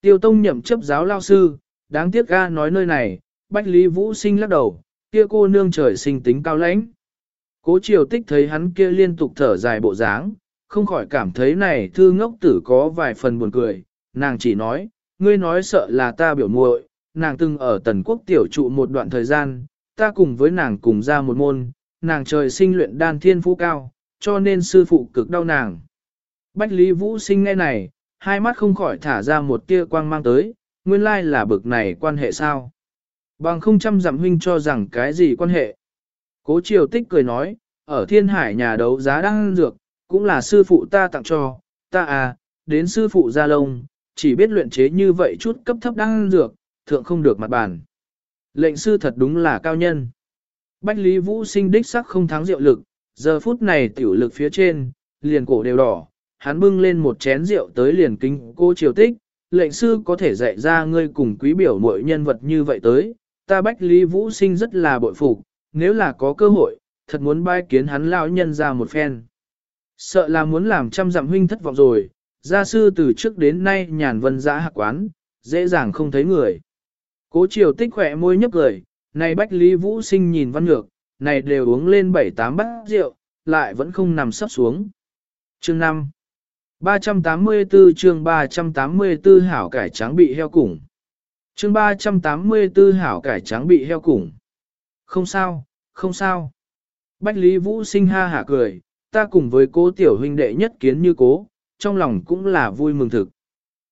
Tiêu tông nhậm chấp giáo lao sư, đáng tiếc ga nói nơi này, Bách Lý Vũ sinh lắc đầu, kia cô nương trời sinh tính cao lãnh. Cố triều tích thấy hắn kia liên tục thở dài bộ dáng, không khỏi cảm thấy này thư ngốc tử có vài phần buồn cười, nàng chỉ nói, ngươi nói sợ là ta biểu muội, nàng từng ở tần quốc tiểu trụ một đoạn thời gian, ta cùng với nàng cùng ra một môn, nàng trời sinh luyện đan thiên phú cao, cho nên sư phụ cực đau nàng. Bách Lý Vũ sinh nghe này, hai mắt không khỏi thả ra một tia quang mang tới, nguyên lai là bực này quan hệ sao. Bằng không trăm dặm huynh cho rằng cái gì quan hệ. Cố triều tích cười nói, ở thiên hải nhà đấu giá đang dược, cũng là sư phụ ta tặng cho, ta à, đến sư phụ gia lông, chỉ biết luyện chế như vậy chút cấp thấp đang dược, thượng không được mặt bàn. Lệnh sư thật đúng là cao nhân. Bách Lý Vũ sinh đích sắc không thắng diệu lực, giờ phút này tiểu lực phía trên, liền cổ đều đỏ, hắn bưng lên một chén rượu tới liền kính cô triều tích, lệnh sư có thể dạy ra ngươi cùng quý biểu mọi nhân vật như vậy tới, ta Bách Lý Vũ sinh rất là bội phục, nếu là có cơ hội, thật muốn bai kiến hắn lão nhân ra một phen. Sợ là muốn làm trăm dặm huynh thất vọng rồi, gia sư từ trước đến nay nhàn vân giã hạ quán, dễ dàng không thấy người. Cố triều tích khỏe môi nhấp cười, này Bách Lý Vũ sinh nhìn văn ngược, này đều uống lên bảy tám bát rượu, lại vẫn không nằm sắp xuống. Chương 5 384 chương 384 hảo cải trắng bị heo củng. Chương 384 hảo cải trắng bị heo củng. Không sao, không sao. Bách Lý Vũ sinh ha hả cười, ta cùng với cố tiểu huynh đệ nhất kiến như cố, trong lòng cũng là vui mừng thực.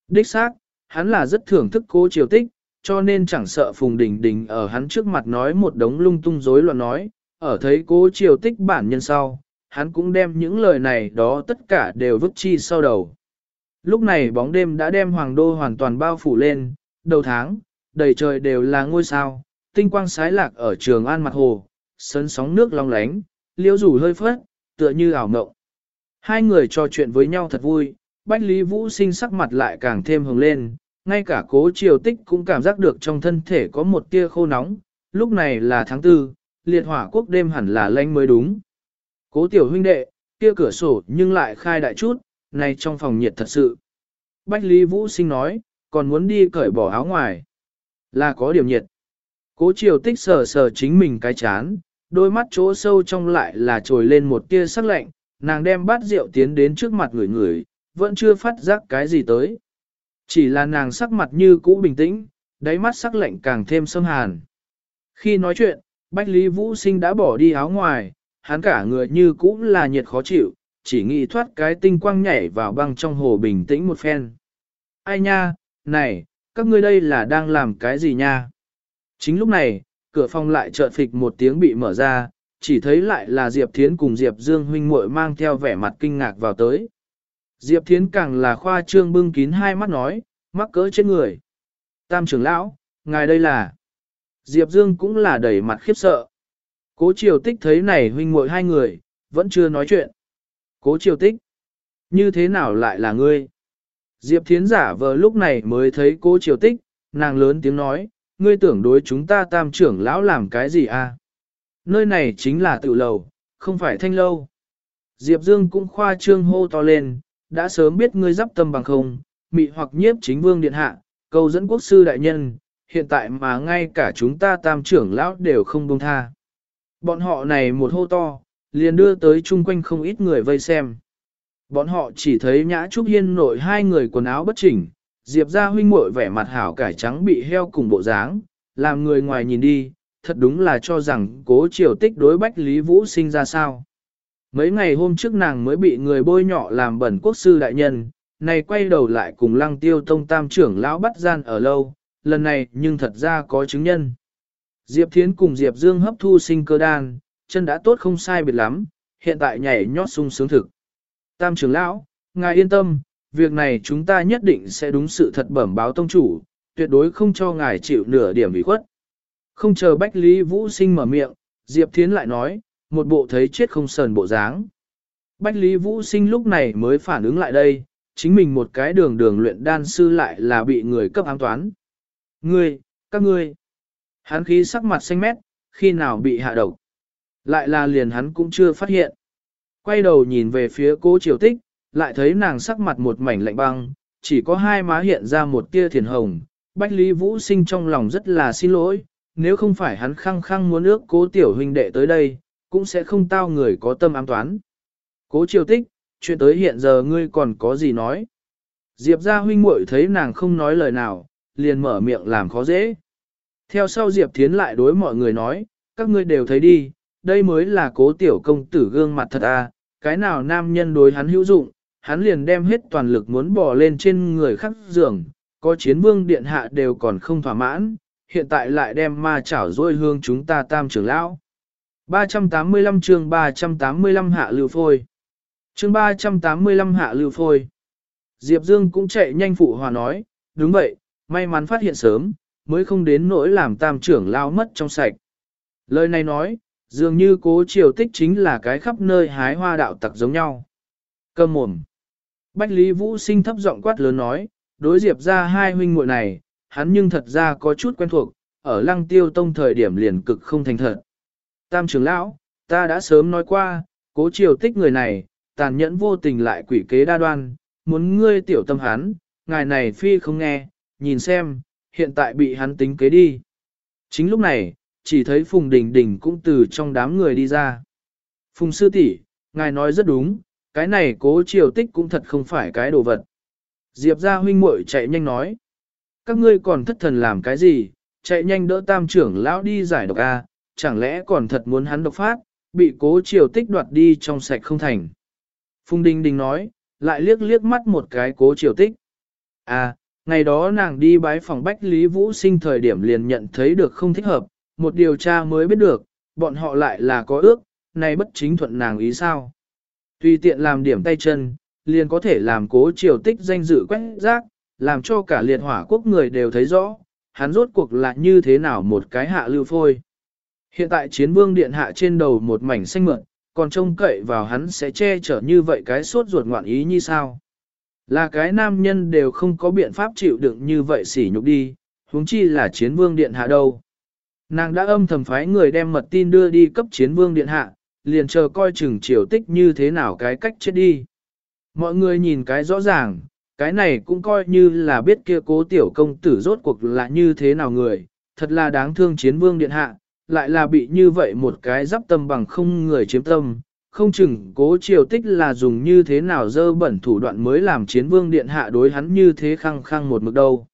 Đích xác, hắn là rất thưởng thức cố triều tích, cho nên chẳng sợ Phùng Đình Đình ở hắn trước mặt nói một đống lung tung rối loạn nói, ở thấy cố triều tích bản nhân sau, hắn cũng đem những lời này đó tất cả đều vứt chi sau đầu. Lúc này bóng đêm đã đem hoàng đô hoàn toàn bao phủ lên, đầu tháng, đầy trời đều là ngôi sao, tinh quang sái lạc ở trường an mặt hồ, sấn sóng nước long lánh, liễu rủ hơi phất, tựa như ảo mộng. Hai người trò chuyện với nhau thật vui, Bách Lý Vũ sinh sắc mặt lại càng thêm hồng lên, ngay cả cố triều tích cũng cảm giác được trong thân thể có một tia khô nóng, lúc này là tháng tư, liệt hỏa quốc đêm hẳn là lanh mới đúng. Cố tiểu huynh đệ, kia cửa sổ nhưng lại khai đại chút, này trong phòng nhiệt thật sự. Bách Lý Vũ sinh nói, còn muốn đi cởi bỏ áo ngoài. Là có điểm nhiệt. Cố triều tích sờ sờ chính mình cái chán, đôi mắt chỗ sâu trong lại là trồi lên một tia sắc lạnh, nàng đem bát rượu tiến đến trước mặt người người, vẫn chưa phát giác cái gì tới. Chỉ là nàng sắc mặt như cũ bình tĩnh, đáy mắt sắc lạnh càng thêm sâm hàn. Khi nói chuyện, Bách Lý Vũ Sinh đã bỏ đi áo ngoài, hắn cả người như cũ là nhiệt khó chịu, chỉ nghĩ thoát cái tinh quang nhảy vào băng trong hồ bình tĩnh một phen. Ai nha, này, các ngươi đây là đang làm cái gì nha? Chính lúc này, cửa phòng lại chợt phịch một tiếng bị mở ra, chỉ thấy lại là Diệp Thiến cùng Diệp Dương huynh muội mang theo vẻ mặt kinh ngạc vào tới. Diệp Thiến càng là khoa trương bưng kín hai mắt nói, mắc cỡ trên người. Tam trưởng lão, ngài đây là. Diệp Dương cũng là đầy mặt khiếp sợ. Cố triều tích thấy này huynh muội hai người, vẫn chưa nói chuyện. Cố triều tích, như thế nào lại là ngươi? Diệp Thiến giả vờ lúc này mới thấy cố triều tích, nàng lớn tiếng nói, ngươi tưởng đối chúng ta tam trưởng lão làm cái gì à? Nơi này chính là tự lầu, không phải thanh lâu. Diệp Dương cũng khoa trương hô to lên, đã sớm biết ngươi dắp tâm bằng không, mị hoặc nhiếp chính vương điện hạ, cầu dẫn quốc sư đại nhân, hiện tại mà ngay cả chúng ta tam trưởng lão đều không buông tha. Bọn họ này một hô to, liền đưa tới chung quanh không ít người vây xem. Bọn họ chỉ thấy Nhã Trúc Hiên nội hai người quần áo bất chỉnh, Diệp ra huynh muội vẻ mặt hảo cải trắng bị heo cùng bộ dáng, làm người ngoài nhìn đi, thật đúng là cho rằng cố triều tích đối Bách Lý Vũ sinh ra sao. Mấy ngày hôm trước nàng mới bị người bôi nhọ làm bẩn quốc sư đại nhân, này quay đầu lại cùng lăng tiêu tông tam trưởng lão bắt gian ở lâu, lần này nhưng thật ra có chứng nhân. Diệp Thiến cùng Diệp Dương hấp thu sinh cơ đan, chân đã tốt không sai biệt lắm, hiện tại nhảy nhót sung sướng thực. Tam trưởng lão, ngài yên tâm, việc này chúng ta nhất định sẽ đúng sự thật bẩm báo tông chủ, tuyệt đối không cho ngài chịu nửa điểm ủy khuất. Không chờ Bách Lý Vũ Sinh mở miệng, Diệp Thiến lại nói, một bộ thấy chết không sờn bộ dáng. Bách Lý Vũ Sinh lúc này mới phản ứng lại đây, chính mình một cái đường đường luyện đan sư lại là bị người cấp ám toán. Ngươi, các ngươi, hắn khí sắc mặt xanh mét, khi nào bị hạ độc. Lại là liền hắn cũng chưa phát hiện. Quay đầu nhìn về phía cố triều tích, lại thấy nàng sắc mặt một mảnh lạnh băng, chỉ có hai má hiện ra một tia thiền hồng. Bách Lý Vũ sinh trong lòng rất là xin lỗi, nếu không phải hắn khăng khăng muốn ước cố tiểu huynh đệ tới đây, cũng sẽ không tao người có tâm ám toán. Cố triều tích, chuyện tới hiện giờ ngươi còn có gì nói? Diệp ra huynh muội thấy nàng không nói lời nào, liền mở miệng làm khó dễ. Theo sau Diệp Thiến lại đối mọi người nói, các ngươi đều thấy đi, đây mới là cố tiểu công tử gương mặt thật à, cái nào nam nhân đối hắn hữu dụng, hắn liền đem hết toàn lực muốn bỏ lên trên người khắc giường, có chiến vương điện hạ đều còn không thỏa mãn, hiện tại lại đem ma chảo dôi hương chúng ta tam trưởng lão. 385 chương 385 hạ lưu phôi. Chương 385 hạ lưu phôi. Diệp Dương cũng chạy nhanh phụ hòa nói, đúng vậy, may mắn phát hiện sớm, mới không đến nỗi làm tam trưởng lao mất trong sạch. Lời này nói, dường như cố triều tích chính là cái khắp nơi hái hoa đạo tặc giống nhau. Cơm mồm. Bách Lý Vũ sinh thấp giọng quát lớn nói, đối diệp ra hai huynh muội này, hắn nhưng thật ra có chút quen thuộc, ở lăng tiêu tông thời điểm liền cực không thành thật. Tam trưởng lão, ta đã sớm nói qua, cố triều tích người này, tàn nhẫn vô tình lại quỷ kế đa đoan, muốn ngươi tiểu tâm hắn, ngài này phi không nghe, nhìn xem, hiện tại bị hắn tính kế đi. Chính lúc này, chỉ thấy Phùng Đình Đình cũng từ trong đám người đi ra. Phùng sư tỷ, ngài nói rất đúng, cái này cố triều tích cũng thật không phải cái đồ vật. Diệp ra huynh muội chạy nhanh nói. Các ngươi còn thất thần làm cái gì, chạy nhanh đỡ tam trưởng lão đi giải độc A, chẳng lẽ còn thật muốn hắn độc phát, bị cố triều tích đoạt đi trong sạch không thành. Phùng Đình Đình nói, lại liếc liếc mắt một cái cố triều tích. À, ngày đó nàng đi bái phòng Bách Lý Vũ sinh thời điểm liền nhận thấy được không thích hợp, một điều tra mới biết được, bọn họ lại là có ước, này bất chính thuận nàng ý sao. Tùy tiện làm điểm tay chân, liền có thể làm cố triều tích danh dự quét rác, làm cho cả liệt hỏa quốc người đều thấy rõ, hắn rốt cuộc là như thế nào một cái hạ lưu phôi. Hiện tại chiến vương điện hạ trên đầu một mảnh xanh mượn, còn trông cậy vào hắn sẽ che chở như vậy cái suốt ruột ngoạn ý như sao. Là cái nam nhân đều không có biện pháp chịu đựng như vậy sỉ nhục đi, huống chi là chiến vương điện hạ đâu. Nàng đã âm thầm phái người đem mật tin đưa đi cấp chiến vương điện hạ, liền chờ coi chừng triều tích như thế nào cái cách chết đi. Mọi người nhìn cái rõ ràng, cái này cũng coi như là biết kia cố tiểu công tử rốt cuộc là như thế nào người, thật là đáng thương chiến vương điện hạ, lại là bị như vậy một cái giáp tâm bằng không người chiếm tâm, không chừng cố triều tích là dùng như thế nào dơ bẩn thủ đoạn mới làm chiến vương điện hạ đối hắn như thế khăng khăng một mực đâu.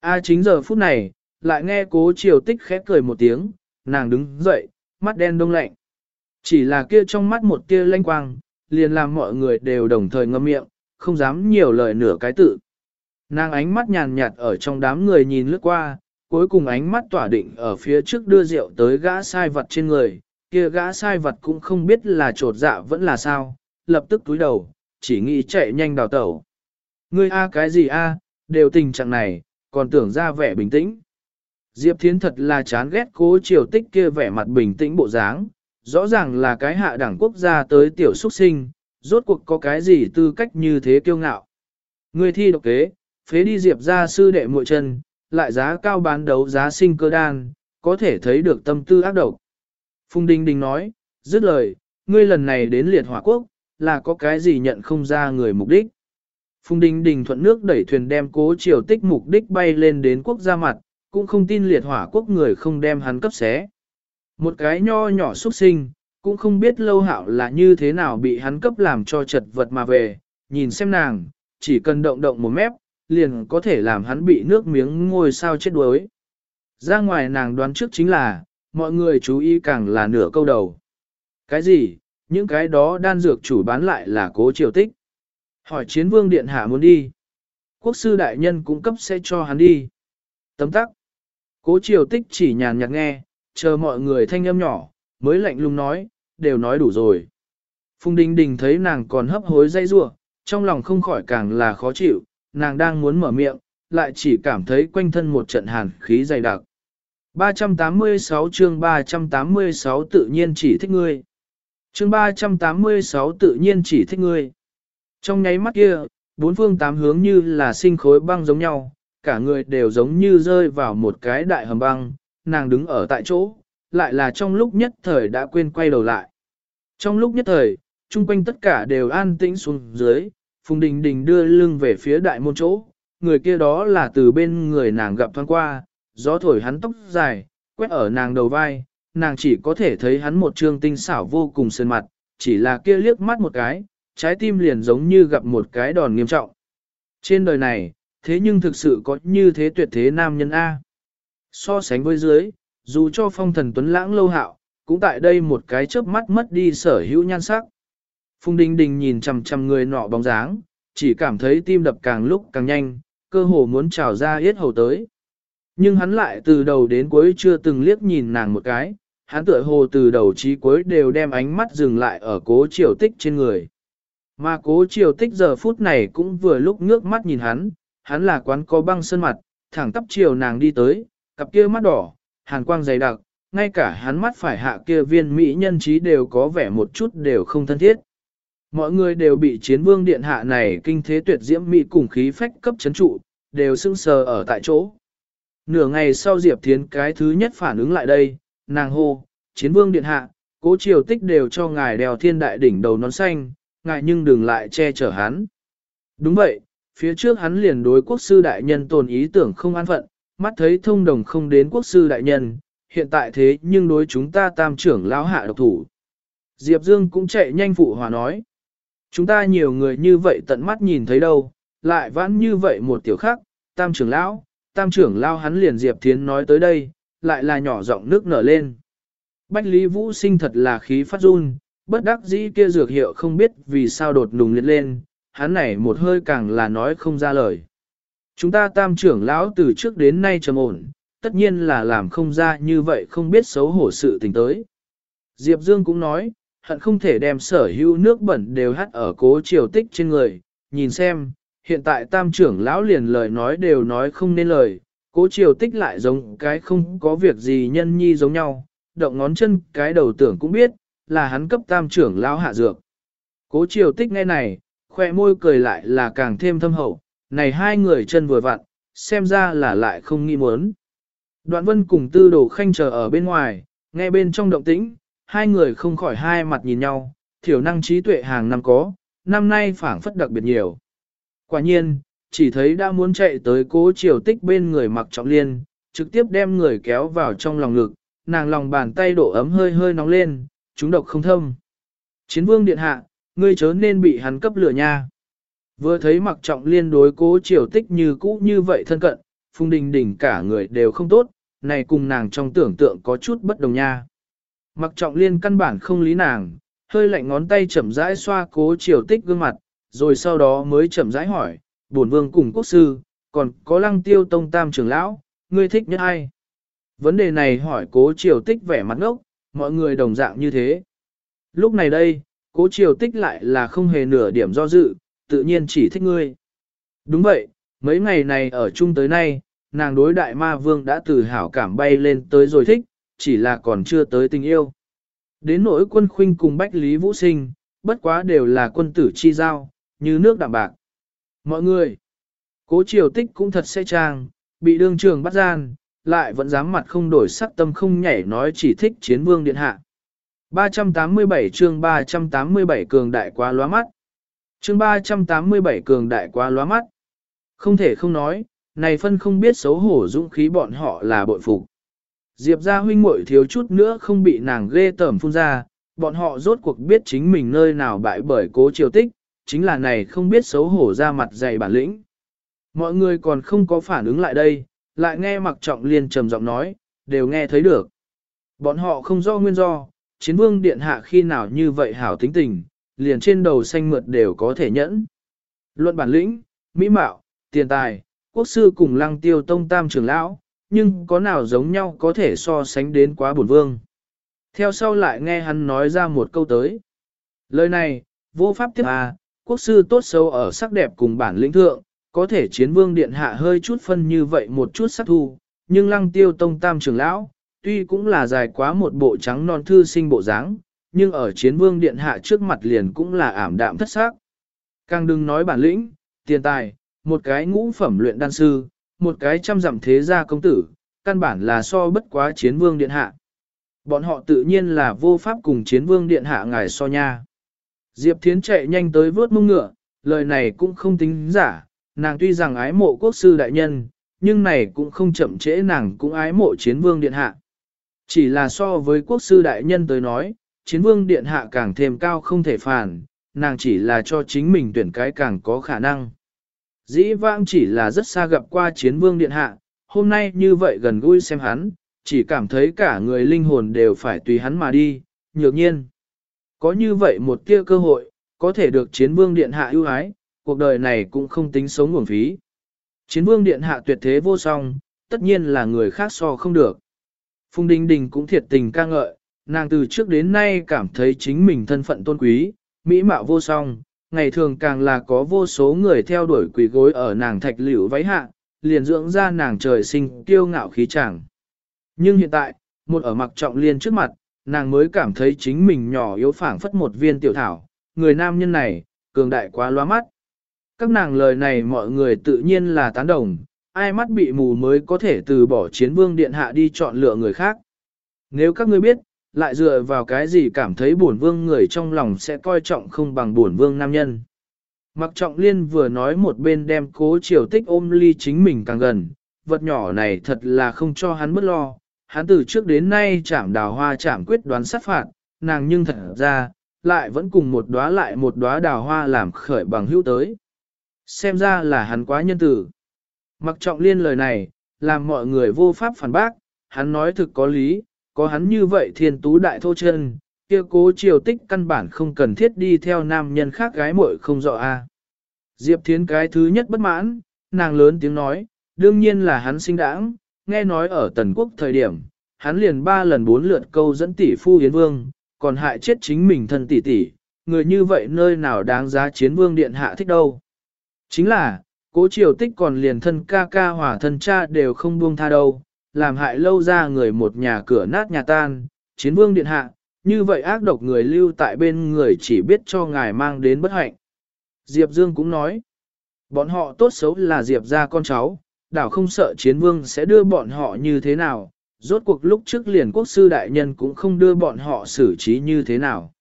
A chính giờ phút này, lại nghe cố triều tích khép cười một tiếng, nàng đứng dậy, mắt đen đông lạnh. Chỉ là kia trong mắt một tia lanh quang, liền làm mọi người đều đồng thời ngâm miệng, không dám nhiều lời nửa cái tự. Nàng ánh mắt nhàn nhạt ở trong đám người nhìn lướt qua, cuối cùng ánh mắt tỏa định ở phía trước đưa rượu tới gã sai vật trên người, kia gã sai vật cũng không biết là trột dạ vẫn là sao, lập tức túi đầu, chỉ nghĩ chạy nhanh đào tẩu. Ngươi a cái gì a, đều tình trạng này, còn tưởng ra vẻ bình tĩnh. Diệp Thiến thật là chán ghét cố triều tích kia vẻ mặt bình tĩnh bộ dáng, rõ ràng là cái hạ đẳng quốc gia tới tiểu xuất sinh, rốt cuộc có cái gì tư cách như thế kiêu ngạo. Người thi độc kế, phế đi Diệp ra sư đệ muội chân, lại giá cao bán đấu giá sinh cơ đan, có thể thấy được tâm tư ác độc. Phùng Đình Đình nói, dứt lời, ngươi lần này đến liệt hỏa quốc, là có cái gì nhận không ra người mục đích. Phùng Đình Đình thuận nước đẩy thuyền đem cố triều tích mục đích bay lên đến quốc gia mặt, cũng không tin liệt hỏa quốc người không đem hắn cấp xé. Một cái nho nhỏ xuất sinh, cũng không biết lâu hạo là như thế nào bị hắn cấp làm cho chật vật mà về, nhìn xem nàng, chỉ cần động động một mép, liền có thể làm hắn bị nước miếng ngôi sao chết đuối. Ra ngoài nàng đoán trước chính là, mọi người chú ý càng là nửa câu đầu. Cái gì, những cái đó đan dược chủ bán lại là cố triều tích. Hỏi chiến vương điện hạ muốn đi. Quốc sư đại nhân cũng cấp sẽ cho hắn đi. Tấm tắc. Cố triều tích chỉ nhàn nhạt nghe, chờ mọi người thanh âm nhỏ, mới lạnh lùng nói, đều nói đủ rồi. Phùng Đình Đình thấy nàng còn hấp hối dây rua, trong lòng không khỏi càng là khó chịu, nàng đang muốn mở miệng, lại chỉ cảm thấy quanh thân một trận hàn khí dày đặc. 386 chương 386 tự nhiên chỉ thích ngươi. Chương 386 tự nhiên chỉ thích ngươi. Trong nháy mắt kia, bốn phương tám hướng như là sinh khối băng giống nhau, cả người đều giống như rơi vào một cái đại hầm băng, nàng đứng ở tại chỗ, lại là trong lúc nhất thời đã quên quay đầu lại. Trong lúc nhất thời, chung quanh tất cả đều an tĩnh xuống dưới, Phùng Đình Đình đưa lưng về phía đại môn chỗ, người kia đó là từ bên người nàng gặp thoáng qua, gió thổi hắn tóc dài, quét ở nàng đầu vai, nàng chỉ có thể thấy hắn một trương tinh xảo vô cùng sơn mặt, chỉ là kia liếc mắt một cái, trái tim liền giống như gặp một cái đòn nghiêm trọng. Trên đời này, thế nhưng thực sự có như thế tuyệt thế nam nhân A. So sánh với dưới, dù cho phong thần tuấn lãng lâu hạo, cũng tại đây một cái chớp mắt mất đi sở hữu nhan sắc. Phùng Đình Đình nhìn chằm chằm người nọ bóng dáng, chỉ cảm thấy tim đập càng lúc càng nhanh, cơ hồ muốn trào ra yết hầu tới. Nhưng hắn lại từ đầu đến cuối chưa từng liếc nhìn nàng một cái, hắn tựa hồ từ đầu chí cuối đều đem ánh mắt dừng lại ở cố triều tích trên người. Mà cố triều tích giờ phút này cũng vừa lúc ngước mắt nhìn hắn, hắn là quán có băng sơn mặt, thẳng tắp chiều nàng đi tới, cặp kia mắt đỏ, hàn quang dày đặc, ngay cả hắn mắt phải hạ kia viên mỹ nhân trí đều có vẻ một chút đều không thân thiết. Mọi người đều bị chiến vương điện hạ này kinh thế tuyệt diễm mỹ cùng khí phách cấp chấn trụ, đều sưng sờ ở tại chỗ. Nửa ngày sau Diệp Thiến cái thứ nhất phản ứng lại đây, nàng hô, chiến vương điện hạ, cố triều tích đều cho ngài đèo thiên đại đỉnh đầu nón xanh, ngài nhưng đừng lại che chở hắn. Đúng vậy, phía trước hắn liền đối quốc sư đại nhân tồn ý tưởng không an phận, mắt thấy thông đồng không đến quốc sư đại nhân, hiện tại thế nhưng đối chúng ta tam trưởng lão hạ độc thủ. Diệp Dương cũng chạy nhanh phụ hòa nói. Chúng ta nhiều người như vậy tận mắt nhìn thấy đâu, lại vãn như vậy một tiểu khắc, tam trưởng lão, tam trưởng lao hắn liền Diệp Thiến nói tới đây, lại là nhỏ giọng nước nở lên. Bách Lý Vũ sinh thật là khí phát run, bất đắc dĩ kia dược hiệu không biết vì sao đột nùng liệt lên, hắn này một hơi càng là nói không ra lời. Chúng ta tam trưởng lão từ trước đến nay trầm ổn, tất nhiên là làm không ra như vậy không biết xấu hổ sự tình tới. Diệp Dương cũng nói, hận không thể đem sở hữu nước bẩn đều hắt ở cố triều tích trên người, nhìn xem, hiện tại tam trưởng lão liền lời nói đều nói không nên lời, cố triều tích lại giống cái không có việc gì nhân nhi giống nhau, động ngón chân cái đầu tưởng cũng biết, là hắn cấp tam trưởng lão hạ dược. Cố triều tích nghe này, khoe môi cười lại là càng thêm thâm hậu, này hai người chân vừa vặn, xem ra là lại không nghĩ muốn. Đoạn vân cùng tư đồ khanh chờ ở bên ngoài, nghe bên trong động tĩnh, hai người không khỏi hai mặt nhìn nhau, thiểu năng trí tuệ hàng năm có, năm nay phảng phất đặc biệt nhiều. Quả nhiên, chỉ thấy đã muốn chạy tới cố triều tích bên người mặc trọng liên, trực tiếp đem người kéo vào trong lòng ngực, nàng lòng bàn tay đổ ấm hơi hơi nóng lên, chúng độc không thâm. Chiến vương điện hạ, ngươi chớ nên bị hắn cấp lửa nha. Vừa thấy mặc trọng liên đối cố triều tích như cũ như vậy thân cận, phung đình đỉnh cả người đều không tốt, này cùng nàng trong tưởng tượng có chút bất đồng nha. Mặc trọng liên căn bản không lý nàng, hơi lạnh ngón tay chậm rãi xoa cố triều tích gương mặt, rồi sau đó mới chậm rãi hỏi, bổn vương cùng quốc sư, còn có lăng tiêu tông tam trưởng lão, ngươi thích nhất ai? Vấn đề này hỏi cố triều tích vẻ mặt ngốc, mọi người đồng dạng như thế. Lúc này đây, cố triều tích lại là không hề nửa điểm do dự, tự nhiên chỉ thích ngươi. Đúng vậy, mấy ngày này ở chung tới nay, nàng đối đại ma vương đã từ hảo cảm bay lên tới rồi thích, chỉ là còn chưa tới tình yêu. Đến nỗi quân khuynh cùng Bách Lý Vũ Sinh, bất quá đều là quân tử chi giao, như nước đạm bạc. Mọi người, cố triều tích cũng thật sẽ trang, bị đương trường bắt gian, lại vẫn dám mặt không đổi sắc tâm không nhảy nói chỉ thích chiến vương điện hạ. 387 chương 387 cường đại quá lóa mắt. Chương 387 cường đại quá lóa mắt. Không thể không nói, này phân không biết xấu hổ dũng khí bọn họ là bội phục. Diệp gia huynh muội thiếu chút nữa không bị nàng ghê tởm phun ra, bọn họ rốt cuộc biết chính mình nơi nào bại bởi cố triều tích, chính là này không biết xấu hổ ra mặt dày bản lĩnh. Mọi người còn không có phản ứng lại đây, lại nghe mặc trọng liên trầm giọng nói, đều nghe thấy được. Bọn họ không do nguyên do, chiến vương điện hạ khi nào như vậy hảo tính tình, liền trên đầu xanh mượt đều có thể nhẫn. Luận bản lĩnh, mỹ mạo, tiền tài, quốc sư cùng lăng tiêu tông tam trưởng lão, nhưng có nào giống nhau có thể so sánh đến quá bổn vương. Theo sau lại nghe hắn nói ra một câu tới. Lời này, vô pháp tiếp à, quốc sư tốt xấu ở sắc đẹp cùng bản lĩnh thượng, có thể chiến vương điện hạ hơi chút phân như vậy một chút sắc thu, nhưng lăng tiêu tông tam trưởng lão, tuy cũng là dài quá một bộ trắng non thư sinh bộ dáng, nhưng ở chiến vương điện hạ trước mặt liền cũng là ảm đạm thất sắc. Càng đừng nói bản lĩnh, tiền tài, một cái ngũ phẩm luyện đan sư, một cái trăm dặm thế gia công tử, căn bản là so bất quá chiến vương điện hạ. Bọn họ tự nhiên là vô pháp cùng chiến vương điện hạ ngài so nha. Diệp Thiến chạy nhanh tới vớt mông ngựa, lời này cũng không tính giả, nàng tuy rằng ái mộ quốc sư đại nhân, nhưng này cũng không chậm trễ nàng cũng ái mộ chiến vương điện hạ. Chỉ là so với quốc sư đại nhân tới nói, chiến vương điện hạ càng thêm cao không thể phản, nàng chỉ là cho chính mình tuyển cái càng có khả năng. Dĩ vãng chỉ là rất xa gặp qua chiến vương điện hạ, hôm nay như vậy gần gũi xem hắn, chỉ cảm thấy cả người linh hồn đều phải tùy hắn mà đi, nhược nhiên. Có như vậy một tia cơ hội, có thể được chiến vương điện hạ ưu ái, cuộc đời này cũng không tính sống nguồn phí. Chiến vương điện hạ tuyệt thế vô song, tất nhiên là người khác so không được. Phùng Đình Đình cũng thiệt tình ca ngợi, nàng từ trước đến nay cảm thấy chính mình thân phận tôn quý, mỹ mạo vô song, ngày thường càng là có vô số người theo đuổi quỷ gối ở nàng thạch liễu váy hạ, liền dưỡng ra nàng trời sinh kiêu ngạo khí chàng. Nhưng hiện tại, một ở mặc trọng liên trước mặt, nàng mới cảm thấy chính mình nhỏ yếu phảng phất một viên tiểu thảo, người nam nhân này, cường đại quá loa mắt. Các nàng lời này mọi người tự nhiên là tán đồng, ai mắt bị mù mới có thể từ bỏ chiến vương điện hạ đi chọn lựa người khác. Nếu các ngươi biết, lại dựa vào cái gì cảm thấy bổn vương người trong lòng sẽ coi trọng không bằng bổn vương nam nhân. Mặc trọng liên vừa nói một bên đem cố triều tích ôm ly chính mình càng gần, vật nhỏ này thật là không cho hắn bất lo, hắn từ trước đến nay chạm đào hoa chạm quyết đoán sát phạt, nàng nhưng thật ra, lại vẫn cùng một đóa lại một đóa đào hoa làm khởi bằng hữu tới. Xem ra là hắn quá nhân tử. Mặc trọng liên lời này, làm mọi người vô pháp phản bác, hắn nói thực có lý, có hắn như vậy thiên tú đại thô chân, kia cố triều tích căn bản không cần thiết đi theo nam nhân khác gái muội không rõ a. Diệp Thiến cái thứ nhất bất mãn, nàng lớn tiếng nói, đương nhiên là hắn sinh đãng, nghe nói ở Tần Quốc thời điểm, hắn liền ba lần bốn lượt câu dẫn tỷ phu Yến Vương, còn hại chết chính mình thân tỷ tỷ, người như vậy nơi nào đáng giá chiến vương điện hạ thích đâu. Chính là, cố triều tích còn liền thân ca ca hỏa thân cha đều không buông tha đâu, làm hại lâu ra người một nhà cửa nát nhà tan, chiến vương điện hạ, như vậy ác độc người lưu tại bên người chỉ biết cho ngài mang đến bất hạnh. Diệp Dương cũng nói, bọn họ tốt xấu là Diệp ra con cháu, đảo không sợ chiến vương sẽ đưa bọn họ như thế nào, rốt cuộc lúc trước liền quốc sư đại nhân cũng không đưa bọn họ xử trí như thế nào.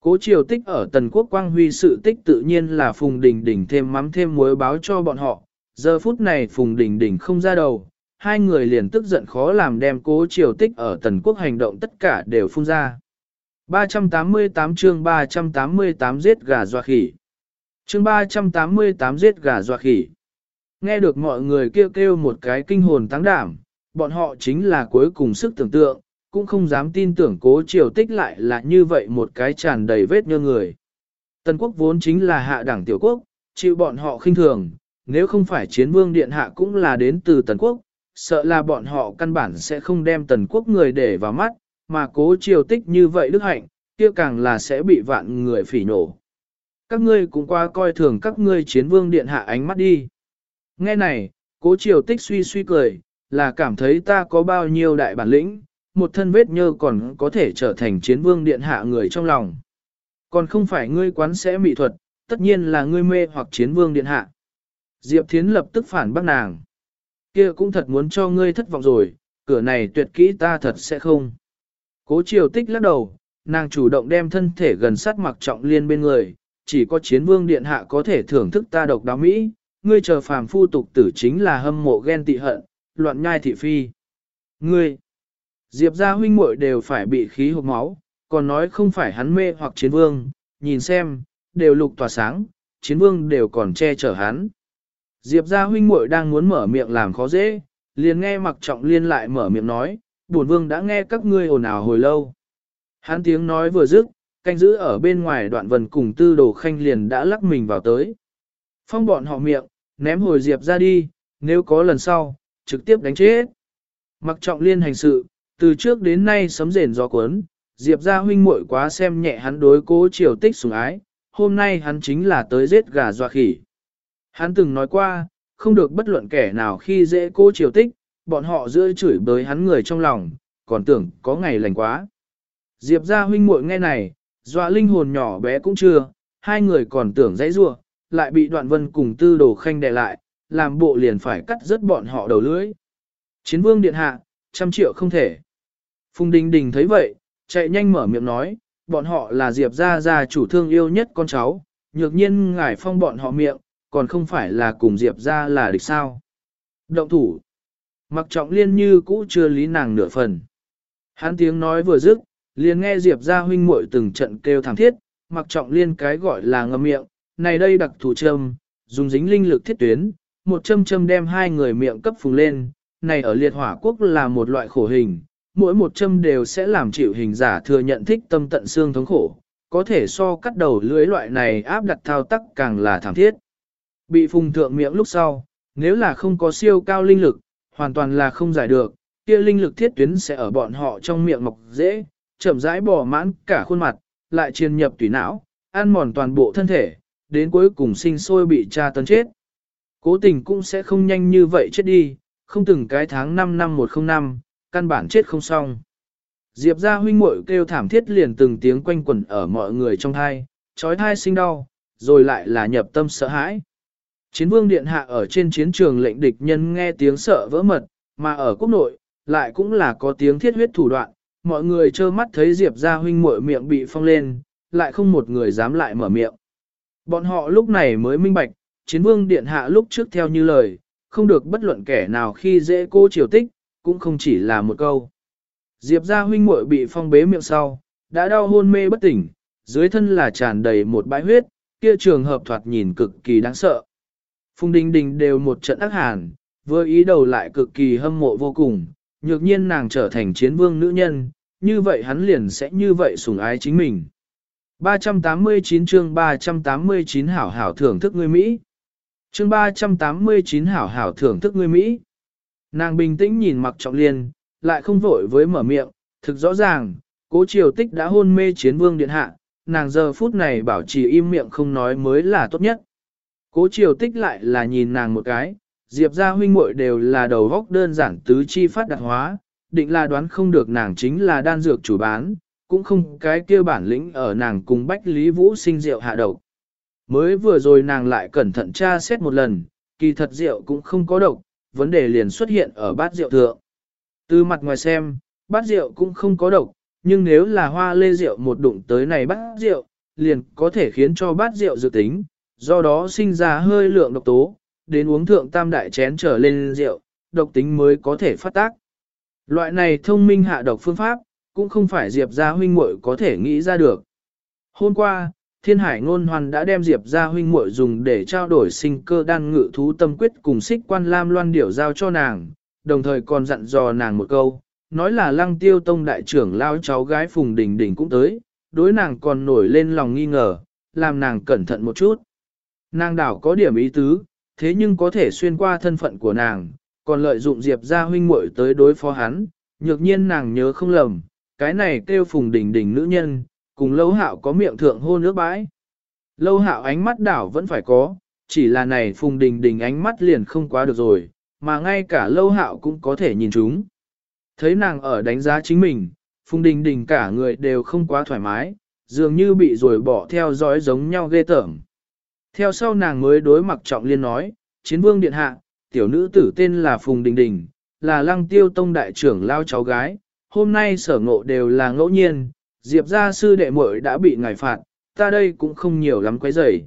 Cố triều tích ở tần quốc quang huy sự tích tự nhiên là phùng đình đình thêm mắm thêm muối báo cho bọn họ, giờ phút này phùng đình đình không ra đầu, hai người liền tức giận khó làm đem cố triều tích ở tần quốc hành động tất cả đều phun ra. 388 chương 388 giết gà doa khỉ. Chương 388 giết gà doa khỉ. Nghe được mọi người kêu kêu một cái kinh hồn tăng đảm, bọn họ chính là cuối cùng sức tưởng tượng, cũng không dám tin tưởng cố triều tích lại là như vậy một cái tràn đầy vết như người. Tần quốc vốn chính là hạ đẳng tiểu quốc, chịu bọn họ khinh thường, nếu không phải chiến vương điện hạ cũng là đến từ tần quốc, sợ là bọn họ căn bản sẽ không đem tần quốc người để vào mắt, mà cố triều tích như vậy đức hạnh, kia càng là sẽ bị vạn người phỉ nổ. Các ngươi cũng qua coi thường các ngươi chiến vương điện hạ ánh mắt đi. Nghe này, cố triều tích suy suy cười, là cảm thấy ta có bao nhiêu đại bản lĩnh, một thân vết nhơ còn có thể trở thành chiến vương điện hạ người trong lòng. Còn không phải ngươi quán sẽ mỹ thuật, tất nhiên là ngươi mê hoặc chiến vương điện hạ. Diệp Thiến lập tức phản bác nàng. kia cũng thật muốn cho ngươi thất vọng rồi, cửa này tuyệt kỹ ta thật sẽ không. Cố triều tích lắc đầu, nàng chủ động đem thân thể gần sát mặc trọng liên bên người, chỉ có chiến vương điện hạ có thể thưởng thức ta độc đáo Mỹ, ngươi chờ phàm phu tục tử chính là hâm mộ ghen tị hận, loạn nhai thị phi. Ngươi, Diệp gia huynh muội đều phải bị khí hộp máu, còn nói không phải hắn mê hoặc chiến vương, nhìn xem, đều lục tỏa sáng, chiến vương đều còn che chở hắn. Diệp gia huynh muội đang muốn mở miệng làm khó dễ, liền nghe mặc trọng liên lại mở miệng nói, bổn vương đã nghe các ngươi ồn ào hồi lâu. Hắn tiếng nói vừa dứt, canh giữ ở bên ngoài đoạn vần cùng tư đồ khanh liền đã lắc mình vào tới. Phong bọn họ miệng, ném hồi Diệp ra đi, nếu có lần sau, trực tiếp đánh chết. Mặc trọng liên hành sự, từ trước đến nay sấm rền gió cuốn, Diệp ra huynh muội quá xem nhẹ hắn đối cố triều tích sủng ái, hôm nay hắn chính là tới giết gà doa khỉ. Hắn từng nói qua, không được bất luận kẻ nào khi dễ cố triều tích, bọn họ giữa chửi bới hắn người trong lòng, còn tưởng có ngày lành quá. Diệp ra huynh muội nghe này, dọa linh hồn nhỏ bé cũng chưa, hai người còn tưởng dãy rua, lại bị đoạn vân cùng tư đồ khanh đè lại, làm bộ liền phải cắt rớt bọn họ đầu lưỡi. Chiến vương điện hạ, trăm triệu không thể. Phùng Đình Đình thấy vậy, chạy nhanh mở miệng nói, bọn họ là Diệp gia gia chủ thương yêu nhất con cháu, nhược nhiên ngải phong bọn họ miệng, còn không phải là cùng Diệp gia là địch sao. Động thủ. Mặc trọng liên như cũ chưa lý nàng nửa phần. Hán tiếng nói vừa dứt, liền nghe Diệp gia huynh muội từng trận kêu thảm thiết, mặc trọng liên cái gọi là ngâm miệng, này đây đặc thủ châm, dùng dính linh lực thiết tuyến, một châm châm đem hai người miệng cấp phùng lên, này ở liệt hỏa quốc là một loại khổ hình, mỗi một châm đều sẽ làm chịu hình giả thừa nhận thích tâm tận xương thống khổ, có thể so cắt đầu lưới loại này áp đặt thao tác càng là thảm thiết. Bị phùng thượng miệng lúc sau, nếu là không có siêu cao linh lực, hoàn toàn là không giải được, kia linh lực thiết tuyến sẽ ở bọn họ trong miệng mọc dễ, chậm rãi bỏ mãn cả khuôn mặt, lại truyền nhập tủy não, ăn mòn toàn bộ thân thể, đến cuối cùng sinh sôi bị tra tấn chết. Cố tình cũng sẽ không nhanh như vậy chết đi, không từng cái tháng 5 năm 105, căn bản chết không xong. Diệp ra huynh muội kêu thảm thiết liền từng tiếng quanh quẩn ở mọi người trong thai, trói thai sinh đau, rồi lại là nhập tâm sợ hãi. Chiến vương điện hạ ở trên chiến trường lệnh địch nhân nghe tiếng sợ vỡ mật, mà ở quốc nội, lại cũng là có tiếng thiết huyết thủ đoạn, mọi người trơ mắt thấy Diệp ra huynh muội miệng bị phong lên, lại không một người dám lại mở miệng. Bọn họ lúc này mới minh bạch, chiến vương điện hạ lúc trước theo như lời, không được bất luận kẻ nào khi dễ cô triều tích, cũng không chỉ là một câu. Diệp ra huynh muội bị phong bế miệng sau, đã đau hôn mê bất tỉnh, dưới thân là tràn đầy một bãi huyết, kia trường hợp thoạt nhìn cực kỳ đáng sợ. Phùng Đình Đình đều một trận ác hàn, vừa ý đầu lại cực kỳ hâm mộ vô cùng, nhược nhiên nàng trở thành chiến vương nữ nhân, như vậy hắn liền sẽ như vậy sủng ái chính mình. 389 chương 389 hảo hảo thưởng thức người Mỹ. Chương 389 hảo hảo thưởng thức người Mỹ. Nàng bình tĩnh nhìn mặc trọng liên, lại không vội với mở miệng, thực rõ ràng, cố triều tích đã hôn mê chiến vương điện hạ, nàng giờ phút này bảo trì im miệng không nói mới là tốt nhất. Cố triều tích lại là nhìn nàng một cái, diệp ra huynh muội đều là đầu góc đơn giản tứ chi phát đạt hóa, định là đoán không được nàng chính là đan dược chủ bán, cũng không cái kia bản lĩnh ở nàng cùng Bách Lý Vũ sinh rượu hạ độc. Mới vừa rồi nàng lại cẩn thận tra xét một lần, kỳ thật rượu cũng không có độc, vấn đề liền xuất hiện ở bát rượu thượng. Từ mặt ngoài xem, bát rượu cũng không có độc, nhưng nếu là hoa lê rượu một đụng tới này bát rượu, liền có thể khiến cho bát rượu dự tính, do đó sinh ra hơi lượng độc tố, đến uống thượng tam đại chén trở lên rượu, độc tính mới có thể phát tác. Loại này thông minh hạ độc phương pháp, cũng không phải Diệp gia huynh muội có thể nghĩ ra được. Hôm qua, Thiên Hải Ngôn Hoàn đã đem Diệp gia huynh muội dùng để trao đổi sinh cơ đan ngự thú tâm quyết cùng xích quan lam loan điểu giao cho nàng, đồng thời còn dặn dò nàng một câu, nói là lăng tiêu tông đại trưởng lao cháu gái Phùng Đình Đình cũng tới, đối nàng còn nổi lên lòng nghi ngờ, làm nàng cẩn thận một chút. Nàng đảo có điểm ý tứ, thế nhưng có thể xuyên qua thân phận của nàng, còn lợi dụng Diệp gia huynh muội tới đối phó hắn, nhược nhiên nàng nhớ không lầm, cái này kêu Phùng Đình Đình nữ nhân, cùng lâu hạo có miệng thượng hôn nước bãi. Lâu hạo ánh mắt đảo vẫn phải có, chỉ là này Phùng Đình Đình ánh mắt liền không quá được rồi, mà ngay cả lâu hạo cũng có thể nhìn chúng. Thấy nàng ở đánh giá chính mình, Phùng Đình Đình cả người đều không quá thoải mái, dường như bị rồi bỏ theo dõi giống nhau ghê tởm. Theo sau nàng mới đối mặt trọng liên nói, chiến vương điện hạ, tiểu nữ tử tên là Phùng Đình Đình, là lăng tiêu tông đại trưởng lao cháu gái, hôm nay sở ngộ đều là ngẫu nhiên, diệp gia sư đệ muội đã bị ngài phạt, ta đây cũng không nhiều lắm quấy rầy.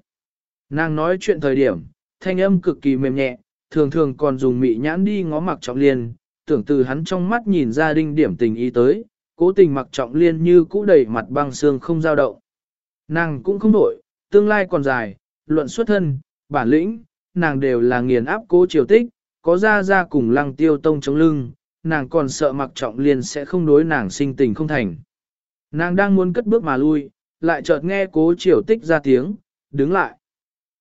Nàng nói chuyện thời điểm, thanh âm cực kỳ mềm nhẹ, thường thường còn dùng mị nhãn đi ngó mặc trọng liên, tưởng từ hắn trong mắt nhìn ra đinh điểm tình ý tới, cố tình mặc trọng liên như cũ đầy mặt băng xương không dao động. Nàng cũng không đổi, tương lai còn dài, luận xuất thân, bản lĩnh, nàng đều là nghiền áp cố triều tích, có ra ra cùng lăng tiêu tông chống lưng, nàng còn sợ mặc trọng liên sẽ không đối nàng sinh tình không thành. Nàng đang muốn cất bước mà lui, lại chợt nghe cố triều tích ra tiếng, đứng lại.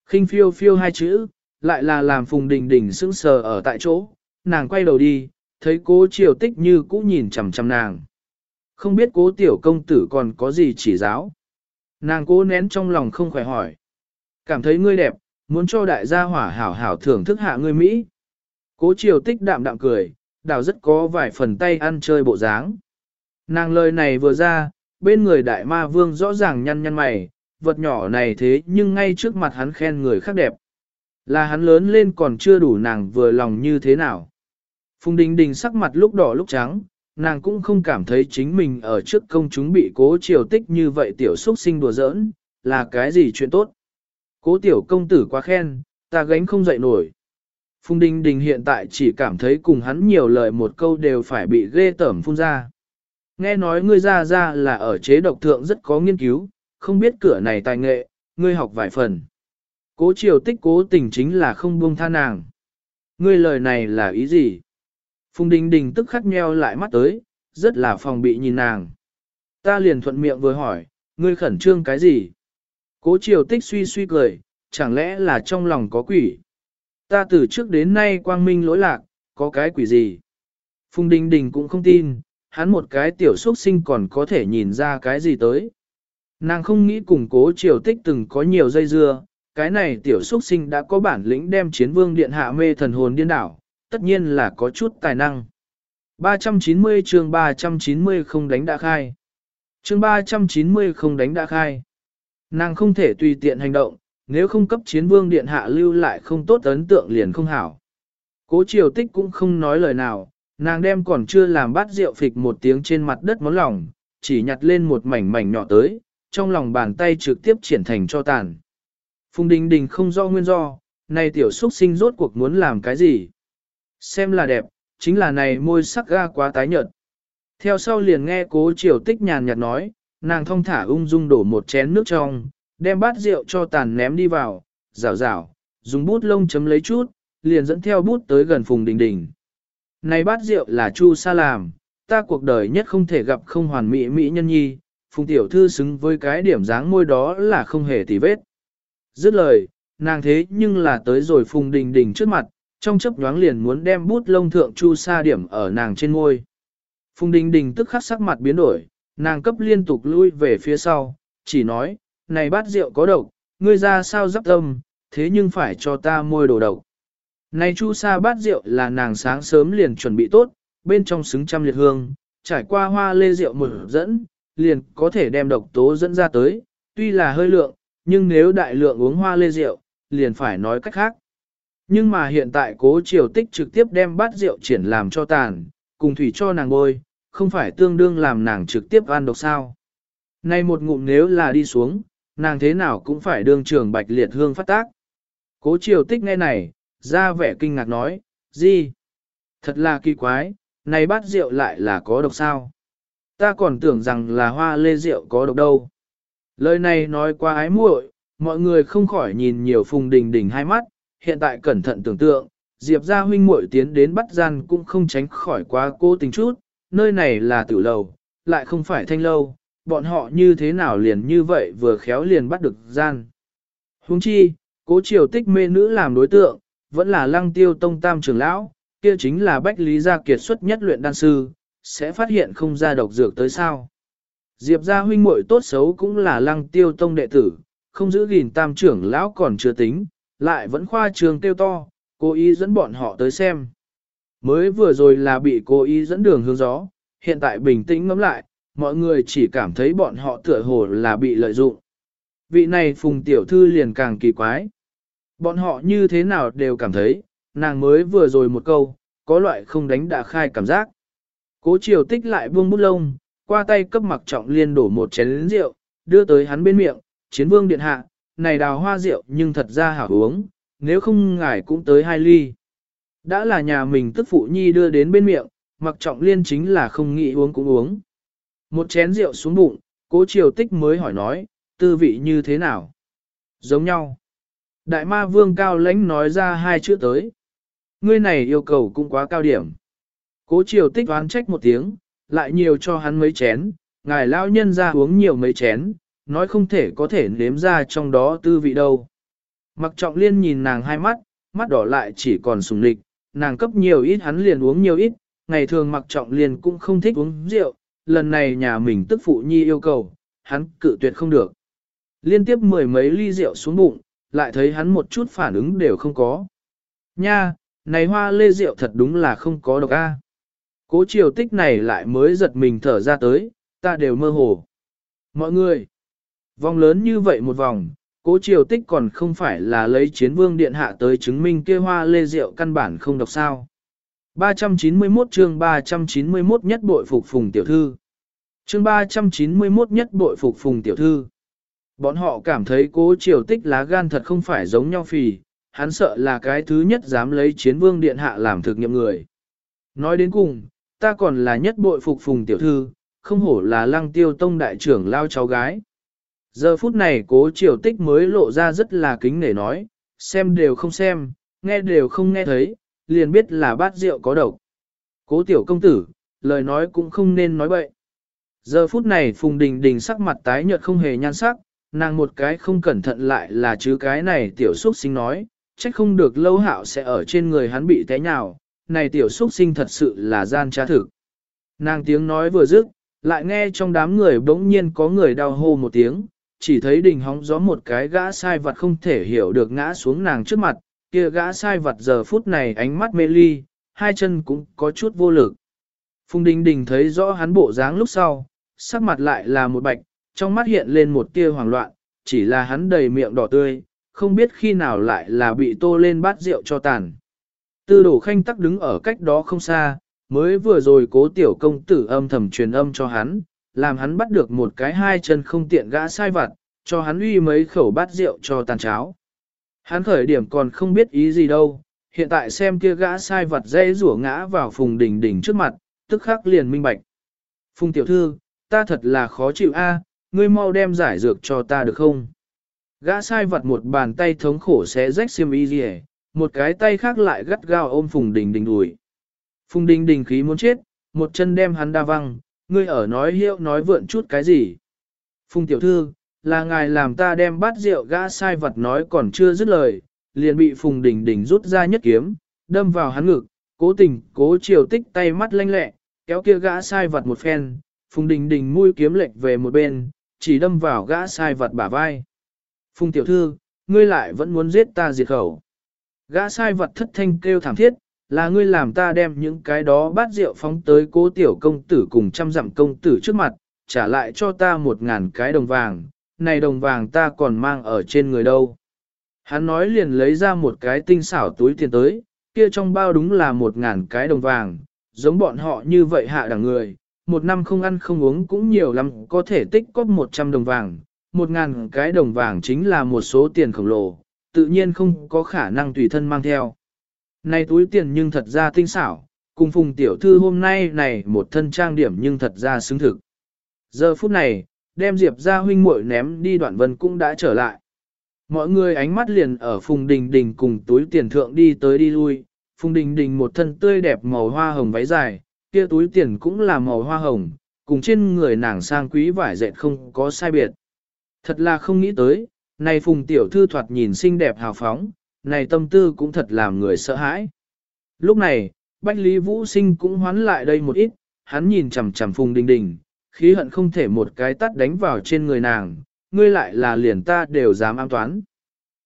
khinh phiêu phiêu hai chữ, lại là làm phùng đình đình sững sờ ở tại chỗ, nàng quay đầu đi, thấy cố triều tích như cũ nhìn chằm chằm nàng. Không biết cố tiểu công tử còn có gì chỉ giáo. Nàng cố nén trong lòng không khỏe hỏi. Cảm thấy ngươi đẹp, muốn cho đại gia hỏa hảo hảo thưởng thức hạ ngươi Mỹ. Cố triều tích đạm đạm cười, đào rất có vài phần tay ăn chơi bộ dáng. Nàng lời này vừa ra, bên người đại ma vương rõ ràng nhăn nhăn mày, vật nhỏ này thế nhưng ngay trước mặt hắn khen người khác đẹp. Là hắn lớn lên còn chưa đủ nàng vừa lòng như thế nào. Phùng Đình Đình sắc mặt lúc đỏ lúc trắng, nàng cũng không cảm thấy chính mình ở trước công chúng bị cố triều tích như vậy tiểu xuất sinh đùa giỡn, là cái gì chuyện tốt. Cố tiểu công tử quá khen, ta gánh không dậy nổi. Phùng Đình Đình hiện tại chỉ cảm thấy cùng hắn nhiều lời một câu đều phải bị ghê tởm phun ra. Nghe nói ngươi ra ra là ở chế độc thượng rất có nghiên cứu, không biết cửa này tài nghệ, ngươi học vài phần. Cố triều tích cố tình chính là không buông tha nàng. Ngươi lời này là ý gì? Phùng Đình Đình tức khắc nheo lại mắt tới, rất là phòng bị nhìn nàng. Ta liền thuận miệng vừa hỏi, ngươi khẩn trương cái gì? Cố triều tích suy suy cười, chẳng lẽ là trong lòng có quỷ? Ta từ trước đến nay quang minh lỗi lạc, có cái quỷ gì? Phùng Đình Đình cũng không tin, hắn một cái tiểu xuất sinh còn có thể nhìn ra cái gì tới. Nàng không nghĩ cùng cố triều tích từng có nhiều dây dưa, cái này tiểu xuất sinh đã có bản lĩnh đem chiến vương điện hạ mê thần hồn điên đảo, tất nhiên là có chút tài năng. 390 chương 390 không đánh đã khai. Chương 390 không đánh đã khai. Nàng không thể tùy tiện hành động, nếu không cấp chiến vương điện hạ lưu lại không tốt ấn tượng liền không hảo. Cố triều tích cũng không nói lời nào, nàng đem còn chưa làm bát rượu phịch một tiếng trên mặt đất món lòng, chỉ nhặt lên một mảnh mảnh nhỏ tới, trong lòng bàn tay trực tiếp triển thành cho tàn. Phùng Đình Đình không do nguyên do, này tiểu xuất sinh rốt cuộc muốn làm cái gì? Xem là đẹp, chính là này môi sắc ga quá tái nhợt. Theo sau liền nghe cố triều tích nhàn nhạt nói, nàng thong thả ung dung đổ một chén nước trong, đem bát rượu cho tàn ném đi vào, rào rào, dùng bút lông chấm lấy chút, liền dẫn theo bút tới gần Phùng Đình Đình. Này bát rượu là Chu Sa làm, ta cuộc đời nhất không thể gặp không hoàn mỹ mỹ nhân nhi, Phùng Tiểu Thư xứng với cái điểm dáng môi đó là không hề tì vết. Dứt lời, nàng thế nhưng là tới rồi Phùng Đình Đình trước mặt, trong chấp nhoáng liền muốn đem bút lông thượng Chu Sa điểm ở nàng trên môi. Phùng Đình Đình tức khắc sắc mặt biến đổi, nàng cấp liên tục lui về phía sau, chỉ nói, này bát rượu có độc, ngươi ra sao dắp tâm, thế nhưng phải cho ta môi đồ độc. Này chu sa bát rượu là nàng sáng sớm liền chuẩn bị tốt, bên trong xứng trăm liệt hương, trải qua hoa lê rượu một dẫn, liền có thể đem độc tố dẫn ra tới, tuy là hơi lượng, nhưng nếu đại lượng uống hoa lê rượu, liền phải nói cách khác. Nhưng mà hiện tại cố triều tích trực tiếp đem bát rượu triển làm cho tàn, cùng thủy cho nàng bôi, không phải tương đương làm nàng trực tiếp ăn độc sao. Này một ngụm nếu là đi xuống, nàng thế nào cũng phải đương trường bạch liệt hương phát tác. Cố triều tích nghe này, ra vẻ kinh ngạc nói, gì? Thật là kỳ quái, này bát rượu lại là có độc sao? Ta còn tưởng rằng là hoa lê rượu có độc đâu. Lời này nói qua ái muội, mọi người không khỏi nhìn nhiều phùng đình đình hai mắt, hiện tại cẩn thận tưởng tượng, Diệp gia huynh muội tiến đến bắt gian cũng không tránh khỏi quá cố tình chút, nơi này là tử lầu, lại không phải thanh lâu, bọn họ như thế nào liền như vậy vừa khéo liền bắt được gian. Huống chi, cố triều tích mê nữ làm đối tượng, vẫn là lăng tiêu tông tam trưởng lão, kia chính là bách lý gia kiệt xuất nhất luyện đan sư, sẽ phát hiện không ra độc dược tới sao. Diệp gia huynh muội tốt xấu cũng là lăng tiêu tông đệ tử, không giữ gìn tam trưởng lão còn chưa tính, lại vẫn khoa trường tiêu to, cố ý dẫn bọn họ tới xem. Mới vừa rồi là bị cố ý dẫn đường hướng gió, hiện tại bình tĩnh ngẫm lại, mọi người chỉ cảm thấy bọn họ tựa hồ là bị lợi dụng. Vị này phùng tiểu thư liền càng kỳ quái. Bọn họ như thế nào đều cảm thấy, nàng mới vừa rồi một câu, có loại không đánh đã khai cảm giác. Cố triều tích lại buông bút lông, qua tay cấp mặc trọng liên đổ một chén rượu, đưa tới hắn bên miệng, chiến vương điện hạ, này đào hoa rượu nhưng thật ra hảo uống, nếu không ngài cũng tới hai ly. Đã là nhà mình tức phụ nhi đưa đến bên miệng, mặc trọng liên chính là không nghĩ uống cũng uống. Một chén rượu xuống bụng, cố triều tích mới hỏi nói, tư vị như thế nào? Giống nhau. Đại ma vương cao lãnh nói ra hai chữ tới. Ngươi này yêu cầu cũng quá cao điểm. Cố triều tích oán trách một tiếng, lại nhiều cho hắn mấy chén, ngài lao nhân ra uống nhiều mấy chén, nói không thể có thể nếm ra trong đó tư vị đâu. Mặc trọng liên nhìn nàng hai mắt, mắt đỏ lại chỉ còn sùng lịch, nàng cấp nhiều ít hắn liền uống nhiều ít, ngày thường mặc trọng liên cũng không thích uống rượu, lần này nhà mình tức phụ nhi yêu cầu, hắn cự tuyệt không được. Liên tiếp mười mấy ly rượu xuống bụng, lại thấy hắn một chút phản ứng đều không có. Nha, này hoa lê rượu thật đúng là không có độc a. Cố triều tích này lại mới giật mình thở ra tới, ta đều mơ hồ. Mọi người, vòng lớn như vậy một vòng, cố triều tích còn không phải là lấy chiến vương điện hạ tới chứng minh kia hoa lê rượu căn bản không độc sao. 391 chương 391 nhất bội phục phùng tiểu thư. Chương 391 nhất bội phục phùng tiểu thư. Bọn họ cảm thấy cố triều tích lá gan thật không phải giống nhau phì, hắn sợ là cái thứ nhất dám lấy chiến vương điện hạ làm thực nghiệm người. Nói đến cùng, ta còn là nhất bội phục phùng tiểu thư, không hổ là lăng tiêu tông đại trưởng lao cháu gái. Giờ phút này cố triều tích mới lộ ra rất là kính nể nói, xem đều không xem, nghe đều không nghe thấy, liền biết là bát rượu có độc. Cố tiểu công tử, lời nói cũng không nên nói bậy. Giờ phút này Phùng Đình Đình sắc mặt tái nhợt không hề nhan sắc, nàng một cái không cẩn thận lại là chứ cái này tiểu xuất sinh nói, trách không được lâu hạo sẽ ở trên người hắn bị té nhào, này tiểu xuất sinh thật sự là gian trá thực. Nàng tiếng nói vừa dứt, lại nghe trong đám người bỗng nhiên có người đau hô một tiếng, chỉ thấy đình hóng gió một cái gã sai vật không thể hiểu được ngã xuống nàng trước mặt, kia gã sai vật giờ phút này ánh mắt mê ly, hai chân cũng có chút vô lực. Phùng Đình Đình thấy rõ hắn bộ dáng lúc sau, sắc mặt lại là một bạch, trong mắt hiện lên một tia hoảng loạn, chỉ là hắn đầy miệng đỏ tươi, không biết khi nào lại là bị tô lên bát rượu cho tàn. Tư đổ khanh tắc đứng ở cách đó không xa, mới vừa rồi cố tiểu công tử âm thầm truyền âm cho hắn, làm hắn bắt được một cái hai chân không tiện gã sai vặt, cho hắn uy mấy khẩu bát rượu cho tàn cháo. Hắn khởi điểm còn không biết ý gì đâu, hiện tại xem kia gã sai vật dây rủa ngã vào phùng đỉnh đỉnh trước mặt, tức khắc liền minh bạch. Phùng tiểu thư, ta thật là khó chịu a, ngươi mau đem giải dược cho ta được không? Gã sai vật một bàn tay thống khổ xé rách xiêm y gì một cái tay khác lại gắt gao ôm phùng đình đình đùi. Phùng đình đình khí muốn chết, một chân đem hắn đa văng, ngươi ở nói hiệu nói vượn chút cái gì? Phùng tiểu thư, là ngài làm ta đem bát rượu gã sai vật nói còn chưa dứt lời, liền bị Phùng Đình Đình rút ra nhất kiếm, đâm vào hắn ngực, cố tình, cố chiều tích tay mắt lanh lẹ, kéo kia gã sai vật một phen, Phùng Đình Đình mũi kiếm lệch về một bên, chỉ đâm vào gã sai vật bả vai. Phùng tiểu thư, ngươi lại vẫn muốn giết ta diệt khẩu. Gã sai vật thất thanh kêu thảm thiết, là ngươi làm ta đem những cái đó bát rượu phóng tới cố tiểu công tử cùng trăm dặm công tử trước mặt, trả lại cho ta một ngàn cái đồng vàng, này đồng vàng ta còn mang ở trên người đâu. Hắn nói liền lấy ra một cái tinh xảo túi tiền tới, kia trong bao đúng là một ngàn cái đồng vàng, giống bọn họ như vậy hạ đẳng người, một năm không ăn không uống cũng nhiều lắm, có thể tích cóp một trăm đồng vàng, một ngàn cái đồng vàng chính là một số tiền khổng lồ, tự nhiên không có khả năng tùy thân mang theo. Này túi tiền nhưng thật ra tinh xảo, cùng phùng tiểu thư hôm nay này một thân trang điểm nhưng thật ra xứng thực. Giờ phút này, đem Diệp ra huynh muội ném đi đoạn vân cũng đã trở lại. Mọi người ánh mắt liền ở Phùng Đình Đình cùng túi tiền thượng đi tới đi lui, Phùng Đình Đình một thân tươi đẹp màu hoa hồng váy dài, kia túi tiền cũng là màu hoa hồng, cùng trên người nàng sang quý vải dệt không có sai biệt. Thật là không nghĩ tới, này Phùng Tiểu Thư thoạt nhìn xinh đẹp hào phóng, này tâm tư cũng thật làm người sợ hãi. Lúc này, Bách Lý Vũ Sinh cũng hoán lại đây một ít, hắn nhìn chằm chằm Phùng Đình Đình, khí hận không thể một cái tắt đánh vào trên người nàng, ngươi lại là liền ta đều dám am toán.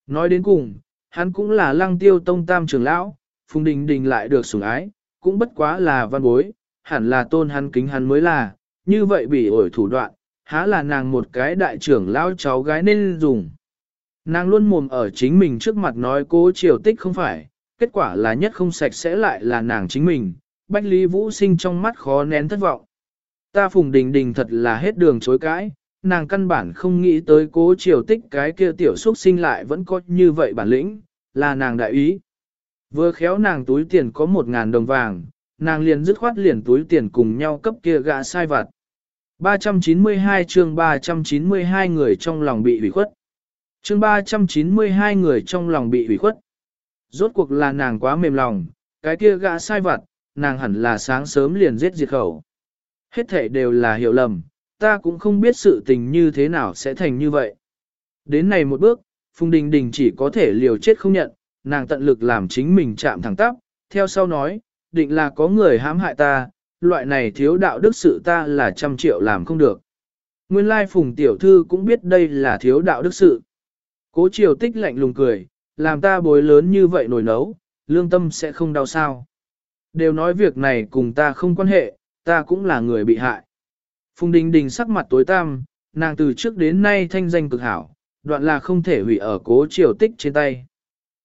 Nói đến cùng, hắn cũng là lăng tiêu tông tam trưởng lão, Phùng Đình Đình lại được sủng ái, cũng bất quá là văn bối, hẳn là tôn hắn kính hắn mới là, như vậy bị ổi thủ đoạn, há là nàng một cái đại trưởng lão cháu gái nên dùng. Nàng luôn mồm ở chính mình trước mặt nói cố triều tích không phải, kết quả là nhất không sạch sẽ lại là nàng chính mình, Bách Lý Vũ sinh trong mắt khó nén thất vọng. Ta Phùng Đình Đình thật là hết đường chối cãi, nàng căn bản không nghĩ tới cố triều tích cái kia tiểu xuất sinh lại vẫn có như vậy bản lĩnh, là nàng đại ý. Vừa khéo nàng túi tiền có một ngàn đồng vàng, nàng liền dứt khoát liền túi tiền cùng nhau cấp kia gã sai vặt. 392 chương 392 người trong lòng bị hủy khuất. Chương 392 người trong lòng bị hủy khuất. Rốt cuộc là nàng quá mềm lòng, cái kia gã sai vặt, nàng hẳn là sáng sớm liền giết diệt khẩu. Hết thể đều là hiểu lầm, ta cũng không biết sự tình như thế nào sẽ thành như vậy. Đến này một bước, Phùng Đình Đình chỉ có thể liều chết không nhận, nàng tận lực làm chính mình chạm thẳng tắp, theo sau nói, định là có người hãm hại ta, loại này thiếu đạo đức sự ta là trăm triệu làm không được. Nguyên lai Phùng Tiểu Thư cũng biết đây là thiếu đạo đức sự. Cố triều tích lạnh lùng cười, làm ta bối lớn như vậy nổi nấu, lương tâm sẽ không đau sao. Đều nói việc này cùng ta không quan hệ, ta cũng là người bị hại. Phùng Đình Đình sắc mặt tối tăm, nàng từ trước đến nay thanh danh cực hảo, đoạn là không thể hủy ở cố triều tích trên tay.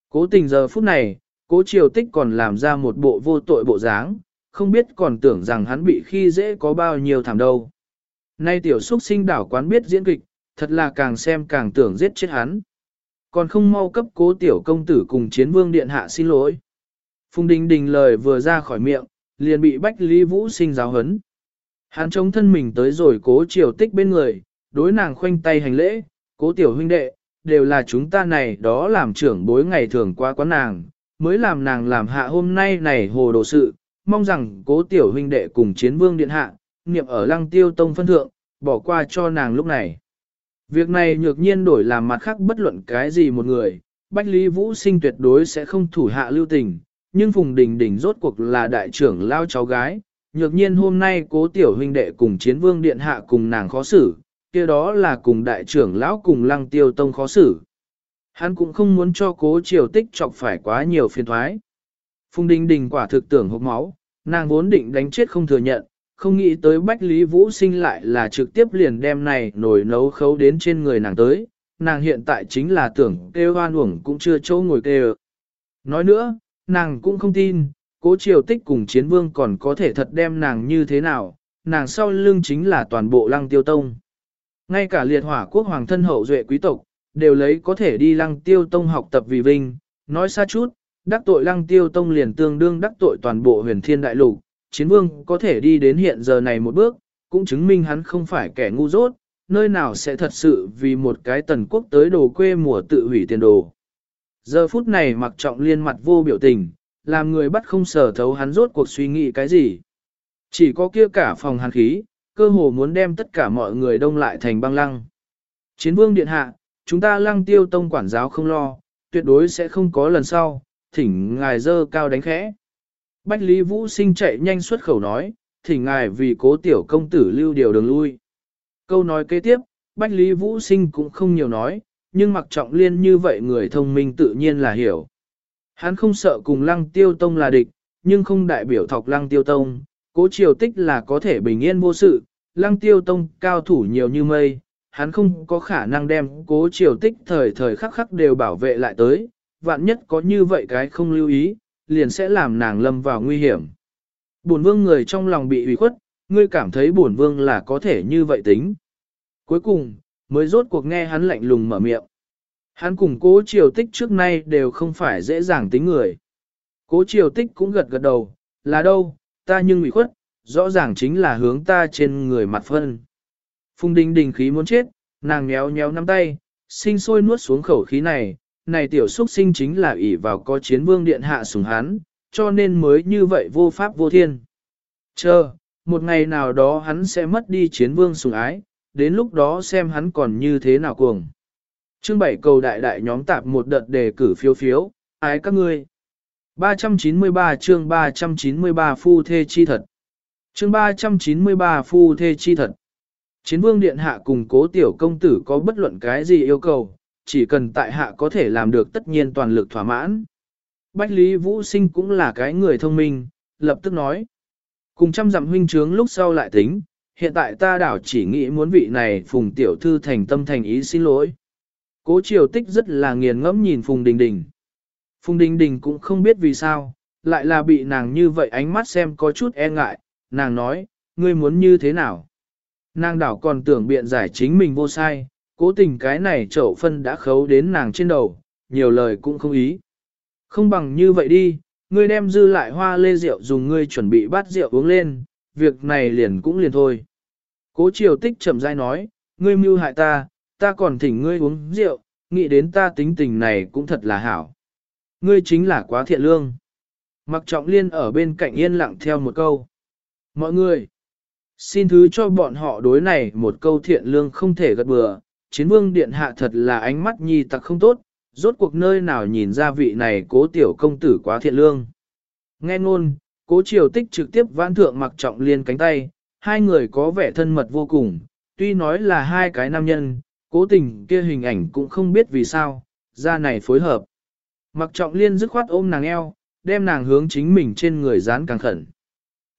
Cố tình giờ phút này, cố triều tích còn làm ra một bộ vô tội bộ dáng, không biết còn tưởng rằng hắn bị khi dễ có bao nhiêu thảm đâu. Nay tiểu xuất sinh đảo quán biết diễn kịch, thật là càng xem càng tưởng giết chết hắn. Còn không mau cấp cố tiểu công tử cùng chiến vương điện hạ xin lỗi. Phùng Đình Đình lời vừa ra khỏi miệng, liền bị Bách Lý Vũ sinh giáo hấn. Hắn chống thân mình tới rồi cố triều tích bên người, đối nàng khoanh tay hành lễ, cố tiểu huynh đệ, đều là chúng ta này đó làm trưởng bối ngày thường qua quán nàng, mới làm nàng làm hạ hôm nay này hồ đồ sự, mong rằng cố tiểu huynh đệ cùng chiến vương điện hạ, niệm ở lăng tiêu tông phân thượng, bỏ qua cho nàng lúc này. Việc này nhược nhiên đổi làm mặt khác bất luận cái gì một người, Bách Lý Vũ sinh tuyệt đối sẽ không thủ hạ lưu tình, nhưng Phùng Đình Đình rốt cuộc là đại trưởng lao cháu gái, nhược nhiên hôm nay cố tiểu huynh đệ cùng chiến vương điện hạ cùng nàng khó xử, kia đó là cùng đại trưởng lão cùng lăng tiêu tông khó xử. Hắn cũng không muốn cho cố triều tích chọc phải quá nhiều phiền thoái. Phùng Đình Đình quả thực tưởng hốc máu, nàng vốn định đánh chết không thừa nhận, không nghĩ tới Bách Lý Vũ sinh lại là trực tiếp liền đem này nồi nấu khấu đến trên người nàng tới, nàng hiện tại chính là tưởng kêu hoan uổng cũng chưa chỗ ngồi kêu. Nói nữa, nàng cũng không tin, cố triều tích cùng chiến vương còn có thể thật đem nàng như thế nào, nàng sau lưng chính là toàn bộ lăng tiêu tông. Ngay cả liệt hỏa quốc hoàng thân hậu duệ quý tộc, đều lấy có thể đi lăng tiêu tông học tập vì vinh, nói xa chút, đắc tội lăng tiêu tông liền tương đương đắc tội toàn bộ huyền thiên đại lục, chiến vương có thể đi đến hiện giờ này một bước, cũng chứng minh hắn không phải kẻ ngu dốt, nơi nào sẽ thật sự vì một cái tần quốc tới đồ quê mùa tự hủy tiền đồ. Giờ phút này mặc trọng liên mặt vô biểu tình, làm người bắt không sở thấu hắn rốt cuộc suy nghĩ cái gì. Chỉ có kia cả phòng hàn khí, cơ hồ muốn đem tất cả mọi người đông lại thành băng lăng. Chiến vương điện hạ, chúng ta lăng tiêu tông quản giáo không lo, tuyệt đối sẽ không có lần sau, thỉnh ngài dơ cao đánh khẽ. Bách Lý Vũ sinh chạy nhanh xuất khẩu nói, thỉnh ngài vì cố tiểu công tử lưu điều đường lui. Câu nói kế tiếp, Bách Lý Vũ sinh cũng không nhiều nói, nhưng mặc trọng liên như vậy người thông minh tự nhiên là hiểu. Hắn không sợ cùng lăng tiêu tông là địch, nhưng không đại biểu thọc lăng tiêu tông, cố triều tích là có thể bình yên vô sự, lăng tiêu tông cao thủ nhiều như mây, hắn không có khả năng đem cố triều tích thời thời khắc khắc đều bảo vệ lại tới, vạn nhất có như vậy cái không lưu ý, liền sẽ làm nàng lâm vào nguy hiểm. Bổn vương người trong lòng bị ủy khuất, ngươi cảm thấy bổn vương là có thể như vậy tính. Cuối cùng, mới rốt cuộc nghe hắn lạnh lùng mở miệng. Hắn cùng cố triều tích trước nay đều không phải dễ dàng tính người. Cố triều tích cũng gật gật đầu, là đâu, ta nhưng ủy khuất, rõ ràng chính là hướng ta trên người mặt phân. Phùng đình đình khí muốn chết, nàng nhéo nhéo nắm tay, sinh sôi nuốt xuống khẩu khí này, này tiểu xuất sinh chính là ỷ vào có chiến vương điện hạ sủng hắn, cho nên mới như vậy vô pháp vô thiên. Chờ, một ngày nào đó hắn sẽ mất đi chiến vương sủng ái, đến lúc đó xem hắn còn như thế nào cuồng. Chương bảy cầu đại đại nhóm tạp một đợt đề cử phiếu phiếu, ái các ngươi. 393 chương 393 phu thê chi thật. Chương 393 phu thê chi thật. Chiến vương điện hạ cùng cố tiểu công tử có bất luận cái gì yêu cầu, chỉ cần tại hạ có thể làm được tất nhiên toàn lực thỏa mãn. Bách Lý Vũ Sinh cũng là cái người thông minh, lập tức nói. Cùng trăm dặm huynh trướng lúc sau lại tính, hiện tại ta đảo chỉ nghĩ muốn vị này phùng tiểu thư thành tâm thành ý xin lỗi. Cố triều tích rất là nghiền ngẫm nhìn phùng đình đình. Phùng đình đình cũng không biết vì sao, lại là bị nàng như vậy ánh mắt xem có chút e ngại, nàng nói, ngươi muốn như thế nào? Nàng đảo còn tưởng biện giải chính mình vô sai, cố tình cái này chậu phân đã khấu đến nàng trên đầu, nhiều lời cũng không ý. Không bằng như vậy đi, ngươi đem dư lại hoa lê rượu dùng ngươi chuẩn bị bát rượu uống lên, việc này liền cũng liền thôi. Cố triều tích chậm rãi nói, ngươi mưu hại ta, ta còn thỉnh ngươi uống rượu, nghĩ đến ta tính tình này cũng thật là hảo. Ngươi chính là quá thiện lương. Mặc trọng liên ở bên cạnh yên lặng theo một câu. Mọi người, xin thứ cho bọn họ đối này một câu thiện lương không thể gật bừa, chiến vương điện hạ thật là ánh mắt nhi tặc không tốt, rốt cuộc nơi nào nhìn ra vị này cố tiểu công tử quá thiện lương. Nghe ngôn, cố triều tích trực tiếp vãn thượng mặc trọng liên cánh tay, hai người có vẻ thân mật vô cùng, tuy nói là hai cái nam nhân, cố tình kia hình ảnh cũng không biết vì sao, ra này phối hợp. Mặc trọng liên dứt khoát ôm nàng eo, đem nàng hướng chính mình trên người dán càng khẩn.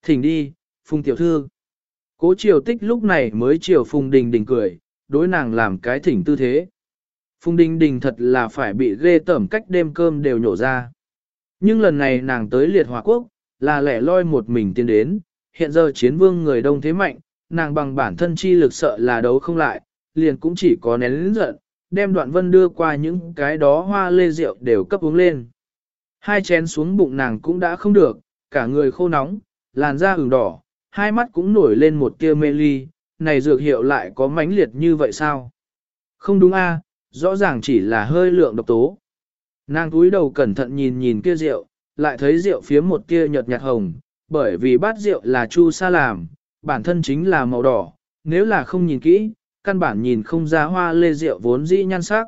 Thỉnh đi, phùng tiểu thư. Cố triều tích lúc này mới chiều phùng đình đình cười, đối nàng làm cái thỉnh tư thế. Phùng Đình Đình thật là phải bị ghê tởm cách đêm cơm đều nhổ ra. Nhưng lần này nàng tới liệt hòa quốc, là lẻ loi một mình tiến đến, hiện giờ chiến vương người đông thế mạnh, nàng bằng bản thân chi lực sợ là đấu không lại, liền cũng chỉ có nén lĩnh giận, đem đoạn vân đưa qua những cái đó hoa lê rượu đều cấp uống lên. Hai chén xuống bụng nàng cũng đã không được, cả người khô nóng, làn da ửng đỏ, hai mắt cũng nổi lên một tia mê ly, này dược hiệu lại có mãnh liệt như vậy sao? Không đúng a, rõ ràng chỉ là hơi lượng độc tố. Nàng túi đầu cẩn thận nhìn nhìn kia rượu, lại thấy rượu phía một tia nhợt nhạt hồng, bởi vì bát rượu là chu sa làm, bản thân chính là màu đỏ, nếu là không nhìn kỹ, căn bản nhìn không ra hoa lê rượu vốn dĩ nhan sắc.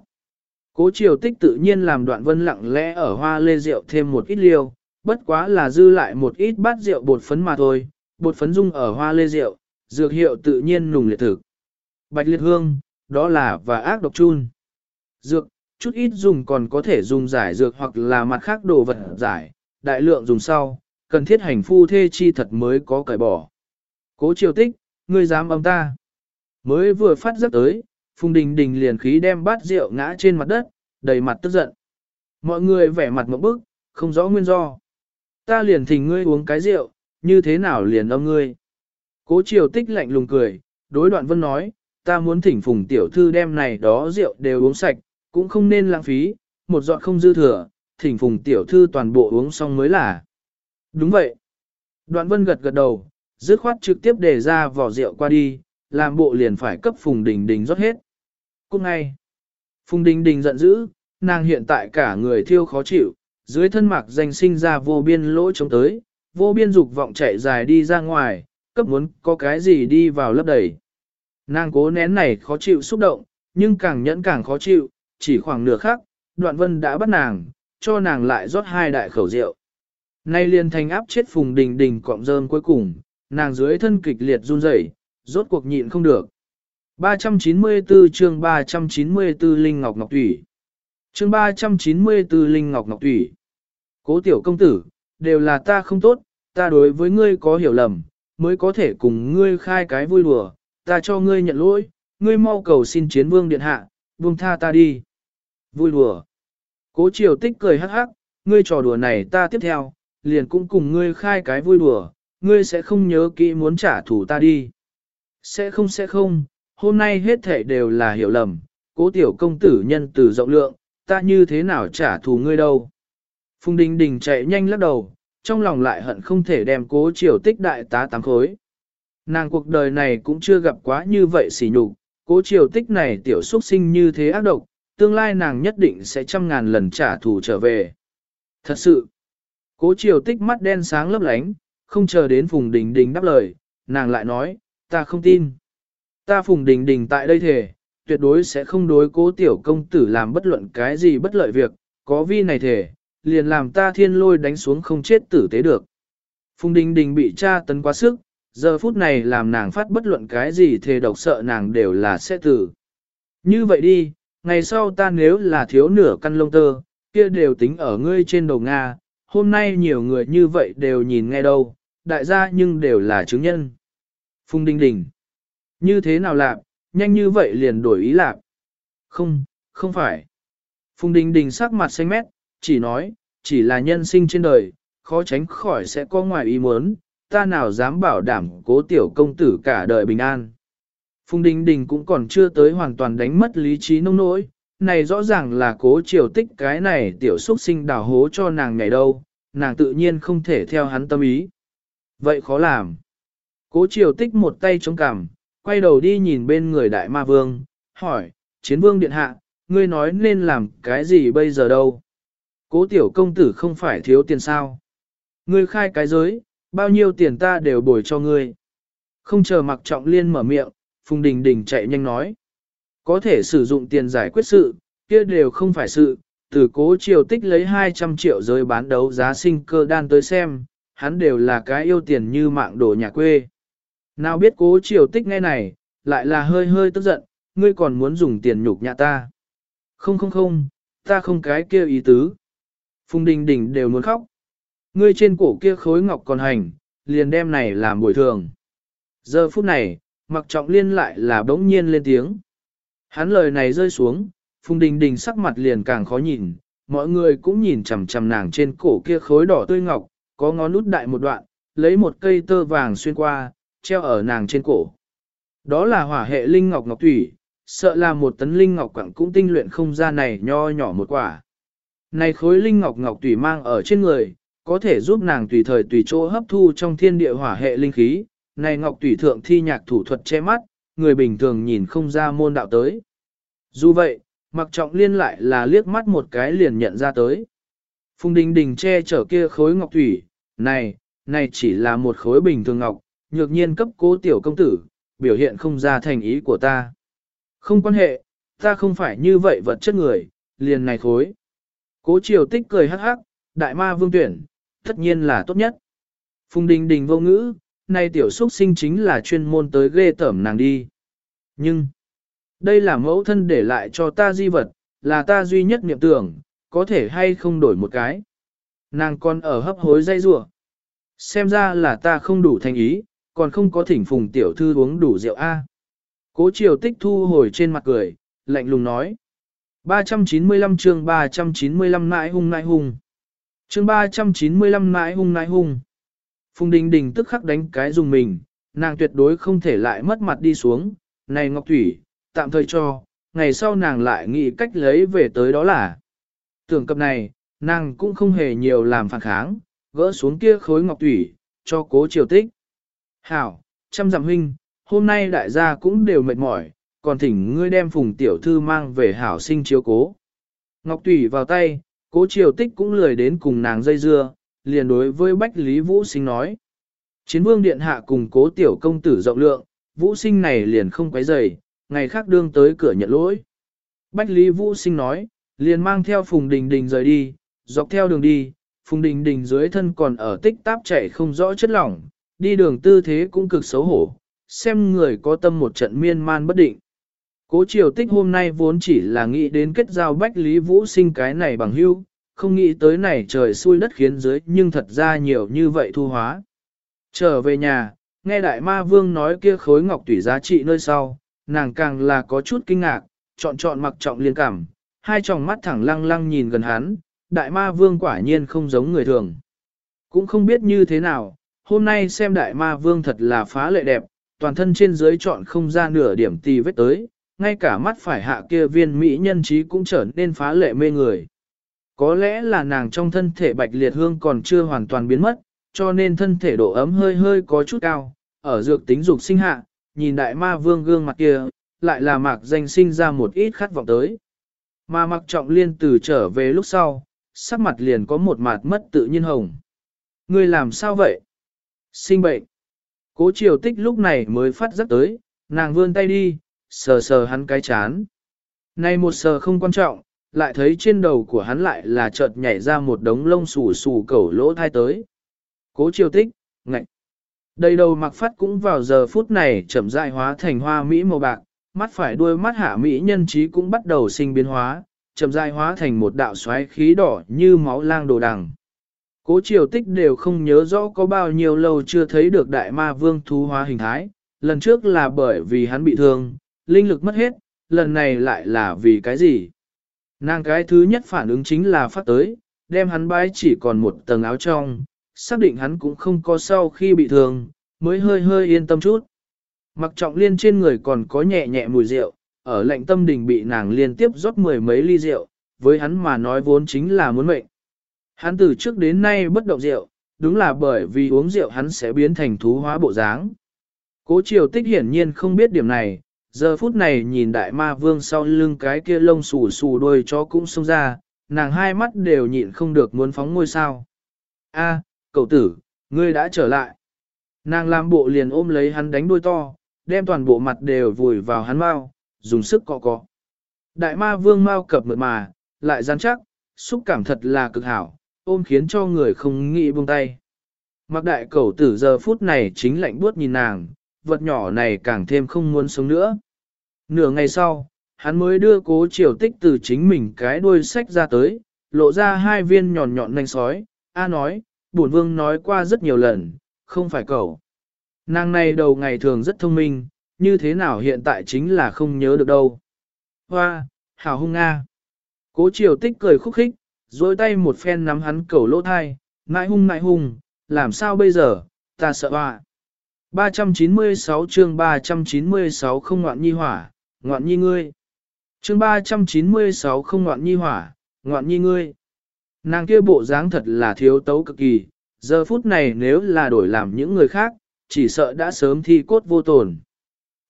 Cố triều tích tự nhiên làm đoạn vân lặng lẽ ở hoa lê rượu thêm một ít liêu, bất quá là dư lại một ít bát rượu bột phấn mà thôi, bột phấn dung ở hoa lê rượu, dược hiệu tự nhiên nùng liệt thực. Bạch liệt hương, đó là và ác độc chun. Dược, chút ít dùng còn có thể dùng giải dược hoặc là mặt khác đồ vật giải, đại lượng dùng sau, cần thiết hành phu thê chi thật mới có cải bỏ. Cố triều tích, ngươi dám âm ta. Mới vừa phát giấc tới, Phùng Đình Đình liền khí đem bát rượu ngã trên mặt đất, đầy mặt tức giận. Mọi người vẻ mặt một bức, không rõ nguyên do. Ta liền thỉnh ngươi uống cái rượu, như thế nào liền âm ngươi. Cố triều tích lạnh lùng cười, đối đoạn vân nói, ta muốn thỉnh Phùng tiểu thư đem này đó rượu đều uống sạch, cũng không nên lãng phí, một giọt không dư thừa, thỉnh Phùng tiểu thư toàn bộ uống xong mới là. Đúng vậy. Đoạn vân gật gật đầu, dứt khoát trực tiếp để ra vỏ rượu qua đi, làm bộ liền phải cấp Phùng Đình Đình rót hết. Cũng ngay, Phùng Đình Đình giận dữ, nàng hiện tại cả người thiêu khó chịu, dưới thân mạc danh sinh ra vô biên lỗ chống tới, vô biên dục vọng chạy dài đi ra ngoài, cấp muốn có cái gì đi vào lấp đầy. Nàng cố nén này khó chịu xúc động, nhưng càng nhẫn càng khó chịu, chỉ khoảng nửa khắc, đoạn vân đã bắt nàng, cho nàng lại rót hai đại khẩu rượu. Nay liền thành áp chết phùng đình đình cọng rơm cuối cùng, nàng dưới thân kịch liệt run rẩy, rốt cuộc nhịn không được. 394 chương 394 Linh Ngọc Ngọc Thủy Chương 394 Linh Ngọc Ngọc Thủy Cố tiểu công tử, đều là ta không tốt, ta đối với ngươi có hiểu lầm, mới có thể cùng ngươi khai cái vui đùa, ta cho ngươi nhận lỗi, ngươi mau cầu xin chiến vương điện hạ, buông tha ta đi. Vui đùa. Cố triều tích cười hắc hắc, ngươi trò đùa này ta tiếp theo, liền cũng cùng ngươi khai cái vui đùa, ngươi sẽ không nhớ kỹ muốn trả thù ta đi. Sẽ không sẽ không, hôm nay hết thể đều là hiểu lầm, cố tiểu công tử nhân từ rộng lượng, ta như thế nào trả thù ngươi đâu. Phùng Đình Đình chạy nhanh lắc đầu, trong lòng lại hận không thể đem cố triều tích đại tá tám khối. Nàng cuộc đời này cũng chưa gặp quá như vậy xỉ nhục, cố triều tích này tiểu xuất sinh như thế ác độc, tương lai nàng nhất định sẽ trăm ngàn lần trả thù trở về. Thật sự, cố triều tích mắt đen sáng lấp lánh, không chờ đến Phùng Đình Đình đáp lời, nàng lại nói, ta không tin. Ta Phùng Đình Đình tại đây thể, tuyệt đối sẽ không đối cố tiểu công tử làm bất luận cái gì bất lợi việc, có vi này thể, liền làm ta thiên lôi đánh xuống không chết tử tế được. Phùng Đình Đình bị tra tấn quá sức, giờ phút này làm nàng phát bất luận cái gì thề độc sợ nàng đều là sẽ tử. Như vậy đi, ngày sau ta nếu là thiếu nửa căn lông tơ, kia đều tính ở ngươi trên đầu Nga, hôm nay nhiều người như vậy đều nhìn nghe đâu, đại gia nhưng đều là chứng nhân. Phùng Đình Đình. Như thế nào lạp, nhanh như vậy liền đổi ý lạp. Không, không phải. Phùng Đình Đình sắc mặt xanh mét, chỉ nói, chỉ là nhân sinh trên đời, khó tránh khỏi sẽ có ngoài ý muốn, ta nào dám bảo đảm cố tiểu công tử cả đời bình an. Phùng Đình Đình cũng còn chưa tới hoàn toàn đánh mất lý trí nông nỗi, này rõ ràng là cố triều tích cái này tiểu xuất sinh đào hố cho nàng ngày đâu, nàng tự nhiên không thể theo hắn tâm ý. Vậy khó làm. Cố triều tích một tay chống cằm, quay đầu đi nhìn bên người đại ma vương, hỏi, chiến vương điện hạ, ngươi nói nên làm cái gì bây giờ đâu? Cố tiểu công tử không phải thiếu tiền sao? Ngươi khai cái giới, bao nhiêu tiền ta đều bồi cho ngươi. Không chờ mặc trọng liên mở miệng, Phùng Đình Đình chạy nhanh nói. Có thể sử dụng tiền giải quyết sự, kia đều không phải sự, từ cố triều tích lấy 200 triệu giới bán đấu giá sinh cơ đan tới xem, hắn đều là cái yêu tiền như mạng đồ nhà quê. Nào biết cố triều tích nghe này, lại là hơi hơi tức giận, ngươi còn muốn dùng tiền nhục nhà ta. Không không không, ta không cái kia ý tứ. Phùng Đình Đình đều muốn khóc. Ngươi trên cổ kia khối ngọc còn hành, liền đem này làm bồi thường. Giờ phút này, mặc trọng liên lại là bỗng nhiên lên tiếng. Hắn lời này rơi xuống, Phùng Đình Đình sắc mặt liền càng khó nhìn, mọi người cũng nhìn chằm chằm nàng trên cổ kia khối đỏ tươi ngọc, có ngón nút đại một đoạn, lấy một cây tơ vàng xuyên qua, treo ở nàng trên cổ. Đó là hỏa hệ linh ngọc ngọc thủy, sợ là một tấn linh ngọc quặng cũng tinh luyện không ra này nho nhỏ một quả. Này khối linh ngọc ngọc tùy mang ở trên người, có thể giúp nàng tùy thời tùy chỗ hấp thu trong thiên địa hỏa hệ linh khí, này ngọc tùy thượng thi nhạc thủ thuật che mắt, người bình thường nhìn không ra môn đạo tới. Dù vậy, mặc trọng liên lại là liếc mắt một cái liền nhận ra tới. Phùng đình đình che chở kia khối ngọc thủy, này, này chỉ là một khối bình thường ngọc, nhược nhiên cấp cố tiểu công tử, biểu hiện không ra thành ý của ta. Không quan hệ, ta không phải như vậy vật chất người, liền này khối. Cố triều tích cười hắc hắc, đại ma vương tuyển, tất nhiên là tốt nhất. Phùng đình đình vô ngữ, nay tiểu xuất sinh chính là chuyên môn tới ghê tởm nàng đi. Nhưng, đây là mẫu thân để lại cho ta di vật, là ta duy nhất niệm tưởng, có thể hay không đổi một cái. Nàng còn ở hấp hối dây rủa Xem ra là ta không đủ thành ý, còn không có thỉnh phùng tiểu thư uống đủ rượu A. Cố triều tích thu hồi trên mặt cười, lạnh lùng nói. 395 chương 395 nãi hung nãi hung. Chương 395 nãi hung nãi hung. Phùng Đình Đình tức khắc đánh cái dùng mình, nàng tuyệt đối không thể lại mất mặt đi xuống. Này Ngọc Thủy, tạm thời cho, ngày sau nàng lại nghĩ cách lấy về tới đó là. Tưởng cập này, nàng cũng không hề nhiều làm phản kháng, gỡ xuống kia khối Ngọc Thủy, cho cố triều tích. Hảo, trăm dặm huynh, hôm nay đại gia cũng đều mệt mỏi, còn thỉnh ngươi đem phùng tiểu thư mang về hảo sinh chiếu cố. Ngọc Thủy vào tay, cố triều tích cũng lười đến cùng nàng dây dưa, liền đối với Bách Lý Vũ Sinh nói. Chiến vương điện hạ cùng cố tiểu công tử rộng lượng, Vũ Sinh này liền không quấy rầy, ngày khác đương tới cửa nhận lỗi. Bách Lý Vũ Sinh nói, liền mang theo Phùng Đình Đình rời đi, dọc theo đường đi, Phùng Đình Đình dưới thân còn ở tích táp chạy không rõ chất lỏng, đi đường tư thế cũng cực xấu hổ, xem người có tâm một trận miên man bất định. Cố triều tích hôm nay vốn chỉ là nghĩ đến kết giao Bách Lý Vũ sinh cái này bằng hữu không nghĩ tới này trời xui đất khiến dưới nhưng thật ra nhiều như vậy thu hóa. Trở về nhà, nghe đại ma vương nói kia khối ngọc tủy giá trị nơi sau, nàng càng là có chút kinh ngạc, chọn chọn mặc trọng liên cảm, hai tròng mắt thẳng lăng lăng nhìn gần hắn, đại ma vương quả nhiên không giống người thường. Cũng không biết như thế nào, hôm nay xem đại ma vương thật là phá lệ đẹp, toàn thân trên dưới chọn không ra nửa điểm tì vết tới, ngay cả mắt phải hạ kia viên mỹ nhân trí cũng trở nên phá lệ mê người. Có lẽ là nàng trong thân thể bạch liệt hương còn chưa hoàn toàn biến mất, cho nên thân thể độ ấm hơi hơi có chút cao, ở dược tính dục sinh hạ, nhìn đại ma vương gương mặt kia, lại là mạc danh sinh ra một ít khát vọng tới. Mà mặc trọng liên từ trở về lúc sau, sắc mặt liền có một mặt mất tự nhiên hồng. Ngươi làm sao vậy? Sinh bệnh. Cố triều tích lúc này mới phát giấc tới, nàng vươn tay đi, sờ sờ hắn cái chán. Này một sờ không quan trọng, lại thấy trên đầu của hắn lại là chợt nhảy ra một đống lông xù xù cẩu lỗ thai tới. Cố chiêu tích, ngạnh, Đầy đầu mặc phát cũng vào giờ phút này chậm rãi hóa thành hoa mỹ màu bạc, mắt phải đuôi mắt hạ mỹ nhân trí cũng bắt đầu sinh biến hóa, chậm rãi hóa thành một đạo xoáy khí đỏ như máu lang đồ đằng. Cố triều tích đều không nhớ rõ có bao nhiêu lâu chưa thấy được đại ma vương thú hóa hình thái, lần trước là bởi vì hắn bị thương, linh lực mất hết, lần này lại là vì cái gì? Nàng cái thứ nhất phản ứng chính là phát tới, đem hắn bái chỉ còn một tầng áo trong, xác định hắn cũng không có sau khi bị thương, mới hơi hơi yên tâm chút. Mặc trọng liên trên người còn có nhẹ nhẹ mùi rượu, ở lệnh tâm đình bị nàng liên tiếp rót mười mấy ly rượu, với hắn mà nói vốn chính là muốn mệnh. Hắn từ trước đến nay bất động rượu, đúng là bởi vì uống rượu hắn sẽ biến thành thú hóa bộ dáng. Cố triều tích hiển nhiên không biết điểm này, giờ phút này nhìn đại ma vương sau lưng cái kia lông xù xù đôi chó cũng xông ra, nàng hai mắt đều nhịn không được muốn phóng ngôi sao. A, cậu tử, ngươi đã trở lại. Nàng làm bộ liền ôm lấy hắn đánh đuôi to, đem toàn bộ mặt đều vùi vào hắn mau, dùng sức cọ cọ. Đại ma vương mau cập mượt mà, lại rắn chắc, xúc cảm thật là cực hảo, ôm khiến cho người không nghĩ buông tay. Mặc đại cẩu tử giờ phút này chính lạnh buốt nhìn nàng, vật nhỏ này càng thêm không muốn sống nữa. Nửa ngày sau, hắn mới đưa cố triều tích từ chính mình cái đuôi sách ra tới, lộ ra hai viên nhọn nhọn nanh sói, A nói, bổn vương nói qua rất nhiều lần, không phải cậu. Nàng này đầu ngày thường rất thông minh, như thế nào hiện tại chính là không nhớ được đâu. Hoa, hào hung Nga. Cố triều tích cười khúc khích, dối tay một phen nắm hắn cầu lỗ thai, nại hung nại hung, làm sao bây giờ, ta sợ hoa. 396 chương 396 không ngoạn nhi hỏa, ngoạn nhi ngươi. chương 396 không ngoạn nhi hỏa, ngoạn nhi ngươi. Nàng kia bộ dáng thật là thiếu tấu cực kỳ, giờ phút này nếu là đổi làm những người khác, chỉ sợ đã sớm thi cốt vô tổn.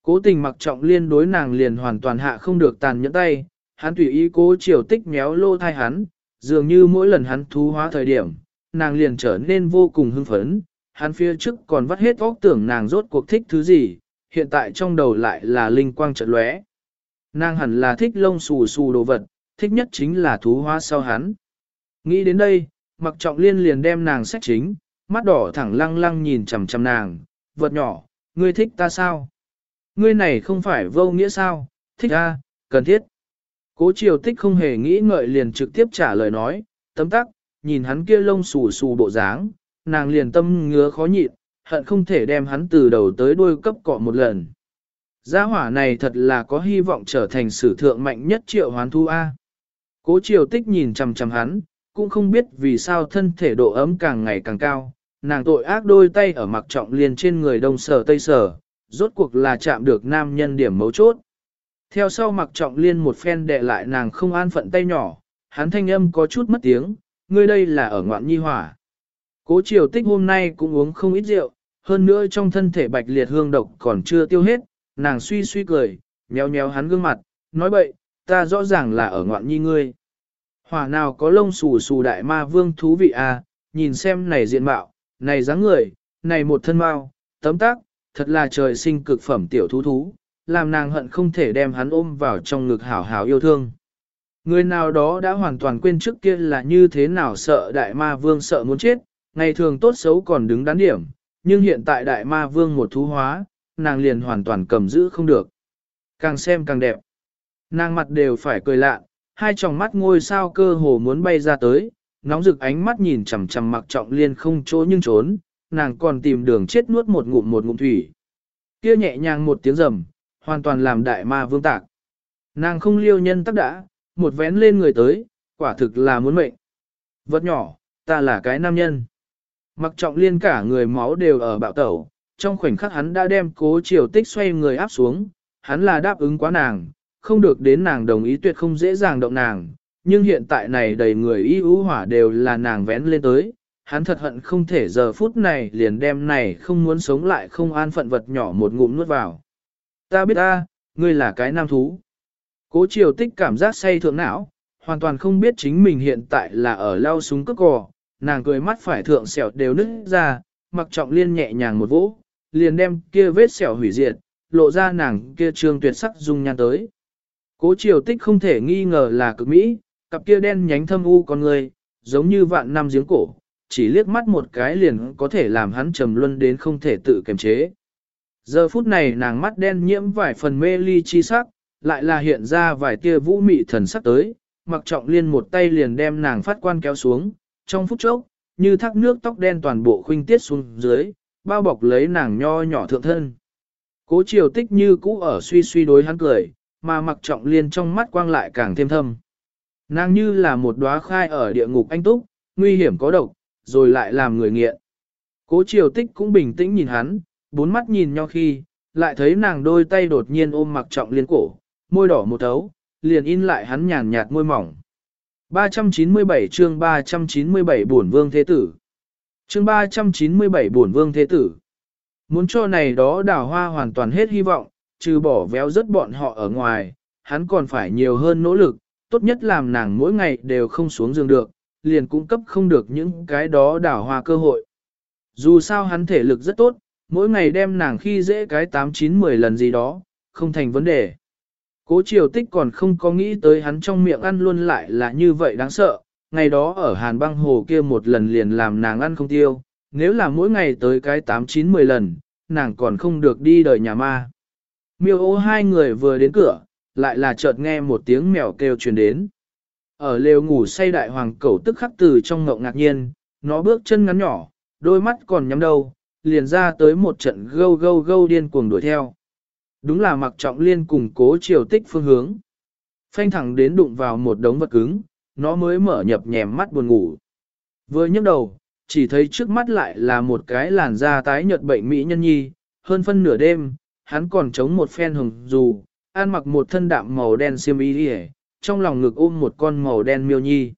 Cố tình mặc trọng liên đối nàng liền hoàn toàn hạ không được tàn nhẫn tay, hắn tùy ý cố chiều tích méo lô thai hắn, dường như mỗi lần hắn thú hóa thời điểm, nàng liền trở nên vô cùng hưng phấn, hắn phía trước còn vắt hết óc tưởng nàng rốt cuộc thích thứ gì, hiện tại trong đầu lại là linh quang trận lóe. Nàng hẳn là thích lông xù xù đồ vật, thích nhất chính là thú hoa sau hắn. Nghĩ đến đây, mặc trọng liên liền đem nàng sách chính, mắt đỏ thẳng lăng lăng nhìn chằm chằm nàng, vật nhỏ, ngươi thích ta sao? Ngươi này không phải vô nghĩa sao, thích ta, cần thiết. Cố triều tích không hề nghĩ ngợi liền trực tiếp trả lời nói, tấm tắc, nhìn hắn kia lông xù xù bộ dáng, nàng liền tâm ngứa khó nhịn, hận không thể đem hắn từ đầu tới đuôi cấp cọ một lần. Gia hỏa này thật là có hy vọng trở thành sử thượng mạnh nhất triệu hoán thu A. Cố triều tích nhìn chằm chằm hắn, cũng không biết vì sao thân thể độ ấm càng ngày càng cao, nàng tội ác đôi tay ở mặc trọng liền trên người đông sở tây sở, rốt cuộc là chạm được nam nhân điểm mấu chốt. Theo sau mặc trọng liên một phen đệ lại nàng không an phận tay nhỏ, hắn thanh âm có chút mất tiếng, ngươi đây là ở ngoạn nhi hỏa. Cố triều tích hôm nay cũng uống không ít rượu, hơn nữa trong thân thể bạch liệt hương độc còn chưa tiêu hết, nàng suy suy cười, nhéo nhéo hắn gương mặt, nói bậy, ta rõ ràng là ở ngoạn nhi ngươi. Hỏa nào có lông xù xù đại ma vương thú vị à, nhìn xem này diện mạo, này dáng người, này một thân mau, tấm tác, thật là trời sinh cực phẩm tiểu thú thú, làm nàng hận không thể đem hắn ôm vào trong ngực hảo hảo yêu thương. Người nào đó đã hoàn toàn quên trước kia là như thế nào sợ đại ma vương sợ muốn chết, ngày thường tốt xấu còn đứng đắn điểm, nhưng hiện tại đại ma vương một thú hóa, nàng liền hoàn toàn cầm giữ không được. Càng xem càng đẹp. Nàng mặt đều phải cười lạ, hai tròng mắt ngôi sao cơ hồ muốn bay ra tới, nóng rực ánh mắt nhìn chằm chằm mặc trọng liên không chỗ nhưng trốn, nàng còn tìm đường chết nuốt một ngụm một ngụm thủy. Kia nhẹ nhàng một tiếng rầm, hoàn toàn làm đại ma vương tạc. Nàng không liêu nhân tắc đã, một vén lên người tới, quả thực là muốn mệnh. Vật nhỏ, ta là cái nam nhân. Mặc trọng liên cả người máu đều ở bạo tẩu, trong khoảnh khắc hắn đã đem cố triều tích xoay người áp xuống, hắn là đáp ứng quá nàng, không được đến nàng đồng ý tuyệt không dễ dàng động nàng, nhưng hiện tại này đầy người y ú hỏa đều là nàng vén lên tới, hắn thật hận không thể giờ phút này liền đem này không muốn sống lại không an phận vật nhỏ một ngụm nuốt vào. Ta biết ta, ngươi là cái nam thú. Cố triều tích cảm giác say thượng não, hoàn toàn không biết chính mình hiện tại là ở lao súng cất cò, nàng cười mắt phải thượng sẹo đều nứt ra, mặc trọng liên nhẹ nhàng một vỗ, liền đem kia vết sẹo hủy diệt, lộ ra nàng kia trương tuyệt sắc dung nhan tới. Cố triều tích không thể nghi ngờ là cực mỹ, cặp kia đen nhánh thâm u con người, giống như vạn năm giếng cổ, chỉ liếc mắt một cái liền có thể làm hắn trầm luân đến không thể tự kiềm chế. Giờ phút này nàng mắt đen nhiễm vài phần mê ly chi sắc, lại là hiện ra vài tia vũ mị thần sắc tới, mặc trọng liên một tay liền đem nàng phát quan kéo xuống, trong phút chốc, như thác nước tóc đen toàn bộ khuynh tiết xuống dưới, bao bọc lấy nàng nho nhỏ thượng thân. Cố triều tích như cũ ở suy suy đối hắn cười, mà mặc trọng liên trong mắt quang lại càng thêm thâm. Nàng như là một đóa khai ở địa ngục anh túc, nguy hiểm có độc, rồi lại làm người nghiện. Cố triều tích cũng bình tĩnh nhìn hắn, bốn mắt nhìn nhau khi, lại thấy nàng đôi tay đột nhiên ôm mặc trọng liên cổ, môi đỏ một thấu, liền in lại hắn nhàn nhạt môi mỏng. 397 chương 397 bổn vương thế tử. Chương 397 bổn vương thế tử. Muốn cho này đó đào hoa hoàn toàn hết hy vọng, trừ bỏ véo rất bọn họ ở ngoài, hắn còn phải nhiều hơn nỗ lực, tốt nhất làm nàng mỗi ngày đều không xuống giường được, liền cung cấp không được những cái đó đào hoa cơ hội. Dù sao hắn thể lực rất tốt, mỗi ngày đem nàng khi dễ cái 8-9-10 lần gì đó, không thành vấn đề. Cố triều tích còn không có nghĩ tới hắn trong miệng ăn luôn lại là như vậy đáng sợ, ngày đó ở hàn băng hồ kia một lần liền làm nàng ăn không tiêu, nếu là mỗi ngày tới cái 8-9-10 lần, nàng còn không được đi đời nhà ma. Miêu ô hai người vừa đến cửa, lại là chợt nghe một tiếng mèo kêu truyền đến. Ở lều ngủ say đại hoàng cẩu tức khắc từ trong ngộng ngạc nhiên, nó bước chân ngắn nhỏ, đôi mắt còn nhắm đầu, liền ra tới một trận gâu gâu gâu điên cuồng đuổi theo. Đúng là mặc trọng liên cùng cố chiều tích phương hướng. Phanh thẳng đến đụng vào một đống vật cứng, nó mới mở nhập nhèm mắt buồn ngủ. Vừa nhấc đầu, chỉ thấy trước mắt lại là một cái làn da tái nhợt bệnh mỹ nhân nhi, hơn phân nửa đêm, hắn còn chống một phen hồng dù, ăn mặc một thân đạm màu đen xiêm y đi trong lòng ngực ôm một con màu đen miêu nhi.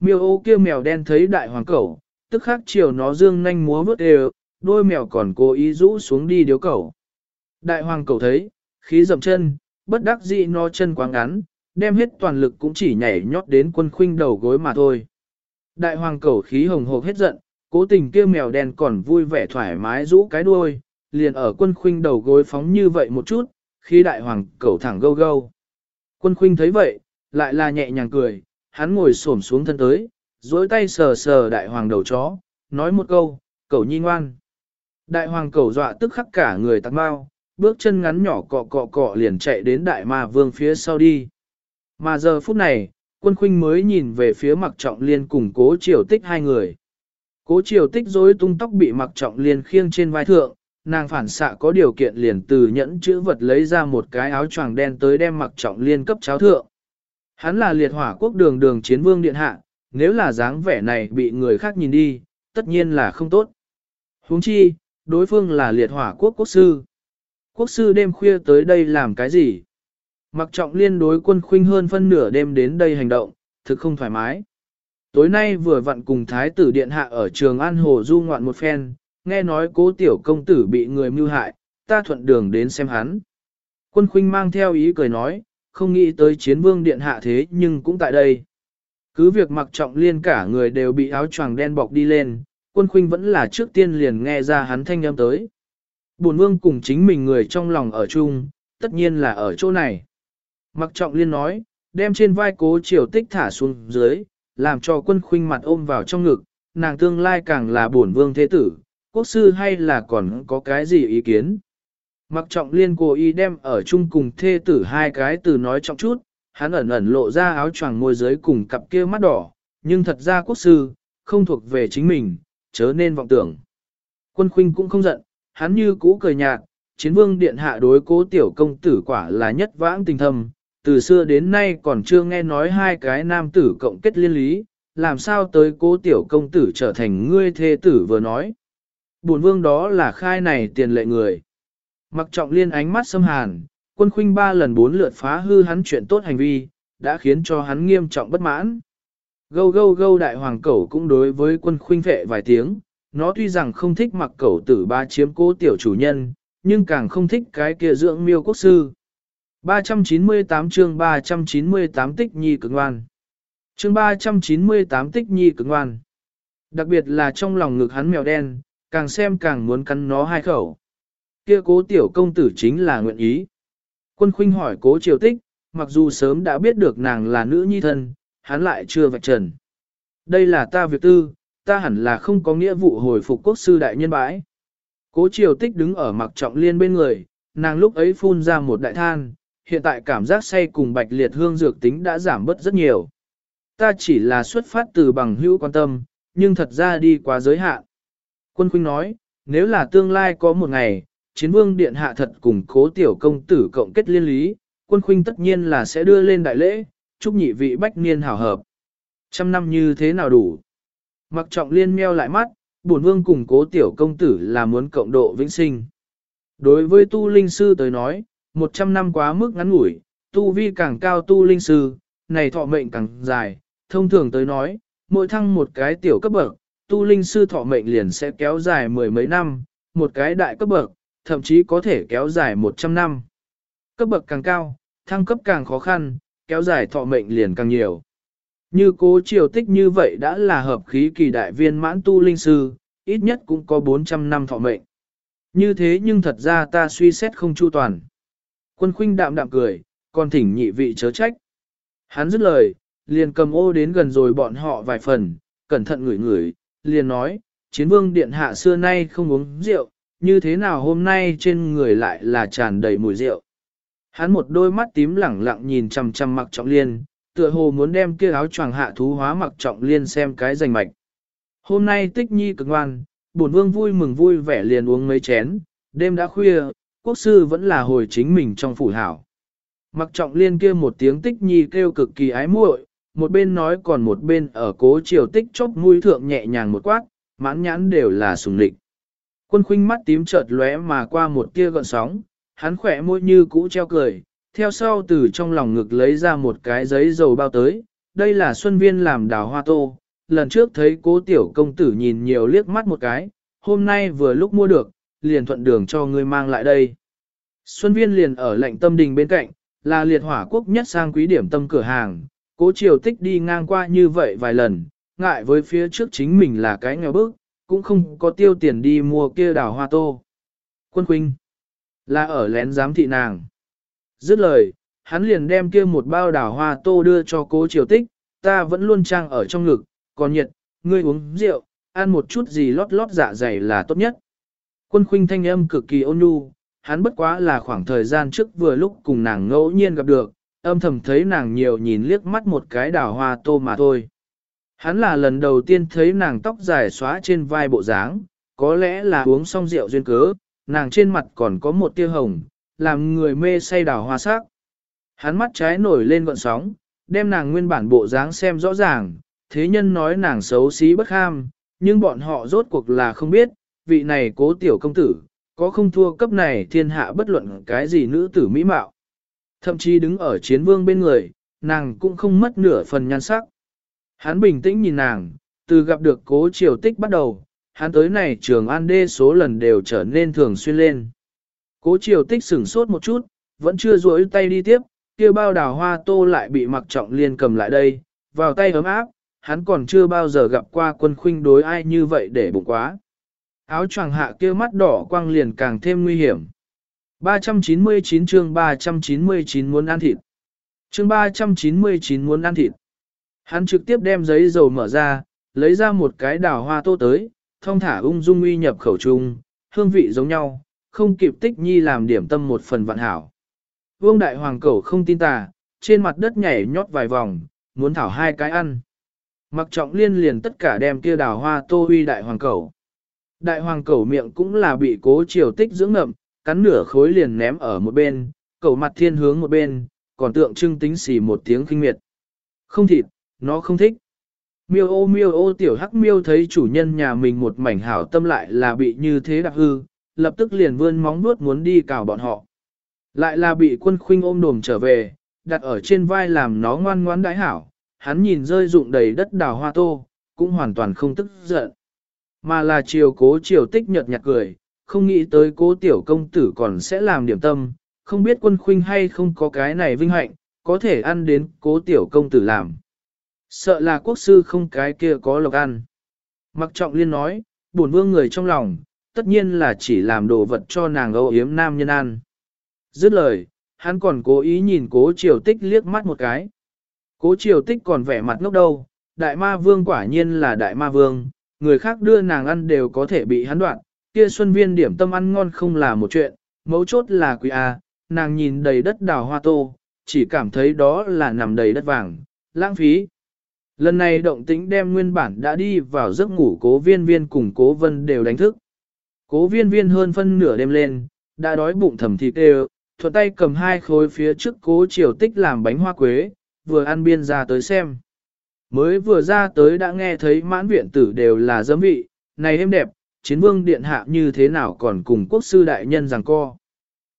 Miêu ô kia mèo đen thấy đại hoàng cẩu, tức khắc chiều nó dương nhanh múa vớt đều, đôi mèo còn cố ý rũ xuống đi điếu cẩu. Đại hoàng Cầu thấy, khí dậm chân, bất đắc dĩ nó chân quá ngắn, đem hết toàn lực cũng chỉ nhảy nhót đến quân khuynh đầu gối mà thôi. Đại hoàng Cầu khí hồng hộc hết giận, cố tình kia mèo đen còn vui vẻ thoải mái rũ cái đuôi, liền ở quân khuynh đầu gối phóng như vậy một chút, khi đại hoàng Cầu thẳng gâu gâu. Quân khuynh thấy vậy, lại là nhẹ nhàng cười, hắn ngồi xổm xuống thân tới, dối tay sờ sờ đại hoàng đầu chó, nói một câu, cầu nhi ngoan. Đại hoàng Cầu dọa tức khắc cả người tắc mau, bước chân ngắn nhỏ cọ cọ cọ liền chạy đến đại ma vương phía sau đi. Mà giờ phút này, quân khuynh mới nhìn về phía mặc trọng liên cùng cố triều tích hai người. Cố triều tích rối tung tóc bị mặc trọng liên khiêng trên vai thượng, nàng phản xạ có điều kiện liền từ nhẫn chữ vật lấy ra một cái áo choàng đen tới đem mặc trọng liên cấp cháo thượng. Hắn là liệt hỏa quốc đường đường chiến vương điện hạ, nếu là dáng vẻ này bị người khác nhìn đi, tất nhiên là không tốt. huống chi, đối phương là liệt hỏa quốc quốc sư. Quốc sư đêm khuya tới đây làm cái gì? Mặc trọng liên đối quân khuynh hơn phân nửa đêm đến đây hành động, thực không thoải mái. Tối nay vừa vặn cùng thái tử điện hạ ở trường An Hồ du ngoạn một phen, nghe nói cố tiểu công tử bị người mưu hại, ta thuận đường đến xem hắn. Quân khuynh mang theo ý cười nói, không nghĩ tới chiến vương điện hạ thế nhưng cũng tại đây. Cứ việc mặc trọng liên cả người đều bị áo choàng đen bọc đi lên, quân khuynh vẫn là trước tiên liền nghe ra hắn thanh âm tới. Bổn vương cùng chính mình người trong lòng ở chung, tất nhiên là ở chỗ này. Mặc trọng liên nói, đem trên vai cố triều tích thả xuống dưới, làm cho quân khuynh mặt ôm vào trong ngực, nàng tương lai càng là bổn vương thế tử, quốc sư hay là còn có cái gì ý kiến. Mặc trọng liên cố ý đem ở chung cùng thê tử hai cái từ nói trọng chút, hắn ẩn ẩn lộ ra áo choàng môi dưới cùng cặp kia mắt đỏ, nhưng thật ra quốc sư, không thuộc về chính mình, chớ nên vọng tưởng. Quân khuynh cũng không giận, hắn như cũ cười nhạt, chiến vương điện hạ đối cố tiểu công tử quả là nhất vãng tình thâm, từ xưa đến nay còn chưa nghe nói hai cái nam tử cộng kết liên lý, làm sao tới cố tiểu công tử trở thành ngươi thê tử vừa nói. Bổn vương đó là khai này tiền lệ người. Mặc trọng liên ánh mắt xâm hàn, quân khuynh ba lần bốn lượt phá hư hắn chuyện tốt hành vi, đã khiến cho hắn nghiêm trọng bất mãn. Gâu gâu gâu đại hoàng cẩu cũng đối với quân khuynh vệ vài tiếng, nó tuy rằng không thích mặc cẩu tử ba chiếm cố tiểu chủ nhân, nhưng càng không thích cái kia dưỡng miêu quốc sư. 398 chương 398 tích nhi cực ngoan. Chương 398 tích nhi cực ngoan. Đặc biệt là trong lòng ngực hắn mèo đen, càng xem càng muốn cắn nó hai khẩu. Kia cố tiểu công tử chính là nguyện ý. Quân khuynh hỏi cố triều tích, mặc dù sớm đã biết được nàng là nữ nhi thân, hắn lại chưa vạch trần. Đây là ta việc tư, ta hẳn là không có nghĩa vụ hồi phục quốc sư đại nhân bãi. Cố triều tích đứng ở mặc trọng liên bên người, nàng lúc ấy phun ra một đại than, hiện tại cảm giác say cùng bạch liệt hương dược tính đã giảm bớt rất nhiều. Ta chỉ là xuất phát từ bằng hữu quan tâm, nhưng thật ra đi quá giới hạn. Quân Khuynh nói, nếu là tương lai có một ngày, chiến vương điện hạ thật cùng cố tiểu công tử cộng kết liên lý, quân Khuynh tất nhiên là sẽ đưa lên đại lễ, chúc nhị vị bách niên hảo hợp. Trăm năm như thế nào đủ? Mặc trọng liên meo lại mắt, bổn vương cùng cố tiểu công tử là muốn cộng độ vĩnh sinh. Đối với tu linh sư tới nói, 100 năm quá mức ngắn ngủi, tu vi càng cao tu linh sư, này thọ mệnh càng dài, thông thường tới nói, mỗi thăng một cái tiểu cấp bậc, tu linh sư thọ mệnh liền sẽ kéo dài mười mấy năm, một cái đại cấp bậc, thậm chí có thể kéo dài 100 năm. Cấp bậc càng cao, thăng cấp càng khó khăn, kéo dài thọ mệnh liền càng nhiều. Như cố triều tích như vậy đã là hợp khí kỳ đại viên mãn tu linh sư, ít nhất cũng có 400 năm thọ mệnh. Như thế nhưng thật ra ta suy xét không chu toàn. Quân khuynh đạm đạm cười, còn thỉnh nhị vị chớ trách. Hắn dứt lời, liền cầm ô đến gần rồi bọn họ vài phần, cẩn thận ngửi ngửi, liền nói, chiến vương điện hạ xưa nay không uống rượu, như thế nào hôm nay trên người lại là tràn đầy mùi rượu. Hắn một đôi mắt tím lẳng lặng nhìn chằm chằm mặc trọng liên, tựa hồ muốn đem kia áo choàng hạ thú hóa mặc trọng liên xem cái rành mạch. Hôm nay tích nhi cực ngoan, bổn vương vui mừng vui vẻ liền uống mấy chén, đêm đã khuya, quốc sư vẫn là hồi chính mình trong phủ hảo. Mặc trọng liên kia một tiếng tích nhi kêu cực kỳ ái muội, một bên nói còn một bên ở cố chiều tích chốc mũi thượng nhẹ nhàng một quát, mãn nhãn đều là sùng lịch. Quân khuynh mắt tím chợt lóe mà qua một tia gợn sóng, hắn khỏe môi như cũ treo cười, theo sau từ trong lòng ngực lấy ra một cái giấy dầu bao tới, đây là Xuân Viên làm đào hoa tô, lần trước thấy cố tiểu công tử nhìn nhiều liếc mắt một cái, hôm nay vừa lúc mua được, liền thuận đường cho ngươi mang lại đây. Xuân Viên liền ở lệnh tâm đình bên cạnh, là liệt hỏa quốc nhất sang quý điểm tâm cửa hàng, cố triều tích đi ngang qua như vậy vài lần, ngại với phía trước chính mình là cái nghèo bức, cũng không có tiêu tiền đi mua kia đào hoa tô. Quân Khuynh là ở lén giám thị nàng. Dứt lời, hắn liền đem kia một bao đào hoa tô đưa cho cố triều tích, ta vẫn luôn trang ở trong ngực, còn nhiệt, ngươi uống rượu, ăn một chút gì lót lót dạ dày là tốt nhất. Quân khuynh thanh âm cực kỳ ôn nhu, hắn bất quá là khoảng thời gian trước vừa lúc cùng nàng ngẫu nhiên gặp được, âm thầm thấy nàng nhiều nhìn liếc mắt một cái đào hoa tô mà thôi. Hắn là lần đầu tiên thấy nàng tóc dài xóa trên vai bộ dáng, có lẽ là uống xong rượu duyên cớ, nàng trên mặt còn có một tia hồng, làm người mê say đào hoa sắc. Hắn mắt trái nổi lên gọn sóng, đem nàng nguyên bản bộ dáng xem rõ ràng, thế nhân nói nàng xấu xí bất ham, nhưng bọn họ rốt cuộc là không biết, vị này cố tiểu công tử, có không thua cấp này thiên hạ bất luận cái gì nữ tử mỹ mạo. Thậm chí đứng ở chiến vương bên người, nàng cũng không mất nửa phần nhan sắc. Hắn bình tĩnh nhìn nàng, từ gặp được cố triều tích bắt đầu, hắn tới này trường an đê số lần đều trở nên thường xuyên lên. Cố triều tích sửng sốt một chút, vẫn chưa duỗi tay đi tiếp, kia bao đào hoa tô lại bị mặc trọng liên cầm lại đây, vào tay ấm áp, hắn còn chưa bao giờ gặp qua quân khuynh đối ai như vậy để bụng quá. Áo choàng hạ kia mắt đỏ quang liền càng thêm nguy hiểm. 399 chương 399 muốn ăn thịt. Chương 399 muốn ăn thịt. Hắn trực tiếp đem giấy dầu mở ra, lấy ra một cái đào hoa tô tới, thông thả ung dung uy nhập khẩu trung, hương vị giống nhau, không kịp tích nhi làm điểm tâm một phần vạn hảo. Vương đại hoàng cẩu không tin tà, trên mặt đất nhảy nhót vài vòng, muốn thảo hai cái ăn. Mặc trọng liên liền tất cả đem kia đào hoa tô huy đại hoàng cẩu. Đại hoàng cẩu miệng cũng là bị cố triều tích dưỡng ngậm, cắn nửa khối liền ném ở một bên, cẩu mặt thiên hướng một bên, còn tượng trưng tính xì một tiếng kinh miệt. Không thịt, nó không thích. Miêu ô miêu ô tiểu hắc miêu thấy chủ nhân nhà mình một mảnh hảo tâm lại là bị như thế đặc hư, lập tức liền vươn móng nuốt muốn đi cào bọn họ. Lại là bị quân khuynh ôm đồm trở về, đặt ở trên vai làm nó ngoan ngoãn đái hảo, hắn nhìn rơi rụng đầy đất đào hoa tô, cũng hoàn toàn không tức giận. Mà là chiều cố chiều tích nhợt nhạt cười, không nghĩ tới cố tiểu công tử còn sẽ làm điểm tâm, không biết quân khuynh hay không có cái này vinh hạnh, có thể ăn đến cố tiểu công tử làm. Sợ là quốc sư không cái kia có lộc ăn. Mặc trọng liên nói, buồn vương người trong lòng, tất nhiên là chỉ làm đồ vật cho nàng âu yếm nam nhân ăn. Dứt lời, hắn còn cố ý nhìn cố triều tích liếc mắt một cái. Cố triều tích còn vẻ mặt ngốc đâu, đại ma vương quả nhiên là đại ma vương, người khác đưa nàng ăn đều có thể bị hắn đoạn, kia xuân viên điểm tâm ăn ngon không là một chuyện, mấu chốt là quý A, nàng nhìn đầy đất đào hoa tô, chỉ cảm thấy đó là nằm đầy đất vàng, lãng phí. Lần này động tĩnh đem nguyên bản đã đi vào giấc ngủ cố viên viên cùng cố vân đều đánh thức. Cố viên viên hơn phân nửa đêm lên, đã đói bụng thầm thịt đều, thuận tay cầm hai khối phía trước cố triều tích làm bánh hoa quế, vừa ăn biên ra tới xem. Mới vừa ra tới đã nghe thấy mãn viện tử đều là dấm vị, này êm đẹp, chiến vương điện hạ như thế nào còn cùng quốc sư đại nhân rằng co.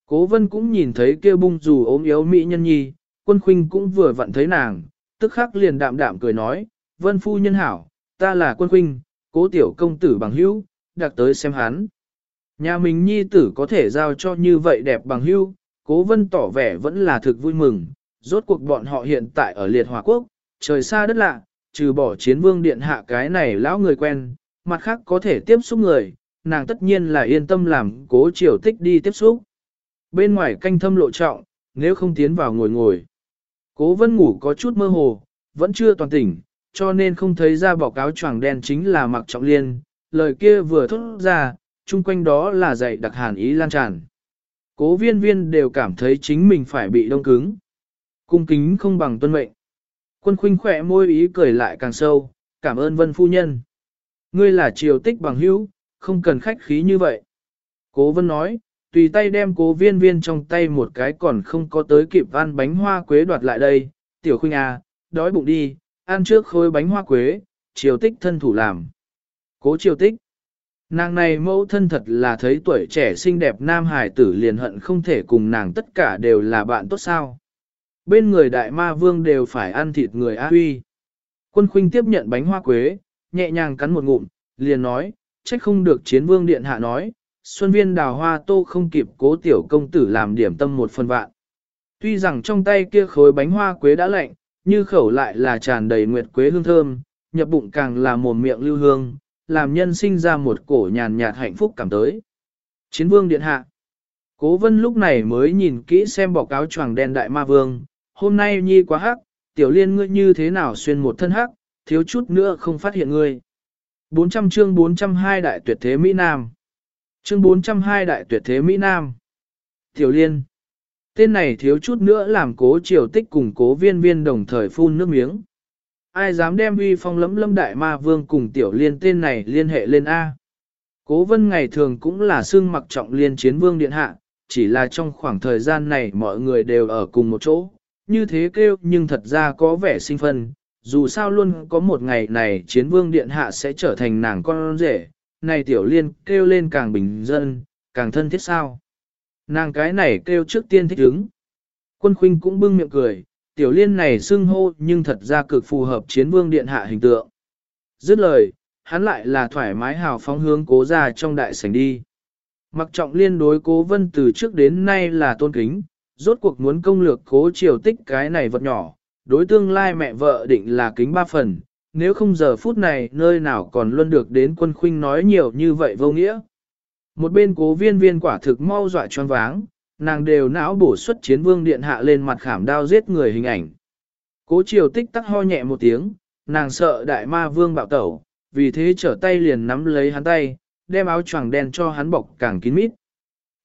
Cố vân cũng nhìn thấy kia bung dù ốm yếu mỹ nhân nhi, quân khuynh cũng vừa vặn thấy nàng, tức khắc liền đạm đạm cười nói, vân phu nhân hảo, ta là quân khuynh, cố tiểu công tử bằng hữu, đặc tới xem hắn. Nhà mình nhi tử có thể giao cho như vậy đẹp bằng hưu cố vân tỏ vẻ vẫn là thực vui mừng, rốt cuộc bọn họ hiện tại ở liệt hòa quốc, trời xa đất lạ, trừ bỏ chiến vương điện hạ cái này lão người quen, mặt khác có thể tiếp xúc người, nàng tất nhiên là yên tâm làm cố triều tích đi tiếp xúc. Bên ngoài canh thâm lộ trọng, nếu không tiến vào ngồi ngồi. Cố vân ngủ có chút mơ hồ, vẫn chưa toàn tỉnh, cho nên không thấy ra bọc áo choàng đen chính là mặc trọng liên, lời kia vừa thốt ra, chung quanh đó là dạy đặc hàn ý lan tràn. Cố viên viên đều cảm thấy chính mình phải bị đông cứng. Cung kính không bằng tuân mệnh. Quân khuynh khỏe môi ý cười lại càng sâu, cảm ơn vân phu nhân. Ngươi là triều tích bằng hữu, không cần khách khí như vậy. Cố vân nói, tùy tay đem cố viên viên trong tay một cái còn không có tới kịp ăn bánh hoa quế đoạt lại đây. Tiểu khuynh à, đói bụng đi, ăn trước khối bánh hoa quế, triều tích thân thủ làm. Cố triều tích. Nàng này mẫu thân thật là thấy tuổi trẻ xinh đẹp nam hài tử liền hận không thể cùng nàng tất cả đều là bạn tốt sao. Bên người đại ma vương đều phải ăn thịt người A huy. Quân khuynh tiếp nhận bánh hoa quế, nhẹ nhàng cắn một ngụm, liền nói, trách không được chiến vương điện hạ nói, xuân viên đào hoa tô không kịp cố tiểu công tử làm điểm tâm một phần vạn. Tuy rằng trong tay kia khối bánh hoa quế đã lạnh, như khẩu lại là tràn đầy nguyệt quế hương thơm, nhập bụng càng là mồm miệng lưu hương, làm nhân sinh ra một cổ nhàn nhạt hạnh phúc cảm tới. Chiến vương điện hạ. Cố vân lúc này mới nhìn kỹ xem bọc áo choàng đen đại ma vương, hôm nay nhi quá hắc, tiểu liên ngươi như thế nào xuyên một thân hắc, thiếu chút nữa không phát hiện ngươi. 400 chương 402 đại tuyệt thế Mỹ Nam. Chương 402 đại tuyệt thế Mỹ Nam. Tiểu liên. Tên này thiếu chút nữa làm cố triều tích cùng cố viên viên đồng thời phun nước miếng. Ai dám đem uy phong lẫm lâm đại ma vương cùng tiểu liên tên này liên hệ lên A. Cố vân ngày thường cũng là xương mặc trọng liên chiến vương điện hạ, chỉ là trong khoảng thời gian này mọi người đều ở cùng một chỗ, như thế kêu nhưng thật ra có vẻ sinh phân, dù sao luôn có một ngày này chiến vương điện hạ sẽ trở thành nàng con rể, này tiểu liên kêu lên càng bình dân, càng thân thiết sao. Nàng cái này kêu trước tiên thích ứng. Quân khuynh cũng bưng miệng cười, tiểu liên này xưng hô nhưng thật ra cực phù hợp chiến vương điện hạ hình tượng. Dứt lời, hắn lại là thoải mái hào phóng hướng cố ra trong đại sảnh đi. Mặc trọng liên đối cố vân từ trước đến nay là tôn kính, rốt cuộc muốn công lược cố triều tích cái này vật nhỏ, đối tương lai mẹ vợ định là kính ba phần, nếu không giờ phút này nơi nào còn luôn được đến quân khuynh nói nhiều như vậy vô nghĩa. Một bên cố viên viên quả thực mau dọa choáng váng, nàng đều não bổ xuất chiến vương điện hạ lên mặt khảm đao giết người hình ảnh. Cố triều tích tắc ho nhẹ một tiếng, nàng sợ đại ma vương bạo tẩu, vì thế trở tay liền nắm lấy hắn tay, đem áo choàng đen cho hắn bọc càng kín mít.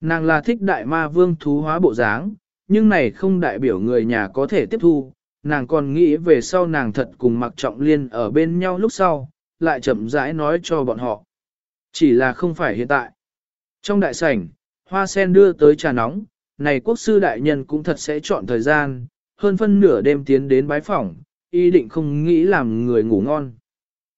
Nàng là thích đại ma vương thú hóa bộ dáng, nhưng này không đại biểu người nhà có thể tiếp thu, nàng còn nghĩ về sau nàng thật cùng mặc trọng liên ở bên nhau lúc sau, lại chậm rãi nói cho bọn họ. Chỉ là không phải hiện tại. Trong đại sảnh, hoa sen đưa tới trà nóng, này quốc sư đại nhân cũng thật sẽ chọn thời gian, hơn phân nửa đêm tiến đến bái phỏng, ý định không nghĩ làm người ngủ ngon.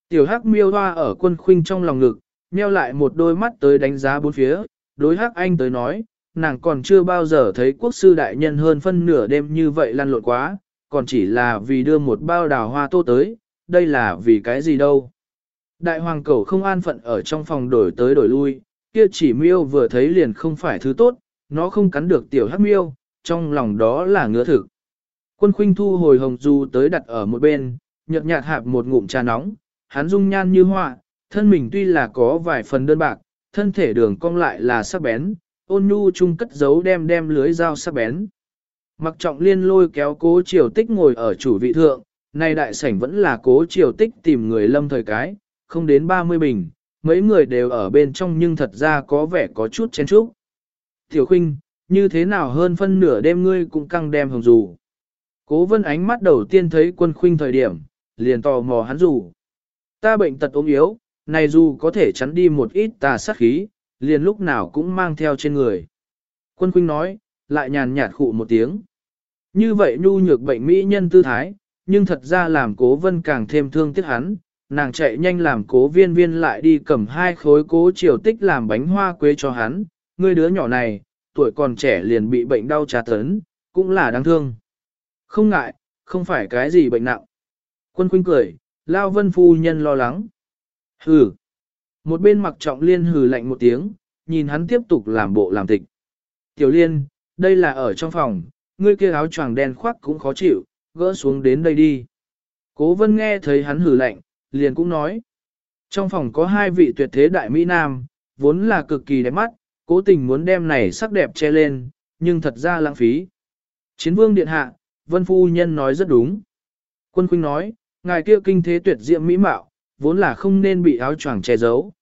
Tiểu hắc miêu hoa ở quân khuynh trong lòng ngực, nheo lại một đôi mắt tới đánh giá bốn phía, đối hắc anh tới nói, nàng còn chưa bao giờ thấy quốc sư đại nhân hơn phân nửa đêm như vậy lăn lộn quá, còn chỉ là vì đưa một bao đào hoa tô tới, đây là vì cái gì đâu. Đại hoàng cẩu không an phận ở trong phòng đổi tới đổi lui, kia chỉ miêu vừa thấy liền không phải thứ tốt, nó không cắn được tiểu hắc miêu, trong lòng đó là ngứa thực. Quân khuynh thu hồi hồng du tới đặt ở một bên, nhợt nhạt hạp một ngụm trà nóng, hắn dung nhan như họa, thân mình tuy là có vài phần đơn bạc, thân thể đường cong lại là sắc bén, ôn nhu chung cất giấu đem đem lưới dao sắc bén. Mặc trọng liên lôi kéo cố triều tích ngồi ở chủ vị thượng, nay đại sảnh vẫn là cố triều tích tìm người lâm thời cái, không đến 30 bình, mấy người đều ở bên trong nhưng thật ra có vẻ có chút chen chúc. Tiểu khinh, như thế nào hơn phân nửa đêm ngươi cũng căng đem hồng dù. Cố vân ánh mắt đầu tiên thấy quân khuynh thời điểm, liền tò mò hắn dù. Ta bệnh tật ốm yếu, này dù có thể chắn đi một ít tà sát khí, liền lúc nào cũng mang theo trên người. Quân khuynh nói, lại nhàn nhạt khụ một tiếng. Như vậy nhu nhược bệnh mỹ nhân tư thái, nhưng thật ra làm cố vân càng thêm thương tiếc hắn, nàng chạy nhanh làm cố viên viên lại đi cầm hai khối cố triều tích làm bánh hoa quế cho hắn, người đứa nhỏ này, tuổi còn trẻ liền bị bệnh đau trà tấn, cũng là đáng thương. Không ngại, không phải cái gì bệnh nặng. Quân khuynh cười, lao vân phu nhân lo lắng. Hừ. Một bên mặc trọng liên hừ lạnh một tiếng, nhìn hắn tiếp tục làm bộ làm tịch. Tiểu liên, đây là ở trong phòng, ngươi kia áo choàng đen khoác cũng khó chịu, gỡ xuống đến đây đi. Cố vân nghe thấy hắn hừ lạnh, liền cũng nói. Trong phòng có hai vị tuyệt thế đại Mỹ Nam, vốn là cực kỳ đẹp mắt, cố tình muốn đem này sắc đẹp che lên, nhưng thật ra lãng phí. Chiến vương điện hạ, vân phu nhân nói rất đúng. Quân khuynh nói, ngài kia kinh thế tuyệt diệm mỹ mạo, vốn là không nên bị áo choàng che giấu.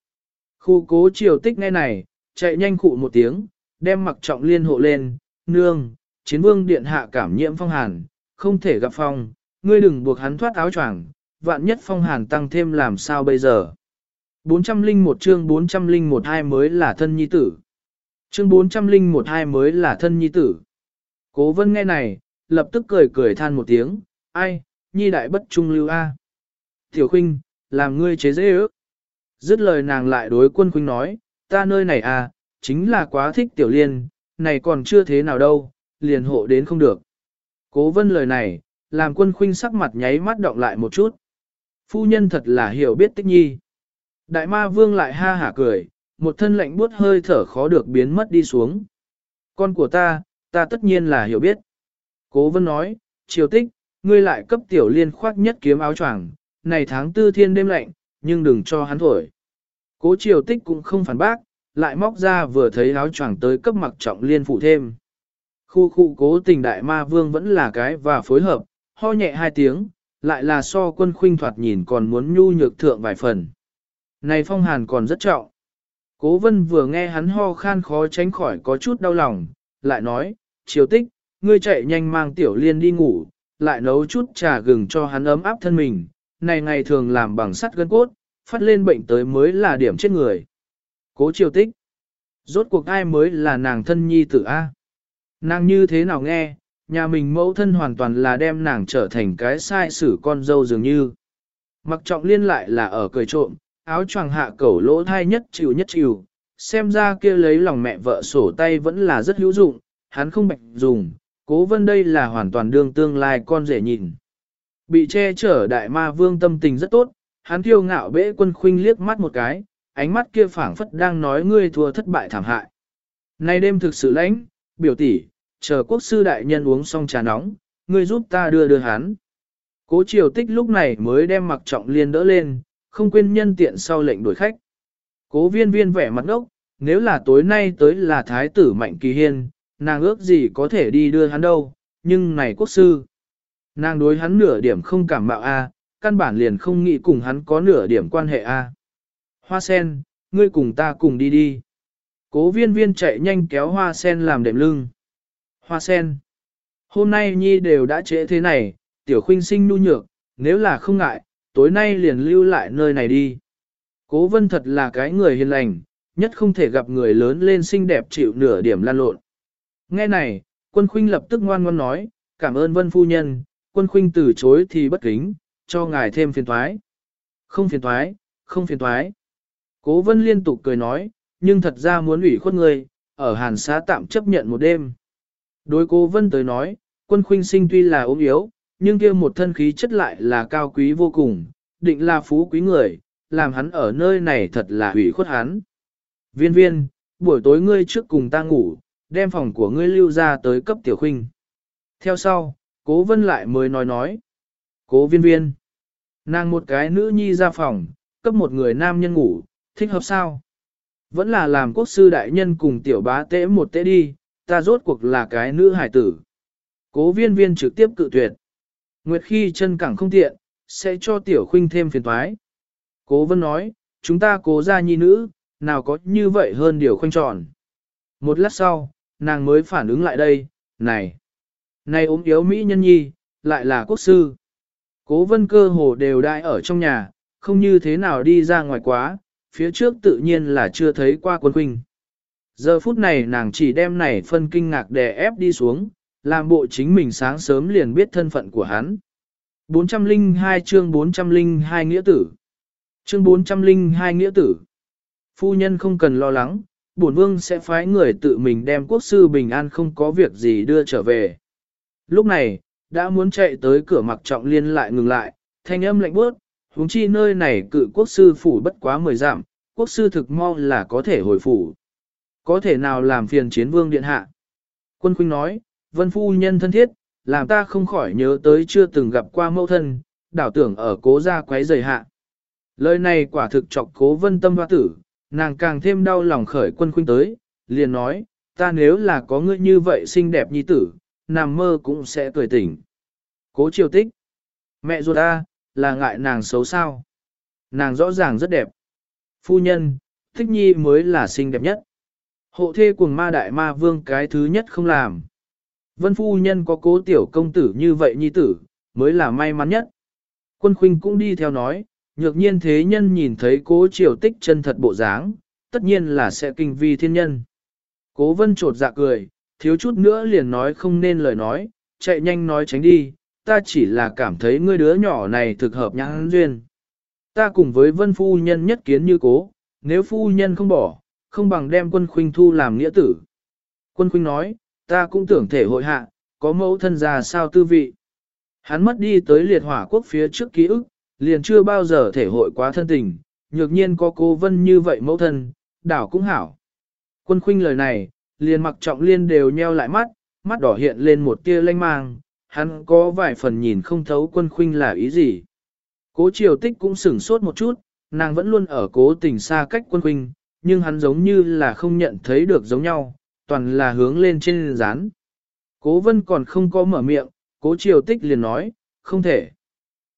Khu cố triều tích ngay này, chạy nhanh cụ một tiếng, đem mặc trọng liên hộ lên, nương, chiến vương điện hạ cảm nhiễm phong hàn, không thể gặp phong, ngươi đừng buộc hắn thoát áo choàng, vạn nhất phong hàn tăng thêm làm sao bây giờ. 401 chương 401 hai mới là thân nhi tử. Chương 401 hai mới là thân nhi tử. Cố vân nghe này, lập tức cười cười than một tiếng, ai, nhi đại bất trung lưu a. Tiểu khinh, làm ngươi chế dễ ước. Dứt lời nàng lại đối quân khuynh nói, ta nơi này à, chính là quá thích tiểu liên, này còn chưa thế nào đâu, liền hộ đến không được. Cố vân lời này, làm quân khuynh sắc mặt nháy mắt động lại một chút. Phu nhân thật là hiểu biết tích nhi. Đại ma vương lại ha hả cười, một thân lạnh buốt hơi thở khó được biến mất đi xuống. Con của ta, ta tất nhiên là hiểu biết. Cố vân nói, triều tích, ngươi lại cấp tiểu liên khoác nhất kiếm áo choàng, này tháng tư thiên đêm lạnh, nhưng đừng cho hắn thổi. Cố triều tích cũng không phản bác, lại móc ra vừa thấy áo choàng tới cấp mặc trọng liên phụ thêm. Khu khu cố tình đại ma vương vẫn là cái và phối hợp, ho nhẹ hai tiếng, lại là so quân khuynh thoạt nhìn còn muốn nhu nhược thượng vài phần. Này phong hàn còn rất trọng. Cố vân vừa nghe hắn ho khan khó tránh khỏi có chút đau lòng, lại nói, chiều tích, ngươi chạy nhanh mang tiểu liên đi ngủ, lại nấu chút trà gừng cho hắn ấm áp thân mình, này ngày thường làm bằng sắt gân cốt, phát lên bệnh tới mới là điểm chết người. Cố chiều tích, rốt cuộc ai mới là nàng thân nhi tử A. Nàng như thế nào nghe, nhà mình mẫu thân hoàn toàn là đem nàng trở thành cái sai sử con dâu dường như. Mặc trọng liên lại là ở cười trộm, áo choàng hạ cẩu lỗ thai nhất chịu nhất chịu, xem ra kia lấy lòng mẹ vợ sổ tay vẫn là rất hữu dụng, hắn không bạch dùng, cố vân đây là hoàn toàn đương tương lai con rể nhìn. Bị che chở đại ma vương tâm tình rất tốt, hắn kiêu ngạo bẽ quân khuynh liếc mắt một cái, ánh mắt kia phảng phất đang nói ngươi thua thất bại thảm hại. Nay đêm thực sự lãnh, biểu tỷ, chờ quốc sư đại nhân uống xong trà nóng, ngươi giúp ta đưa đưa hắn. Cố triều tích lúc này mới đem mặc trọng liên đỡ lên, không quên nhân tiện sau lệnh đuổi khách. Cố viên viên vẻ mặt ngốc, nếu là tối nay tới là thái tử mạnh kỳ hiên, nàng ước gì có thể đi đưa hắn đâu, nhưng này quốc sư. Nàng đối hắn nửa điểm không cảm mạo a, căn bản liền không nghĩ cùng hắn có nửa điểm quan hệ a. Hoa sen, ngươi cùng ta cùng đi đi. Cố viên viên chạy nhanh kéo hoa sen làm đệm lưng. Hoa sen. Hôm nay nhi đều đã trễ thế này, tiểu khuynh sinh nu nhược, nếu là không ngại, tối nay liền lưu lại nơi này đi. Cố vân thật là cái người hiền lành, nhất không thể gặp người lớn lên xinh đẹp chịu nửa điểm lan lộn. Nghe này, quân khuynh lập tức ngoan ngoan nói, cảm ơn vân phu nhân, quân khuynh từ chối thì bất kính, cho ngài thêm phiền thoái. Không phiền thoái, không phiền thoái. Cố vân liên tục cười nói, nhưng thật ra muốn ủy khuất người, ở hàn xá tạm chấp nhận một đêm. Đối cố vân tới nói, quân khuynh sinh tuy là ốm yếu, nhưng kia một thân khí chất lại là cao quý vô cùng, định là phú quý người, làm hắn ở nơi này thật là hủy khuất hắn. Viên viên, buổi tối ngươi trước cùng ta ngủ, đem phòng của ngươi lưu ra tới cấp tiểu khuynh. Theo sau, cố vân lại mới nói nói. Cố viên viên, nàng một cái nữ nhi ra phòng, cấp một người nam nhân ngủ, thích hợp sao? Vẫn là làm quốc sư đại nhân cùng tiểu bá tễ một tễ đi, ta rốt cuộc là cái nữ hải tử. Cố viên viên trực tiếp cự tuyệt. Nguyệt khi chân cẳng không tiện, sẽ cho tiểu khuynh thêm phiền toái. Cố vân nói, chúng ta cố ra nhi nữ, nào có như vậy hơn điều khoanh tròn. Một lát sau, nàng mới phản ứng lại đây, này, này ốm yếu Mỹ nhân nhi, lại là quốc sư. Cố vân cơ hồ đều đại ở trong nhà, không như thế nào đi ra ngoài quá, phía trước tự nhiên là chưa thấy qua quân huynh. Giờ phút này nàng chỉ đem này phân kinh ngạc đè ép đi xuống, làm bộ chính mình sáng sớm liền biết thân phận của hắn. 402 chương 402 nghĩa tử Chương 402 nghĩa tử Phu nhân không cần lo lắng, bổn vương sẽ phái người tự mình đem quốc sư bình an không có việc gì đưa trở về. Lúc này, đã muốn chạy tới cửa mặc trọng liên lại ngừng lại, thanh âm lạnh bớt, huống chi nơi này cự quốc sư phủ bất quá 10 dặm, quốc sư thực mau là có thể hồi phủ. Có thể nào làm phiền chiến vương điện hạ? Quân khuynh nói, vân phu nhân thân thiết, làm ta không khỏi nhớ tới chưa từng gặp qua mẫu thân, đảo tưởng ở cố gia quấy rầy hạ. Lời này quả thực chọc cố vân tâm hoa tử, nàng càng thêm đau lòng khởi quân khuynh tới, liền nói, ta nếu là có ngươi như vậy xinh đẹp nhi tử, nằm mơ cũng sẽ cười tỉnh. Cố triều tích, mẹ ruột ta, là ngại nàng xấu sao. Nàng rõ ràng rất đẹp. Phu nhân, thích nhi mới là xinh đẹp nhất. Hộ thê cùng ma đại ma vương cái thứ nhất không làm. Vân phu nhân có cố tiểu công tử như vậy nhi tử, mới là may mắn nhất. Quân khuynh cũng đi theo nói, nhược nhiên thế nhân nhìn thấy cố triều tích chân thật bộ dáng, tất nhiên là sẽ kinh vi thiên nhân. Cố vân trột dạ cười, thiếu chút nữa liền nói không nên lời nói, chạy nhanh nói tránh đi, ta chỉ là cảm thấy ngươi đứa nhỏ này thực hợp nhãn duyên. Ta cùng với vân phu nhân nhất kiến như cố, nếu phu nhân không bỏ, không bằng đem quân khuynh thu làm nghĩa tử. Quân khuynh nói, ta cũng tưởng thể hội hạ, có mẫu thân già sao tư vị. Hắn mất đi tới liệt hỏa quốc phía trước ký ức, liền chưa bao giờ thể hội quá thân tình, nhược nhiên có cô vân như vậy mẫu thân, đảo cũng hảo. Quân khuynh lời này, liền mặc trọng liên đều nheo lại mắt, mắt đỏ hiện lên một tia lanh mang, hắn có vài phần nhìn không thấu quân khuynh là ý gì. Cố triều tích cũng sửng sốt một chút, nàng vẫn luôn ở cố tình xa cách quân khuynh, nhưng hắn giống như là không nhận thấy được giống nhau, toàn là hướng lên trên rán. Cố vân còn không có mở miệng, cố triều tích liền nói, không thể.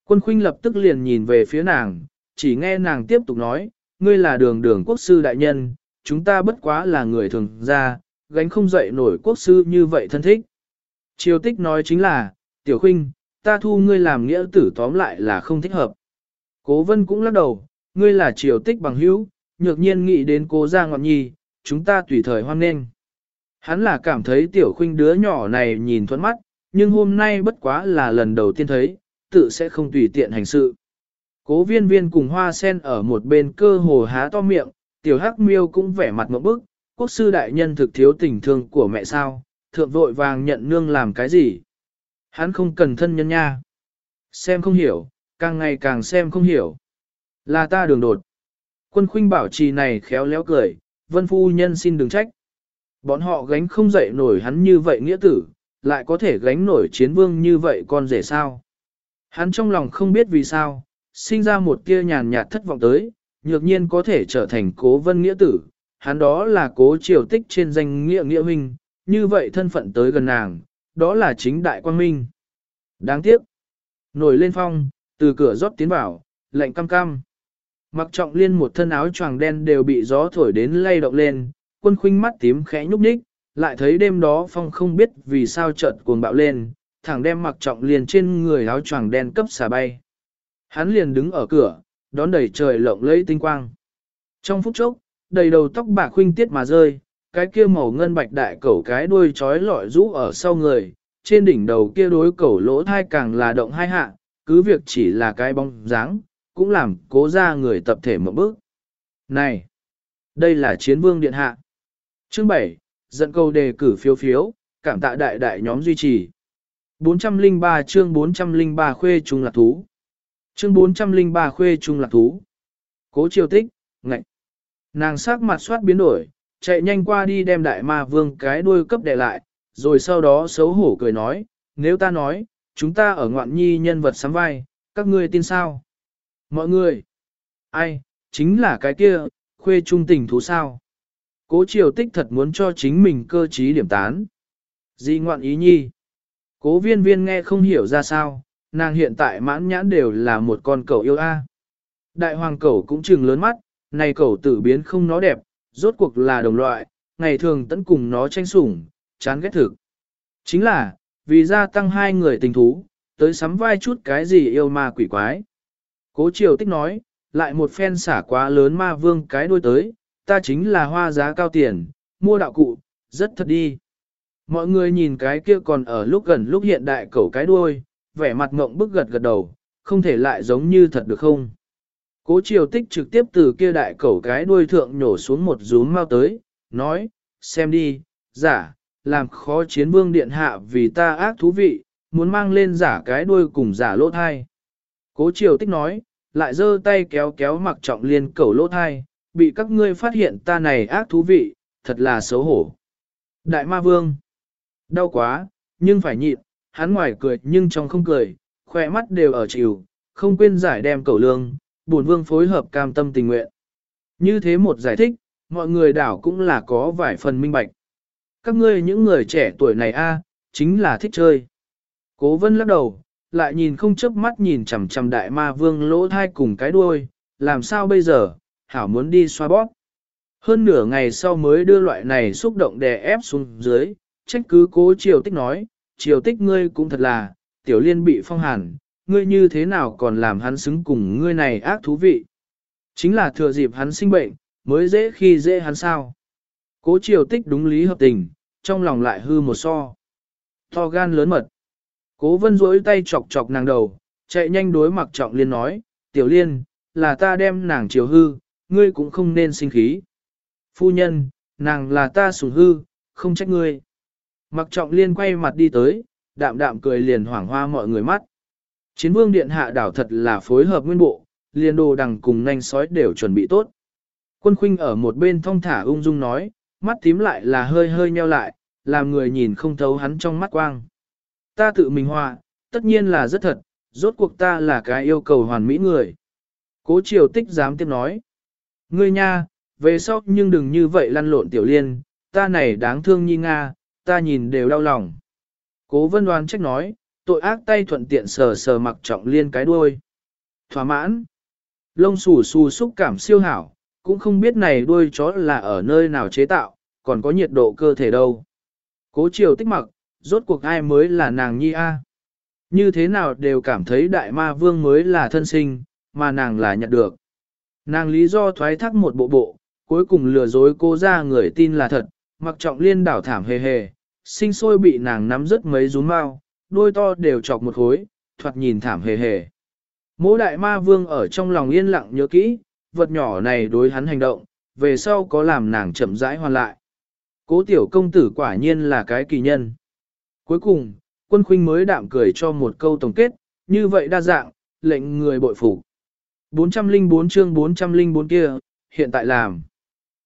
Quân khuynh lập tức liền nhìn về phía nàng, chỉ nghe nàng tiếp tục nói, ngươi là đường đường quốc sư đại nhân, chúng ta bất quá là người thường ra, gánh không dậy nổi quốc sư như vậy thân thích. Triều tích nói chính là, tiểu khuynh, ta thu ngươi làm nghĩa tử tóm lại là không thích hợp. Cố vân cũng lắc đầu, ngươi là triều tích bằng hữu, nhược nhiên nghĩ đến cố gia ngọn nhi, chúng ta tùy thời hoan nghênh. Hắn là cảm thấy tiểu khuynh đứa nhỏ này nhìn thuẫn mắt, nhưng hôm nay bất quá là lần đầu tiên thấy, tự sẽ không tùy tiện hành sự. Cố viên viên cùng hoa sen ở một bên cơ hồ há to miệng, tiểu hắc miêu cũng vẻ mặt một bức, quốc sư đại nhân thực thiếu tình thương của mẹ sao, thượng vội vàng nhận nương làm cái gì. Hắn không cần thân nhân nha. Xem không hiểu, càng ngày càng xem không hiểu. Là ta đường đột. Quân khuynh bảo trì này khéo léo cười, vân phu nhân xin đừng trách. Bọn họ gánh không dậy nổi hắn như vậy nghĩa tử, lại có thể gánh nổi chiến vương như vậy con rể sao. Hắn trong lòng không biết vì sao, sinh ra một tia nhàn nhạt thất vọng tới, nhược nhiên có thể trở thành cố vân nghĩa tử, hắn đó là cố triều tích trên danh nghĩa nghĩa huynh, như vậy thân phận tới gần nàng, đó là chính đại quang minh. Đáng tiếc, nổi lên phong, từ cửa rót tiến vào, lạnh cam cam. Mặc trọng liên một thân áo choàng đen đều bị gió thổi đến lay động lên, quân khuynh mắt tím khẽ nhúc nhích, lại thấy đêm đó phong không biết vì sao chợt cuồng bạo lên, thẳng đem mặc trọng liên trên người áo choàng đen cấp xả bay. Hắn liền đứng ở cửa, đón đầy trời lộng lẫy tinh quang. Trong phút chốc, đầy đầu tóc bạc khuynh tiết mà rơi, cái kia màu ngân bạch đại cẩu cái đuôi trói lọi rũ ở sau người, trên đỉnh đầu kia đối cẩu lỗ thai càng là động hai hạ, cứ việc chỉ là cái bóng dáng, cũng làm cố ra người tập thể một bước. Này! Đây là chiến vương điện hạ. Chương 7, dẫn câu đề cử phiếu phiếu, cảm tạ đại đại nhóm duy trì. 403 chương 403 khuê trung lạc thú. Chương 403 khuê trung lạc thú. Cố triều tích, ngạch. Nàng sắc mặt soát biến đổi, chạy nhanh qua đi đem đại ma vương cái đuôi cấp đè lại, rồi sau đó xấu hổ cười nói, nếu ta nói, chúng ta ở ngoạn nhi nhân vật sắm vai, các ngươi tin sao? Mọi người, ai, chính là cái kia, khuê trung tình thú sao? Cố triều tích thật muốn cho chính mình cơ trí điểm tán. Di ngoạn ý nhi. Cố viên viên nghe không hiểu ra sao, nàng hiện tại mãn nhãn đều là một con cẩu yêu a. Đại hoàng cẩu cũng trừng lớn mắt, này cẩu tử biến không nó đẹp, rốt cuộc là đồng loại, ngày thường tẫn cùng nó tranh sủng, chán ghét thực. Chính là, vì gia tăng hai người tình thú, tới sắm vai chút cái gì yêu ma quỷ quái. Cố triều tích nói, lại một phen xả quá lớn ma vương cái đuôi tới, ta chính là hoa giá cao tiền, mua đạo cụ, rất thật đi. Mọi người nhìn cái kia còn ở lúc gần lúc hiện đại cẩu cái đuôi, vẻ mặt ngộng bức gật gật đầu, không thể lại giống như thật được không. Cố triều tích trực tiếp từ kia đại cẩu cái đuôi thượng nhổ xuống một rúm mau tới, nói, xem đi, giả, làm khó chiến vương điện hạ vì ta ác thú vị, muốn mang lên giả cái đuôi cùng giả lỗ thai. Cố triều tích nói, lại giơ tay kéo kéo mặc trọng liên cẩu lỗ thai, bị các ngươi phát hiện ta này ác thú vị, thật là xấu hổ. Đại ma vương, đau quá, nhưng phải nhịn, hắn ngoài cười nhưng trong không cười, khỏe mắt đều ở chịu, không quên giải đem cẩu lương, bổn vương phối hợp cam tâm tình nguyện. Như thế một giải thích, mọi người đảo cũng là có vài phần minh bạch. Các ngươi những người trẻ tuổi này a, chính là thích chơi. Cố vân lắc đầu, lại nhìn không chớp mắt nhìn chằm chằm đại ma vương lỗ thai cùng cái đuôi, làm sao bây giờ, hảo muốn đi xoa bóp. Hơn nửa ngày sau mới đưa loại này xúc động đè ép xuống dưới, trách cứ cố triều tích nói, triều tích ngươi cũng thật là, tiểu liên bị phong hàn, ngươi như thế nào còn làm hắn xứng cùng ngươi này ác thú vị. Chính là thừa dịp hắn sinh bệnh, mới dễ khi dễ hắn sao. Cố triều tích đúng lý hợp tình, trong lòng lại hư một so. To gan lớn mật. Cố vân rỗi tay chọc chọc nàng đầu, chạy nhanh đối mặc trọng liên nói, tiểu liên, là ta đem nàng chiều hư, ngươi cũng không nên sinh khí. Phu nhân, nàng là ta sủng hư, không trách ngươi. Mặc trọng liên quay mặt đi tới, đạm đạm cười liền hoảng hoa mọi người mắt. Chiến vương điện hạ đảo thật là phối hợp nguyên bộ, liền đồ đằng cùng nhanh sói đều chuẩn bị tốt. Quân khuynh ở một bên thong thả ung dung nói, mắt tím lại là hơi hơi nheo lại, làm người nhìn không thấu hắn trong mắt quang. Ta tự mình họa, tất nhiên là rất thật, rốt cuộc ta là cái yêu cầu hoàn mỹ người. Cố triều tích dám tiếp nói. Ngươi nha, về sau nhưng đừng như vậy lăn lộn tiểu liên, ta này đáng thương nhi Nga, ta nhìn đều đau lòng. Cố vân đoán trách nói, tội ác tay thuận tiện sờ sờ mặc trọng liên cái đuôi. Thỏa mãn. Lông xù xù xúc cảm siêu hảo, cũng không biết này đuôi chó là ở nơi nào chế tạo, còn có nhiệt độ cơ thể đâu. Cố triều tích mặc, rốt cuộc ai mới là nàng nhi a? Như thế nào đều cảm thấy đại ma vương mới là thân sinh, mà nàng là nhận được. Nàng lý do thoái thác một bộ bộ, cuối cùng lừa dối cô ra người tin là thật, mặc trọng liên đảo thảm hề hề, sinh sôi bị nàng nắm rất mấy rúm mau, đôi to đều chọc một khối, thoạt nhìn thảm hề hề. Mỗ đại ma vương ở trong lòng yên lặng nhớ kỹ, vật nhỏ này đối hắn hành động, về sau có làm nàng chậm rãi hoàn lại. Cố tiểu công tử quả nhiên là cái kỳ nhân. Cuối cùng, quân khuynh mới đạm cười cho một câu tổng kết, như vậy đa dạng, lệnh người bội phục. 404 chương 404 kia, hiện tại làm.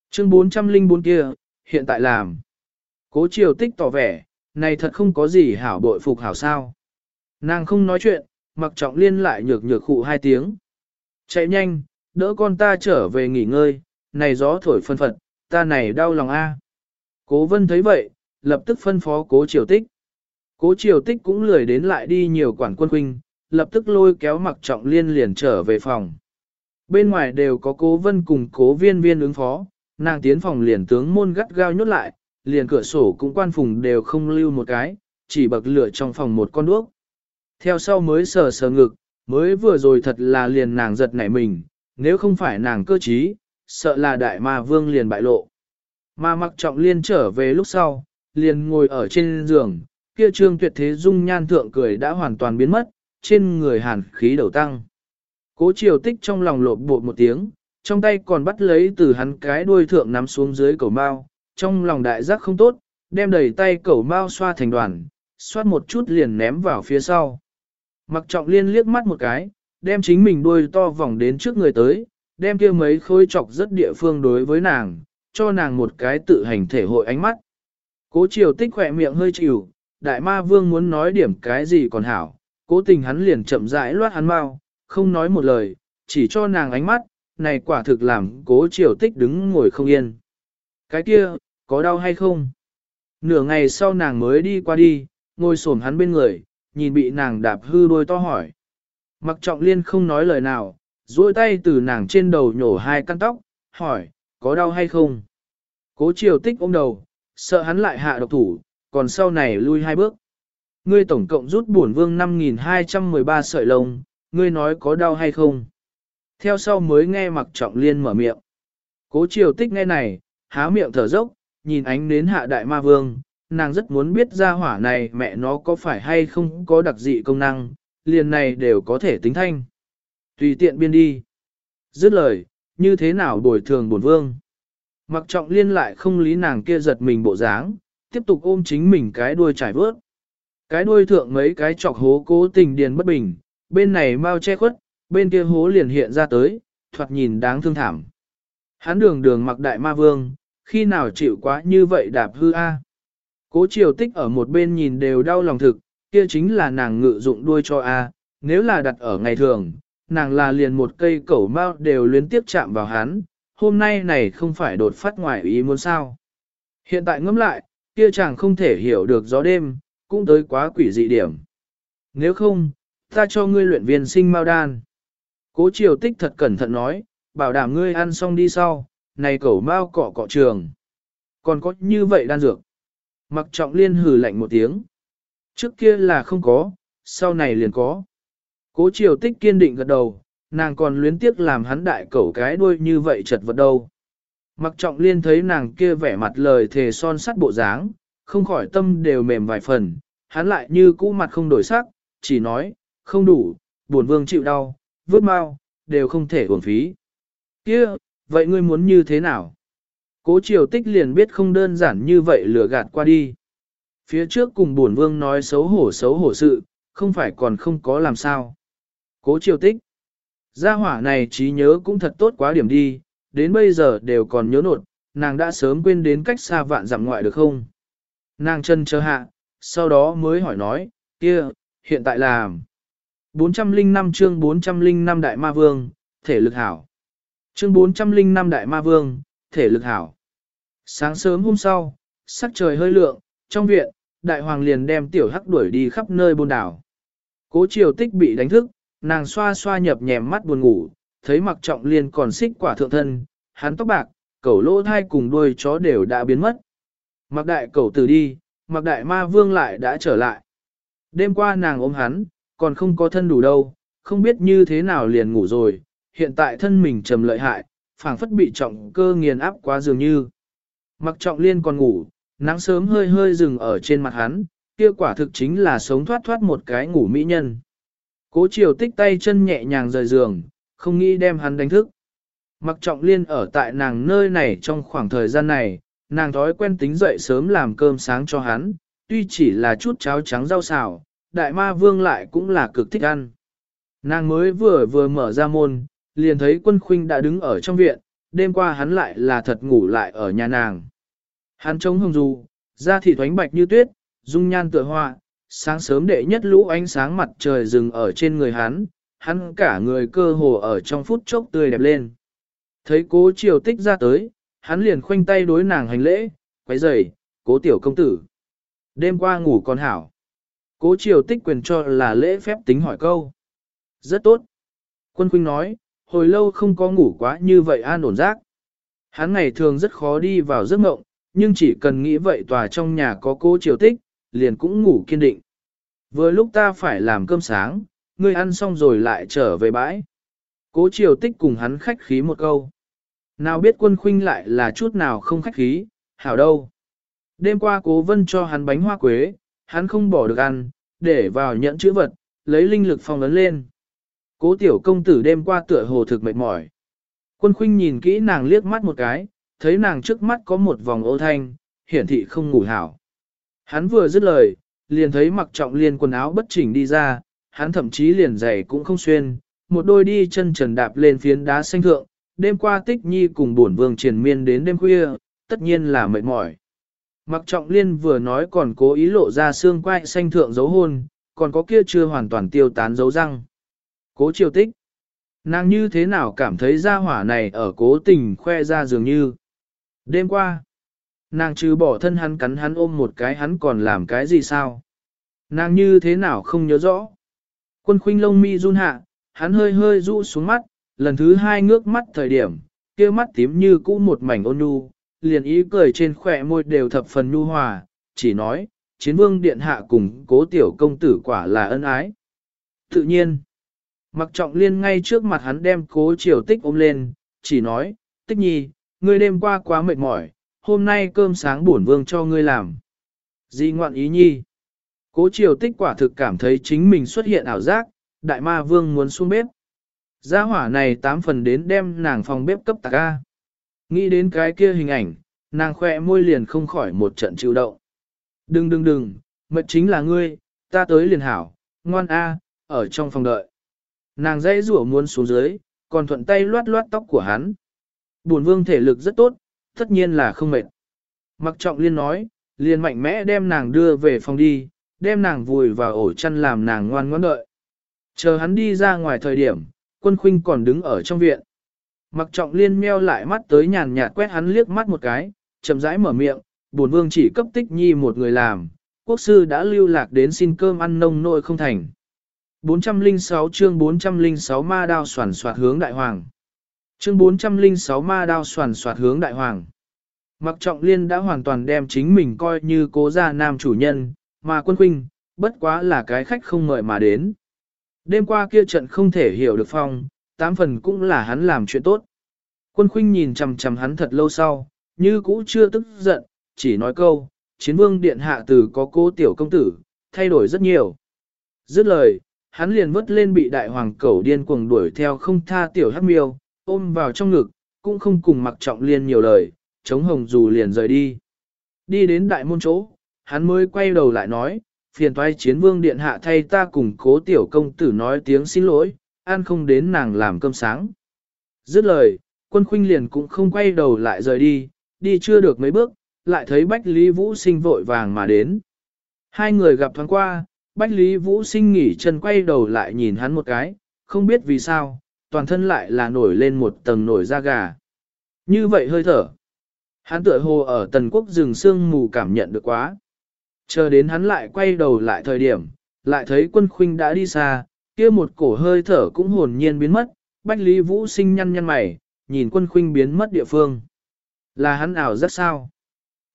Chương 404 kia, hiện tại làm. Cố triều tích tỏ vẻ, này thật không có gì hảo bội phục hảo sao. Nàng không nói chuyện, mặc trọng liên lại nhược nhược khụ hai tiếng. Chạy nhanh, đỡ con ta trở về nghỉ ngơi, này gió thổi phân phật, ta này đau lòng a. Cố vân thấy vậy, lập tức phân phó cố triều tích. Cố triều tích cũng lười đến lại đi nhiều quản quân huynh, lập tức lôi kéo mặc trọng liên liền trở về phòng. Bên ngoài đều có cố vân cùng cố viên viên ứng phó, nàng tiến phòng liền tướng môn gắt gao nhốt lại, liền cửa sổ cũng quan phùng đều không lưu một cái, chỉ bậc lửa trong phòng một con đuốc. Theo sau mới sờ sờ ngực, mới vừa rồi thật là liền nàng giật nảy mình, nếu không phải nàng cơ trí, sợ là đại ma vương liền bại lộ. Mà mặc trọng liên trở về lúc sau, liền ngồi ở trên giường, kia trương tuyệt thế dung nhan thượng cười đã hoàn toàn biến mất, trên người hàn khí đầu tăng. Cố triều tích trong lòng lộn bột một tiếng, trong tay còn bắt lấy từ hắn cái đuôi thượng nắm xuống dưới cầu mao, trong lòng đại giác không tốt, đem đầy tay cầu mao xoa thành đoàn, xoát một chút liền ném vào phía sau. Mặc trọng liên liếc mắt một cái, đem chính mình đuôi to vòng đến trước người tới, đem kia mấy khối chọc rất địa phương đối với nàng, cho nàng một cái tự hành thể hội ánh mắt. Cố triều tích khỏe miệng hơi chịu, đại ma vương muốn nói điểm cái gì còn hảo, cố tình hắn liền chậm rãi loát hắn mau, không nói một lời, chỉ cho nàng ánh mắt, này quả thực làm cố triều tích đứng ngồi không yên. Cái kia, có đau hay không? Nửa ngày sau nàng mới đi qua đi, ngồi xổm hắn bên người, nhìn bị nàng đạp hư đôi to hỏi. Mặc trọng liên không nói lời nào, duỗi tay từ nàng trên đầu nhổ hai căn tóc, hỏi, có đau hay không? Cố triều tích ôm đầu, sợ hắn lại hạ độc thủ, còn sau này lui hai bước. Ngươi tổng cộng rút bổn vương 5.213 sợi lông, ngươi nói có đau hay không? Theo sau mới nghe mặc trọng liên mở miệng. Cố triều tích nghe này, há miệng thở dốc, nhìn ánh đến hạ đại ma vương, nàng rất muốn biết ra hỏa này mẹ nó có phải hay không có đặc dị công năng, liền này đều có thể tính thanh. Tùy tiện biên đi. Dứt lời, như thế nào bồi thường bổn vương. Mặc trọng liên lại không lý nàng kia giật mình bộ dáng, tiếp tục ôm chính mình cái đuôi trải vớt. Cái đuôi thượng mấy cái chọc hố cố tình điền bất bình, bên này mau che khuất, bên kia hố liền hiện ra tới, thoạt nhìn đáng thương thảm. Hắn đường đường mặc đại ma vương, khi nào chịu quá như vậy đạp hư a. Cố triều tích ở một bên nhìn đều đau lòng thực, kia chính là nàng ngự dụng đuôi cho a, nếu là đặt ở ngày thường, nàng là liền một cây cẩu mau đều luyến tiếp chạm vào hắn, hôm nay này không phải đột phát ngoài ý muốn sao. Hiện tại ngẫm lại, kia chàng không thể hiểu được gió đêm, cũng tới quá quỷ dị điểm. Nếu không, ta cho ngươi luyện viên sinh mau đan. Cố triều tích thật cẩn thận nói, bảo đảm ngươi ăn xong đi sau, này cẩu mau cọ cọ trường. Còn có như vậy đan dược. Mặc trọng liên hừ lạnh một tiếng. Trước kia là không có, sau này liền có. Cố triều tích kiên định gật đầu, nàng còn luyến tiếc làm hắn đại cẩu cái đuôi như vậy chật vật đâu. Mặc trọng liên thấy nàng kia vẻ mặt lời thề son sắt bộ dáng, không khỏi tâm đều mềm vài phần, hắn lại như cũ mặt không đổi sắc, chỉ nói, không đủ, buồn vương chịu đau, vớt mau, đều không thể uổng phí. kia vậy ngươi muốn như thế nào? Cố triều tích liền biết không đơn giản như vậy lừa gạt qua đi. Phía trước cùng buồn vương nói xấu hổ xấu hổ sự, không phải còn không có làm sao. Cố triều tích. Gia hỏa này trí nhớ cũng thật tốt quá điểm đi, đến bây giờ đều còn nhớ nột, nàng đã sớm quên đến cách xa vạn dặm ngoại được không? Nàng chân chờ hạ, sau đó mới hỏi nói, kia, hiện tại là 405 chương 405 Đại Ma Vương, thể lực hảo. Chương 405 Đại Ma Vương, thể lực hảo. Sáng sớm hôm sau, sắc trời hơi lượng, trong viện, Đại Hoàng liền đem tiểu hắc đuổi đi khắp nơi bôn đảo. Cố triều tích bị đánh thức, nàng xoa xoa nhập nhèm mắt buồn ngủ, thấy mặc trọng liên còn xích quả thượng thân, hắn tóc bạc, cẩu lỗ thai cùng đuôi chó đều đã biến mất. Mặc đại cẩu tử đi, mặc đại ma vương lại đã trở lại. Đêm qua nàng ôm hắn, còn không có thân đủ đâu, không biết như thế nào liền ngủ rồi, hiện tại thân mình trầm lợi hại, phảng phất bị trọng cơ nghiền áp quá dường như. Mặc trọng liên còn ngủ, nắng sớm hơi hơi dừng ở trên mặt hắn, kia quả thực chính là sống thoát thoát một cái ngủ mỹ nhân. Cố chiều tích tay chân nhẹ nhàng rời giường, không nghĩ đem hắn đánh thức. Mặc trọng liên ở tại nàng nơi này trong khoảng thời gian này, nàng thói quen tính dậy sớm làm cơm sáng cho hắn, tuy chỉ là chút cháo trắng rau xào, đại ma vương lại cũng là cực thích ăn. Nàng mới vừa vừa mở ra môn, liền thấy quân khuynh đã đứng ở trong viện, đêm qua hắn lại là thật ngủ lại ở nhà nàng. Hắn trông hồng dù, da thịt thoánh bạch như tuyết, dung nhan tựa hoa, sáng sớm đệ nhất lũ ánh sáng mặt trời rừng ở trên người hắn, hắn cả người cơ hồ ở trong phút chốc tươi đẹp lên. Thấy cố triều tích ra tới, hắn liền khoanh tay đối nàng hành lễ, quấy rầy, cố tiểu công tử. Đêm qua ngủ còn hảo. Cố triều tích quyền cho là lễ phép tính hỏi câu. Rất tốt. Quân khuynh nói, hồi lâu không có ngủ quá như vậy an ổn giấc. Hắn ngày thường rất khó đi vào giấc mộng, nhưng chỉ cần nghĩ vậy tòa trong nhà có cố triều tích, liền cũng ngủ kiên định. Vừa lúc ta phải làm cơm sáng, ngươi ăn xong rồi lại trở về bãi. Cố triều tích cùng hắn khách khí một câu. Nào biết quân khuynh lại là chút nào không khách khí, hảo đâu. Đêm qua cố vân cho hắn bánh hoa quế, hắn không bỏ được ăn, để vào nhẫn chữ vật, lấy linh lực phong ấn lên. Cố tiểu công tử đêm qua tựa hồ thực mệt mỏi. Quân khuynh nhìn kỹ nàng liếc mắt một cái, thấy nàng trước mắt có một vòng ô thanh, hiển thị không ngủ hảo. Hắn vừa dứt lời, liền thấy mặc trọng liên quần áo bất chỉnh đi ra, hắn thậm chí liền giày cũng không xuyên, một đôi đi chân trần đạp lên phiến đá xanh thượng, đêm qua tích nhi cùng bổn vương triền miên đến đêm khuya, tất nhiên là mệt mỏi. Mặc trọng liên vừa nói còn cố ý lộ ra xương quai xanh thượng dấu hôn, còn có kia chưa hoàn toàn tiêu tán dấu răng. Cố triều tích. Nàng như thế nào cảm thấy ra hỏa này ở cố tình khoe ra dường như. Đêm qua, nàng trừ bỏ thân hắn cắn hắn ôm một cái hắn còn làm cái gì sao? Nàng như thế nào không nhớ rõ. Quân khuynh lông mi run hạ, hắn hơi hơi rũ xuống mắt, lần thứ hai ngước mắt thời điểm, kia mắt tím như cũ một mảnh ôn nhu, liền ý cười trên khỏe môi đều thập phần nhu hòa, chỉ nói, chiến vương điện hạ cùng cố tiểu công tử quả là ân ái. Tự nhiên, mặc trọng liên ngay trước mặt hắn đem cố triều tích ôm lên, chỉ nói, tích nhi, ngươi đêm qua quá mệt mỏi, hôm nay cơm sáng bổn vương cho ngươi làm. Di ngoạn ý nhi. Cố triều tích quả thực cảm thấy chính mình xuất hiện ảo giác, đại ma vương muốn xuống bếp. Gia hỏa này tám phần đến đem nàng phòng bếp cấp tạc ca. Nghĩ đến cái kia hình ảnh, nàng khỏe môi liền không khỏi một trận chịu động. Đừng đừng đừng, mệt chính là ngươi, ta tới liền hảo, ngoan A, ở trong phòng đợi. Nàng dây rủa muốn xuống dưới, còn thuận tay loát loát tóc của hắn. Bổn vương thể lực rất tốt, tất nhiên là không mệt. Mặc trọng liên nói, liền mạnh mẽ đem nàng đưa về phòng đi, đem nàng vùi vào ổ chăn làm nàng ngoan ngoãn đợi. Chờ hắn đi ra ngoài thời điểm, quân khuynh còn đứng ở trong viện. Mặc trọng liên meo lại mắt tới nhàn nhạt quét hắn liếc mắt một cái, chậm rãi mở miệng, bổn vương chỉ cấp tích nhi một người làm, quốc sư đã lưu lạc đến xin cơm ăn nông nội không thành. 406 chương 406 ma đao soàn soạt hướng đại hoàng. Chương 406 ma đao soàn soạt hướng đại hoàng. Mặc trọng liên đã hoàn toàn đem chính mình coi như cố gia nam chủ nhân, mà quân khuynh, bất quá là cái khách không mời mà đến. Đêm qua kia trận không thể hiểu được phong, tám phần cũng là hắn làm chuyện tốt. Quân khuynh nhìn chằm chằm hắn thật lâu sau, như cũ chưa tức giận, chỉ nói câu, chiến vương điện hạ từ có cô tiểu công tử, thay đổi rất nhiều. Dứt lời, hắn liền vứt lên bị đại hoàng cẩu điên cuồng đuổi theo không tha tiểu hắc miêu, ôm vào trong ngực, cũng không cùng mặc trọng liên nhiều lời, chống hồng dù liền rời đi. Đi đến đại môn chỗ, hắn mới quay đầu lại nói, phiền toái chiến vương điện hạ thay ta cùng cố tiểu công tử nói tiếng xin lỗi, an không đến nàng làm cơm sáng. Dứt lời, quân khuynh liền cũng không quay đầu lại rời đi, đi chưa được mấy bước, lại thấy Bách Lý Vũ sinh vội vàng mà đến. Hai người gặp thoáng qua, Bách Lý Vũ sinh nghỉ chân quay đầu lại nhìn hắn một cái, không biết vì sao, toàn thân lại là nổi lên một tầng nổi da gà. Như vậy hơi thở. Hắn tựa hồ ở tần quốc rừng sương mù cảm nhận được quá. Chờ đến hắn lại quay đầu lại thời điểm, lại thấy quân khuynh đã đi xa, kia một cổ hơi thở cũng hồn nhiên biến mất, Bách Lý Vũ sinh nhăn nhăn mày, nhìn quân khuynh biến mất địa phương. Là hắn ảo rất sao?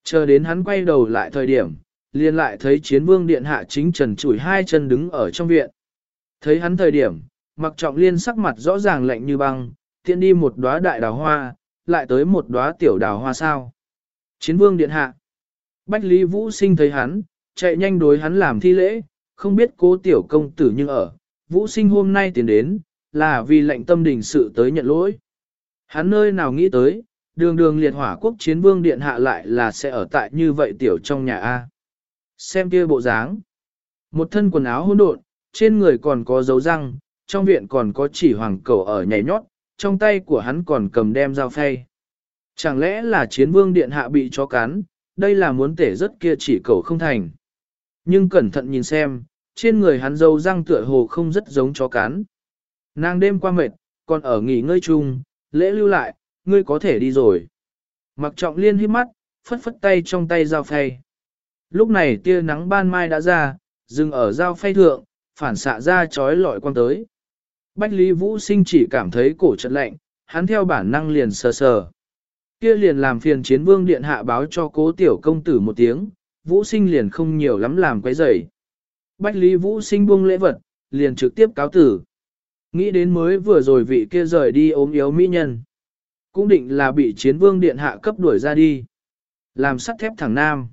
Chờ đến hắn quay đầu lại thời điểm, liền lại thấy chiến vương điện hạ chính trần chủi hai chân đứng ở trong viện. Thấy hắn thời điểm, mặc trọng liên sắc mặt rõ ràng lạnh như băng, tiện đi một đóa đại đào hoa, lại tới một đóa tiểu đào hoa sao. Chiến vương điện hạ. Bách Lý Vũ sinh thấy hắn, chạy nhanh đối hắn làm thi lễ, không biết cố tiểu công tử nhưng ở. Vũ sinh hôm nay tiến đến, là vì lệnh tâm đình sự tới nhận lỗi. Hắn nơi nào nghĩ tới, đường đường liệt hỏa quốc chiến vương điện hạ lại là sẽ ở tại như vậy tiểu trong nhà A. Xem kia bộ dáng. Một thân quần áo hỗn độn, trên người còn có dấu răng, trong viện còn có chỉ hoàng cầu ở nhảy nhót, trong tay của hắn còn cầm đem dao phay. Chẳng lẽ là chiến vương điện hạ bị chó cắn, đây là muốn tể rất kia chỉ cầu không thành. Nhưng cẩn thận nhìn xem, trên người hắn dâu răng tựa hồ không rất giống chó cán. Nàng đêm qua mệt, còn ở nghỉ ngơi chung, lễ lưu lại, ngươi có thể đi rồi. Mặc trọng liên hít mắt, phất phất tay trong tay dao phay. Lúc này tia nắng ban mai đã ra, dừng ở dao phay thượng, phản xạ ra chói lọi quang tới. Bách Lý Vũ sinh chỉ cảm thấy cổ chật lạnh, hắn theo bản năng liền sờ sờ. Kia liền làm phiền chiến vương điện hạ báo cho cố tiểu công tử một tiếng, Vũ sinh liền không nhiều lắm làm quấy rầy. Bách Lý Vũ sinh buông lễ vật, liền trực tiếp cáo tử. Nghĩ đến mới vừa rồi vị kia rời đi ốm yếu mỹ nhân. Cũng định là bị chiến vương điện hạ cấp đuổi ra đi. Làm sắt thép thẳng nam.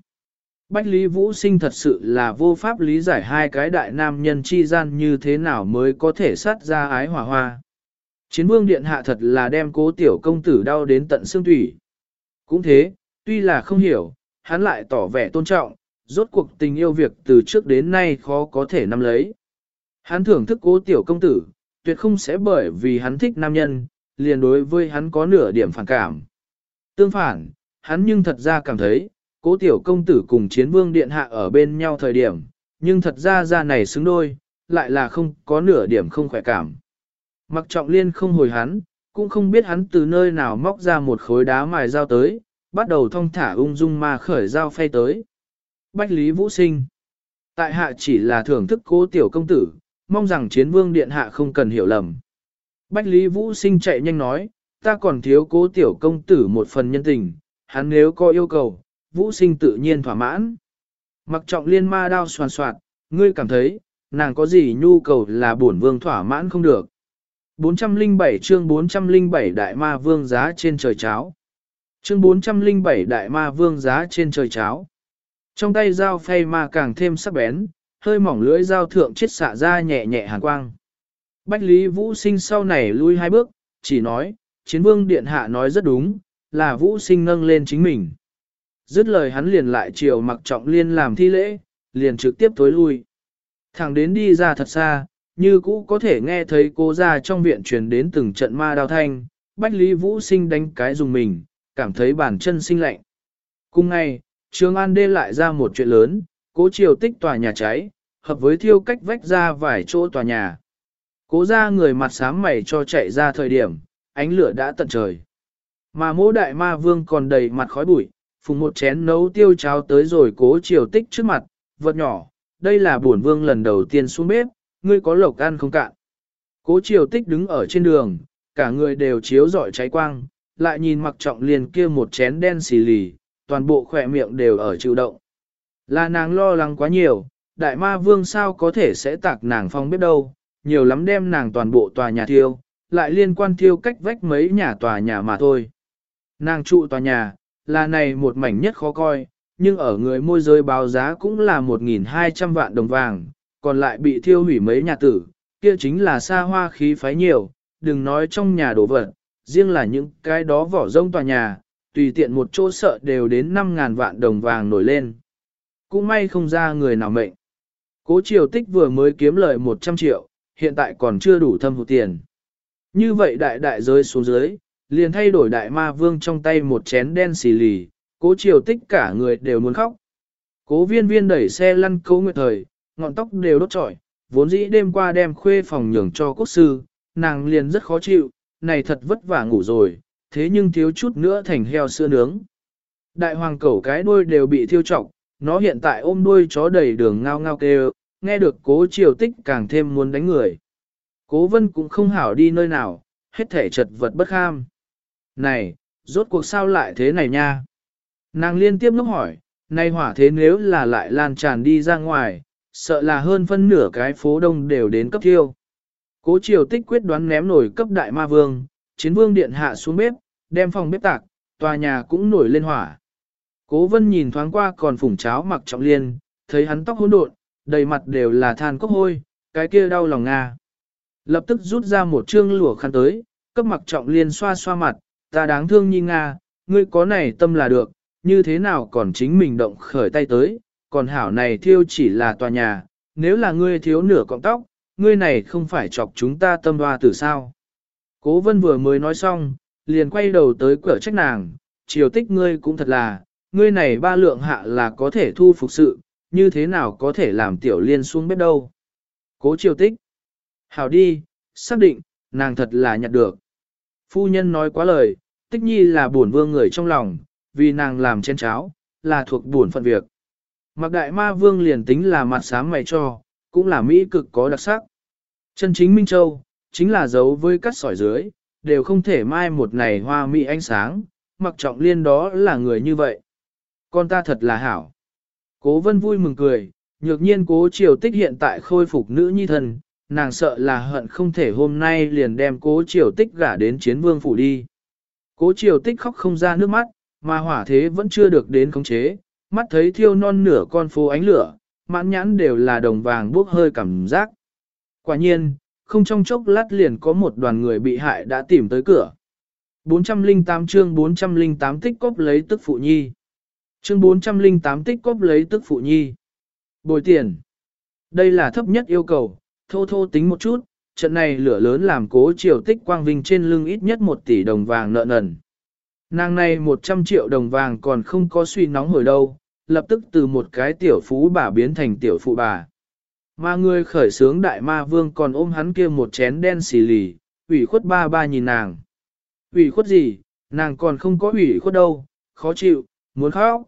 Bách Lý Vũ Sinh thật sự là vô pháp lý giải hai cái đại nam nhân chi gian như thế nào mới có thể sát ra ái hỏa hoa. Chiến vương điện hạ thật là đem cố tiểu công tử đau đến tận xương thủy. Cũng thế, tuy là không hiểu, hắn lại tỏ vẻ tôn trọng, rốt cuộc tình yêu việc từ trước đến nay khó có thể nắm lấy. Hắn thưởng thức cố tiểu công tử, tuyệt không sẽ bởi vì hắn thích nam nhân, liền đối với hắn có nửa điểm phản cảm. Tương phản, hắn nhưng thật ra cảm thấy, cố tiểu công tử cùng chiến vương điện hạ ở bên nhau thời điểm, nhưng thật ra ra này xứng đôi, lại là không có nửa điểm không khỏe cảm. Mặc trọng liên không hồi hắn, cũng không biết hắn từ nơi nào móc ra một khối đá mài dao tới, bắt đầu thong thả ung dung mà khởi dao phay tới. Bách Lý Vũ Sinh Tại hạ chỉ là thưởng thức cố tiểu công tử, mong rằng chiến vương điện hạ không cần hiểu lầm. Bách Lý Vũ Sinh chạy nhanh nói, ta còn thiếu cố tiểu công tử một phần nhân tình, hắn nếu có yêu cầu, Vũ Sinh tự nhiên thỏa mãn. Mặc trọng liên ma đao soàn soạt, ngươi cảm thấy, nàng có gì nhu cầu là bổn vương thỏa mãn không được. 407 chương 407 đại ma vương giá trên trời cháo. Chương 407 đại ma vương giá trên trời cháo. Trong tay dao phay ma càng thêm sắc bén, hơi mỏng lưỡi dao thượng chết xạ ra nhẹ nhẹ hàn quang. Bách Lý Vũ Sinh sau này lui hai bước, chỉ nói, chiến vương điện hạ nói rất đúng, là Vũ Sinh nâng lên chính mình. Dứt lời hắn liền lại chiều mặc trọng liên làm thi lễ, liền trực tiếp tối lui. Thẳng đến đi ra thật xa, như cũ có thể nghe thấy cô ra trong viện truyền đến từng trận ma đao thanh, Bách Lý Vũ Sinh đánh cái dùng mình, cảm thấy bản chân sinh lạnh. Cùng ngày, Trường An đê lại ra một chuyện lớn, cố triều tích tòa nhà cháy, hợp với thiêu cách vách ra vài chỗ tòa nhà. Cố ra người mặt sám mày cho chạy ra thời điểm, ánh lửa đã tận trời. Mà mỗ đại ma vương còn đầy mặt khói bụi, phùng một chén nấu tiêu cháo tới rồi cố triều tích trước mặt, vật nhỏ, đây là bổn vương lần đầu tiên xuống bếp, ngươi có lộc ăn không cạn. Cố triều tích đứng ở trên đường, cả người đều chiếu rọi cháy quang, lại nhìn mặc trọng liền kia một chén đen xì lì, toàn bộ khỏe miệng đều ở chịu động. Là nàng lo lắng quá nhiều, đại ma vương sao có thể sẽ tạc nàng phong bếp đâu, nhiều lắm đem nàng toàn bộ tòa nhà thiêu, lại liên quan thiêu cách vách mấy nhà tòa nhà mà thôi. Nàng trụ tòa nhà, là này một mảnh nhất khó coi, nhưng ở người môi giới báo giá cũng là 1.200 vạn đồng vàng, còn lại bị thiêu hủy mấy nhà tử, kia chính là xa hoa khí phái nhiều, đừng nói trong nhà đổ vật, riêng là những cái đó vỏ rông tòa nhà, tùy tiện một chỗ sợ đều đến 5.000 vạn đồng vàng nổi lên. Cũng may không ra người nào mệnh. Cố triều tích vừa mới kiếm lợi 100 triệu, hiện tại còn chưa đủ thâm hụt tiền. Như vậy đại đại rơi xuống dưới, liền thay đổi đại ma vương trong tay một chén đen xì lì, cố triều tích cả người đều muốn khóc. Cố viên viên đẩy xe lăn cố nguyệt thời, ngọn tóc đều đốt trọi, vốn dĩ đêm qua đem khuê phòng nhường cho quốc sư, nàng liền rất khó chịu, này thật vất vả ngủ rồi, thế nhưng thiếu chút nữa thành heo sữa nướng. Đại hoàng cẩu cái đuôi đều bị thiêu trọng, nó hiện tại ôm đuôi chó đầy đường ngao ngao kêu, nghe được cố triều tích càng thêm muốn đánh người. Cố vân cũng không hảo đi nơi nào, hết thể chật vật bất kham. Này, rốt cuộc sao lại thế này nha? Nàng liên tiếp ngốc hỏi, nay hỏa thế nếu là lại lan tràn đi ra ngoài, sợ là hơn phân nửa cái phố đông đều đến cấp thiêu. Cố triều tích quyết đoán ném nổi cấp đại ma vương, chiến vương điện hạ xuống bếp, đem phòng bếp tạc, tòa nhà cũng nổi lên hỏa. Cố vân nhìn thoáng qua còn phủng cháo mặc trọng liên, thấy hắn tóc hỗn độn, đầy mặt đều là than cốc hôi, cái kia đau lòng nga. Lập tức rút ra một chương lụa khăn tới, cấp mặc trọng liên xoa xoa mặt, ta đáng thương nhi nga, ngươi có này tâm là được, như thế nào còn chính mình động khởi tay tới, còn hảo này thiêu chỉ là tòa nhà, nếu là ngươi thiếu nửa cọng tóc, ngươi này không phải chọc chúng ta tâm hoa tử sao. Cố vân vừa mới nói xong, liền quay đầu tới cửa trách nàng, chiều tích ngươi cũng thật là, ngươi này ba lượng hạ là có thể thu phục sự, như thế nào có thể làm tiểu liên xuống bếp đâu. Cố chiều tích. Hảo đi, xác định, nàng thật là nhặt được. Phu nhân nói quá lời, tích nhi là buồn vương người trong lòng, vì nàng làm chén cháo, là thuộc buồn phận việc. Mặc đại ma vương liền tính là mặt sáng mày cho, cũng là Mỹ cực có đặc sắc. Chân chính Minh Châu, chính là dấu với cắt sỏi dưới, đều không thể mai một này hoa mỹ ánh sáng, mặc trọng liên đó là người như vậy. Con ta thật là hảo. Cố vân vui mừng cười, nhược nhiên cố triều tích hiện tại khôi phục nữ nhi thần, nàng sợ là hận không thể hôm nay liền đem cố triều tích gả đến chiến vương phủ đi. Cố triều tích khóc không ra nước mắt, mà hỏa thế vẫn chưa được đến khống chế, mắt thấy thiêu non nửa con phố ánh lửa, mãn nhãn đều là đồng vàng bốc hơi cảm giác. Quả nhiên, không trong chốc lát liền có một đoàn người bị hại đã tìm tới cửa. 408 chương 408 tích cóp lấy tức phụ nhi. Chương 408 tích cóp lấy tức phụ nhi. Bồi tiền. Đây là thấp nhất yêu cầu, thô thô tính một chút, trận này lửa lớn làm cố triều tích quang vinh trên lưng ít nhất 1 tỷ đồng vàng nợ nần. Nàng này 100 triệu đồng vàng còn không có suy nóng hồi đâu, lập tức từ một cái tiểu phú bà biến thành tiểu phụ bà. Mà người khởi sướng đại ma vương còn ôm hắn kia một chén đen xì lì, ủy khuất ba ba nhìn nàng. ủy khuất gì, nàng còn không có ủy khuất đâu, khó chịu, muốn khóc.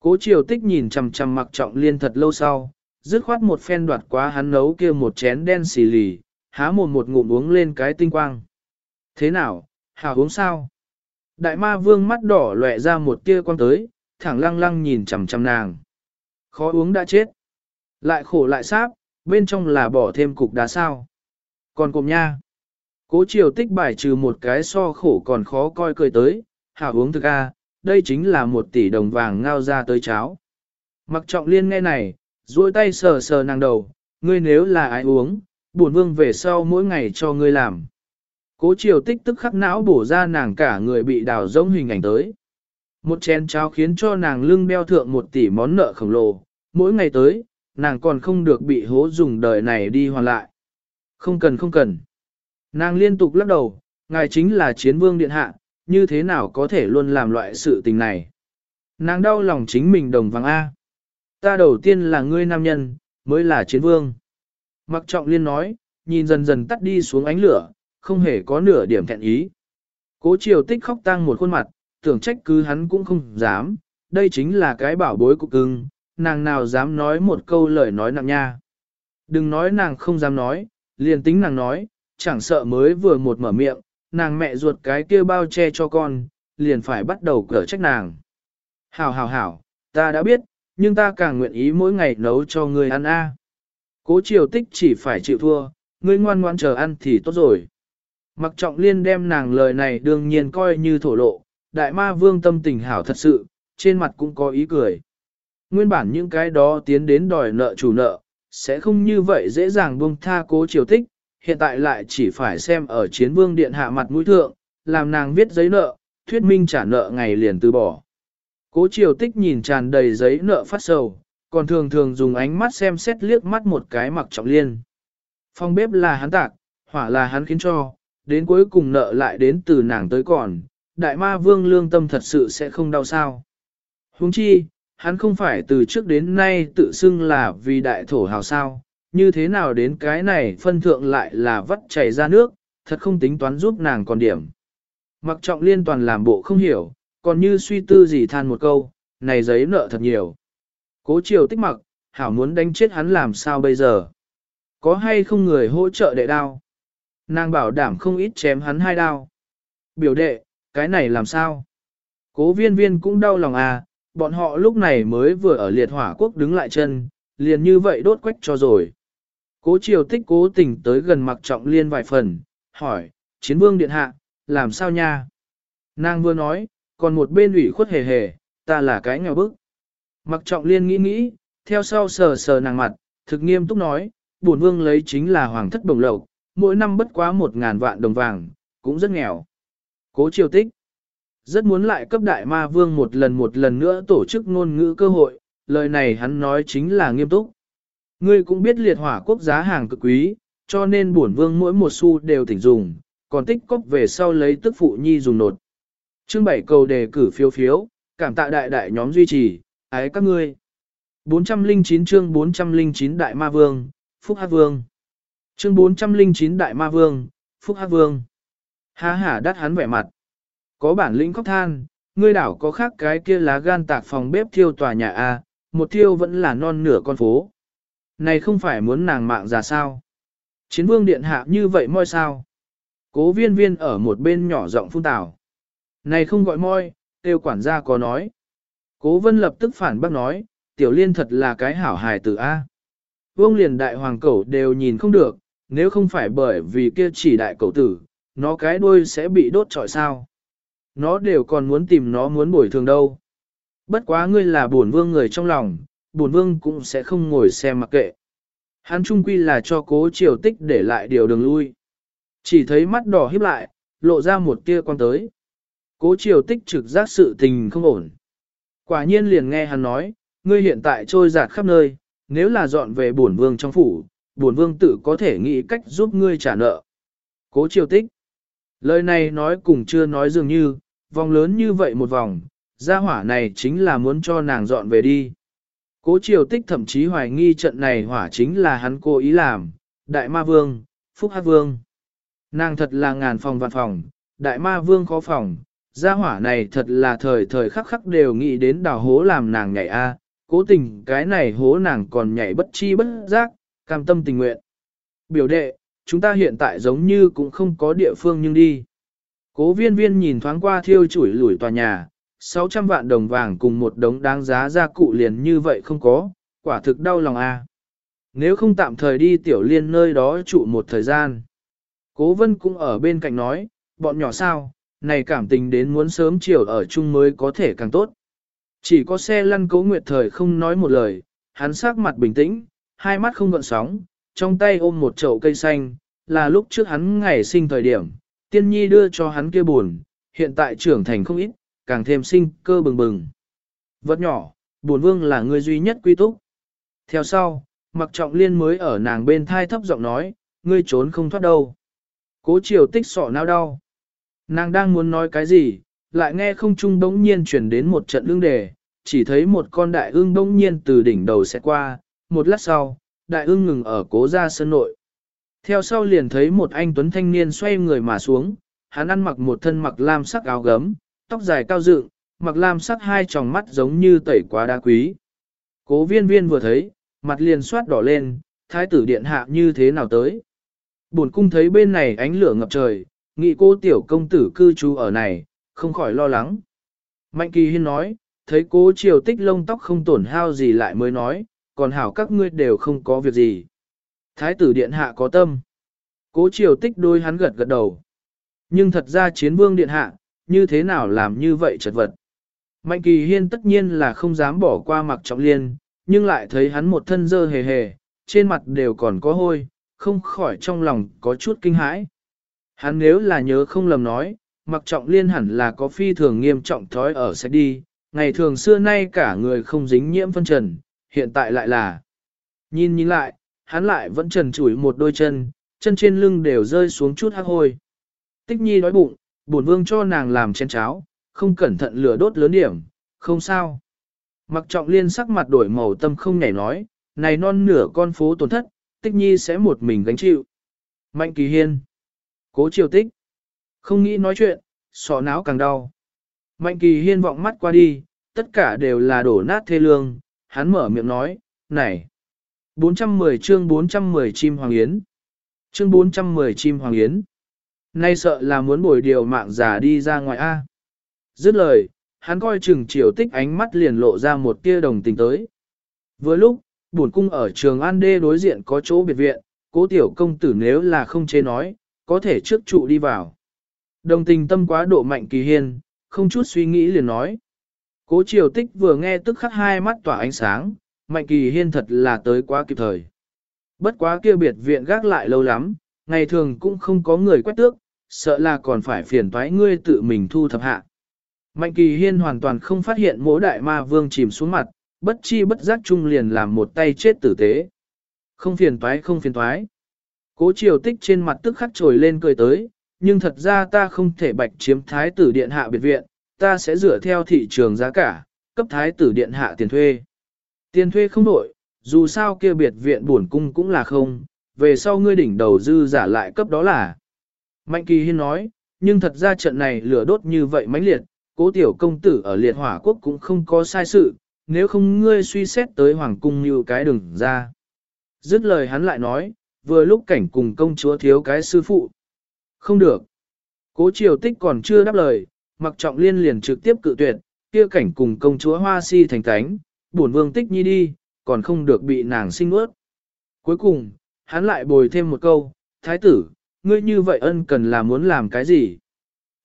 Cố triều tích nhìn chằm chằm mặc trọng liên thật lâu sau, dứt khoát một phen đoạt quá hắn nấu kia một chén đen xì lì, há một một ngụm uống lên cái tinh quang. Thế nào, hảo uống sao? Đại ma vương mắt đỏ lệ ra một tia quang tới, thẳng lăng lăng nhìn chằm chằm nàng. Khó uống đã chết. Lại khổ lại sáp, bên trong là bỏ thêm cục đá sao. Còn cụm nha. Cố triều tích bài trừ một cái so khổ còn khó coi cười tới, hảo uống thực a, đây chính là một tỷ đồng vàng ngao ra tới cháo. Mặc trọng liên nghe này, duỗi tay sờ sờ nàng đầu, ngươi nếu là ai uống, buồn vương về sau mỗi ngày cho ngươi làm. Cố triều tích tức khắc não bổ ra nàng cả người bị đào rỗng hình ảnh tới. Một chén cháo khiến cho nàng lưng beo thượng một tỷ món nợ khổng lồ, mỗi ngày tới, nàng còn không được bị hố dùng đời này đi hoàn lại. Không cần không cần. Nàng liên tục lắc đầu, ngài chính là chiến vương điện hạ, như thế nào có thể luôn làm loại sự tình này. Nàng đau lòng chính mình đồng vàng A. Ta đầu tiên là ngươi nam nhân, mới là chiến vương. Mặc trọng liên nói, nhìn dần dần tắt đi xuống ánh lửa, không hề có nửa điểm thẹn ý. Cố triều tích khóc tăng một khuôn mặt, tưởng trách cứ hắn cũng không dám, đây chính là cái bảo bối của cưng, nàng nào dám nói một câu lời nói nặng nha. Đừng nói nàng không dám nói, liền tính nàng nói, chẳng sợ mới vừa một mở miệng, nàng mẹ ruột cái kia bao che cho con, liền phải bắt đầu cở trách nàng. Hảo hảo hảo, ta đã biết, nhưng ta càng nguyện ý mỗi ngày nấu cho ngươi ăn a. Cố triều tích chỉ phải chịu thua, ngươi ngoan ngoan chờ ăn thì tốt rồi. Mặc trọng liên đem nàng lời này đương nhiên coi như thổ lộ, đại ma vương tâm tình hảo thật sự, trên mặt cũng có ý cười. Nguyên bản những cái đó tiến đến đòi nợ chủ nợ, sẽ không như vậy dễ dàng buông tha cố triều tích, hiện tại lại chỉ phải xem ở chiến vương điện hạ mặt mũi thượng, làm nàng viết giấy nợ, thuyết minh trả nợ ngày liền từ bỏ. Cố triều tích nhìn tràn đầy giấy nợ phát sầu, còn thường thường dùng ánh mắt xem xét liếc mắt một cái mặc trọng liên. Phong bếp là hắn tạc, hỏa là hắn khiến cho, đến cuối cùng nợ lại đến từ nàng tới còn, đại ma vương lương tâm thật sự sẽ không đau sao. Huống chi, hắn không phải từ trước đến nay tự xưng là vì đại thổ hào sao, như thế nào đến cái này phân thượng lại là vắt chảy ra nước, thật không tính toán giúp nàng còn điểm. Mặc trọng liên toàn làm bộ không hiểu, còn như suy tư gì than một câu, này giấy nợ thật nhiều. Cố chiều tích mặc, hảo muốn đánh chết hắn làm sao bây giờ. Có hay không người hỗ trợ đệ đao? Nàng bảo đảm không ít chém hắn hai đao. Biểu đệ, cái này làm sao? Cố viên viên cũng đau lòng à, bọn họ lúc này mới vừa ở liệt hỏa quốc đứng lại chân, liền như vậy đốt quách cho rồi. Cố triều tích cố tình tới gần mặc trọng liên vài phần, hỏi, chiến vương điện hạ, làm sao nha? Nàng vừa nói, còn một bên ủy khuất hề hề, ta là cái nghèo bức. Mặc trọng liên nghĩ nghĩ, theo sau sờ sờ nàng mặt, thực nghiêm túc nói, bổn vương lấy chính là hoàng thất bồng lộc, mỗi năm bất quá một ngàn vạn đồng vàng, cũng rất nghèo. Cố triều tích, rất muốn lại cấp đại ma vương một lần một lần nữa tổ chức ngôn ngữ cơ hội, lời này hắn nói chính là nghiêm túc. Ngươi cũng biết liệt hỏa quốc giá hàng cực quý, cho nên bổn vương mỗi một xu đều tỉnh dùng, còn tích cốc về sau lấy tức phụ nhi dùng nột. Chương bảy cầu đề cử phiếu phiếu, cảm tạ đại đại nhóm duy trì, ái các ngươi. 409 chương 409 Đại Ma Vương, Phúc Hát Vương. Chương 409 Đại Ma Vương, Phúc Hát Vương. Há hả đắt hắn vẻ mặt. Có bản lĩnh khóc than, ngươi đảo có khác cái kia lá gan tạc phòng bếp thiêu tòa nhà A, một thiêu vẫn là non nửa con phố. Này không phải muốn nàng mạng ra sao? Chiến vương điện hạ như vậy moi sao? Cố viên viên ở một bên nhỏ giọng phun tào. Này không gọi moi, tiêu quản gia có nói. Cố vân lập tức phản bác nói, tiểu liên thật là cái hảo hài tử A. Vương liền đại hoàng cẩu đều nhìn không được, nếu không phải bởi vì kia chỉ đại cẩu tử, nó cái đuôi sẽ bị đốt trọi sao. Nó đều còn muốn tìm nó muốn bồi thường đâu. Bất quá ngươi là bổn vương người trong lòng, bổn vương cũng sẽ không ngồi xem mặc kệ. Hắn trung quy là cho cố triều tích để lại điều đường lui. Chỉ thấy mắt đỏ híp lại, lộ ra một tia quan tới. Cố triều tích trực giác sự tình không ổn. Quả nhiên liền nghe hắn nói, ngươi hiện tại trôi giạt khắp nơi, nếu là dọn về bổn vương trong phủ, bổn vương tự có thể nghĩ cách giúp ngươi trả nợ. Cố triều tích. Lời này nói cùng chưa nói dường như, vòng lớn như vậy một vòng, gia hỏa này chính là muốn cho nàng dọn về đi. Cố triều tích thậm chí hoài nghi trận này hỏa chính là hắn cố ý làm, đại ma vương, phúc hát vương. Nàng thật là ngàn phòng vạn phòng, đại ma vương khó phòng, gia hỏa này thật là thời thời khắc khắc đều nghĩ đến đào hố làm nàng nhảy a, cố tình cái này hố nàng còn nhảy bất chi bất giác, cam tâm tình nguyện. Biểu đệ, chúng ta hiện tại giống như cũng không có địa phương nhưng đi. Cố viên viên nhìn thoáng qua thiêu chủi lủi tòa nhà, 600 vạn đồng vàng cùng một đống đáng giá gia cụ liền như vậy không có, quả thực đau lòng a. Nếu không tạm thời đi tiểu liên nơi đó trụ một thời gian. Cố vân cũng ở bên cạnh nói, bọn nhỏ sao, này cảm tình đến muốn sớm chiều ở chung mới có thể càng tốt. Chỉ có xe lăn cố nguyệt thời không nói một lời, hắn sắc mặt bình tĩnh, hai mắt không gợn sóng, trong tay ôm một chậu cây xanh, là lúc trước hắn ngày sinh thời điểm, tiên nhi đưa cho hắn kia buồn, hiện tại trưởng thành không ít, càng thêm sinh cơ bừng bừng. Vật nhỏ, buồn vương là người duy nhất quy túc. Theo sau, mặc trọng liên mới ở nàng bên thai thấp giọng nói, ngươi trốn không thoát đâu. Cố chiều tích sọ nao đau. Nàng đang muốn nói cái gì, lại nghe không trung đống nhiên chuyển đến một trận ương đề, chỉ thấy một con đại ương đống nhiên từ đỉnh đầu sẽ qua, một lát sau, đại ưng ngừng ở cố gia sân nội. Theo sau liền thấy một anh tuấn thanh niên xoay người mà xuống, hắn ăn mặc một thân mặc lam sắc áo gấm, tóc dài cao dựng, mặc lam sắc hai tròng mắt giống như tẩy quá đá quý. Cố viên viên vừa thấy, mặt liền soát đỏ lên, thái tử điện hạ như thế nào tới. Bổn cung thấy bên này ánh lửa ngập trời, nghĩ cô tiểu công tử cư trú ở này, không khỏi lo lắng. Mạnh kỳ hiên nói, thấy cố triều tích lông tóc không tổn hao gì lại mới nói, còn hảo các ngươi đều không có việc gì. Thái tử điện hạ có tâm. Cố triều tích đôi hắn gật gật đầu. Nhưng thật ra chiến vương điện hạ, như thế nào làm như vậy chật vật. Mạnh kỳ hiên tất nhiên là không dám bỏ qua mặc trọng liên, nhưng lại thấy hắn một thân dơ hề hề, trên mặt đều còn có hôi, không khỏi trong lòng có chút kinh hãi. Hắn nếu là nhớ không lầm nói, mặc trọng liên hẳn là có phi thường nghiêm trọng thói ở sẽ đi, ngày thường xưa nay cả người không dính nhiễm phân trần, hiện tại lại là. Nhìn nhìn lại, hắn lại vẫn trần chủi một đôi chân, chân trên lưng đều rơi xuống chút hắc hôi. Tích nhi đói bụng, bổn vương cho nàng làm chén cháo, không cẩn thận lửa đốt lớn điểm, không sao. Mặc trọng liên sắc mặt đổi màu tâm không nhảy nói, này non nửa con phố tổn thất, tích nhi sẽ một mình gánh chịu. Mạnh kỳ hiên. Cố triều tích. Không nghĩ nói chuyện, sọ não càng đau. Mạnh kỳ hiên vọng mắt qua đi, tất cả đều là đổ nát thê lương, hắn mở miệng nói, này. 410 chương 410 chim hoàng yến. Chương 410 chim hoàng yến. Nay sợ là muốn bồi điều mạng giả đi ra ngoài A. Dứt lời, hắn coi chừng triều tích ánh mắt liền lộ ra một tia đồng tình tới. Vừa lúc, bổn cung ở trường An Đê đối diện có chỗ biệt viện, cố tiểu công tử nếu là không chế nói, có thể trước trụ đi vào. Đồng tình tâm quá độ mạnh kỳ hiên, không chút suy nghĩ liền nói. Cố triều tích vừa nghe tức khắc hai mắt tỏa ánh sáng, mạnh kỳ hiên thật là tới quá kịp thời. Bất quá kia biệt viện gác lại lâu lắm, ngày thường cũng không có người quét tước, sợ là còn phải phiền toái ngươi tự mình thu thập hạ. Mạnh kỳ hiên hoàn toàn không phát hiện mỗi đại ma vương chìm xuống mặt, bất chi bất giác chung liền làm một tay chết tử tế. Không phiền toái không phiền toái. Cố triều tích trên mặt tức khắc trồi lên cười tới, nhưng thật ra ta không thể bạch chiếm thái tử điện hạ biệt viện, ta sẽ dựa theo thị trường giá cả, cấp thái tử điện hạ tiền thuê. Tiền thuê không đổi, dù sao kia biệt viện buồn cung cũng là không, về sau ngươi đỉnh đầu dư giả lại cấp đó là. Mạnh kỳ hiên nói, nhưng thật ra trận này lửa đốt như vậy mãnh liệt, cố tiểu công tử ở liệt hỏa quốc cũng không có sai sự, nếu không ngươi suy xét tới hoàng cung như cái đừng ra. Dứt lời hắn lại nói, vừa lúc cảnh cùng công chúa thiếu cái sư phụ. Không được. Cố triều tích còn chưa đáp lời, mặc trọng liên liền trực tiếp cự tuyệt, kia cảnh cùng công chúa hoa si thành thánh bổn vương tích nhi đi, còn không được bị nàng sinh ướt. Cuối cùng, hắn lại bồi thêm một câu, thái tử, ngươi như vậy ân cần là muốn làm cái gì?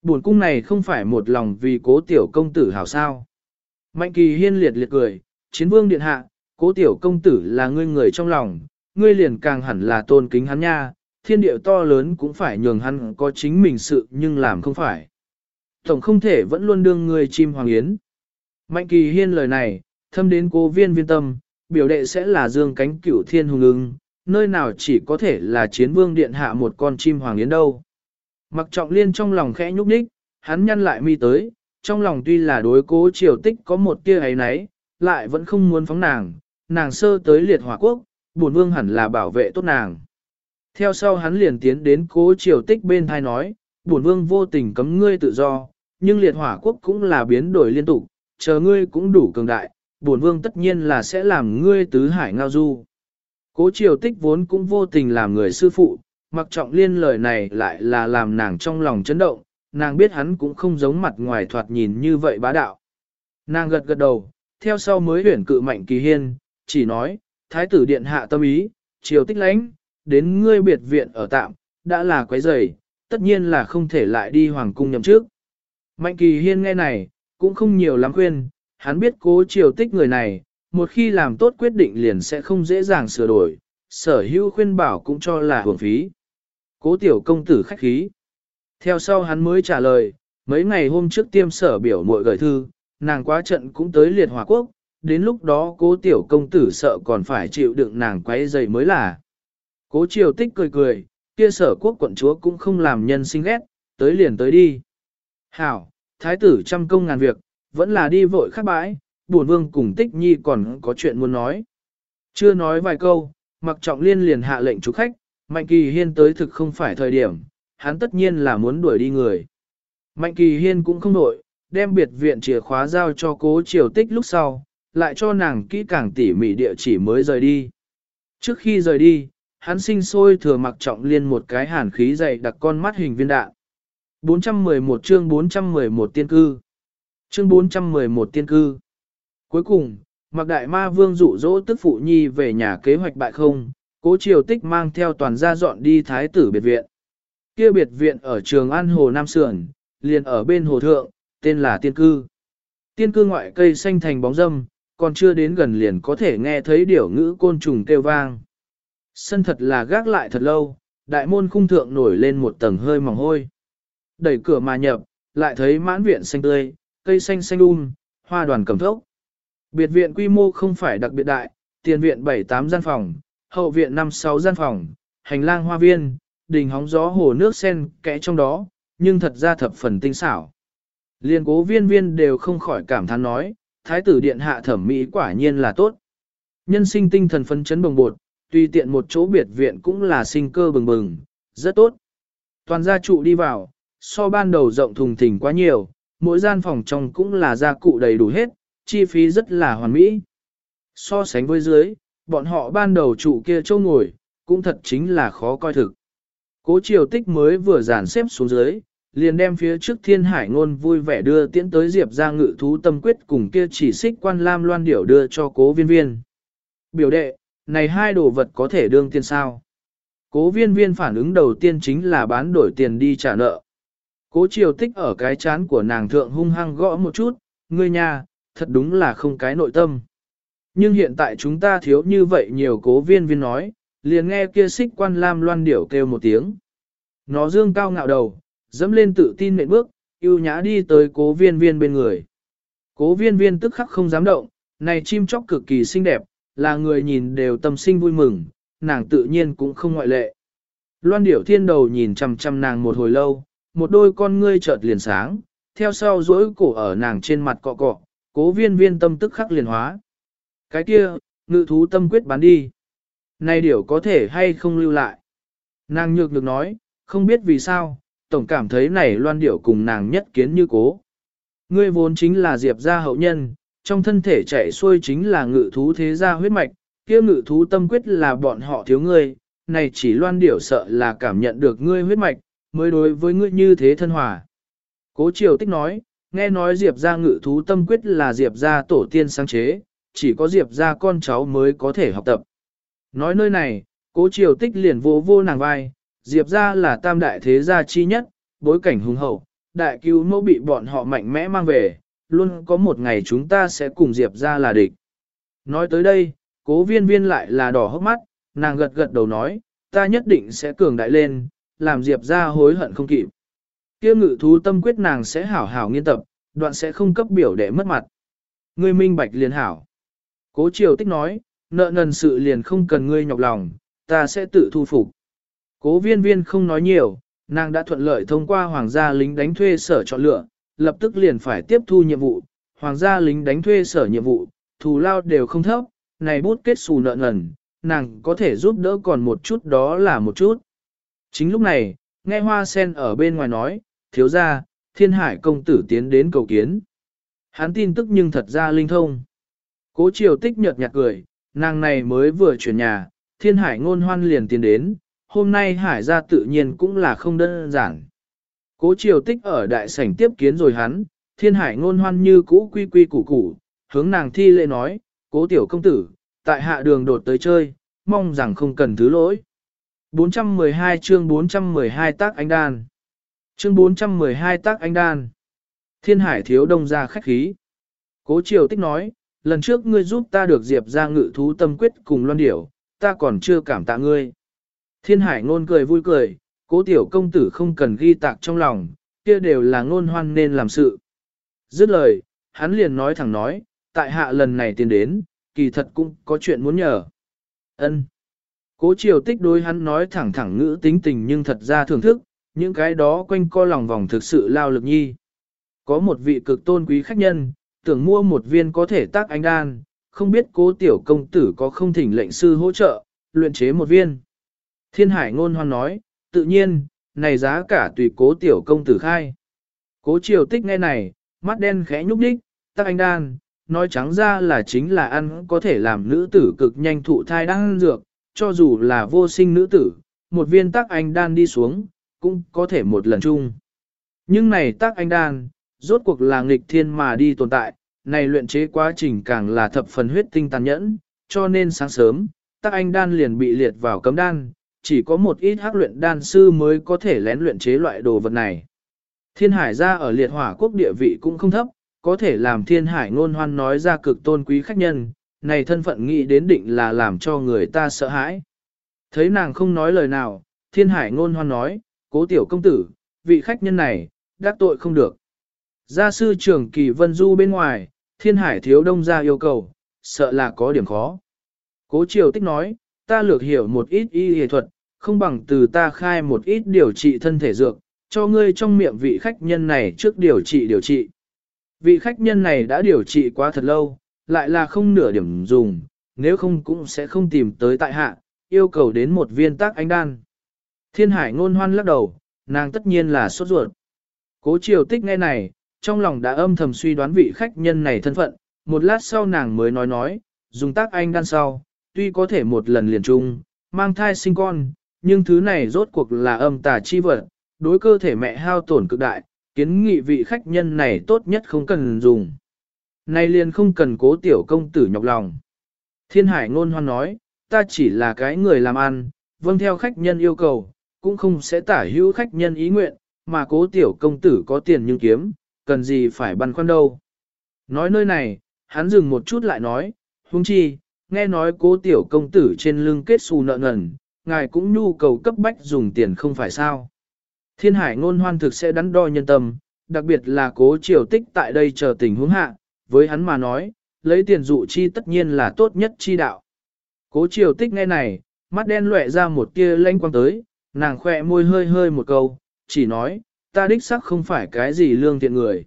Buồn cung này không phải một lòng vì cố tiểu công tử hảo sao. Mạnh kỳ hiên liệt liệt cười, chiến vương điện hạ, cố tiểu công tử là ngươi người trong lòng, ngươi liền càng hẳn là tôn kính hắn nha, thiên địa to lớn cũng phải nhường hắn có chính mình sự nhưng làm không phải. Tổng không thể vẫn luôn đương người chim hoàng yến. Mạnh kỳ hiên lời này, thâm đến cố viên viên tâm, biểu đệ sẽ là dương cánh cửu thiên hùng ưng, nơi nào chỉ có thể là chiến vương điện hạ một con chim hoàng yến đâu. Mặc trọng liên trong lòng khẽ nhúc nhích, hắn nhăn lại mi tới, trong lòng tuy là đối cố triều tích có một tia ấy nấy, lại vẫn không muốn phóng nàng, nàng sơ tới liệt hỏa quốc, buồn vương hẳn là bảo vệ tốt nàng. Theo sau hắn liền tiến đến cố triều tích bên thai nói, bổn vương vô tình cấm ngươi tự do, nhưng liệt hỏa quốc cũng là biến đổi liên tục, chờ ngươi cũng đủ cường đại, bổn vương tất nhiên là sẽ làm ngươi tứ hải ngao du. Cố triều tích vốn cũng vô tình làm người sư phụ, mặc trọng liên lời này lại là làm nàng trong lòng chấn động, nàng biết hắn cũng không giống mặt ngoài thoạt nhìn như vậy bá đạo. Nàng gật gật đầu, theo sau mới huyển cự mạnh kỳ hiên, chỉ nói, thái tử điện hạ tâm ý, triều tích lãnh, đến ngươi biệt viện ở tạm, đã là quấy rầy, tất nhiên là không thể lại đi hoàng cung nhậm trước. Mạnh kỳ hiên nghe này, cũng không nhiều lắm khuyên, hắn biết cố chiều tích người này, một khi làm tốt quyết định liền sẽ không dễ dàng sửa đổi, sở hữu khuyên bảo cũng cho là hưởng phí. Cố tiểu công tử khách khí. Theo sau hắn mới trả lời, mấy ngày hôm trước tiêm sở biểu muội gửi thư, nàng quá trận cũng tới liệt hòa quốc, đến lúc đó cố tiểu công tử sợ còn phải chịu đựng nàng quấy dày mới là. Cố triều tích cười cười, kia sở quốc quận chúa cũng không làm nhân sinh ghét, tới liền tới đi. Hảo, thái tử trăm công ngàn việc, vẫn là đi vội khắc bãi, buồn vương cùng tích nhi còn có chuyện muốn nói. Chưa nói vài câu, mặc trọng liên liền hạ lệnh chủ khách, mạnh kỳ hiên tới thực không phải thời điểm, hắn tất nhiên là muốn đuổi đi người. Mạnh kỳ hiên cũng không đổi, đem biệt viện chìa khóa giao cho cố triều tích lúc sau, lại cho nàng kỹ càng tỉ mỉ địa chỉ mới rời đi. Trước khi rời đi, hắn sinh sôi thừa mặc trọng liên một cái hàn khí dày đặc con mắt hình viên đạn. 411 chương 411 tiên cư. Chương 411 tiên cư. Cuối cùng, mặc đại ma vương dụ dỗ tức phụ nhi về nhà kế hoạch bại không, cố triều tích mang theo toàn gia dọn đi thái tử biệt viện. Kia biệt viện ở trường An Hồ Nam Sườn, liền ở bên hồ thượng, tên là tiên cư. Tiên cư ngoại cây xanh thành bóng râm, còn chưa đến gần liền có thể nghe thấy điểu ngữ côn trùng kêu vang. Sân thật là gác lại thật lâu, đại môn khung thượng nổi lên một tầng hơi mỏng hôi. Đẩy cửa mà nhập, lại thấy mãn viện xanh tươi, cây xanh xanh um, hoa đoàn cầm thốc. Biệt viện quy mô không phải đặc biệt đại, tiền viện 7-8 gian phòng, hậu viện 5-6 gian phòng, hành lang hoa viên, đình hóng gió hồ nước sen kẽ trong đó, nhưng thật ra thập phần tinh xảo. Liên cố viên viên đều không khỏi cảm thán nói, thái tử điện hạ thẩm mỹ quả nhiên là tốt. Nhân sinh tinh thần phấn chấn bồng bột, tùy tiện một chỗ biệt viện cũng là sinh cơ bừng bừng, rất tốt. Toàn gia trụ đi vào, so ban đầu rộng thùng thình quá nhiều, mỗi gian phòng trong cũng là gia cụ đầy đủ hết, chi phí rất là hoàn mỹ. So sánh với dưới, bọn họ ban đầu trụ kia châu ngồi, cũng thật chính là khó coi thực. Cố triều tích mới vừa dàn xếp xuống dưới, liền đem phía trước thiên hải ngôn vui vẻ đưa tiễn tới diệp ra ngự thú tâm quyết cùng kia chỉ xích quan lam loan điểu đưa cho cố viên viên. Biểu đệ, này hai đồ vật có thể đương tiền sao? Cố viên viên phản ứng đầu tiên chính là bán đổi tiền đi trả nợ. Cố triều tích ở cái chán của nàng thượng hung hăng gõ một chút, ngươi nhà, thật đúng là không cái nội tâm. Nhưng hiện tại chúng ta thiếu như vậy nhiều cố viên viên nói, liền nghe kia xích quan lam loan điểu kêu một tiếng. Nó dương cao ngạo đầu, dẫm lên tự tin mệnh bước, yêu nhã đi tới cố viên viên bên người. Cố viên viên tức khắc không dám động, này chim chóc cực kỳ xinh đẹp, là người nhìn đều tâm sinh vui mừng, nàng tự nhiên cũng không ngoại lệ. Loan điểu thiên đầu nhìn chằm chằm nàng một hồi lâu, một đôi con ngươi chợt liền sáng, theo sau duỗi cổ ở nàng trên mặt cọ cọ, cố viên viên tâm tức khắc liền hóa. Cái kia, ngự thú tâm quyết bán đi. Này điểu có thể hay không lưu lại. Nàng nhược được nói, không biết vì sao, tổng cảm thấy này loan điểu cùng nàng nhất kiến như cố. Ngươi vốn chính là diệp gia hậu nhân, trong thân thể chạy xuôi chính là ngự thú thế gia huyết mạch, kia ngự thú tâm quyết là bọn họ thiếu ngươi, này chỉ loan điểu sợ là cảm nhận được ngươi huyết mạch, mới đối với ngươi như thế thân hòa. Cố triều tích nói, nghe nói diệp gia ngự thú tâm quyết là diệp gia tổ tiên sáng chế, chỉ có diệp gia con cháu mới có thể học tập. Nói nơi này, cố triều tích liền vô vô nàng vai, diệp gia là tam đại thế gia chi nhất, bối cảnh hùng hậu, đại cứu mẫu bị bọn họ mạnh mẽ mang về, luôn có một ngày chúng ta sẽ cùng Diệp ra là địch. Nói tới đây, cố viên viên lại là đỏ hốc mắt, nàng gật gật đầu nói, ta nhất định sẽ cường đại lên, làm Diệp ra hối hận không kịp. Kia ngự thú tâm quyết nàng sẽ hảo hảo nghiên tập, đoạn sẽ không cấp biểu để mất mặt. Ngươi minh bạch liền hảo. Cố triều tích nói, nợ nần sự liền không cần ngươi nhọc lòng, ta sẽ tự thu phục. Cố viên viên không nói nhiều, nàng đã thuận lợi thông qua hoàng gia lính đánh thuê sở chọn lựa, lập tức liền phải tiếp thu nhiệm vụ, hoàng gia lính đánh thuê sở nhiệm vụ, thù lao đều không thấp, này bút kết xù nợ nần, nàng có thể giúp đỡ còn một chút đó là một chút. Chính lúc này, nghe hoa sen ở bên ngoài nói, thiếu ra, thiên hải công tử tiến đến cầu kiến. Hắn tin tức nhưng thật ra linh thông. Cố triều tích nhợt nhạt cười, nàng này mới vừa chuyển nhà, thiên hải ngôn hoan liền tiến đến, hôm nay hải ra tự nhiên cũng là không đơn giản. Cố triều tích ở đại sảnh tiếp kiến rồi hắn, thiên hải ngôn hoan như cũ quy quy củ củ, hướng nàng thi lễ nói, cố tiểu công tử, tại hạ đường đột tới chơi, mong rằng không cần thứ lỗi. 412 chương 412 tác anh đan. Chương 412 tác anh đan. Thiên hải thiếu đông ra khách khí. Cố triều tích nói, lần trước ngươi giúp ta được diệp ra ngự thú tâm quyết cùng loan điểu, ta còn chưa cảm tạ ngươi. Thiên hải ngôn cười vui cười, cố tiểu công tử không cần ghi tạc trong lòng, kia đều là ngôn hoan nên làm sự. Dứt lời, hắn liền nói thẳng nói, tại hạ lần này tiến đến, kỳ thật cũng có chuyện muốn nhờ. Ân. Cố triều tích đối hắn nói thẳng thẳng ngữ tính tình nhưng thật ra thưởng thức, những cái đó quanh co lòng vòng thực sự lao lực nhi. Có một vị cực tôn quý khách nhân, tưởng mua một viên có thể tác anh đan, không biết cố tiểu công tử có không thỉnh lệnh sư hỗ trợ, luyện chế một viên. Thiên hải ngôn hoan nói, tự nhiên, này giá cả tùy cố tiểu công tử khai. Cố triều tích nghe này, mắt đen khẽ nhúc đích, tắc anh đan, nói trắng ra là chính là ăn có thể làm nữ tử cực nhanh thụ thai đang dược, cho dù là vô sinh nữ tử, một viên tắc anh đan đi xuống, cũng có thể một lần chung. Nhưng này tắc anh đan, rốt cuộc là nghịch thiên mà đi tồn tại, này luyện chế quá trình càng là thập phần huyết tinh tàn nhẫn, cho nên sáng sớm, tắc anh đan liền bị liệt vào cấm đan, chỉ có một ít hắc luyện đan sư mới có thể lén luyện chế loại đồ vật này. Thiên hải gia ở liệt hỏa quốc địa vị cũng không thấp, có thể làm thiên hải ngôn hoan nói ra cực tôn quý khách nhân, này thân phận nghĩ đến định là làm cho người ta sợ hãi. Thấy nàng không nói lời nào, thiên hải ngôn hoan nói, cố tiểu công tử, vị khách nhân này, đắc tội không được. Gia sư trưởng kỳ vân du bên ngoài, thiên hải thiếu đông ra yêu cầu, sợ là có điểm khó. Cố triều tích nói, ta lược hiểu một ít y y thuật, không bằng từ ta khai một ít điều trị thân thể dược, cho ngươi trong miệng vị khách nhân này trước điều trị điều trị. Vị khách nhân này đã điều trị quá thật lâu, lại là không nửa điểm dùng, nếu không cũng sẽ không tìm tới tại hạ, yêu cầu đến một viên tác ánh đan. Thiên hải ngôn hoan lắc đầu, nàng tất nhiên là sốt ruột. Cố triều tích nghe này, trong lòng đã âm thầm suy đoán vị khách nhân này thân phận, một lát sau nàng mới nói nói, dùng tác anh đan sau, tuy có thể một lần liền chung, mang thai sinh con, nhưng thứ này rốt cuộc là âm tà chi vật, đối cơ thể mẹ hao tổn cực đại, kiến nghị vị khách nhân này tốt nhất không cần dùng. nay liền không cần cố tiểu công tử nhọc lòng. Thiên hải ngôn hoan nói, ta chỉ là cái người làm ăn, vâng theo khách nhân yêu cầu, cũng không sẽ tả hữu khách nhân ý nguyện, mà cố tiểu công tử có tiền nhưng kiếm, cần gì phải băn khoăn đâu. Nói nơi này, hắn dừng một chút lại nói, huống chi, nghe nói cố tiểu công tử trên lưng kết xù nợ nần, ngài cũng nhu cầu cấp bách dùng tiền không phải sao. Thiên hải ngôn hoan thực sẽ đắn đo nhân tâm, đặc biệt là cố triều tích tại đây chờ tình huống hạ, với hắn mà nói, lấy tiền dụ chi tất nhiên là tốt nhất chi đạo. Cố triều tích nghe này, mắt đen lệ ra một tia lanh quang tới, nàng khỏe môi hơi hơi một câu, chỉ nói, ta đích sắc không phải cái gì lương thiện người.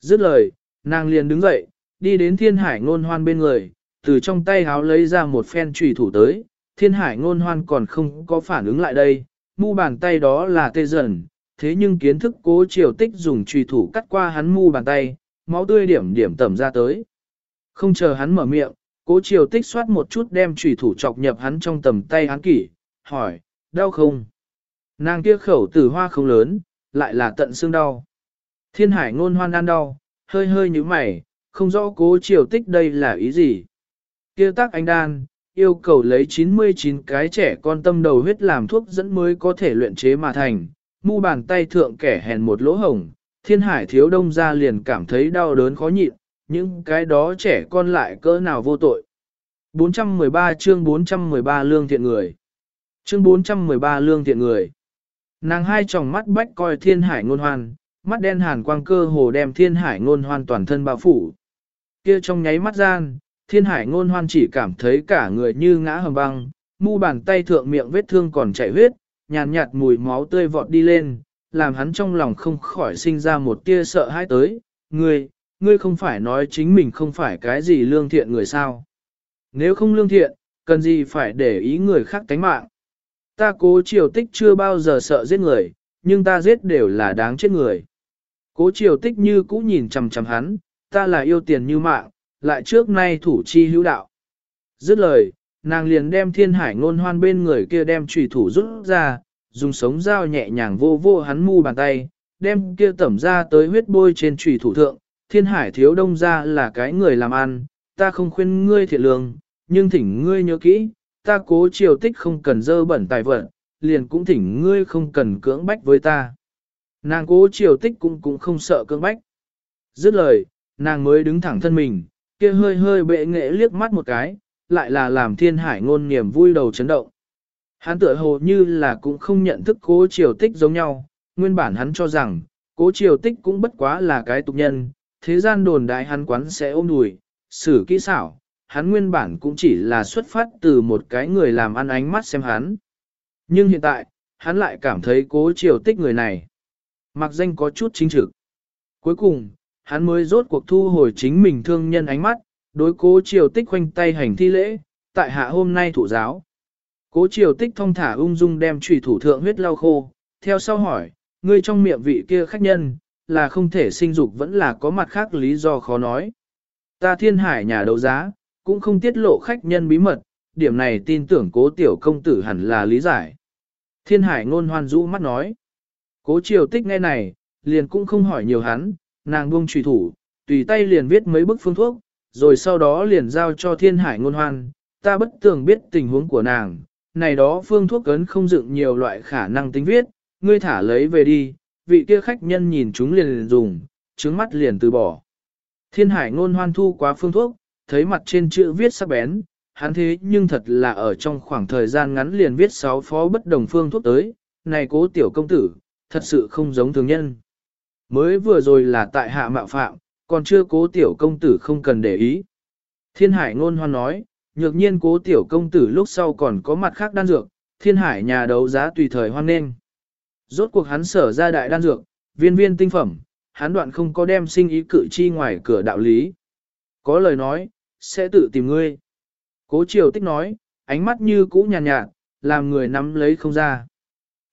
Dứt lời, nàng liền đứng dậy, đi đến thiên hải ngôn hoan bên người, từ trong tay háo lấy ra một phen trùy thủ tới, thiên hải ngôn hoan còn không có phản ứng lại đây, mu bàn tay đó là tê dần, thế nhưng kiến thức cố triều tích dùng trùy thủ cắt qua hắn mu bàn tay, máu tươi điểm điểm tẩm ra tới. Không chờ hắn mở miệng, cố triều tích xoát một chút đem trùy thủ chọc nhập hắn trong tầm tay hắn kỷ, hỏi, đau không? Nàng kia khẩu tử hoa không lớn, lại là tận xương đau. Thiên hải ngôn hoan ăn đau, hơi hơi như mày, không rõ cố triều tích đây là ý gì. Kia tác anh đan, yêu cầu lấy 99 cái trẻ con tâm đầu huyết làm thuốc dẫn mới có thể luyện chế mà thành, mu bàn tay thượng kẻ hèn một lỗ hồng, thiên hải thiếu đông ra liền cảm thấy đau đớn khó nhịn, những cái đó trẻ con lại cỡ nào vô tội. 413 chương 413 lương thiện người Chương 413 lương thiện người Nàng hai tròng mắt bách coi thiên hải ngôn hoan, mắt đen hàn quang cơ hồ đem thiên hải ngôn hoan toàn thân bao phủ. Kia trong nháy mắt gian, thiên hải ngôn hoan chỉ cảm thấy cả người như ngã hầm băng, mu bàn tay thượng miệng vết thương còn chảy huyết, nhàn nhạt, mùi máu tươi vọt đi lên, làm hắn trong lòng không khỏi sinh ra một tia sợ hãi tới, ngươi, ngươi không phải nói chính mình không phải cái gì lương thiện người sao. Nếu không lương thiện, cần gì phải để ý người khác tánh mạng. Ta cố triều tích chưa bao giờ sợ giết người, nhưng ta giết đều là đáng chết người. Cố triều tích như cũ nhìn chằm chằm hắn, ta là yêu tiền như mạng, lại trước nay thủ chi hữu đạo. Dứt lời, nàng liền đem thiên hải ngôn hoan bên người kia đem trùy thủ rút ra, dùng sống dao nhẹ nhàng vô vô hắn mu bàn tay, đem kia tẩm ra tới huyết bôi trên trùy thủ thượng. Thiên hải thiếu đông ra là cái người làm ăn, ta không khuyên ngươi thiệt lương, nhưng thỉnh ngươi nhớ kỹ, ta cố triều tích không cần dơ bẩn tài vận, liền cũng thỉnh ngươi không cần cưỡng bách với ta. Nàng cố triều tích cũng cũng không sợ cưỡng bách. Dứt lời, nàng mới đứng thẳng thân mình, kia hơi hơi bệ nghệ liếc mắt một cái, lại là làm thiên hải ngôn niềm vui đầu chấn động. Hắn tựa hồ như là cũng không nhận thức cố triều tích giống nhau, nguyên bản hắn cho rằng, cố triều tích cũng bất quá là cái tục nhân, thế gian đồn đại hắn quán sẽ ôm đùi, xử kỹ xảo, hắn nguyên bản cũng chỉ là xuất phát từ một cái người làm ăn ánh mắt xem hắn. Nhưng hiện tại, hắn lại cảm thấy cố triều tích người này. Mặc danh có chút chính trực. Cuối cùng, hắn mới rốt cuộc thu hồi chính mình thương nhân ánh mắt, đối cố triều tích khoanh tay hành thi lễ, tại hạ hôm nay thủ giáo. Cố triều tích thông thả ung dung đem trùy thủ thượng huyết lau khô, theo sau hỏi, ngươi trong miệng vị kia khách nhân, là không thể sinh dục vẫn là có mặt khác lý do khó nói. Ta thiên hải nhà đấu giá, cũng không tiết lộ khách nhân bí mật, điểm này tin tưởng cố tiểu công tử hẳn là lý giải. Thiên hải ngôn hoan rũ mắt nói. Cố triều tích nghe này, liền cũng không hỏi nhiều hắn, nàng buông trùy thủ, tùy tay liền viết mấy bức phương thuốc, rồi sau đó liền giao cho thiên hải ngôn hoan, ta bất tường biết tình huống của nàng, này đó phương thuốc cấn không dựng nhiều loại khả năng tính viết, ngươi thả lấy về đi, vị kia khách nhân nhìn chúng liền, liền dùng, trứng mắt liền từ bỏ. Thiên hải ngôn hoan thu quá phương thuốc, thấy mặt trên chữ viết sắc bén, hắn thế nhưng thật là ở trong khoảng thời gian ngắn liền viết sáu phó bất đồng phương thuốc tới, này cố tiểu công tử, thật sự không giống thường nhân. Mới vừa rồi là tại hạ mạo phạm, còn chưa cố tiểu công tử không cần để ý. Thiên hải ngôn hoan nói, nhược nhiên cố tiểu công tử lúc sau còn có mặt khác đan dược, thiên hải nhà đấu giá tùy thời hoan nghênh. Rốt cuộc hắn sở ra đại đan dược, viên viên tinh phẩm, hắn đoạn không có đem sinh ý cử chi ngoài cửa đạo lý. Có lời nói, sẽ tự tìm ngươi. Cố triều tích nói, ánh mắt như cũ nhàn nhạt, nhạt, làm người nắm lấy không ra.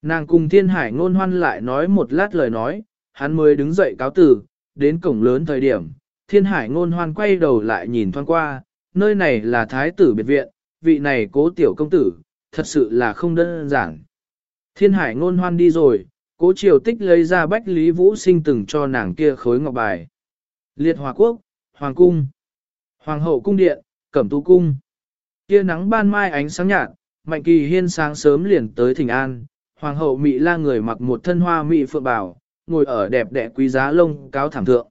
Nàng cùng thiên hải ngôn hoan lại nói một lát lời nói, hắn mới đứng dậy cáo tử, đến cổng lớn thời điểm, thiên hải ngôn hoan quay đầu lại nhìn thoáng qua, nơi này là thái tử biệt viện, vị này cố tiểu công tử, thật sự là không đơn giản. Thiên hải ngôn hoan đi rồi, cố triều tích lấy ra bách lý vũ sinh từng cho nàng kia khối ngọc bài. Liệt hòa quốc, hoàng cung, hoàng hậu cung điện, cẩm tú cung. Kia nắng ban mai ánh sáng nhạt, mạnh kỳ hiên sáng sớm liền tới thỉnh an, hoàng hậu mỹ la người mặc một thân hoa mỹ phượng bảo ngồi ở đẹp đẽ quý giá lông cáo thảm thượng.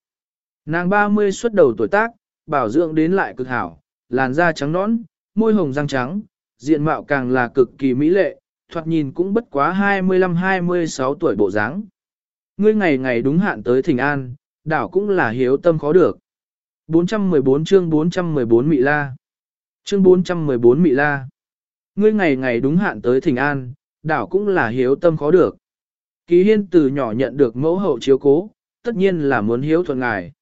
Nàng 30 xuất đầu tuổi tác, bảo dưỡng đến lại cực hảo, làn da trắng nõn, môi hồng răng trắng, diện mạo càng là cực kỳ mỹ lệ, thoạt nhìn cũng bất quá 25-26 tuổi bộ dáng. Ngươi ngày ngày đúng hạn tới thỉnh an, đảo cũng là hiếu tâm khó được. 414 chương 414 Mị La Chương 414 Mị La Ngươi ngày ngày đúng hạn tới thỉnh an, đảo cũng là hiếu tâm khó được. Kỳ hiên từ nhỏ nhận được mẫu hậu chiếu cố, tất nhiên là muốn hiếu thuận ngài.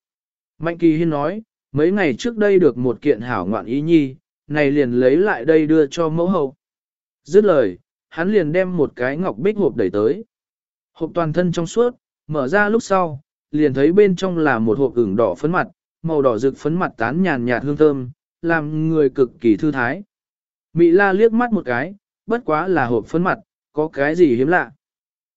Mạnh kỳ hiên nói, mấy ngày trước đây được một kiện hảo ngoạn ý nhi, này liền lấy lại đây đưa cho mẫu hậu. Dứt lời, hắn liền đem một cái ngọc bích hộp đẩy tới. Hộp toàn thân trong suốt, mở ra lúc sau, liền thấy bên trong là một hộp ửng đỏ phấn mặt, màu đỏ rực phấn mặt tán nhàn nhạt hương thơm, làm người cực kỳ thư thái. Mị la liếc mắt một cái, bất quá là hộp phấn mặt, có cái gì hiếm lạ.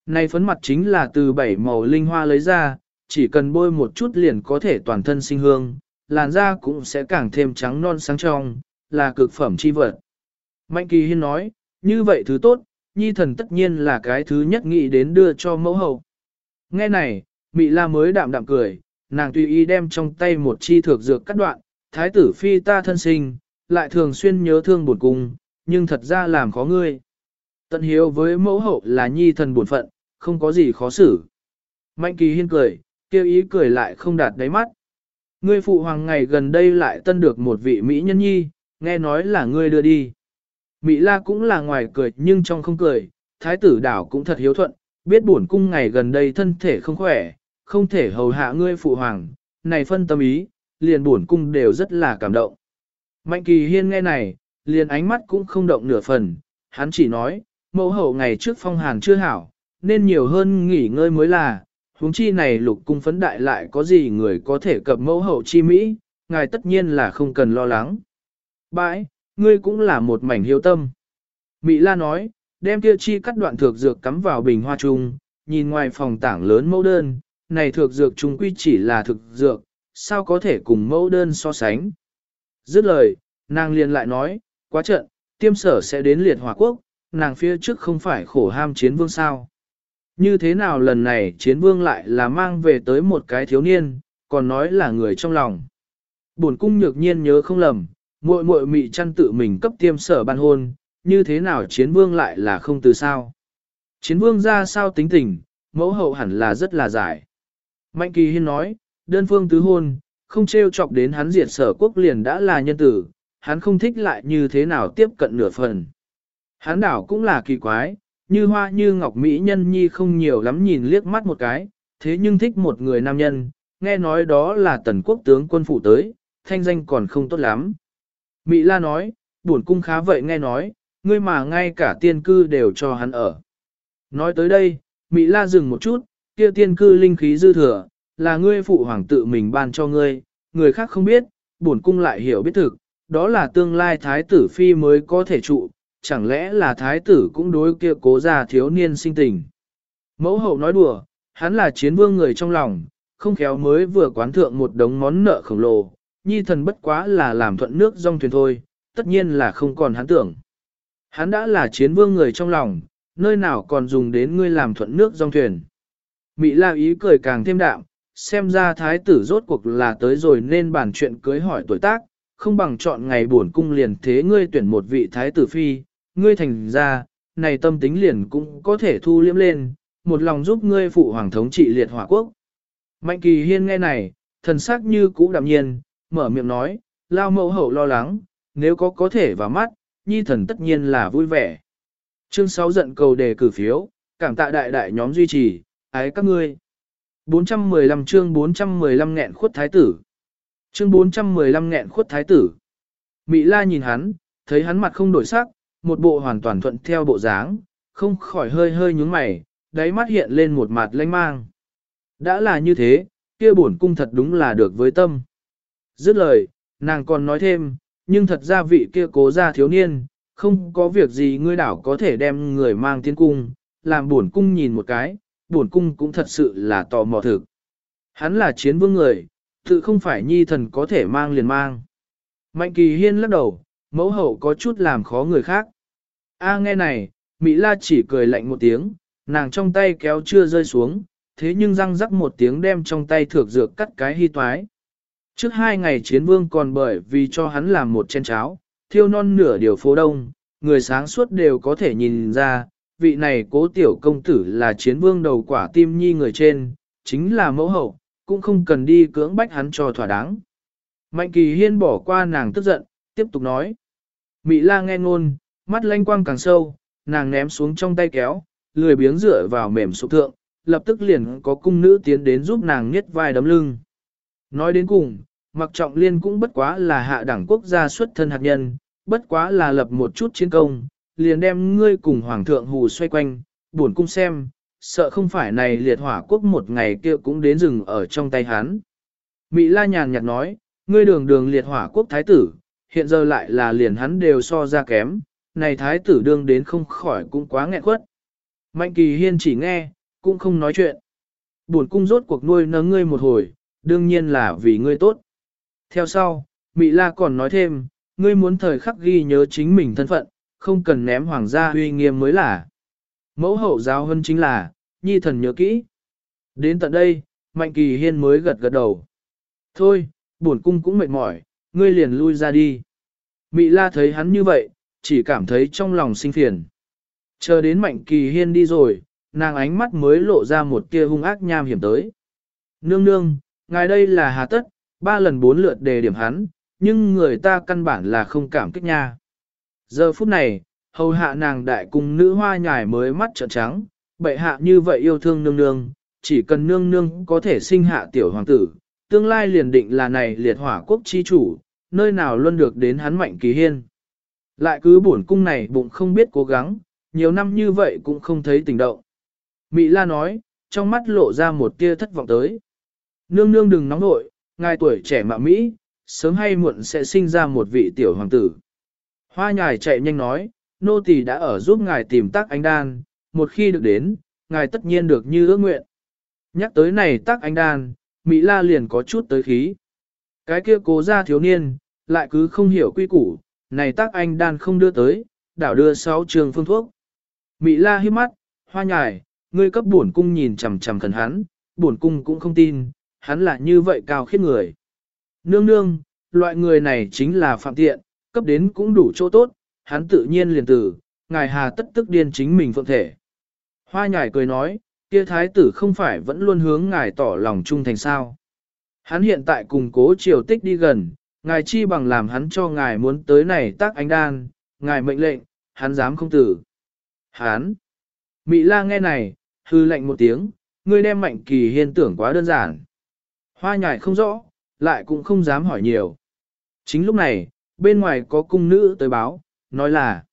Này phấn mặt chính là từ bảy màu linh hoa lấy ra, chỉ cần bôi một chút liền có thể toàn thân sinh hương, làn da cũng sẽ càng thêm trắng non sáng trong, là cực phẩm chi vật. Mạnh kỳ hiên nói, như vậy thứ tốt, nhi thần tất nhiên là cái thứ nhất nghĩ đến đưa cho mẫu hậu. Nghe này, Mị La mới đạm đạm cười, nàng tùy ý đem trong tay một chi thược dược cắt đoạn, thái tử phi ta thân sinh, lại thường xuyên nhớ thương buồn cung, nhưng thật ra làm khó ngươi. Tận hiếu với mẫu hậu là nhi thần buồn phận, không có gì khó xử. Mạnh kỳ hiên cười, kêu ý cười lại không đạt đáy mắt. Ngươi phụ hoàng ngày gần đây lại tân được một vị Mỹ nhân nhi, nghe nói là ngươi đưa đi. Mỹ la cũng là ngoài cười nhưng trong không cười, thái tử đảo cũng thật hiếu thuận, biết bổn cung ngày gần đây thân thể không khỏe, không thể hầu hạ ngươi phụ hoàng, này phân tâm ý, liền bổn cung đều rất là cảm động. Mạnh kỳ hiên nghe này, liền ánh mắt cũng không động nửa phần, hắn chỉ nói, mẫu hậu ngày trước phong hàn chưa hảo, nên nhiều hơn nghỉ ngơi mới là, huống chi này lục cung phấn đại lại có gì người có thể cập mẫu hậu chi Mỹ, ngài tất nhiên là không cần lo lắng. Bãi, ngươi cũng là một mảnh hiếu tâm. Mỹ la nói, đem kia chi cắt đoạn thược dược cắm vào bình hoa trung, nhìn ngoài phòng tảng lớn mẫu đơn, này thược dược trung quy chỉ là thực dược, sao có thể cùng mẫu đơn so sánh. Dứt lời, nàng liền lại nói, quá trận, tiêm sở sẽ đến liệt hòa quốc, nàng phía trước không phải khổ ham chiến vương sao. Như thế nào lần này chiến vương lại là mang về tới một cái thiếu niên, còn nói là người trong lòng. Bổn cung nhược nhiên nhớ không lầm, muội muội mị chăn tự mình cấp tiêm sở ban hôn, như thế nào chiến vương lại là không từ sao. Chiến vương ra sao tính tình, mẫu hậu hẳn là rất là giải. Mạnh kỳ hiên nói, đơn phương tứ hôn, không trêu chọc đến hắn diệt sở quốc liền đã là nhân tử, hắn không thích lại như thế nào tiếp cận nửa phần. Hắn đảo cũng là kỳ quái, như hoa như ngọc mỹ nhân nhi không nhiều lắm nhìn liếc mắt một cái, thế nhưng thích một người nam nhân, nghe nói đó là tần quốc tướng quân phụ tới, thanh danh còn không tốt lắm. Mỹ la nói, buồn cung khá vậy nghe nói, ngươi mà ngay cả tiên cư đều cho hắn ở. Nói tới đây, Mỹ la dừng một chút, kia tiên cư linh khí dư thừa, là ngươi phụ hoàng tự mình ban cho ngươi, người khác không biết, bổn cung lại hiểu biết thực, đó là tương lai thái tử phi mới có thể trụ, chẳng lẽ là thái tử cũng đối kia cố già thiếu niên sinh tình. Mẫu hậu nói đùa, hắn là chiến vương người trong lòng, không khéo mới vừa quán thượng một đống món nợ khổng lồ, nhi thần bất quá là làm thuận nước dòng thuyền thôi, tất nhiên là không còn hắn tưởng. Hắn đã là chiến vương người trong lòng, nơi nào còn dùng đến ngươi làm thuận nước dòng thuyền. Mỹ la ý cười càng thêm đạm, xem ra thái tử rốt cuộc là tới rồi nên bàn chuyện cưới hỏi tuổi tác, không bằng chọn ngày buồn cung liền thế ngươi tuyển một vị thái tử phi, ngươi thành ra, này tâm tính liền cũng có thể thu liễm lên, một lòng giúp ngươi phụ hoàng thống trị liệt hỏa quốc. Mạnh kỳ hiên nghe này, thần sắc như cũ đạm nhiên, mở miệng nói, lao mẫu hậu lo lắng, nếu có có thể vào mắt, nhi thần tất nhiên là vui vẻ. Chương 6 giận cầu đề cử phiếu, cảm tạ đại đại nhóm duy trì, ái các ngươi. 415 chương 415 nghẹn khuất thái tử. Chương 415 nghẹn khuất thái tử. Mỹ la nhìn hắn, thấy hắn mặt không đổi sắc, một bộ hoàn toàn thuận theo bộ dáng, không khỏi hơi hơi nhướng mày, đáy mắt hiện lên một mặt lanh mang. Đã là như thế, kia bổn cung thật đúng là được với tâm. Dứt lời, nàng còn nói thêm, nhưng thật ra vị kia cố ra thiếu niên, không có việc gì ngươi đảo có thể đem người mang tiến cung, làm bổn cung nhìn một cái, bổn cung cũng thật sự là tò mò thực. Hắn là chiến vương người, tự không phải nhi thần có thể mang liền mang. Mạnh kỳ hiên lắc đầu, mẫu hậu có chút làm khó người khác. A nghe này, Mỹ La chỉ cười lạnh một tiếng, nàng trong tay kéo chưa rơi xuống, thế nhưng răng rắc một tiếng đem trong tay thược dược cắt cái hy toái. Trước hai ngày chiến vương còn bởi vì cho hắn làm một chén cháo, thiêu non nửa điều phố đông, người sáng suốt đều có thể nhìn ra, vị này cố tiểu công tử là chiến vương đầu quả tim nhi người trên, chính là mẫu hậu, cũng không cần đi cưỡng bách hắn cho thỏa đáng. Mạnh kỳ hiên bỏ qua nàng tức giận, tiếp tục nói. mỹ la nghe ngôn, mắt lanh quang càng sâu, nàng ném xuống trong tay kéo, lười biếng dựa vào mềm sụp thượng, lập tức liền có cung nữ tiến đến giúp nàng niết vai đấm lưng. Nói đến cùng, mặc trọng liên cũng bất quá là hạ đẳng quốc gia xuất thân hạt nhân, bất quá là lập một chút chiến công, liền đem ngươi cùng hoàng thượng hù xoay quanh, buồn cung xem, sợ không phải này liệt hỏa quốc một ngày kia cũng đến rừng ở trong tay hắn. Mỹ la nhàn nhạt nói, ngươi đường đường liệt hỏa quốc thái tử, hiện giờ lại là liền hắn đều so ra kém, này thái tử đương đến không khỏi cũng quá nghẹn quất. Mạnh kỳ hiên chỉ nghe, cũng không nói chuyện. Buồn cung rốt cuộc nuôi nấng ngươi một hồi, đương nhiên là vì ngươi tốt. Theo sau, Mỹ La còn nói thêm, ngươi muốn thời khắc ghi nhớ chính mình thân phận, không cần ném hoàng gia uy nghiêm mới là. Mẫu hậu giáo hơn chính là, nhi thần nhớ kỹ. Đến tận đây, Mạnh Kỳ Hiên mới gật gật đầu. Thôi, bổn cung cũng mệt mỏi, ngươi liền lui ra đi. Mị la thấy hắn như vậy, chỉ cảm thấy trong lòng sinh phiền. Chờ đến Mạnh Kỳ Hiên đi rồi, nàng ánh mắt mới lộ ra một tia hung ác nham hiểm tới. Nương nương, ngài đây là hà tất, ba lần bốn lượt đề điểm hắn, nhưng người ta căn bản là không cảm kích nha. Giờ phút này, hầu hạ nàng đại cung nữ hoa nhài mới mắt trợn trắng, bệ hạ như vậy yêu thương nương nương, chỉ cần nương nương có thể sinh hạ tiểu hoàng tử, tương lai liền định là này liệt hỏa quốc chi chủ, nơi nào luôn được đến hắn mạnh kỳ hiên. Lại cứ bổn cung này bụng không biết cố gắng, nhiều năm như vậy cũng không thấy tình động. Mỹ la nói, trong mắt lộ ra một tia thất vọng tới. Nương nương đừng nóng nội, ngài tuổi trẻ mà Mỹ, sớm hay muộn sẽ sinh ra một vị tiểu hoàng tử. Hoa nhài chạy nhanh nói, nô tỳ đã ở giúp ngài tìm tác anh đan, một khi được đến, ngài tất nhiên được như ước nguyện. Nhắc tới này tác anh đan, Mỹ la liền có chút tới khí. Cái kia cố ra thiếu niên, lại cứ không hiểu quy củ, này tác anh đan không đưa tới, đảo đưa sáu trường phương thuốc. Mỹ la hiếp mắt, hoa nhài, ngươi cấp bổn cung nhìn chằm chằm thần hắn, bổn cung cũng không tin, hắn là như vậy cao khiết người. Nương nương, loại người này chính là phạm tiện, cấp đến cũng đủ chỗ tốt, hắn tự nhiên liền tử, ngài hà tất tức điên chính mình phượng thể. Hoa nhải cười nói, kia thái tử không phải vẫn luôn hướng ngài tỏ lòng trung thành sao. Hắn hiện tại cùng cố triều tích đi gần, ngài chi bằng làm hắn cho ngài muốn tới này tác ánh đan, ngài mệnh lệnh, hắn dám không tử. Hắn! Mỹ la nghe này, hư lệnh một tiếng, ngươi đem mạnh kỳ hiên tưởng quá đơn giản. Hoa nhải không rõ, lại cũng không dám hỏi nhiều. Chính lúc này, bên ngoài có cung nữ tới báo, nói là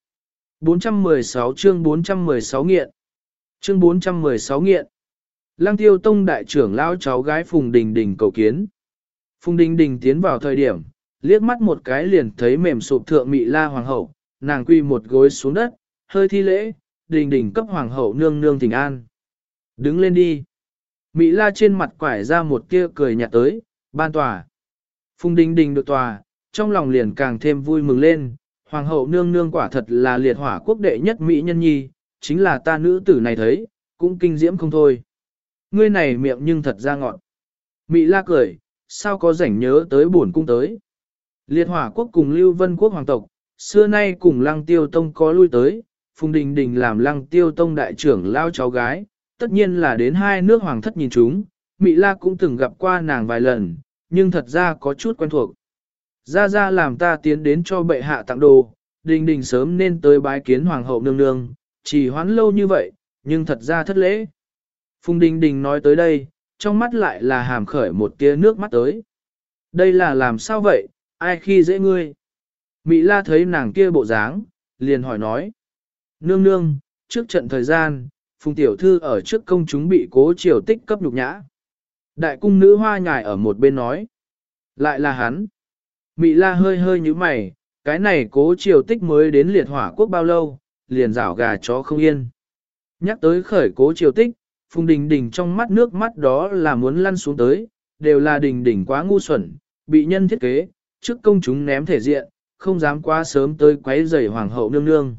416 chương 416 nghiện. Chương 416 nghiện. Lăng tiêu tông đại trưởng lão cháu gái Phùng Đình Đình cầu kiến. Phùng Đình Đình tiến vào thời điểm, liếc mắt một cái liền thấy mềm sụp thượng mị la hoàng hậu, nàng quy một gối xuống đất, hơi thi lễ, Đình Đình cấp hoàng hậu nương nương thỉnh an. Đứng lên đi. Mỹ la trên mặt quải ra một tia cười nhạt tới, ban tòa. Phùng Đình Đình được tòa, trong lòng liền càng thêm vui mừng lên, hoàng hậu nương nương quả thật là liệt hỏa quốc đệ nhất Mỹ nhân nhi, chính là ta nữ tử này thấy, cũng kinh diễm không thôi. Ngươi này miệng nhưng thật ra ngọn. Mỹ la cười, sao có rảnh nhớ tới buồn cung tới. Liệt hỏa quốc cùng Lưu Vân quốc hoàng tộc, xưa nay cùng Lăng Tiêu Tông có lui tới, Phùng Đình Đình làm Lăng Tiêu Tông đại trưởng lao cháu gái, tất nhiên là đến hai nước hoàng thất nhìn chúng, Mị La cũng từng gặp qua nàng vài lần, nhưng thật ra có chút quen thuộc. Ra ra làm ta tiến đến cho bệ hạ tặng đồ, Đình Đình sớm nên tới bái kiến hoàng hậu nương nương, chỉ hoán lâu như vậy, nhưng thật ra thất lễ. Phùng Đình Đình nói tới đây, trong mắt lại là hàm khởi một tia nước mắt tới. Đây là làm sao vậy, ai khi dễ ngươi? Mỹ la thấy nàng kia bộ dáng, liền hỏi nói. Nương nương, trước trận thời gian, Phùng Tiểu Thư ở trước công chúng bị cố triều tích cấp nhục nhã. Đại cung nữ hoa nhài ở một bên nói. Lại là hắn. Mỹ la hơi hơi như mày, cái này cố triều tích mới đến liệt hỏa quốc bao lâu, liền rảo gà chó không yên. Nhắc tới khởi cố triều tích, Phùng Đình Đình trong mắt nước mắt đó là muốn lăn xuống tới, đều là Đình Đình quá ngu xuẩn, bị nhân thiết kế, trước công chúng ném thể diện, không dám quá sớm tới quấy rầy hoàng hậu nương nương.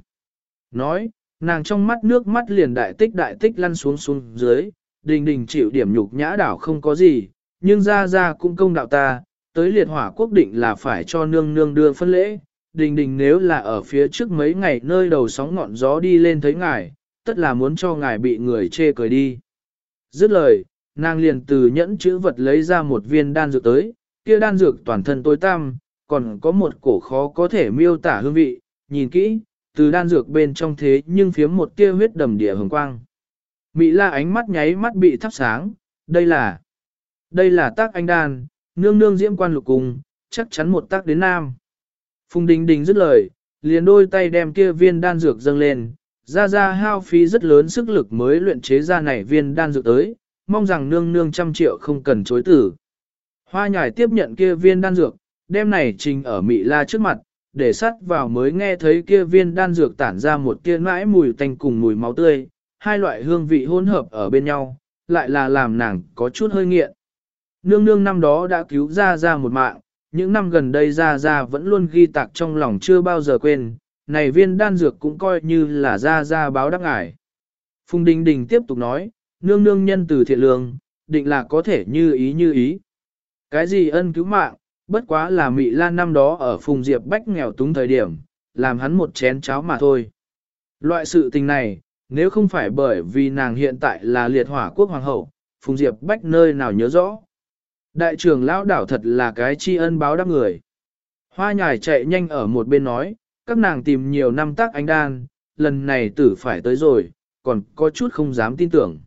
Nói, nàng trong mắt nước mắt liền đại tích đại tích lăn xuống xuống dưới, Đình Đình chịu điểm nhục nhã đảo không có gì, nhưng ra ra cũng công đạo ta, tới liệt hỏa quốc định là phải cho nương nương đưa phân lễ. Đình đình nếu là ở phía trước mấy ngày nơi đầu sóng ngọn gió đi lên thấy ngài, tất là muốn cho ngài bị người chê cười đi. Dứt lời, nàng liền từ nhẫn chữ vật lấy ra một viên đan dược tới, kia đan dược toàn thân tối tăm, còn có một cổ khó có thể miêu tả hương vị, nhìn kỹ, từ đan dược bên trong thế nhưng phiếm một tia huyết đầm địa hồng quang. Mỹ la ánh mắt nháy mắt bị thắp sáng, đây là, đây là tác anh đan, nương nương diễm quan lục cùng, chắc chắn một tác đến nam. Phùng đình đình dứt lời, liền đôi tay đem kia viên đan dược dâng lên, ra ra hao phí rất lớn sức lực mới luyện chế ra này viên đan dược tới, mong rằng nương nương trăm triệu không cần chối tử. Hoa nhải tiếp nhận kia viên đan dược, đem này trình ở mị la trước mặt, để sắt vào mới nghe thấy kia viên đan dược tản ra một kia mãi mùi tanh cùng mùi máu tươi, hai loại hương vị hỗn hợp ở bên nhau, lại là làm nàng có chút hơi nghiện. Nương nương năm đó đã cứu ra ra một mạng, những năm gần đây ra ra vẫn luôn ghi tạc trong lòng chưa bao giờ quên, này viên đan dược cũng coi như là ra ra báo đáp ải. Phùng Đình Đình tiếp tục nói, nương nương nhân từ thiện lương, định là có thể như ý như ý. Cái gì ân cứu mạng, bất quá là Mị Lan năm đó ở Phùng Diệp Bách nghèo túng thời điểm, làm hắn một chén cháo mà thôi. Loại sự tình này, nếu không phải bởi vì nàng hiện tại là liệt hỏa quốc hoàng hậu, Phùng Diệp Bách nơi nào nhớ rõ. Đại trưởng lão đảo thật là cái tri ân báo đáp người. Hoa nhài chạy nhanh ở một bên nói, các nàng tìm nhiều năm tác anh đan, lần này tử phải tới rồi, còn có chút không dám tin tưởng.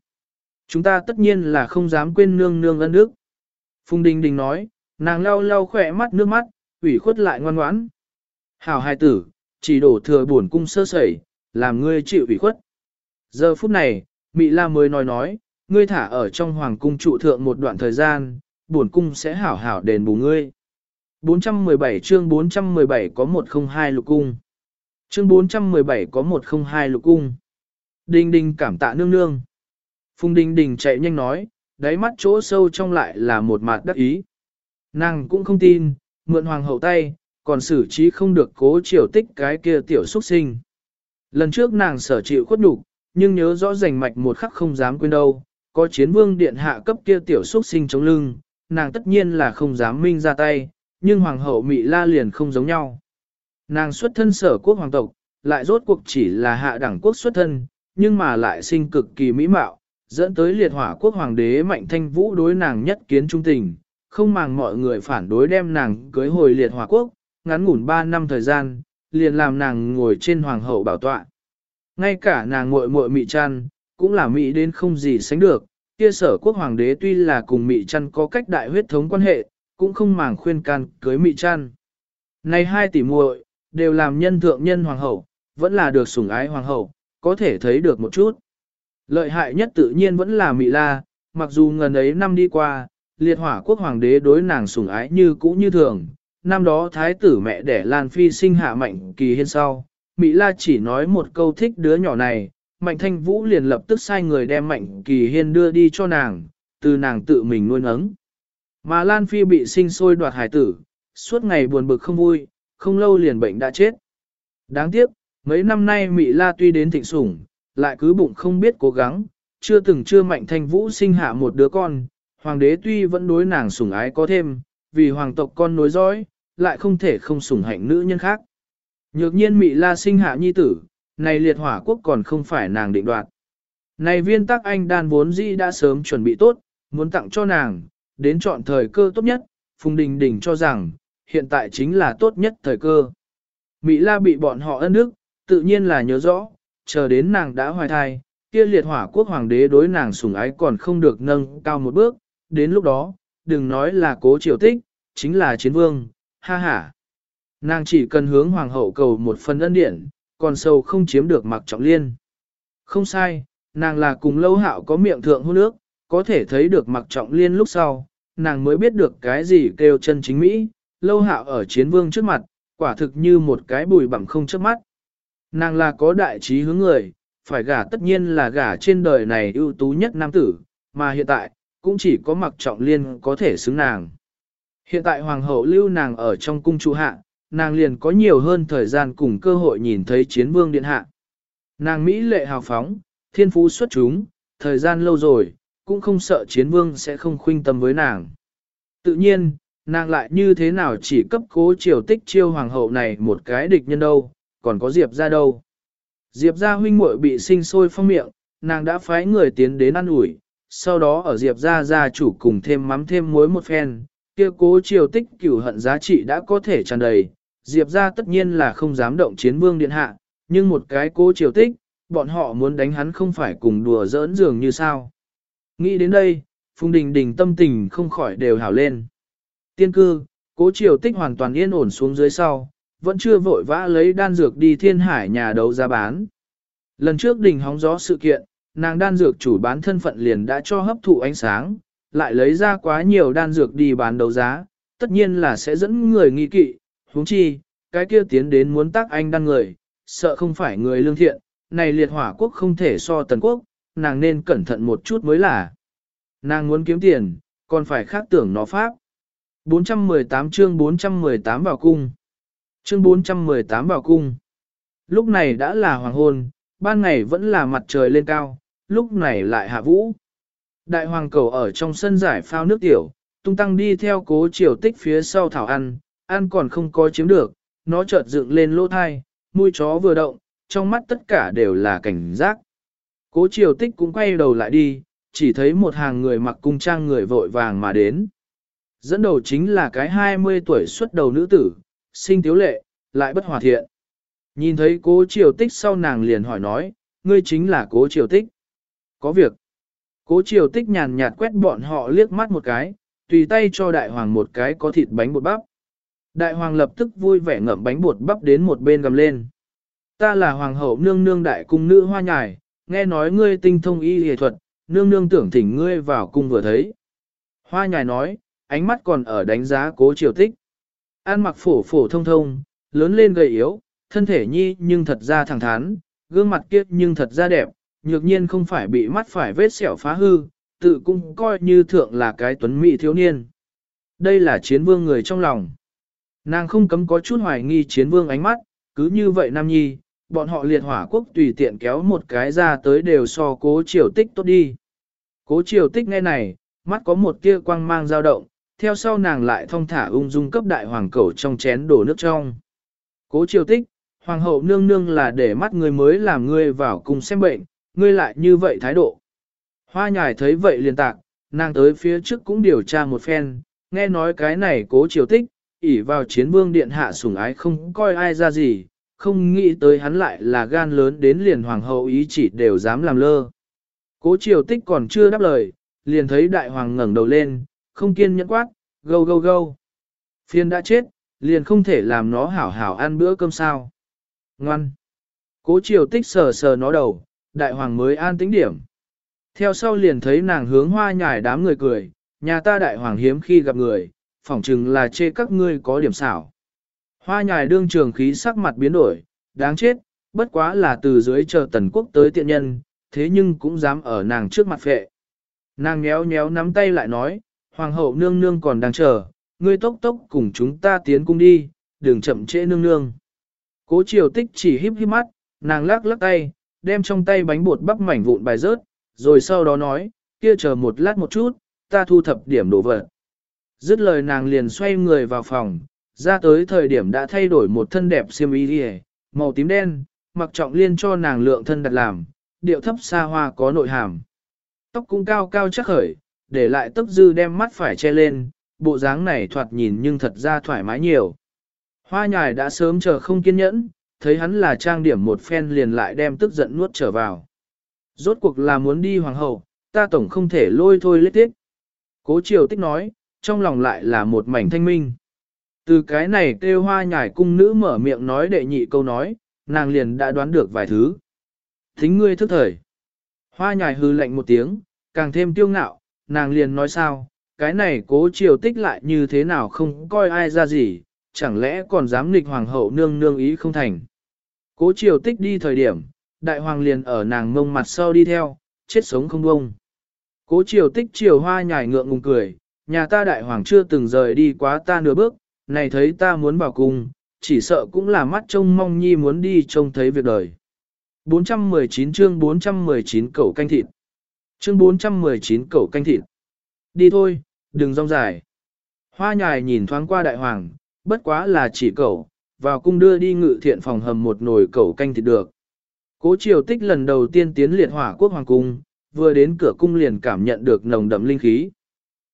Chúng ta tất nhiên là không dám quên nương nương ân đức. Phùng Đình Đình nói, nàng lau lau khỏe mắt nước mắt, ủy khuất lại ngoan ngoãn. Hảo hai tử, chỉ đổ thừa buồn cung sơ sẩy, làm ngươi chịu ủy khuất. Giờ phút này, Mỹ La mới nói nói, ngươi thả ở trong hoàng cung trụ thượng một đoạn thời gian, buồn cung sẽ hảo hảo đền bù ngươi. 417 chương 417 có 102 lục cung. Chương 417 có 102 lục cung. Đình đình cảm tạ nương nương. Phùng đình đình chạy nhanh nói, đáy mắt chỗ sâu trong lại là một mặt đắc ý. Nàng cũng không tin, mượn hoàng hậu tay, còn xử trí không được cố triều tích cái kia tiểu xuất sinh. Lần trước nàng sở chịu khuất nhục, nhưng nhớ rõ rành mạch một khắc không dám quên đâu, có chiến vương điện hạ cấp kia tiểu xuất sinh chống lưng, nàng tất nhiên là không dám minh ra tay, nhưng hoàng hậu mỹ La liền không giống nhau. Nàng xuất thân sở quốc hoàng tộc, lại rốt cuộc chỉ là hạ đẳng quốc xuất thân, nhưng mà lại sinh cực kỳ mỹ mạo, dẫn tới liệt hỏa quốc hoàng đế mạnh thanh vũ đối nàng nhất kiến trung tình, không màng mọi người phản đối đem nàng cưới hồi liệt hỏa quốc, ngắn ngủn 3 năm thời gian, liền làm nàng ngồi trên hoàng hậu bảo tọa. Ngay cả nàng muội muội mị chăn, cũng là mỹ đến không gì sánh được, kia sở quốc hoàng đế tuy là cùng mị chăn có cách đại huyết thống quan hệ, cũng không màng khuyên can cưới mị chăn. Này hai tỷ muội đều làm nhân thượng nhân hoàng hậu, vẫn là được sủng ái hoàng hậu, có thể thấy được một chút. Lợi hại nhất tự nhiên vẫn là mị la, mặc dù ngần ấy năm đi qua, liệt hỏa quốc hoàng đế đối nàng sủng ái như cũ như thường. Năm đó thái tử mẹ đẻ Lan Phi sinh hạ mạnh kỳ hiên sau, Mỹ La chỉ nói một câu thích đứa nhỏ này, Mạnh Thanh Vũ liền lập tức sai người đem Mạnh Kỳ Hiên đưa đi cho nàng, từ nàng tự mình nuôi nấng. Mà Lan Phi bị sinh sôi đoạt hải tử, suốt ngày buồn bực không vui, không lâu liền bệnh đã chết. Đáng tiếc, mấy năm nay Mỹ La tuy đến thịnh sủng, lại cứ bụng không biết cố gắng, chưa từng chưa Mạnh Thanh Vũ sinh hạ một đứa con, hoàng đế tuy vẫn đối nàng sủng ái có thêm, vì hoàng tộc con nối dõi, lại không thể không sủng hạnh nữ nhân khác. Nhược nhiên Mị La sinh hạ nhi tử, này liệt hỏa quốc còn không phải nàng định đoạt. Này viên tắc anh đan vốn dĩ đã sớm chuẩn bị tốt, muốn tặng cho nàng, đến chọn thời cơ tốt nhất, Phùng Đình Đình cho rằng, hiện tại chính là tốt nhất thời cơ. Mỹ La bị bọn họ ân đức, tự nhiên là nhớ rõ, chờ đến nàng đã hoài thai, kia liệt hỏa quốc hoàng đế đối nàng sủng ái còn không được nâng cao một bước, đến lúc đó, đừng nói là cố triều tích, chính là chiến vương, ha ha. Nàng chỉ cần hướng hoàng hậu cầu một phần ân điện, còn sâu không chiếm được mặc trọng liên. Không sai, nàng là cùng lâu hạo có miệng thượng hôn nước, có thể thấy được mặc trọng liên lúc sau, nàng mới biết được cái gì kêu chân chính Mỹ, lâu hạo ở chiến vương trước mặt, quả thực như một cái bùi bằng không trước mắt. Nàng là có đại trí hướng người, phải gả tất nhiên là gả trên đời này ưu tú nhất nam tử, mà hiện tại, cũng chỉ có mặc trọng liên có thể xứng nàng. Hiện tại hoàng hậu lưu nàng ở trong cung trụ hạ, nàng liền có nhiều hơn thời gian cùng cơ hội nhìn thấy chiến vương điện hạ. Nàng Mỹ lệ hào phóng, thiên phú xuất chúng, thời gian lâu rồi, cũng không sợ chiến vương sẽ không khuynh tâm với nàng. Tự nhiên, nàng lại như thế nào chỉ cấp cố triều tích chiêu hoàng hậu này một cái địch nhân đâu, còn có Diệp ra đâu. Diệp ra huynh muội bị sinh sôi phong miệng, nàng đã phái người tiến đến ăn ủi, sau đó ở Diệp ra gia chủ cùng thêm mắm thêm muối một phen, kia cố triều tích cửu hận giá trị đã có thể tràn đầy. Diệp ra tất nhiên là không dám động chiến vương điện hạ, nhưng một cái cố triều tích, bọn họ muốn đánh hắn không phải cùng đùa giỡn dường như sao. Nghĩ đến đây, Phùng Đình Đình tâm tình không khỏi đều hảo lên. Tiên cư, cố triều tích hoàn toàn yên ổn xuống dưới sau, vẫn chưa vội vã lấy đan dược đi thiên hải nhà đấu giá bán. Lần trước đình hóng gió sự kiện, nàng đan dược chủ bán thân phận liền đã cho hấp thụ ánh sáng, lại lấy ra quá nhiều đan dược đi bán đấu giá, tất nhiên là sẽ dẫn người nghi kỵ, huống chi, cái kia tiến đến muốn tác anh đăng người, sợ không phải người lương thiện, này liệt hỏa quốc không thể so tần quốc, nàng nên cẩn thận một chút mới là. Nàng muốn kiếm tiền, còn phải khác tưởng nó pháp. 418 chương 418 vào cung. Chương 418 vào cung. Lúc này đã là hoàng hôn, ban ngày vẫn là mặt trời lên cao, lúc này lại hạ vũ. Đại hoàng cầu ở trong sân giải phao nước tiểu, tung tăng đi theo cố triều tích phía sau thảo ăn, ăn còn không có chiếm được, nó chợt dựng lên lỗ thai, mũi chó vừa động, trong mắt tất cả đều là cảnh giác. Cố triều tích cũng quay đầu lại đi, chỉ thấy một hàng người mặc cung trang người vội vàng mà đến. Dẫn đầu chính là cái 20 tuổi xuất đầu nữ tử, sinh tiếu lệ, lại bất hòa thiện. Nhìn thấy cố triều tích sau nàng liền hỏi nói, ngươi chính là cố triều tích. Có việc. Cố triều tích nhàn nhạt quét bọn họ liếc mắt một cái, tùy tay cho đại hoàng một cái có thịt bánh bột bắp. Đại hoàng lập tức vui vẻ ngậm bánh bột bắp đến một bên gầm lên. Ta là hoàng hậu nương nương đại cung nữ hoa nhài, nghe nói ngươi tinh thông y y thuật, nương nương tưởng thỉnh ngươi vào cung vừa thấy. Hoa nhài nói, ánh mắt còn ở đánh giá cố triều tích. An mặc phổ phổ thông thông, lớn lên gầy yếu, thân thể nhi nhưng thật ra thẳng thắn, gương mặt kiết nhưng thật ra đẹp, nhược nhiên không phải bị mắt phải vết sẹo phá hư, tự cung coi như thượng là cái tuấn mỹ thiếu niên. Đây là chiến vương người trong lòng. Nàng không cấm có chút hoài nghi chiến vương ánh mắt, cứ như vậy nam nhi, bọn họ liệt hỏa quốc tùy tiện kéo một cái ra tới đều so cố triều tích tốt đi. Cố triều tích nghe này, mắt có một tia quang mang dao động, theo sau nàng lại thong thả ung dung cấp đại hoàng cẩu trong chén đổ nước trong. Cố triều tích, hoàng hậu nương nương là để mắt người mới làm ngươi vào cùng xem bệnh, ngươi lại như vậy thái độ. Hoa nhài thấy vậy liền tạc, nàng tới phía trước cũng điều tra một phen, nghe nói cái này cố triều tích, ỉ vào chiến vương điện hạ sủng ái không coi ai ra gì, không nghĩ tới hắn lại là gan lớn đến liền hoàng hậu ý chỉ đều dám làm lơ. Cố triều tích còn chưa đáp lời, liền thấy đại hoàng ngẩng đầu lên, không kiên nhẫn quát, gâu gâu gâu. Phiên đã chết, liền không thể làm nó hảo hảo ăn bữa cơm sao. Ngoan. Cố triều tích sờ sờ nó đầu, đại hoàng mới an tĩnh điểm. Theo sau liền thấy nàng hướng hoa nhải đám người cười, nhà ta đại hoàng hiếm khi gặp người, phỏng chừng là chê các ngươi có điểm xảo. Hoa nhài đương trường khí sắc mặt biến đổi, đáng chết, bất quá là từ dưới chờ tần quốc tới tiện nhân, thế nhưng cũng dám ở nàng trước mặt phệ. Nàng nhéo nhéo nắm tay lại nói, hoàng hậu nương nương còn đang chờ, ngươi tốc tốc cùng chúng ta tiến cung đi, đừng chậm trễ nương nương. Cố triều tích chỉ híp híp mắt, nàng lắc lắc tay, đem trong tay bánh bột bắp mảnh vụn bài rớt, rồi sau đó nói, kia chờ một lát một chút, ta thu thập điểm đồ vật. Dứt lời nàng liền xoay người vào phòng, Ra tới thời điểm đã thay đổi một thân đẹp xiêm y đi màu tím đen, mặc trọng liên cho nàng lượng thân đặt làm, điệu thấp xa hoa có nội hàm. Tóc cũng cao cao chắc khởi, để lại tóc dư đem mắt phải che lên, bộ dáng này thoạt nhìn nhưng thật ra thoải mái nhiều. Hoa nhài đã sớm chờ không kiên nhẫn, thấy hắn là trang điểm một phen liền lại đem tức giận nuốt trở vào. Rốt cuộc là muốn đi hoàng hậu, ta tổng không thể lôi thôi lết tiết. Cố triều tích nói, trong lòng lại là một mảnh thanh minh. Từ cái này kêu hoa nhải cung nữ mở miệng nói đệ nhị câu nói, nàng liền đã đoán được vài thứ. Thính ngươi thức thời. Hoa nhải hư lạnh một tiếng, càng thêm tiêu ngạo, nàng liền nói sao, cái này cố triều tích lại như thế nào không coi ai ra gì, chẳng lẽ còn dám nghịch hoàng hậu nương nương ý không thành. Cố triều tích đi thời điểm, đại hoàng liền ở nàng mông mặt sau đi theo, chết sống không bông. Cố triều tích triều hoa nhải ngượng ngùng cười, nhà ta đại hoàng chưa từng rời đi quá ta nửa bước, này thấy ta muốn vào cung, chỉ sợ cũng là mắt trông mong nhi muốn đi trông thấy việc đời. 419 chương 419 cẩu canh thịt. Chương 419 cẩu canh thịt. Đi thôi, đừng rong dài. Hoa nhài nhìn thoáng qua đại hoàng, bất quá là chỉ cẩu, vào cung đưa đi ngự thiện phòng hầm một nồi cẩu canh thịt được. Cố triều tích lần đầu tiên tiến liệt hỏa quốc hoàng cung, vừa đến cửa cung liền cảm nhận được nồng đậm linh khí.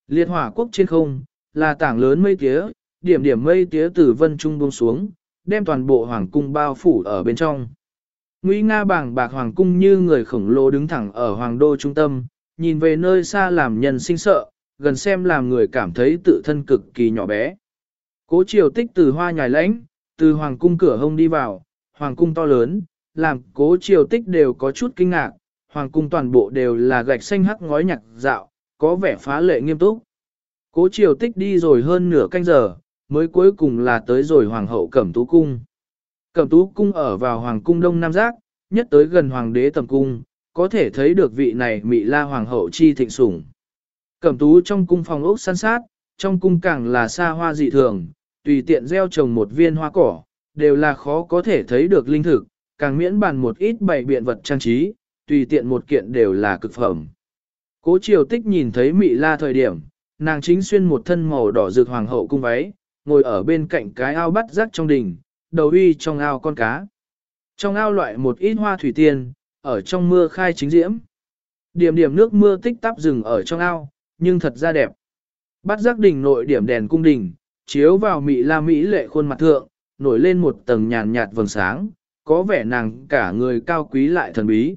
Liệt hỏa quốc trên không, là tảng lớn mây tía, điểm điểm mây tía từ vân trung buông xuống, đem toàn bộ hoàng cung bao phủ ở bên trong. Nguy nga bảng bạc hoàng cung như người khổng lồ đứng thẳng ở hoàng đô trung tâm, nhìn về nơi xa làm nhân sinh sợ, gần xem làm người cảm thấy tự thân cực kỳ nhỏ bé. Cố triều tích từ hoa nhài lãnh, từ hoàng cung cửa hông đi vào, hoàng cung to lớn, làm cố triều tích đều có chút kinh ngạc, hoàng cung toàn bộ đều là gạch xanh hắc ngói nhạc dạo, có vẻ phá lệ nghiêm túc. Cố triều tích đi rồi hơn nửa canh giờ, mới cuối cùng là tới rồi hoàng hậu cẩm tú cung. Cẩm tú cung ở vào hoàng cung đông nam giác, nhất tới gần hoàng đế tầm cung, có thể thấy được vị này mị la hoàng hậu chi thịnh sủng. Cẩm tú trong cung phòng ốc săn sát, trong cung càng là xa hoa dị thường, tùy tiện gieo trồng một viên hoa cỏ, đều là khó có thể thấy được linh thực, càng miễn bàn một ít bày biện vật trang trí, tùy tiện một kiện đều là cực phẩm. Cố triều tích nhìn thấy mị la thời điểm, nàng chính xuyên một thân màu đỏ rực hoàng hậu cung váy, ngồi ở bên cạnh cái ao bắt rác trong đình, đầu uy trong ao con cá. Trong ao loại một ít hoa thủy tiên, ở trong mưa khai chính diễm. Điểm điểm nước mưa tích tắp rừng ở trong ao, nhưng thật ra đẹp. Bắt giác đỉnh nội điểm đèn cung đình, chiếu vào Mỹ la Mỹ lệ khuôn mặt thượng, nổi lên một tầng nhàn nhạt vầng sáng, có vẻ nàng cả người cao quý lại thần bí.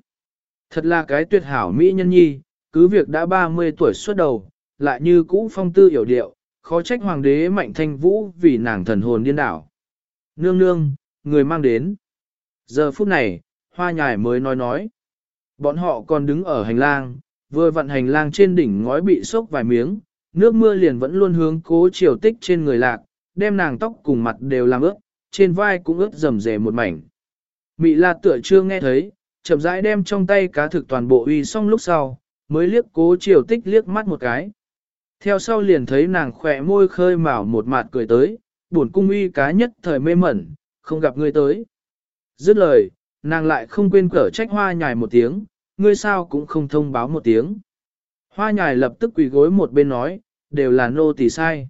Thật là cái tuyệt hảo Mỹ nhân nhi, cứ việc đã 30 tuổi xuất đầu, lại như cũ phong tư hiểu điệu, khó trách hoàng đế mạnh thanh vũ vì nàng thần hồn điên đảo. Nương nương, người mang đến. Giờ phút này, hoa nhài mới nói nói. Bọn họ còn đứng ở hành lang, vừa vặn hành lang trên đỉnh ngói bị sốc vài miếng, nước mưa liền vẫn luôn hướng cố chiều tích trên người lạc, đem nàng tóc cùng mặt đều làm ướt, trên vai cũng ướt rầm rề một mảnh. Mị la tựa chưa nghe thấy, chậm rãi đem trong tay cá thực toàn bộ uy xong lúc sau, mới liếc cố chiều tích liếc mắt một cái. Theo sau liền thấy nàng khỏe môi khơi mào một mặt cười tới, buồn cung uy cá nhất thời mê mẩn, không gặp ngươi tới. Dứt lời, nàng lại không quên cở trách hoa nhài một tiếng, ngươi sao cũng không thông báo một tiếng. Hoa nhài lập tức quỳ gối một bên nói, đều là nô tỳ sai.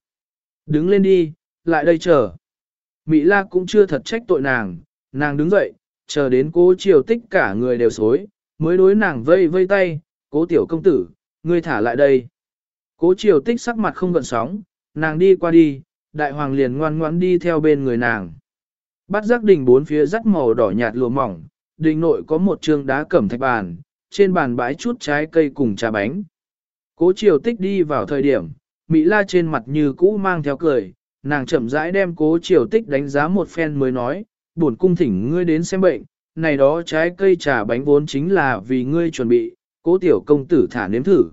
Đứng lên đi, lại đây chờ. Mỹ la cũng chưa thật trách tội nàng, nàng đứng dậy, chờ đến cố triều tích cả người đều xối, mới đối nàng vây vây tay, cố tiểu công tử, ngươi thả lại đây. Cố triều tích sắc mặt không gợn sóng, nàng đi qua đi, đại hoàng liền ngoan ngoãn đi theo bên người nàng. Bắt giác đỉnh bốn phía rắc màu đỏ nhạt lùa mỏng, đỉnh nội có một trường đá cẩm thạch bàn, trên bàn bãi chút trái cây cùng trà bánh. Cố triều tích đi vào thời điểm, Mỹ la trên mặt như cũ mang theo cười, nàng chậm rãi đem cố triều tích đánh giá một phen mới nói, buồn cung thỉnh ngươi đến xem bệnh, này đó trái cây trà bánh vốn chính là vì ngươi chuẩn bị, cố tiểu công tử thả nếm thử.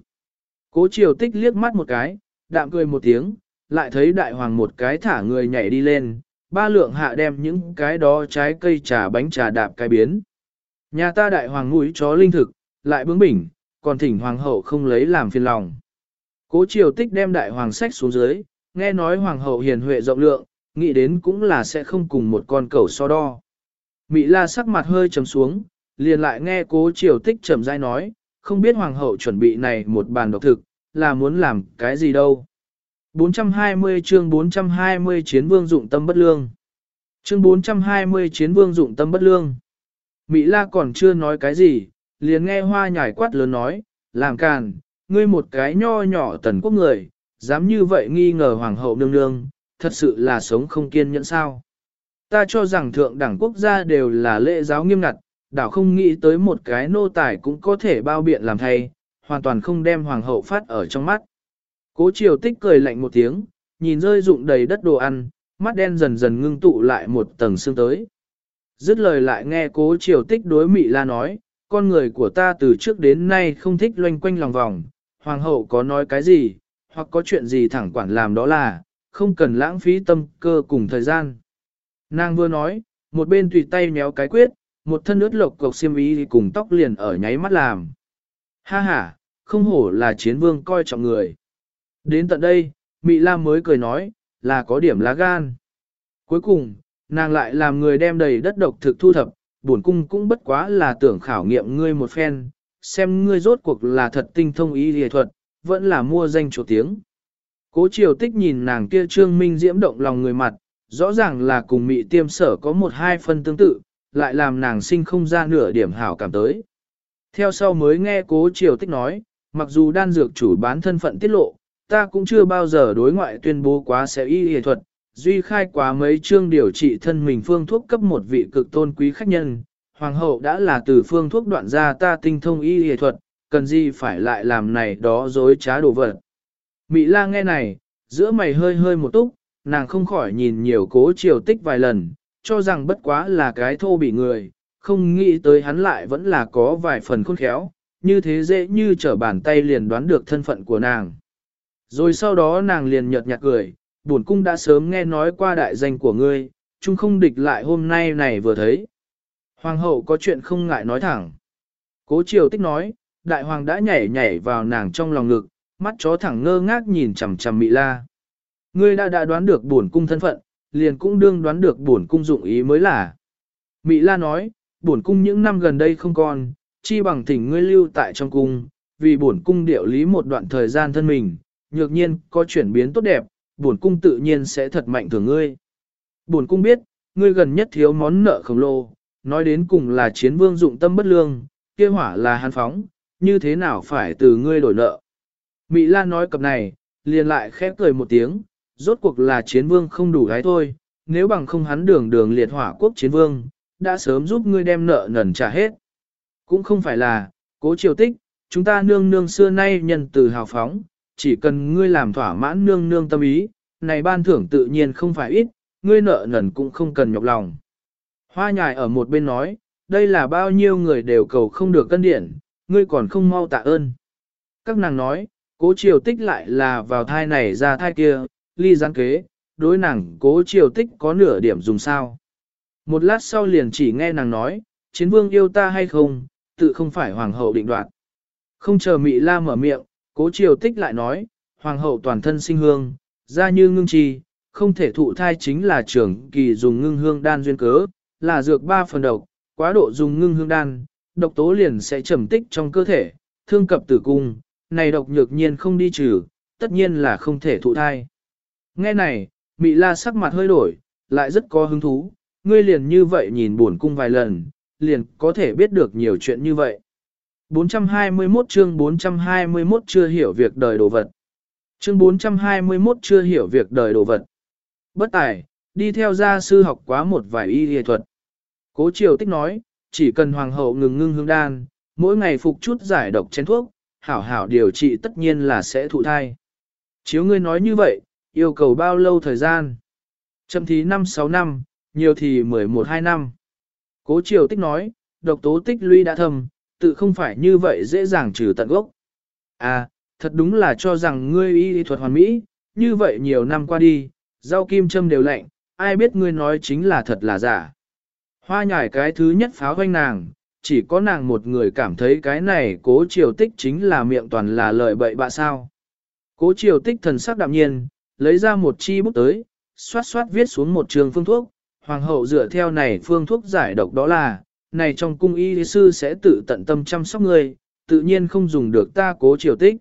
Cố triều tích liếc mắt một cái, đạm cười một tiếng, lại thấy đại hoàng một cái thả người nhảy đi lên, ba lượng hạ đem những cái đó trái cây trà bánh trà đạp cái biến. Nhà ta đại hoàng mũi chó linh thực, lại bướng bỉnh, còn thỉnh hoàng hậu không lấy làm phiền lòng. Cố triều tích đem đại hoàng sách xuống dưới, nghe nói hoàng hậu hiền huệ rộng lượng, nghĩ đến cũng là sẽ không cùng một con cẩu so đo. Mỹ la sắc mặt hơi trầm xuống, liền lại nghe cố triều tích trầm dai nói, không biết hoàng hậu chuẩn bị này một bàn độc thực, là muốn làm cái gì đâu. 420 chương 420 chiến vương dụng tâm bất lương. Chương 420 chiến vương dụng tâm bất lương. Mỹ La còn chưa nói cái gì, liền nghe hoa nhải quát lớn nói, làm càn, ngươi một cái nho nhỏ tần quốc người, dám như vậy nghi ngờ hoàng hậu nương nương, thật sự là sống không kiên nhẫn sao. Ta cho rằng thượng đẳng quốc gia đều là lễ giáo nghiêm ngặt, đảo không nghĩ tới một cái nô tài cũng có thể bao biện làm thay, hoàn toàn không đem hoàng hậu phát ở trong mắt. Cố triều tích cười lạnh một tiếng, nhìn rơi rụng đầy đất đồ ăn, mắt đen dần dần ngưng tụ lại một tầng xương tới. Dứt lời lại nghe cố triều tích đối mị la nói, con người của ta từ trước đến nay không thích loanh quanh lòng vòng, hoàng hậu có nói cái gì, hoặc có chuyện gì thẳng quản làm đó là, không cần lãng phí tâm cơ cùng thời gian. Nàng vừa nói, một bên tùy tay méo cái quyết, một thân ướt lộc cộc xiêm y cùng tóc liền ở nháy mắt làm. Ha ha, không hổ là chiến vương coi trọng người. Đến tận đây, mỹ Lam mới cười nói, là có điểm lá gan. Cuối cùng, nàng lại làm người đem đầy đất độc thực thu thập, buồn cung cũng bất quá là tưởng khảo nghiệm ngươi một phen, xem ngươi rốt cuộc là thật tinh thông ý lìa thuật, vẫn là mua danh chỗ tiếng. Cố triều tích nhìn nàng kia trương minh diễm động lòng người mặt, rõ ràng là cùng mị tiêm sở có một hai phân tương tự, lại làm nàng sinh không ra nửa điểm hảo cảm tới. Theo sau mới nghe cố triều tích nói, mặc dù đan dược chủ bán thân phận tiết lộ, ta cũng chưa bao giờ đối ngoại tuyên bố quá sẽ y y thuật, duy khai quá mấy chương điều trị thân mình phương thuốc cấp một vị cực tôn quý khách nhân. Hoàng hậu đã là từ phương thuốc đoạn ra ta tinh thông y y thuật, cần gì phải lại làm này đó dối trá đồ vật. Mỹ la nghe này, giữa mày hơi hơi một túc, nàng không khỏi nhìn nhiều cố triều tích vài lần, cho rằng bất quá là cái thô bị người, không nghĩ tới hắn lại vẫn là có vài phần khôn khéo, như thế dễ như trở bàn tay liền đoán được thân phận của nàng. Rồi sau đó nàng liền nhợt nhạt cười, buồn cung đã sớm nghe nói qua đại danh của ngươi, chung không địch lại hôm nay này vừa thấy. Hoàng hậu có chuyện không ngại nói thẳng. Cố triều tích nói, đại hoàng đã nhảy nhảy vào nàng trong lòng ngực, mắt chó thẳng ngơ ngác nhìn chằm chằm mị la. Ngươi đã đã đoán được buồn cung thân phận, liền cũng đương đoán được bổn cung dụng ý mới là. mỹ la nói, bổn cung những năm gần đây không còn, chi bằng thỉnh ngươi lưu tại trong cung, vì bổn cung điệu lý một đoạn thời gian thân mình, nhược nhiên có chuyển biến tốt đẹp, bổn cung tự nhiên sẽ thật mạnh thường ngươi. bổn cung biết, ngươi gần nhất thiếu món nợ khổng lồ, nói đến cùng là chiến vương dụng tâm bất lương, kia hỏa là hàn phóng, như thế nào phải từ ngươi đổi nợ. Mỹ Lan nói cập này, liền lại khép cười một tiếng, rốt cuộc là chiến vương không đủ gái thôi, nếu bằng không hắn đường đường liệt hỏa quốc chiến vương, đã sớm giúp ngươi đem nợ nần trả hết. Cũng không phải là, cố triều tích, chúng ta nương nương xưa nay nhân từ hào phóng, chỉ cần ngươi làm thỏa mãn nương nương tâm ý, này ban thưởng tự nhiên không phải ít, ngươi nợ nần cũng không cần nhọc lòng. Hoa nhài ở một bên nói, đây là bao nhiêu người đều cầu không được cân điển, ngươi còn không mau tạ ơn. Các nàng nói, cố triều tích lại là vào thai này ra thai kia, ly gián kế, đối nàng cố triều tích có nửa điểm dùng sao. Một lát sau liền chỉ nghe nàng nói, chiến vương yêu ta hay không, tự không phải hoàng hậu định đoạt. Không chờ Mị La mở miệng, cố triều tích lại nói, hoàng hậu toàn thân sinh hương, ra như ngưng trì, không thể thụ thai chính là trưởng kỳ dùng ngưng hương đan duyên cớ, là dược ba phần độc, quá độ dùng ngưng hương đan, độc tố liền sẽ trầm tích trong cơ thể, thương cập tử cung, này độc nhược nhiên không đi trừ, tất nhiên là không thể thụ thai. Nghe này, Mị La sắc mặt hơi đổi, lại rất có hứng thú, ngươi liền như vậy nhìn buồn cung vài lần, liền có thể biết được nhiều chuyện như vậy. 421 chương 421 chưa hiểu việc đời đồ vật. Chương 421 chưa hiểu việc đời đồ vật. Bất tài, đi theo gia sư học quá một vài y y thuật. Cố triều tích nói, chỉ cần hoàng hậu ngừng ngưng hương đan, mỗi ngày phục chút giải độc chén thuốc, hảo hảo điều trị tất nhiên là sẽ thụ thai. Chiếu ngươi nói như vậy, yêu cầu bao lâu thời gian? Chậm thì 5-6 năm, nhiều thì 11-2 năm. Cố triều tích nói, độc tố tích lũy đã thầm, tự không phải như vậy dễ dàng trừ tận gốc. À, thật đúng là cho rằng ngươi y thuật hoàn mỹ, như vậy nhiều năm qua đi, rau kim châm đều lạnh, ai biết ngươi nói chính là thật là giả. Hoa nhải cái thứ nhất pháo hoanh nàng, chỉ có nàng một người cảm thấy cái này cố triều tích chính là miệng toàn là lời bậy bạ sao. Cố triều tích thần sắc đạm nhiên, lấy ra một chi bút tới, xoát xoát viết xuống một trường phương thuốc, hoàng hậu dựa theo này phương thuốc giải độc đó là, này trong cung y sư sẽ tự tận tâm chăm sóc người, tự nhiên không dùng được ta cố triều tích.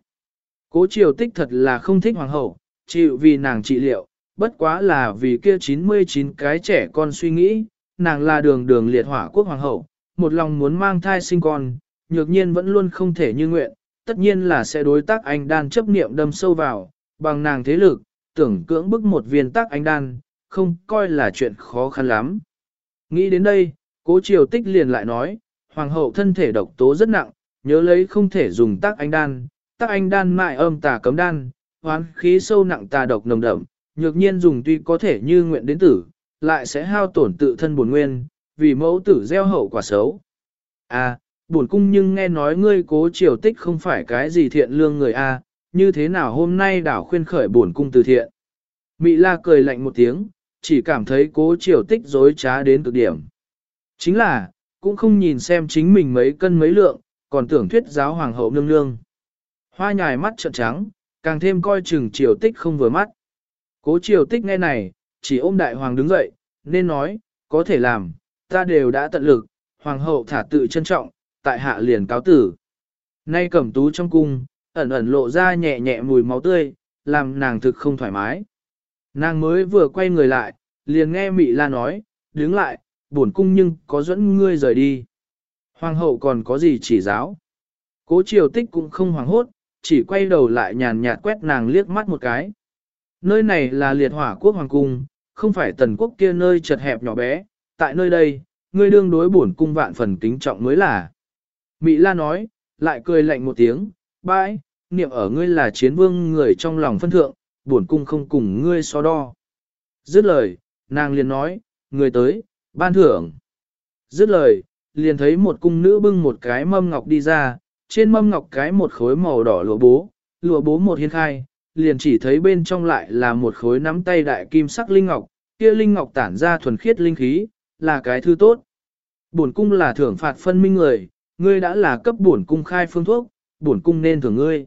Cố triều tích thật là không thích hoàng hậu, chịu vì nàng trị liệu, bất quá là vì kia 99 cái trẻ con suy nghĩ, nàng là đường đường liệt hỏa quốc hoàng hậu, một lòng muốn mang thai sinh con, nhược nhiên vẫn luôn không thể như nguyện, tất nhiên là sẽ đối tác anh đan chấp niệm đâm sâu vào, bằng nàng thế lực, tưởng cưỡng bức một viên tác anh đan, không coi là chuyện khó khăn lắm. Nghĩ đến đây, cố triều tích liền lại nói, hoàng hậu thân thể độc tố rất nặng, nhớ lấy không thể dùng tác anh đan, tác anh đan mại âm tà cấm đan, hoán khí sâu nặng tà độc nồng đậm, nhược nhiên dùng tuy có thể như nguyện đến tử, lại sẽ hao tổn tự thân buồn nguyên, vì mẫu tử gieo hậu quả xấu. À, buồn cung nhưng nghe nói ngươi cố triều tích không phải cái gì thiện lương người a, như thế nào hôm nay đảo khuyên khởi buồn cung từ thiện. Mị la cười lạnh một tiếng, chỉ cảm thấy cố triều tích dối trá đến cực điểm. Chính là, cũng không nhìn xem chính mình mấy cân mấy lượng, còn tưởng thuyết giáo hoàng hậu nương nương. Hoa nhài mắt trợn trắng, càng thêm coi chừng triều tích không vừa mắt. Cố triều tích nghe này, chỉ ôm đại hoàng đứng dậy, nên nói, có thể làm, ta đều đã tận lực, hoàng hậu thả tự trân trọng, tại hạ liền cáo tử. Nay cẩm tú trong cung, ẩn ẩn lộ ra nhẹ nhẹ mùi máu tươi, làm nàng thực không thoải mái. Nàng mới vừa quay người lại, liền nghe Mị La nói, đứng lại, buồn cung nhưng có dẫn ngươi rời đi. Hoàng hậu còn có gì chỉ giáo? Cố triều tích cũng không hoảng hốt, chỉ quay đầu lại nhàn nhạt quét nàng liếc mắt một cái. Nơi này là liệt hỏa quốc hoàng cung, không phải tần quốc kia nơi chật hẹp nhỏ bé, tại nơi đây, ngươi đương đối bổn cung vạn phần kính trọng mới là. Mị la nói, lại cười lạnh một tiếng, bãi, niệm ở ngươi là chiến vương người trong lòng phân thượng, bổn cung không cùng ngươi so đo. Dứt lời, nàng liền nói, người tới, ban thưởng. Dứt lời, liền thấy một cung nữ bưng một cái mâm ngọc đi ra, trên mâm ngọc cái một khối màu đỏ lụa bố, lụa bố một hiên khai, liền chỉ thấy bên trong lại là một khối nắm tay đại kim sắc linh ngọc, kia linh ngọc tản ra thuần khiết linh khí, là cái thứ tốt. Bổn cung là thưởng phạt phân minh người, ngươi đã là cấp bổn cung khai phương thuốc, bổn cung nên thưởng ngươi.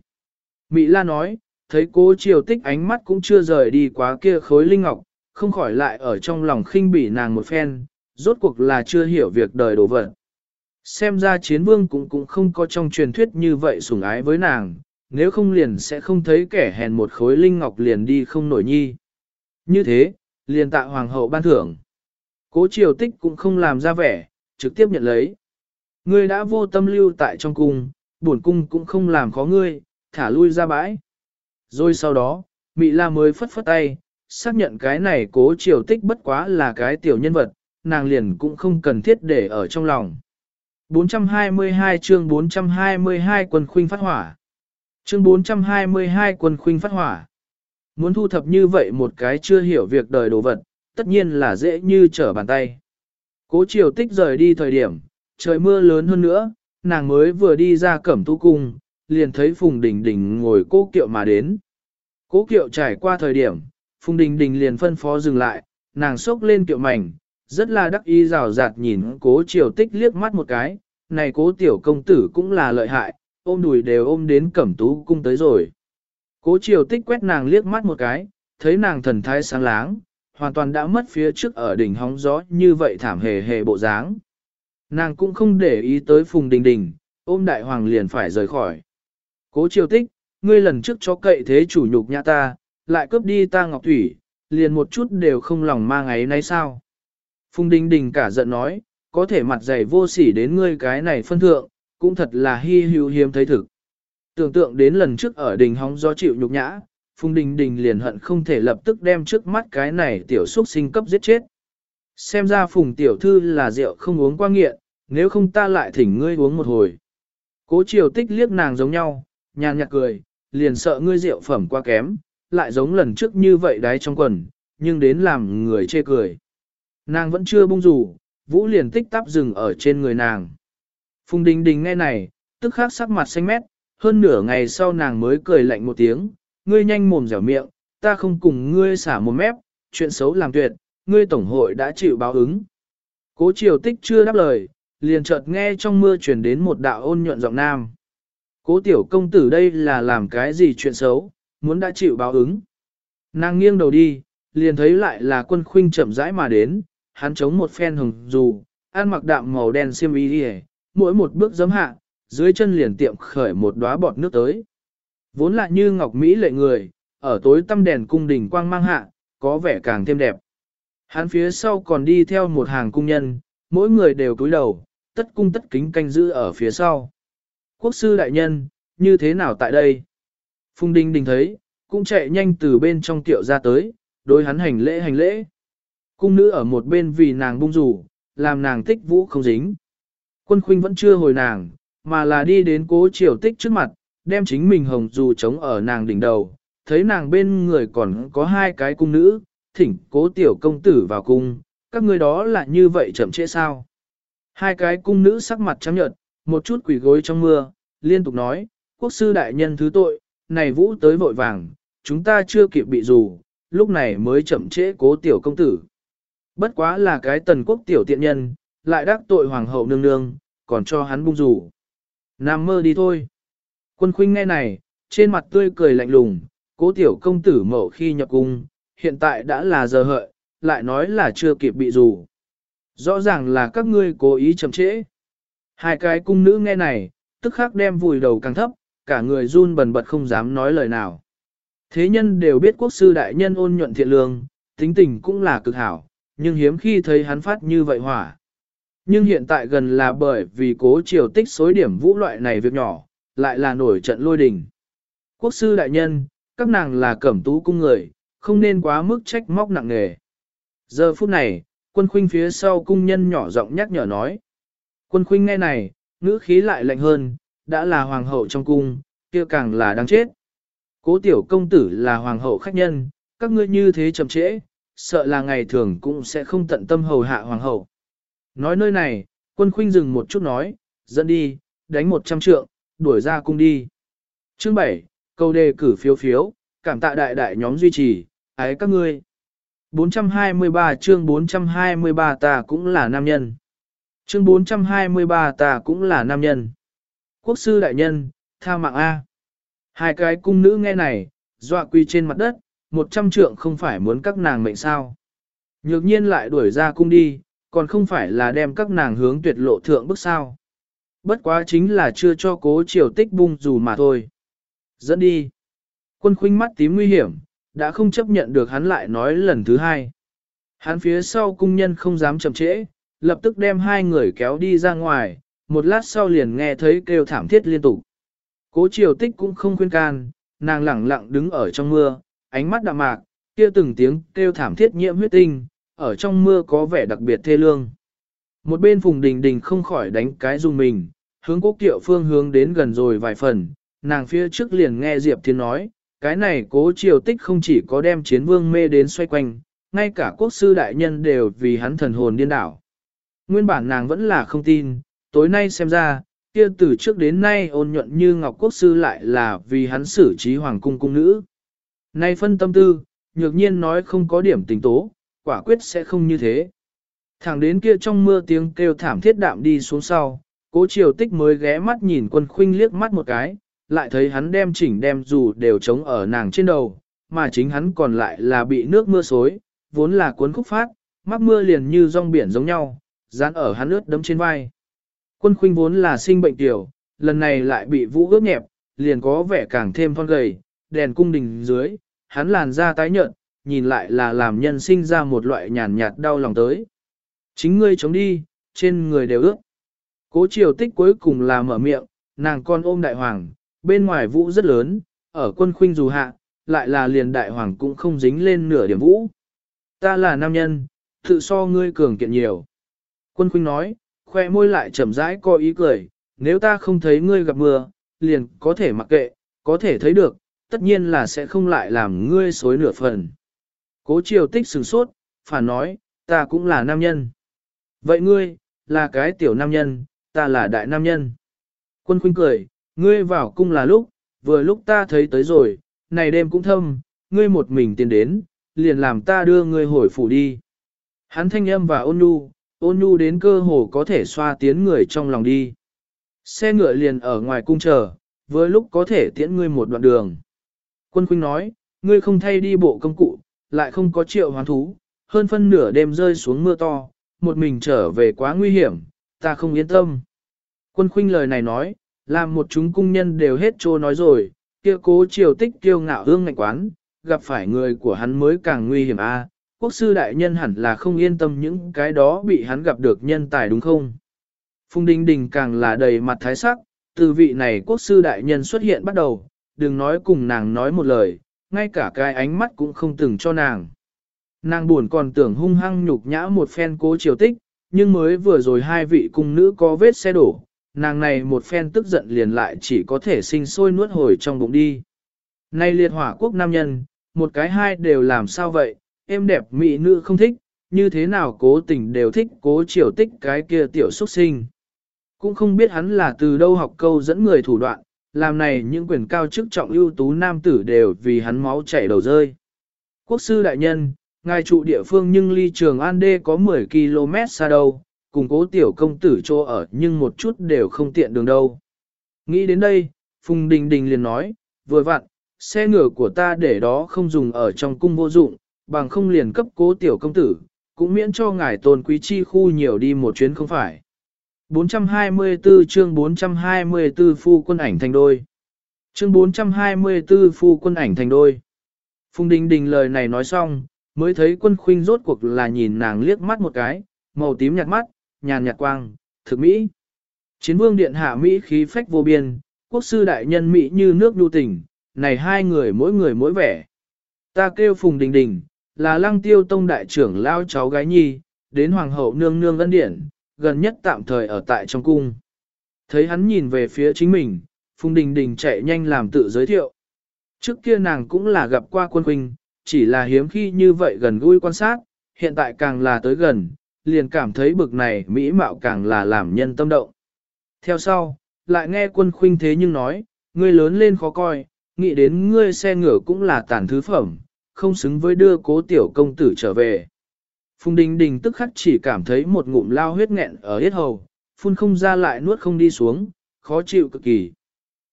Mị La nói, thấy cố triều tích ánh mắt cũng chưa rời đi quá kia khối linh ngọc, không khỏi lại ở trong lòng khinh bỉ nàng một phen, rốt cuộc là chưa hiểu việc đời đồ vật. Xem ra chiến vương cũng cũng không có trong truyền thuyết như vậy sủng ái với nàng, nếu không liền sẽ không thấy kẻ hèn một khối linh ngọc liền đi không nổi nhi. Như thế, liền tạ hoàng hậu ban thưởng. Cố triều tích cũng không làm ra vẻ, trực tiếp nhận lấy. Ngươi đã vô tâm lưu tại trong cung, bổn cung cũng không làm khó ngươi, thả lui ra bãi. Rồi sau đó, Mị La mới phất phất tay, xác nhận cái này cố triều tích bất quá là cái tiểu nhân vật, nàng liền cũng không cần thiết để ở trong lòng. 422 chương 422 quân khuynh phát hỏa. Chương 422 quân khuynh phát hỏa. Muốn thu thập như vậy một cái chưa hiểu việc đời đồ vật, tất nhiên là dễ như trở bàn tay. Cố triều tích rời đi thời điểm, trời mưa lớn hơn nữa, nàng mới vừa đi ra cẩm tu cung, liền thấy Phùng Đình Đình ngồi cố kiệu mà đến. Cố kiệu trải qua thời điểm, Phùng Đình Đình liền phân phó dừng lại, nàng xốc lên kiệu mảnh, rất là đắc ý rào rạt nhìn cố triều tích liếc mắt một cái, này cố tiểu công tử cũng là lợi hại, ôm đùi đều ôm đến cẩm tú cung tới rồi. Cố triều tích quét nàng liếc mắt một cái, thấy nàng thần thái sáng láng, hoàn toàn đã mất phía trước ở đỉnh hóng gió như vậy thảm hề hề bộ dáng. Nàng cũng không để ý tới phùng đình đình, ôm đại hoàng liền phải rời khỏi. Cố triều tích, ngươi lần trước cho cậy thế chủ nhục nhã ta, lại cướp đi ta ngọc thủy, liền một chút đều không lòng mang ấy nay sao. Phùng đình đình cả giận nói, có thể mặt dày vô sỉ đến ngươi cái này phân thượng, cũng thật là hy hữu hiếm thấy thực. Tưởng tượng đến lần trước ở đình hóng do chịu nhục nhã, Phùng Đình Đình liền hận không thể lập tức đem trước mắt cái này tiểu xuất sinh cấp giết chết. Xem ra Phùng tiểu thư là rượu không uống qua nghiện, nếu không ta lại thỉnh ngươi uống một hồi. Cố triều tích liếc nàng giống nhau, nhàn nhạt cười, liền sợ ngươi rượu phẩm quá kém, lại giống lần trước như vậy đáy trong quần, nhưng đến làm người chê cười. Nàng vẫn chưa bung rủ, vũ liền tích tắp dừng ở trên người nàng. Phùng Đình Đình nghe này, tức khắc sắc mặt xanh mét, hơn nửa ngày sau nàng mới cười lạnh một tiếng, ngươi nhanh mồm dẻo miệng, ta không cùng ngươi xả một mép, chuyện xấu làm tuyệt, ngươi tổng hội đã chịu báo ứng. Cố triều tích chưa đáp lời, liền chợt nghe trong mưa truyền đến một đạo ôn nhuận giọng nam. Cố tiểu công tử đây là làm cái gì chuyện xấu, muốn đã chịu báo ứng. Nàng nghiêng đầu đi, liền thấy lại là quân khuynh chậm rãi mà đến, hắn chống một phen hồng dù, ăn mặc đạm màu đen xiêm y đi mỗi một bước giấm hạ, dưới chân liền tiệm khởi một đóa bọt nước tới. Vốn là như ngọc Mỹ lệ người, ở tối tăm đèn cung đình quang mang hạ, có vẻ càng thêm đẹp. Hắn phía sau còn đi theo một hàng cung nhân, mỗi người đều cúi đầu, tất cung tất kính canh giữ ở phía sau. Quốc sư đại nhân, như thế nào tại đây? Phùng Đinh Đình thấy, cũng chạy nhanh từ bên trong tiệu ra tới, đối hắn hành lễ hành lễ. Cung nữ ở một bên vì nàng bung rủ, làm nàng tích vũ không dính. Quân khuynh vẫn chưa hồi nàng, mà là đi đến cố triều tích trước mặt, đem chính mình hồng dù trống ở nàng đỉnh đầu, thấy nàng bên người còn có hai cái cung nữ, thỉnh cố tiểu công tử vào cung, các người đó là như vậy chậm trễ sao. Hai cái cung nữ sắc mặt trắng nhợt, một chút quỷ gối trong mưa, liên tục nói, quốc sư đại nhân thứ tội, này vũ tới vội vàng, chúng ta chưa kịp bị dù, lúc này mới chậm trễ cố tiểu công tử. Bất quá là cái tần quốc tiểu tiện nhân, lại đắc tội hoàng hậu nương nương, còn cho hắn bung rủ. Nam mơ đi thôi. Quân khuynh nghe này, trên mặt tươi cười lạnh lùng, cố tiểu công tử mẫu khi nhập cung, hiện tại đã là giờ hợi, lại nói là chưa kịp bị rủ. Rõ ràng là các ngươi cố ý chậm trễ. Hai cái cung nữ nghe này, tức khắc đem vùi đầu càng thấp, cả người run bần bật không dám nói lời nào. Thế nhân đều biết quốc sư đại nhân ôn nhuận thiện lương, tính tình cũng là cực hảo, nhưng hiếm khi thấy hắn phát như vậy hỏa. Nhưng hiện tại gần là bởi vì cố triều tích xối điểm vũ loại này việc nhỏ, lại là nổi trận lôi đình. Quốc sư đại nhân, các nàng là cẩm tú cung người, không nên quá mức trách móc nặng nề. Giờ phút này, quân khuynh phía sau cung nhân nhỏ giọng nhắc nhở nói. Quân khuynh nghe này, ngữ khí lại lạnh hơn, đã là hoàng hậu trong cung, kia càng là đáng chết. Cố tiểu công tử là hoàng hậu khách nhân, các ngươi như thế chậm trễ, sợ là ngày thường cũng sẽ không tận tâm hầu hạ hoàng hậu. Nói nơi này, quân khuynh dừng một chút nói, dẫn đi, đánh một trăm trượng, đuổi ra cung đi. Chương 7, câu đề cử phiếu phiếu, cảm tạ đại đại nhóm duy trì, ái các ngươi. 423 chương 423 ta cũng là nam nhân. Chương 423 ta cũng là nam nhân. Quốc sư đại nhân, tha mạng A. Hai cái cung nữ nghe này, dọa quy trên mặt đất, một trăm trượng không phải muốn các nàng mệnh sao. Nhược nhiên lại đuổi ra cung đi, còn không phải là đem các nàng hướng tuyệt lộ thượng bức sao. Bất quá chính là chưa cho cố triều tích bung dù mà thôi. Dẫn đi. Quân khuynh mắt tím nguy hiểm, đã không chấp nhận được hắn lại nói lần thứ hai. Hắn phía sau cung nhân không dám chậm trễ, lập tức đem hai người kéo đi ra ngoài, một lát sau liền nghe thấy kêu thảm thiết liên tục. Cố triều tích cũng không khuyên can, nàng lẳng lặng đứng ở trong mưa, ánh mắt đạm mạc, kia từng tiếng kêu thảm thiết nhiễm huyết tinh, ở trong mưa có vẻ đặc biệt thê lương. Một bên Phùng Đình Đình không khỏi đánh cái dùng mình, hướng cố kiệu phương hướng đến gần rồi vài phần, nàng phía trước liền nghe Diệp Thiên nói, cái này cố triều tích không chỉ có đem chiến vương mê đến xoay quanh, ngay cả quốc sư đại nhân đều vì hắn thần hồn điên đảo. Nguyên bản nàng vẫn là không tin, tối nay xem ra, kia từ trước đến nay ôn nhuận như Ngọc Quốc Sư lại là vì hắn xử trí hoàng cung cung nữ. Nay phân tâm tư, nhược nhiên nói không có điểm tình tố, quả quyết sẽ không như thế. Thẳng đến kia trong mưa tiếng kêu thảm thiết đạm đi xuống sau, cố triều tích mới ghé mắt nhìn quân khuynh liếc mắt một cái, lại thấy hắn đem chỉnh đem dù đều trống ở nàng trên đầu, mà chính hắn còn lại là bị nước mưa xối, vốn là cuốn khúc phát, mắc mưa liền như rong biển giống nhau, dán ở hắn ướt đấm trên vai. Quân khuynh vốn là sinh bệnh tiểu, lần này lại bị vũ ướt nhẹp, liền có vẻ càng thêm thon gầy, đèn cung đình dưới, hắn làn da tái nhợt, nhìn lại là làm nhân sinh ra một loại nhàn nhạt đau lòng tới. Chính ngươi chống đi, trên người đều ướt. Cố triều tích cuối cùng là mở miệng, nàng con ôm đại hoàng, bên ngoài vũ rất lớn, ở quân khuynh dù hạ, lại là liền đại hoàng cũng không dính lên nửa điểm vũ. Ta là nam nhân, tự so ngươi cường kiện nhiều. Quân khuynh nói, khoe môi lại chậm rãi có ý cười, nếu ta không thấy ngươi gặp mưa, liền có thể mặc kệ, có thể thấy được, tất nhiên là sẽ không lại làm ngươi xối nửa phần. Cố triều tích sửng sốt, phản nói, ta cũng là nam nhân. Vậy ngươi, là cái tiểu nam nhân, ta là đại nam nhân. Quân khuynh cười, ngươi vào cung là lúc, vừa lúc ta thấy tới rồi, này đêm cũng thâm, ngươi một mình tiến đến, liền làm ta đưa ngươi hồi phủ đi. Hắn thanh âm và ôn nhu, ôn nhu đến cơ hồ có thể xoa tiến người trong lòng đi. Xe ngựa liền ở ngoài cung chờ, với lúc có thể tiễn ngươi một đoạn đường. Quân khuynh nói, ngươi không thay đi bộ công cụ, lại không có triệu hoán thú, hơn phân nửa đêm rơi xuống mưa to, một mình trở về quá nguy hiểm, ta không yên tâm. Quân khuynh lời này nói, làm một chúng cung nhân đều hết trô nói rồi, kia cố triều tích kiêu ngạo hương ngạnh quán, gặp phải người của hắn mới càng nguy hiểm a. Quốc sư đại nhân hẳn là không yên tâm những cái đó bị hắn gặp được nhân tài đúng không? Phùng Đình Đình càng là đầy mặt thái sắc, từ vị này quốc sư đại nhân xuất hiện bắt đầu, đừng nói cùng nàng nói một lời, ngay cả cái ánh mắt cũng không từng cho nàng. Nàng buồn còn tưởng hung hăng nhục nhã một phen cố triều tích, nhưng mới vừa rồi hai vị cung nữ có vết xe đổ, nàng này một phen tức giận liền lại chỉ có thể sinh sôi nuốt hồi trong bụng đi. Nay liệt hỏa quốc nam nhân, một cái hai đều làm sao vậy, em đẹp mỹ nữ không thích, như thế nào cố tình đều thích cố triều tích cái kia tiểu xuất sinh. Cũng không biết hắn là từ đâu học câu dẫn người thủ đoạn, làm này những quyền cao chức trọng ưu tú nam tử đều vì hắn máu chảy đầu rơi. Quốc sư đại nhân, ngài trụ địa phương nhưng ly trường An Đê có 10 km xa đâu, cùng cố tiểu công tử chỗ ở nhưng một chút đều không tiện đường đâu. Nghĩ đến đây, Phùng Đình Đình liền nói, vừa vặn, xe ngựa của ta để đó không dùng ở trong cung vô dụng, bằng không liền cấp cố tiểu công tử, cũng miễn cho ngài tôn quý chi khu nhiều đi một chuyến không phải. 424 chương 424 phu quân ảnh thành đôi. Chương 424 phu quân ảnh thành đôi. Phùng Đình Đình lời này nói xong, mới thấy quân khuynh rốt cuộc là nhìn nàng liếc mắt một cái, màu tím nhạt mắt, nhàn nhạt quang, thực mỹ. Chiến vương điện hạ Mỹ khí phách vô biên, quốc sư đại nhân Mỹ như nước nhu tình, này hai người mỗi người mỗi vẻ. Ta kêu Phùng Đình Đình, là lăng tiêu tông đại trưởng lao cháu gái nhi, đến hoàng hậu nương nương ân điển gần nhất tạm thời ở tại trong cung. Thấy hắn nhìn về phía chính mình, Phùng Đình Đình chạy nhanh làm tự giới thiệu. Trước kia nàng cũng là gặp qua quân huynh, chỉ là hiếm khi như vậy gần gũi quan sát, hiện tại càng là tới gần, liền cảm thấy bực này mỹ mạo càng là làm nhân tâm động. Theo sau, lại nghe quân khuynh thế nhưng nói, ngươi lớn lên khó coi, nghĩ đến ngươi xe ngựa cũng là tàn thứ phẩm, không xứng với đưa cố tiểu công tử trở về. Phùng Đình Đình tức khắc chỉ cảm thấy một ngụm lao huyết nghẹn ở hết hầu, phun không ra lại nuốt không đi xuống, khó chịu cực kỳ.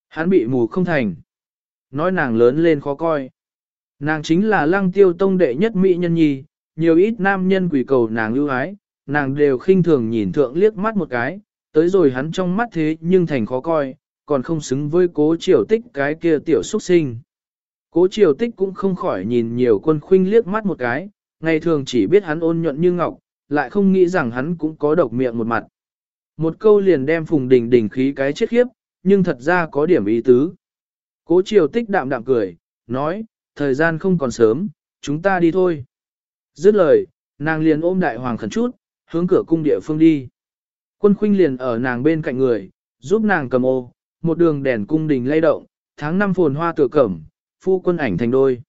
Hắn bị mù không thành. Nói nàng lớn lên khó coi. Nàng chính là lăng tiêu tông đệ nhất mỹ nhân nhi, nhiều ít nam nhân quỷ cầu nàng ưu ái, nàng đều khinh thường nhìn thượng liếc mắt một cái, tới rồi hắn trong mắt thế nhưng thành khó coi, còn không xứng với cố triều tích cái kia tiểu xuất sinh. Cố triều tích cũng không khỏi nhìn nhiều quân khuynh liếc mắt một cái, ngày thường chỉ biết hắn ôn nhuận như ngọc, lại không nghĩ rằng hắn cũng có độc miệng một mặt. Một câu liền đem phùng đình đình khí cái chết khiếp, nhưng thật ra có điểm ý tứ. Cố triều tích đạm đạm cười, nói, thời gian không còn sớm, chúng ta đi thôi. Dứt lời, nàng liền ôm đại hoàng khẩn chút, hướng cửa cung địa phương đi. Quân khuynh liền ở nàng bên cạnh người, giúp nàng cầm ô, một đường đèn cung đình lay động, tháng năm phồn hoa tựa cẩm, phu quân ảnh thành đôi.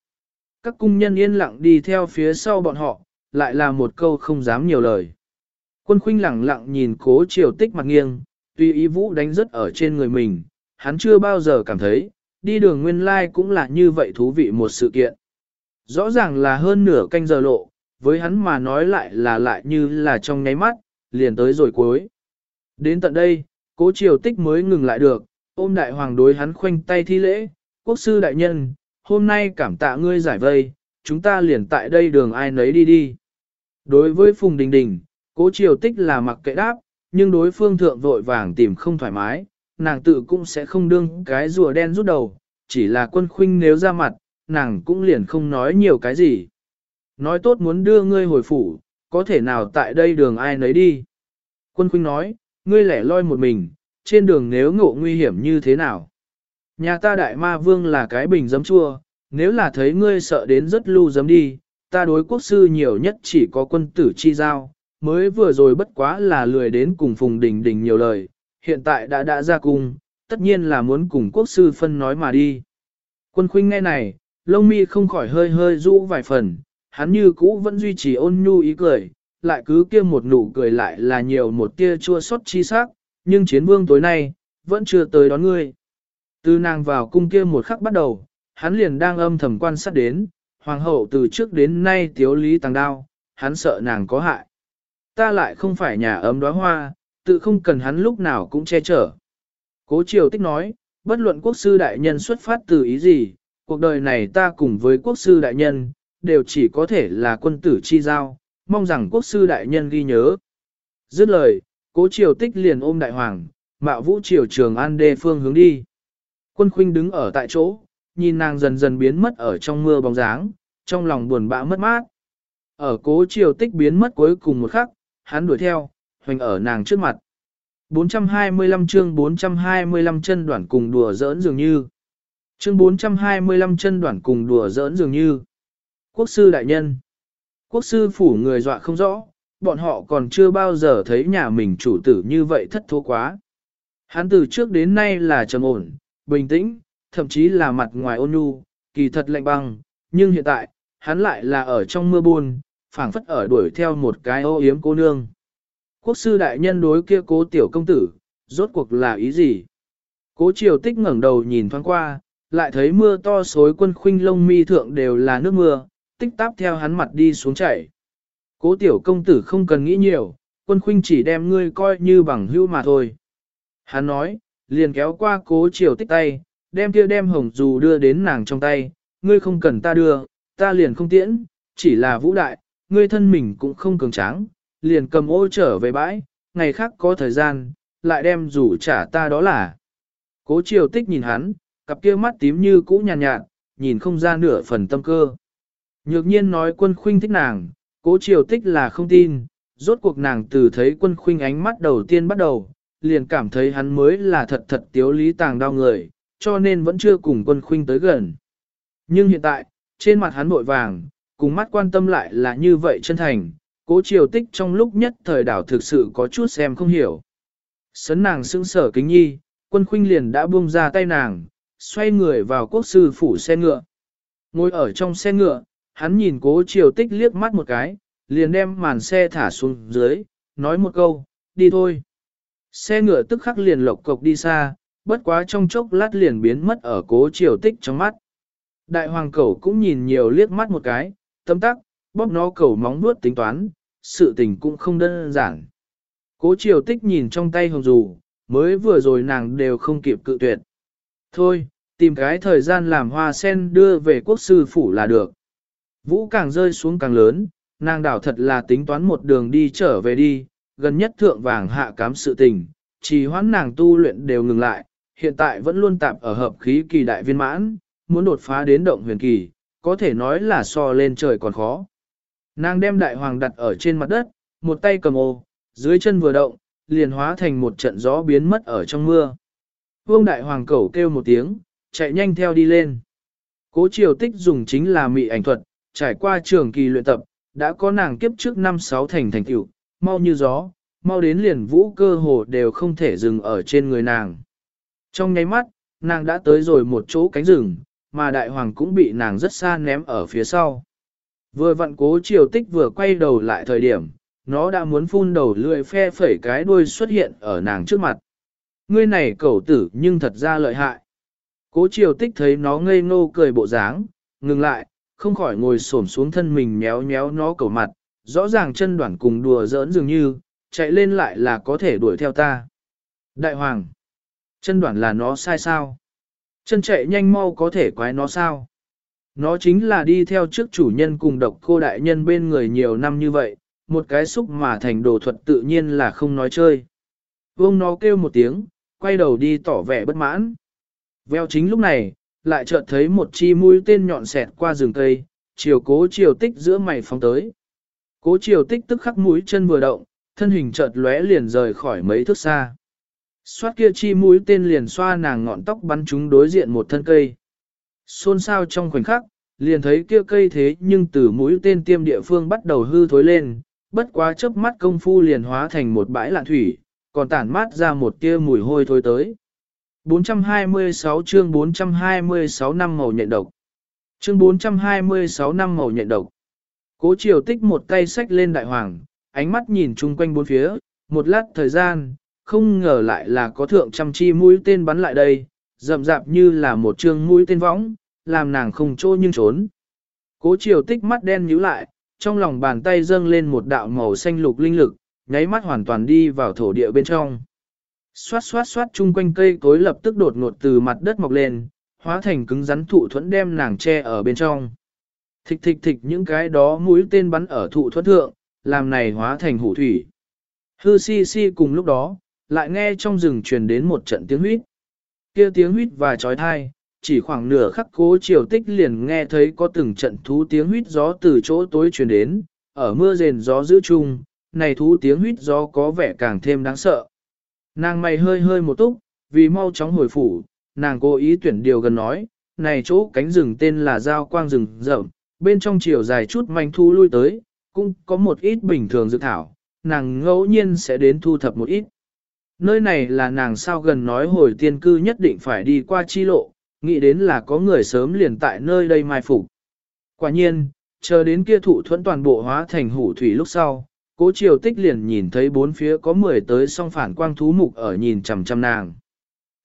Các cung nhân yên lặng đi theo phía sau bọn họ, lại là một câu không dám nhiều lời. Quân khuynh lặng lặng nhìn cố triều tích mặt nghiêng, tuy ý vũ đánh rất ở trên người mình, hắn chưa bao giờ cảm thấy, đi đường nguyên lai cũng là như vậy thú vị một sự kiện. Rõ ràng là hơn nửa canh giờ lộ, với hắn mà nói lại là lại như là trong nháy mắt, liền tới rồi cuối. Đến tận đây, cố triều tích mới ngừng lại được, ôm đại hoàng đối hắn khoanh tay thi lễ, quốc sư đại nhân, hôm nay cảm tạ ngươi giải vây, chúng ta liền tại đây đường ai nấy đi đi. Đối với Phùng Đình Đình, cố triều tích là mặc kệ đáp, nhưng đối phương thượng vội vàng tìm không thoải mái, nàng tự cũng sẽ không đương cái rùa đen rút đầu, chỉ là quân khuynh nếu ra mặt, nàng cũng liền không nói nhiều cái gì. Nói tốt muốn đưa ngươi hồi phủ, có thể nào tại đây đường ai nấy đi. Quân khuynh nói, ngươi lẻ loi một mình, trên đường nếu ngộ nguy hiểm như thế nào. Nhà ta đại ma vương là cái bình giấm chua, nếu là thấy ngươi sợ đến rất lưu giấm đi, ta đối quốc sư nhiều nhất chỉ có quân tử chi giao, mới vừa rồi bất quá là lười đến cùng Phùng Đình Đình nhiều lời, hiện tại đã đã ra cung, tất nhiên là muốn cùng quốc sư phân nói mà đi. Quân khuynh nghe này, lông mi không khỏi hơi hơi rũ vài phần, hắn như cũ vẫn duy trì ôn nhu ý cười, lại cứ kia một nụ cười lại là nhiều một tia chua xót chi sắc, nhưng chiến vương tối nay, vẫn chưa tới đón ngươi. Từ nàng vào cung kia một khắc bắt đầu, hắn liền đang âm thầm quan sát đến, hoàng hậu từ trước đến nay tiếu lý tàng đao, hắn sợ nàng có hại. Ta lại không phải nhà ấm đóa hoa, tự không cần hắn lúc nào cũng che chở. Cố triều tích nói, bất luận quốc sư đại nhân xuất phát từ ý gì, cuộc đời này ta cùng với quốc sư đại nhân, đều chỉ có thể là quân tử chi giao, mong rằng quốc sư đại nhân ghi nhớ. Dứt lời, cố triều tích liền ôm đại hoàng, mạo vũ triều trường an đê phương hướng đi. Quân khuynh đứng ở tại chỗ, nhìn nàng dần dần biến mất ở trong mưa bóng dáng, trong lòng buồn bã mất mát. Ở cố chiều tích biến mất cuối cùng một khắc, hắn đuổi theo, hoành ở nàng trước mặt. 425 chương 425 chân đoạn cùng đùa giỡn dường như. Chương 425 chân đoạn cùng đùa giỡn dường như. Quốc sư đại nhân. Quốc sư phủ người dọa không rõ, bọn họ còn chưa bao giờ thấy nhà mình chủ tử như vậy thất thố quá. Hắn từ trước đến nay là trầm ổn, bình tĩnh, thậm chí là mặt ngoài ôn nhu, kỳ thật lạnh băng, nhưng hiện tại, hắn lại là ở trong mưa buồn, phảng phất ở đuổi theo một cái ô yếm cô nương. Quốc sư đại nhân đối kia cố tiểu công tử, rốt cuộc là ý gì? Cố triều tích ngẩng đầu nhìn thoáng qua, lại thấy mưa to xối quân khuynh lông mi thượng đều là nước mưa, tích táp theo hắn mặt đi xuống chảy. Cố tiểu công tử không cần nghĩ nhiều, quân khuynh chỉ đem ngươi coi như bằng hữu mà thôi. Hắn nói, liền kéo qua cố triều tích tay, đem kia đem hồng dù đưa đến nàng trong tay, ngươi không cần ta đưa, ta liền không tiễn, chỉ là vũ đại, ngươi thân mình cũng không cường tráng, liền cầm ô trở về bãi, ngày khác có thời gian, lại đem rủ trả ta đó là. Cố triều tích nhìn hắn, cặp kia mắt tím như cũ nhàn nhạt, nhạt, nhìn không ra nửa phần tâm cơ. Nhược nhiên nói quân khuynh thích nàng, cố triều tích là không tin, rốt cuộc nàng từ thấy quân khuynh ánh mắt đầu tiên bắt đầu, liền cảm thấy hắn mới là thật thật tiếu lý tàng đau người, cho nên vẫn chưa cùng quân khuynh tới gần. Nhưng hiện tại, trên mặt hắn bội vàng, cùng mắt quan tâm lại là như vậy chân thành, cố triều tích trong lúc nhất thời đảo thực sự có chút xem không hiểu. Sấn nàng sững sở kính nhi, quân khuynh liền đã buông ra tay nàng, xoay người vào quốc sư phủ xe ngựa. Ngồi ở trong xe ngựa, hắn nhìn cố triều tích liếc mắt một cái, liền đem màn xe thả xuống dưới, nói một câu, đi thôi. Xe ngựa tức khắc liền lộc cộc đi xa, bất quá trong chốc lát liền biến mất ở cố triều tích trong mắt. Đại hoàng cẩu cũng nhìn nhiều liếc mắt một cái, tâm tắc, bóp nó cẩu móng nuốt tính toán, sự tình cũng không đơn giản. Cố triều tích nhìn trong tay hồng dù, mới vừa rồi nàng đều không kịp cự tuyệt. Thôi, tìm cái thời gian làm hoa sen đưa về quốc sư phủ là được. Vũ càng rơi xuống càng lớn, nàng đảo thật là tính toán một đường đi trở về đi, gần nhất thượng vàng hạ cám sự tình, chỉ hoãn nàng tu luyện đều ngừng lại, hiện tại vẫn luôn tạm ở hợp khí kỳ đại viên mãn, muốn đột phá đến động huyền kỳ, có thể nói là so lên trời còn khó. Nàng đem đại hoàng đặt ở trên mặt đất, một tay cầm ô, dưới chân vừa động, liền hóa thành một trận gió biến mất ở trong mưa. Vương đại hoàng cẩu kêu một tiếng, chạy nhanh theo đi lên. Cố triều tích dùng chính là mị ảnh thuật, trải qua trường kỳ luyện tập, đã có nàng kiếp trước năm sáu thành thành tựu, mau như gió, mau đến liền vũ cơ hồ đều không thể dừng ở trên người nàng. Trong nháy mắt, nàng đã tới rồi một chỗ cánh rừng, mà đại hoàng cũng bị nàng rất xa ném ở phía sau. Vừa vặn cố triều tích vừa quay đầu lại thời điểm, nó đã muốn phun đầu lưỡi phe phẩy cái đuôi xuất hiện ở nàng trước mặt. Ngươi này cẩu tử nhưng thật ra lợi hại. Cố triều tích thấy nó ngây ngô cười bộ dáng, ngừng lại, không khỏi ngồi xổm xuống thân mình méo méo nó cẩu mặt, rõ ràng chân đoạn cùng đùa giỡn dường như, chạy lên lại là có thể đuổi theo ta. Đại hoàng, chân đoạn là nó sai sao? Chân chạy nhanh mau có thể quái nó sao? Nó chính là đi theo trước chủ nhân cùng độc cô đại nhân bên người nhiều năm như vậy, một cái xúc mà thành đồ thuật tự nhiên là không nói chơi. Vương nó kêu một tiếng, quay đầu đi tỏ vẻ bất mãn. Veo chính lúc này, lại chợt thấy một chi mũi tên nhọn xẹt qua rừng cây, chiều cố chiều tích giữa mày phóng tới. Cố chiều tích tức khắc mũi chân vừa động, thân hình chợt lóe liền rời khỏi mấy thước xa. Xoát kia chi mũi tên liền xoa nàng ngọn tóc bắn chúng đối diện một thân cây. Xôn xao trong khoảnh khắc, liền thấy kia cây thế nhưng từ mũi tên tiêm địa phương bắt đầu hư thối lên, bất quá chớp mắt công phu liền hóa thành một bãi lạ thủy, còn tản mát ra một tia mùi hôi thối tới. 426 chương 426 năm màu nhện độc. Chương 426 năm màu nhện độc. Cố triều tích một tay sách lên đại hoàng, ánh mắt nhìn chung quanh bốn phía, một lát thời gian, không ngờ lại là có thượng trăm chi mũi tên bắn lại đây, rậm rạp như là một trường mũi tên võng, làm nàng không trô nhưng trốn. Cố triều tích mắt đen nhíu lại, trong lòng bàn tay dâng lên một đạo màu xanh lục linh lực, nháy mắt hoàn toàn đi vào thổ địa bên trong. Xoát xoát xoát chung quanh cây cối lập tức đột ngột từ mặt đất mọc lên, hóa thành cứng rắn thụ thuẫn đem nàng che ở bên trong. Thịch thịch thịch những cái đó mũi tên bắn ở thụ thuẫn thượng, làm này hóa thành hủ thủy. Hư si si cùng lúc đó, lại nghe trong rừng truyền đến một trận tiếng huyết. Kia tiếng huyết và trói thai, chỉ khoảng nửa khắc cố triều tích liền nghe thấy có từng trận thú tiếng huyết gió từ chỗ tối truyền đến, ở mưa rền gió giữ chung, này thú tiếng huyết gió có vẻ càng thêm đáng sợ. Nàng mày hơi hơi một túc, vì mau chóng hồi phủ, nàng cố ý tuyển điều gần nói, này chỗ cánh rừng tên là Giao Quang rừng rậm, bên trong chiều dài chút manh thu lui tới, cũng có một ít bình thường dự thảo, nàng ngẫu nhiên sẽ đến thu thập một ít. Nơi này là nàng sao gần nói hồi tiên cư nhất định phải đi qua chi lộ, nghĩ đến là có người sớm liền tại nơi đây mai phục. Quả nhiên, chờ đến kia thụ thuẫn toàn bộ hóa thành hủ thủy lúc sau, cố triều tích liền nhìn thấy bốn phía có mười tới song phản quang thú mục ở nhìn chằm chằm nàng.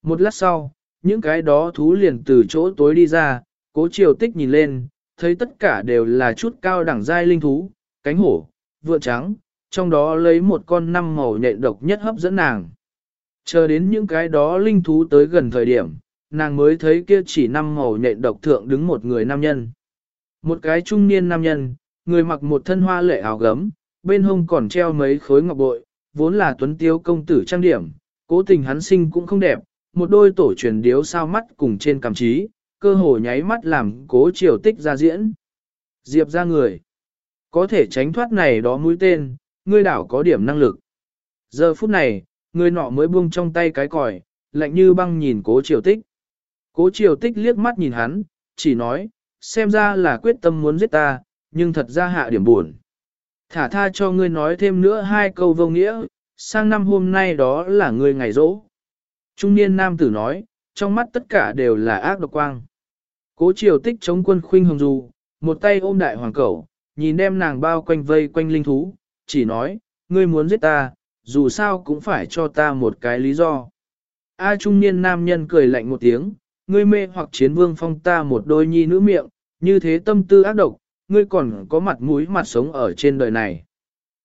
Một lát sau, những cái đó thú liền từ chỗ tối đi ra, cố triều tích nhìn lên, thấy tất cả đều là chút cao đẳng giai linh thú, cánh hổ, vượn trắng, trong đó lấy một con năm màu nhện độc nhất hấp dẫn nàng. Chờ đến những cái đó linh thú tới gần thời điểm, nàng mới thấy kia chỉ năm màu nhện độc thượng đứng một người nam nhân. Một cái trung niên nam nhân, người mặc một thân hoa lệ áo gấm, bên hông còn treo mấy khối ngọc bội, vốn là tuấn tiêu công tử trang điểm, cố tình hắn sinh cũng không đẹp, một đôi tổ truyền điếu sao mắt cùng trên cảm trí, cơ hồ nháy mắt làm cố triều tích ra diễn. Diệp ra người. Có thể tránh thoát này đó mũi tên, ngươi đảo có điểm năng lực. Giờ phút này, người nọ mới buông trong tay cái còi, lạnh như băng nhìn cố triều tích. Cố triều tích liếc mắt nhìn hắn, chỉ nói, xem ra là quyết tâm muốn giết ta, nhưng thật ra hạ điểm buồn. Thả tha cho ngươi nói thêm nữa hai câu vô nghĩa, sang năm hôm nay đó là ngươi ngày rỗ. Trung niên nam tử nói, trong mắt tất cả đều là ác độc quang. Cố triều tích chống quân khuynh hồng du, một tay ôm đại hoàng cẩu, nhìn đem nàng bao quanh vây quanh linh thú, chỉ nói, ngươi muốn giết ta, dù sao cũng phải cho ta một cái lý do. A trung niên nam nhân cười lạnh một tiếng, ngươi mê hoặc chiến vương phong ta một đôi nhi nữ miệng, như thế tâm tư ác độc, ngươi còn có mặt mũi mặt sống ở trên đời này.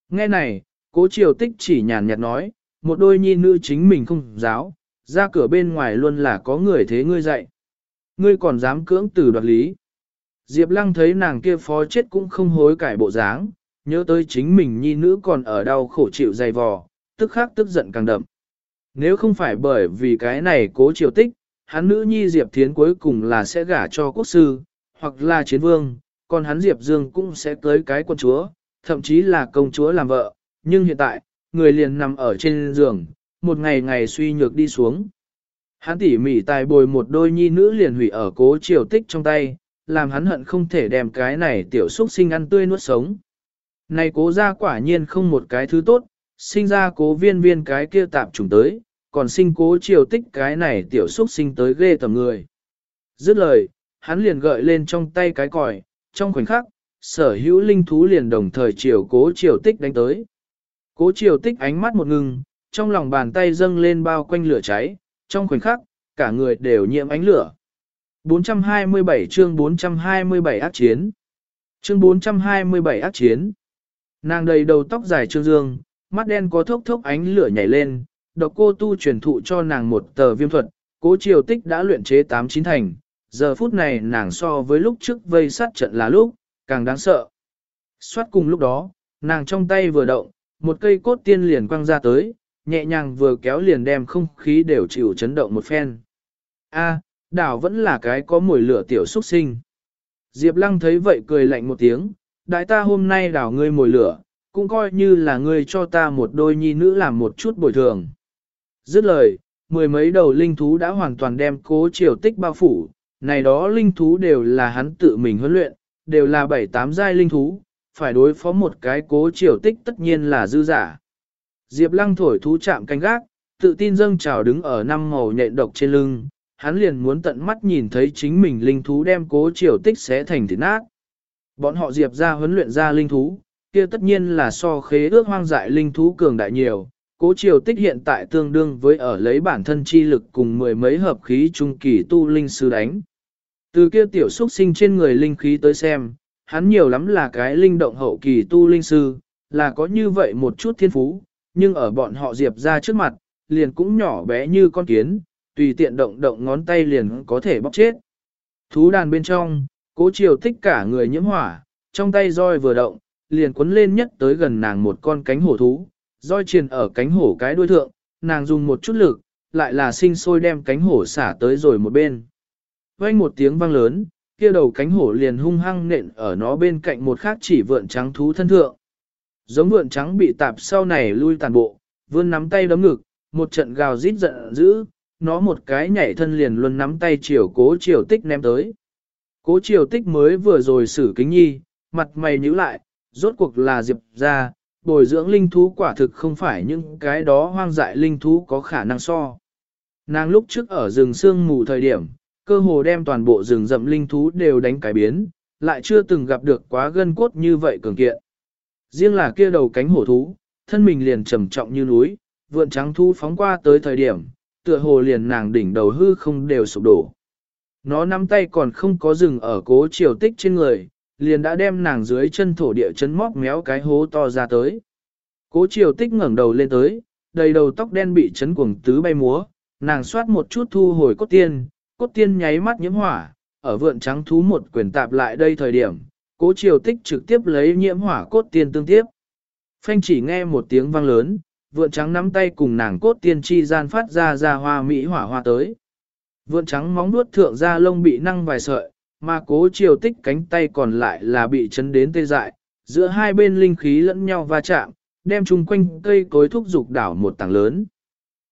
Nghe này, cố triều tích chỉ nhàn nhạt nói, một đôi nhi nữ chính mình không giáo, ra cửa bên ngoài luôn là có người thế ngươi dạy. Ngươi còn dám cưỡng từ đoạt lý. Diệp lăng thấy nàng kia phó chết cũng không hối cải bộ dáng, nhớ tới chính mình nhi nữ còn ở đau khổ chịu dày vò, tức khắc tức giận càng đậm. Nếu không phải bởi vì cái này cố triều tích, hắn nữ nhi Diệp Thiến cuối cùng là sẽ gả cho quốc sư, hoặc là chiến vương, còn hắn Diệp Dương cũng sẽ tới cái quân chúa, thậm chí là công chúa làm vợ, nhưng hiện tại, người liền nằm ở trên giường, một ngày ngày suy nhược đi xuống. Hắn tỉ mỉ tài bồi một đôi nhi nữ liền hủy ở cố triều tích trong tay, làm hắn hận không thể đem cái này tiểu xúc sinh ăn tươi nuốt sống. Này cố ra quả nhiên không một cái thứ tốt, sinh ra cố viên viên cái kia tạp trùng tới, còn sinh cố triều tích cái này tiểu xúc sinh tới ghê tầm người. Dứt lời, hắn liền gợi lên trong tay cái còi, trong khoảnh khắc, sở hữu linh thú liền đồng thời chiều cố triều tích đánh tới. Cố triều tích ánh mắt một ngừng, trong lòng bàn tay dâng lên bao quanh lửa cháy, trong khoảnh khắc, cả người đều nhiễm ánh lửa. 427 chương 427 ác chiến. Chương 427 ác chiến. Nàng đầy đầu tóc dài trương dương, mắt đen có thốc thốc ánh lửa nhảy lên, độc cô tu truyền thụ cho nàng một tờ viêm thuật, cố triều tích đã luyện chế tám chín thành, giờ phút này nàng so với lúc trước vây sát trận là lúc, càng đáng sợ. Xoát cùng lúc đó, nàng trong tay vừa động, một cây cốt tiên liền quăng ra tới, nhẹ nhàng vừa kéo liền đem không khí đều chịu chấn động một phen. A, đảo vẫn là cái có mùi lửa tiểu xuất sinh. Diệp lăng thấy vậy cười lạnh một tiếng, đại ta hôm nay đảo ngươi mùi lửa, cũng coi như là ngươi cho ta một đôi nhi nữ làm một chút bồi thường. Dứt lời, mười mấy đầu linh thú đã hoàn toàn đem cố triều tích bao phủ, này đó linh thú đều là hắn tự mình huấn luyện, đều là bảy tám giai linh thú, phải đối phó một cái cố triều tích tất nhiên là dư giả. Diệp lăng thổi thú chạm canh gác, tự tin dâng trào đứng ở năm màu nhện độc trên lưng, hắn liền muốn tận mắt nhìn thấy chính mình linh thú đem cố triều tích xé thành thịt nát. Bọn họ diệp ra huấn luyện ra linh thú, kia tất nhiên là so khế ước hoang dại linh thú cường đại nhiều. Cố triều tích hiện tại tương đương với ở lấy bản thân chi lực cùng mười mấy hợp khí trung kỳ tu linh sư đánh. Từ kia tiểu xuất sinh trên người linh khí tới xem, hắn nhiều lắm là cái linh động hậu kỳ tu linh sư, là có như vậy một chút thiên phú, nhưng ở bọn họ diệp ra trước mặt, liền cũng nhỏ bé như con kiến, tùy tiện động động ngón tay liền có thể bóc chết. Thú đàn bên trong, cố triều thích cả người nhiễm hỏa, trong tay roi vừa động, liền cuốn lên nhất tới gần nàng một con cánh hổ thú, roi triền ở cánh hổ cái đuôi thượng, nàng dùng một chút lực, lại là sinh sôi đem cánh hổ xả tới rồi một bên. vang một tiếng vang lớn, kia đầu cánh hổ liền hung hăng nện ở nó bên cạnh một khác chỉ vượn trắng thú thân thượng. Giống vượn trắng bị tạp sau này lui tàn bộ, vươn nắm tay đấm ngực, một trận gào rít giận dữ, nó một cái nhảy thân liền luôn nắm tay chiều cố chiều tích ném tới. Cố chiều tích mới vừa rồi xử kính nhi, mặt mày nhíu lại, rốt cuộc là diệp ra, bồi dưỡng linh thú quả thực không phải những cái đó hoang dại linh thú có khả năng so. Nàng lúc trước ở rừng sương mù thời điểm, cơ hồ đem toàn bộ rừng rậm linh thú đều đánh cái biến, lại chưa từng gặp được quá gân cốt như vậy cường kiện. Riêng là kia đầu cánh hổ thú, thân mình liền trầm trọng như núi, vượn trắng thu phóng qua tới thời điểm, tựa hồ liền nàng đỉnh đầu hư không đều sụp đổ. Nó nắm tay còn không có rừng ở cố chiều tích trên người, liền đã đem nàng dưới chân thổ địa chấn móc méo cái hố to ra tới. Cố chiều tích ngẩng đầu lên tới, đầy đầu tóc đen bị chấn cuồng tứ bay múa, nàng xoát một chút thu hồi cốt tiên, cốt tiên nháy mắt nhiễm hỏa, ở vượn trắng thú một quyền tạp lại đây thời điểm, cố triều tích trực tiếp lấy nhiễm hỏa cốt tiên tương tiếp. Phanh chỉ nghe một tiếng vang lớn, vượn trắng nắm tay cùng nàng cốt tiên chi gian phát ra ra hoa mỹ hỏa hoa tới. Vượn trắng móng nuốt thượng ra lông bị năng vài sợi, mà cố triều tích cánh tay còn lại là bị chấn đến tê dại, giữa hai bên linh khí lẫn nhau va chạm, đem chung quanh cây cối thúc dục đảo một tảng lớn.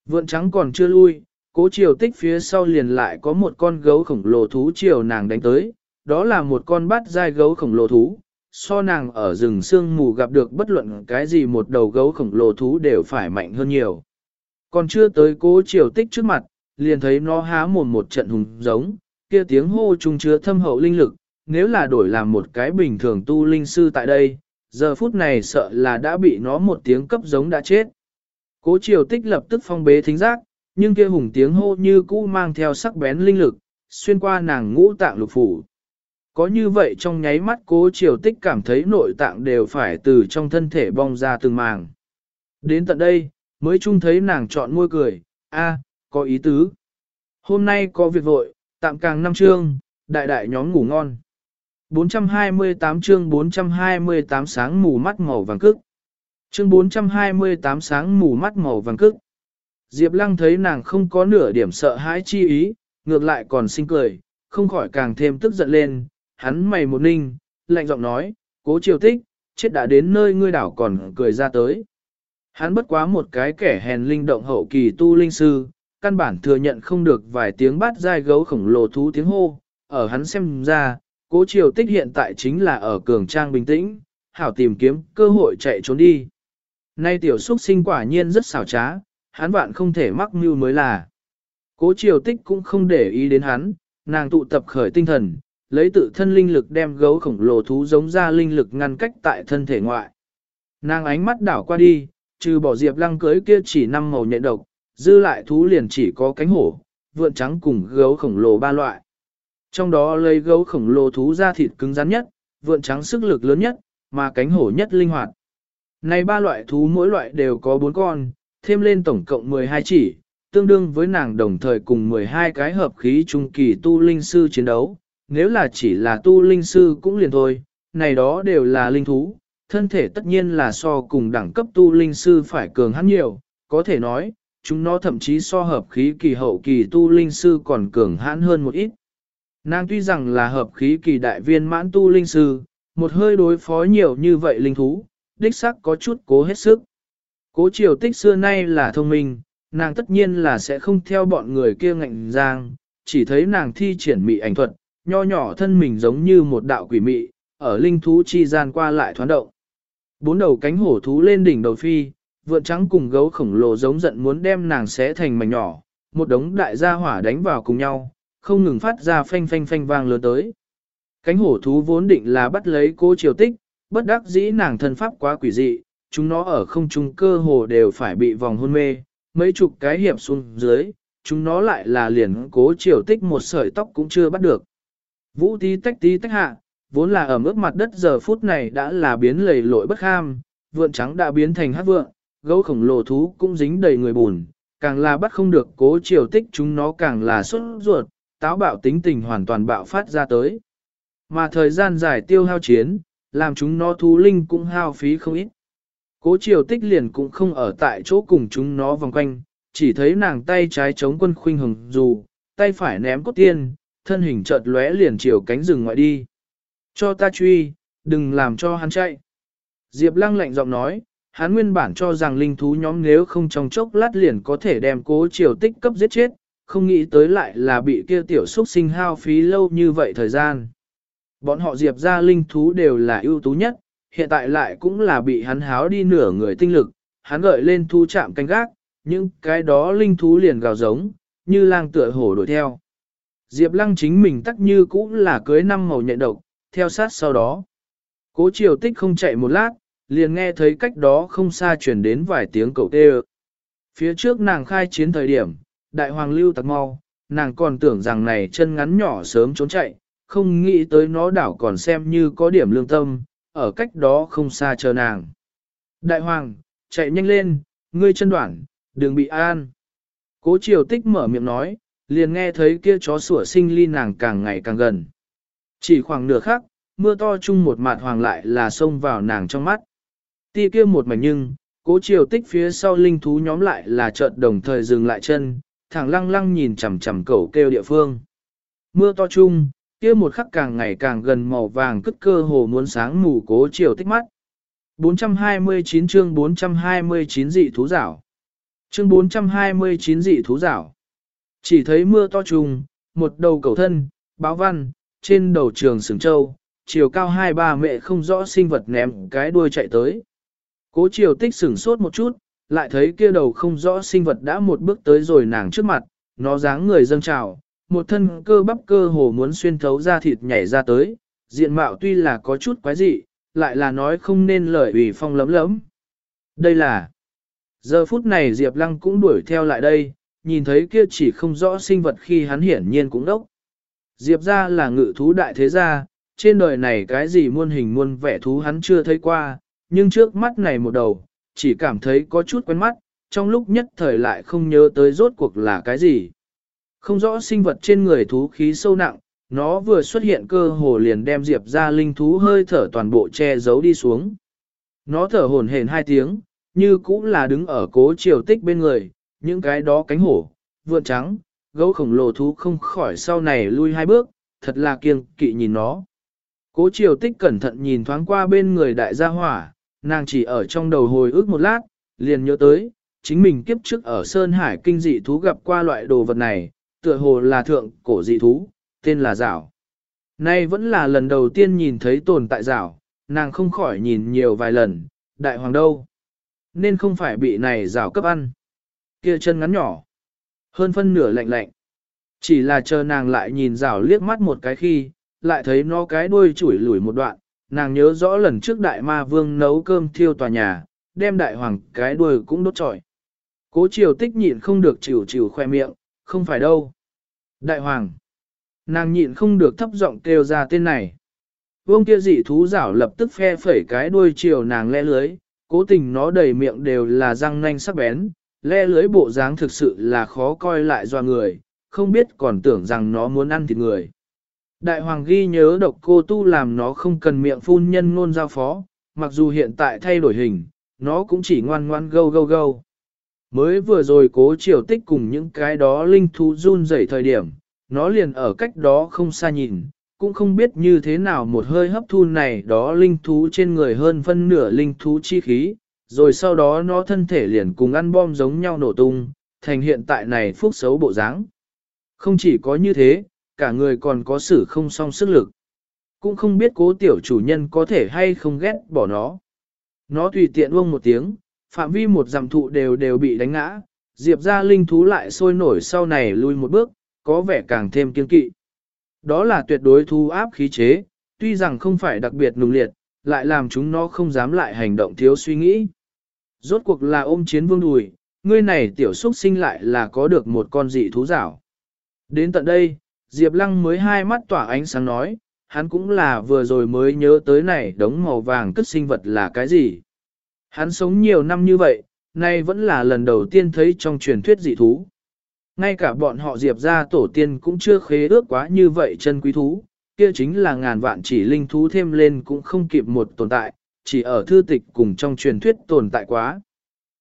Vượn trắng còn chưa lui, cố triều tích phía sau liền lại có một con gấu khổng lồ thú triều nàng đánh tới, đó là một con bát dai gấu khổng lồ thú, so nàng ở rừng sương mù gặp được bất luận cái gì một đầu gấu khổng lồ thú đều phải mạnh hơn nhiều. Còn chưa tới cố triều tích trước mặt, liền thấy nó há mồm một trận hùng giống, kia tiếng hô trung chứa thâm hậu linh lực, nếu là đổi làm một cái bình thường tu linh sư tại đây, giờ phút này sợ là đã bị nó một tiếng cấp giống đã chết. Cố triều tích lập tức phong bế thính giác, nhưng kia hùng tiếng hô như cũ mang theo sắc bén linh lực, xuyên qua nàng ngũ tạng lục phủ. Có như vậy trong nháy mắt cố triều tích cảm thấy nội tạng đều phải từ trong thân thể bong ra từng màng. Đến tận đây, mới chung thấy nàng chọn môi cười, a, có ý tứ. Hôm nay có việc vội, tạm càng năm chương, đại đại nhóm ngủ ngon. 428 chương 428 sáng mù mắt màu vàng cức. Chương 428 sáng mù mắt màu vàng cức. Diệp Lăng thấy nàng không có nửa điểm sợ hãi chi ý, ngược lại còn sinh cười, không khỏi càng thêm tức giận lên, hắn mày một ninh, lạnh giọng nói, cố triều tích, chết đã đến nơi ngươi đảo còn cười ra tới. Hắn bất quá một cái kẻ hèn linh động hậu kỳ tu linh sư, căn bản thừa nhận không được vài tiếng bát dai gấu khổng lồ thú tiếng hô, ở hắn xem ra, cố triều tích hiện tại chính là ở cường trang bình tĩnh, hảo tìm kiếm cơ hội chạy trốn đi. Nay tiểu xuất sinh quả nhiên rất xảo trá, hắn vạn không thể mắc mưu mới là. Cố triều tích cũng không để ý đến hắn, nàng tụ tập khởi tinh thần, lấy tự thân linh lực đem gấu khổng lồ thú giống ra linh lực ngăn cách tại thân thể ngoại. Nàng ánh mắt đảo qua đi, trừ bỏ diệp lăng cưới kia chỉ năm màu nhện độc, dư lại thú liền chỉ có cánh hổ, vượn trắng cùng gấu khổng lồ ba loại. Trong đó lấy gấu khổng lồ thú ra thịt cứng rắn nhất, vượn trắng sức lực lớn nhất, mà cánh hổ nhất linh hoạt. Này ba loại thú mỗi loại đều có bốn con, thêm lên tổng cộng 12 chỉ, tương đương với nàng đồng thời cùng 12 cái hợp khí trung kỳ tu linh sư chiến đấu. Nếu là chỉ là tu linh sư cũng liền thôi, này đó đều là linh thú, thân thể tất nhiên là so cùng đẳng cấp tu linh sư phải cường hắn nhiều, có thể nói, chúng nó thậm chí so hợp khí kỳ hậu kỳ tu linh sư còn cường hãn hơn một ít. Nàng tuy rằng là hợp khí kỳ đại viên mãn tu linh sư, một hơi đối phó nhiều như vậy linh thú, đích sắc có chút cố hết sức. Cố triều tích xưa nay là thông minh, nàng tất nhiên là sẽ không theo bọn người kia ngạnh giang, chỉ thấy nàng thi triển mị ảnh thuật, nho nhỏ thân mình giống như một đạo quỷ mị, ở linh thú chi gian qua lại thoán động. Bốn đầu cánh hổ thú lên đỉnh đầu phi, vượn trắng cùng gấu khổng lồ giống giận muốn đem nàng xé thành mảnh nhỏ, một đống đại gia hỏa đánh vào cùng nhau, không ngừng phát ra phanh phanh phanh vang lớn tới. Cánh hổ thú vốn định là bắt lấy cô triều tích, bất đắc dĩ nàng thân pháp quá quỷ dị, chúng nó ở không trung cơ hồ đều phải bị vòng hôn mê, mấy chục cái hiệp xuống dưới, chúng nó lại là liền cố triều tích một sợi tóc cũng chưa bắt được. Vũ tí tách tí tách hạ, vốn là ở mức mặt đất giờ phút này đã là biến lầy lội bất kham, vượn trắng đã biến thành hát vượng, gấu khổng lồ thú cũng dính đầy người bùn, càng là bắt không được cố triều tích chúng nó càng là xuất ruột, táo bạo tính tình hoàn toàn bạo phát ra tới. Mà thời gian dài tiêu hao chiến, làm chúng nó thú linh cũng hao phí không ít. Cố triều tích liền cũng không ở tại chỗ cùng chúng nó vòng quanh, chỉ thấy nàng tay trái chống quân khuynh hồng dù, tay phải ném cốt tiên, thân hình chợt lóe liền chiều cánh rừng ngoại đi. Cho ta truy, đừng làm cho hắn chạy. Diệp lăng lạnh giọng nói, hắn nguyên bản cho rằng linh thú nhóm nếu không trong chốc lát liền có thể đem cố triều tích cấp giết chết, không nghĩ tới lại là bị kia tiểu xúc sinh hao phí lâu như vậy thời gian. Bọn họ diệp ra linh thú đều là ưu tú nhất, hiện tại lại cũng là bị hắn háo đi nửa người tinh lực, hắn gợi lên thu chạm canh gác, nhưng cái đó linh thú liền gào giống, như lang tựa hổ đuổi theo. Diệp lăng chính mình tắc như cũng là cưới năm màu nhện độc, theo sát sau đó. Cố triều tích không chạy một lát, liền nghe thấy cách đó không xa chuyển đến vài tiếng cầu tê Phía trước nàng khai chiến thời điểm, đại hoàng lưu tặc mau, nàng còn tưởng rằng này chân ngắn nhỏ sớm trốn chạy, không nghĩ tới nó đảo còn xem như có điểm lương tâm, ở cách đó không xa chờ nàng. Đại hoàng, chạy nhanh lên, ngươi chân đoạn, đừng bị an. Cố triều tích mở miệng nói, liền nghe thấy kia chó sủa sinh ly nàng càng ngày càng gần. Chỉ khoảng nửa khắc, mưa to chung một mạt hoàng lại là xông vào nàng trong mắt. Ti kia một mảnh nhưng, cố triều tích phía sau linh thú nhóm lại là chợt đồng thời dừng lại chân, thẳng lăng lăng nhìn chằm chằm cầu kêu địa phương. Mưa to chung, kia một khắc càng ngày càng gần màu vàng cất cơ hồ muốn sáng mù cố triều tích mắt. 429 chương 429 dị thú rảo. Chương 429 dị thú rảo. Chỉ thấy mưa to trùng, một đầu cầu thân, báo văn, trên đầu trường sừng châu, chiều cao hai ba mẹ không rõ sinh vật ném cái đuôi chạy tới. Cố chiều tích sửng sốt một chút, lại thấy kia đầu không rõ sinh vật đã một bước tới rồi nàng trước mặt, nó dáng người dâng trào, một thân cơ bắp cơ hồ muốn xuyên thấu ra thịt nhảy ra tới, diện mạo tuy là có chút quái dị, lại là nói không nên lời ủy phong lấm lấm. Đây là... Giờ phút này Diệp Lăng cũng đuổi theo lại đây, nhìn thấy kia chỉ không rõ sinh vật khi hắn hiển nhiên cũng đốc. Diệp ra là ngự thú đại thế gia, trên đời này cái gì muôn hình muôn vẻ thú hắn chưa thấy qua, nhưng trước mắt này một đầu, chỉ cảm thấy có chút quen mắt, trong lúc nhất thời lại không nhớ tới rốt cuộc là cái gì. Không rõ sinh vật trên người thú khí sâu nặng, nó vừa xuất hiện cơ hồ liền đem Diệp ra linh thú hơi thở toàn bộ che giấu đi xuống. Nó thở hồn hển hai tiếng, như cũng là đứng ở cố triều tích bên người, những cái đó cánh hổ, vượn trắng, gấu khổng lồ thú không khỏi sau này lui hai bước, thật là kiêng kỵ nhìn nó. Cố triều tích cẩn thận nhìn thoáng qua bên người đại gia hỏa, nàng chỉ ở trong đầu hồi ức một lát, liền nhớ tới, chính mình kiếp trước ở Sơn Hải kinh dị thú gặp qua loại đồ vật này, tựa hồ là thượng cổ dị thú, tên là rảo. Nay vẫn là lần đầu tiên nhìn thấy tồn tại rảo, nàng không khỏi nhìn nhiều vài lần, đại hoàng đâu. Nên không phải bị này rảo cấp ăn. Kia chân ngắn nhỏ, hơn phân nửa lạnh lạnh. Chỉ là chờ nàng lại nhìn rảo liếc mắt một cái khi, lại thấy nó cái đuôi chủi lủi một đoạn, nàng nhớ rõ lần trước đại ma vương nấu cơm thiêu tòa nhà, đem đại hoàng cái đuôi cũng đốt trọi. Cố triều tích nhịn không được chịu chịu khoe miệng, không phải đâu. Đại hoàng. Nàng nhịn không được thấp giọng kêu ra tên này. Vương kia dị thú rảo lập tức phe phẩy cái đuôi chiều nàng le lưới, cố tình nó đầy miệng đều là răng nanh sắc bén, le lưới bộ dáng thực sự là khó coi lại do người, không biết còn tưởng rằng nó muốn ăn thịt người. Đại hoàng ghi nhớ độc cô tu làm nó không cần miệng phun nhân ngôn giao phó, mặc dù hiện tại thay đổi hình, nó cũng chỉ ngoan ngoan gâu gâu gâu. Mới vừa rồi cố triều tích cùng những cái đó linh thú run rẩy thời điểm, nó liền ở cách đó không xa nhìn, cũng không biết như thế nào một hơi hấp thu này đó linh thú trên người hơn phân nửa linh thú chi khí, rồi sau đó nó thân thể liền cùng ăn bom giống nhau nổ tung, thành hiện tại này phúc xấu bộ dáng. Không chỉ có như thế, cả người còn có sử không song sức lực. Cũng không biết cố tiểu chủ nhân có thể hay không ghét bỏ nó. Nó tùy tiện uông một tiếng, phạm vi một dặm thụ đều đều bị đánh ngã, diệp ra linh thú lại sôi nổi sau này lui một bước, có vẻ càng thêm kiên kỵ. Đó là tuyệt đối thu áp khí chế, tuy rằng không phải đặc biệt nung liệt, lại làm chúng nó không dám lại hành động thiếu suy nghĩ. Rốt cuộc là ôm chiến vương đùi, ngươi này tiểu xuất sinh lại là có được một con dị thú rảo. Đến tận đây, Diệp Lăng mới hai mắt tỏa ánh sáng nói, hắn cũng là vừa rồi mới nhớ tới này đống màu vàng cất sinh vật là cái gì. Hắn sống nhiều năm như vậy, nay vẫn là lần đầu tiên thấy trong truyền thuyết dị thú. Ngay cả bọn họ Diệp ra tổ tiên cũng chưa khế ước quá như vậy chân quý thú, kia chính là ngàn vạn chỉ linh thú thêm lên cũng không kịp một tồn tại, chỉ ở thư tịch cùng trong truyền thuyết tồn tại quá.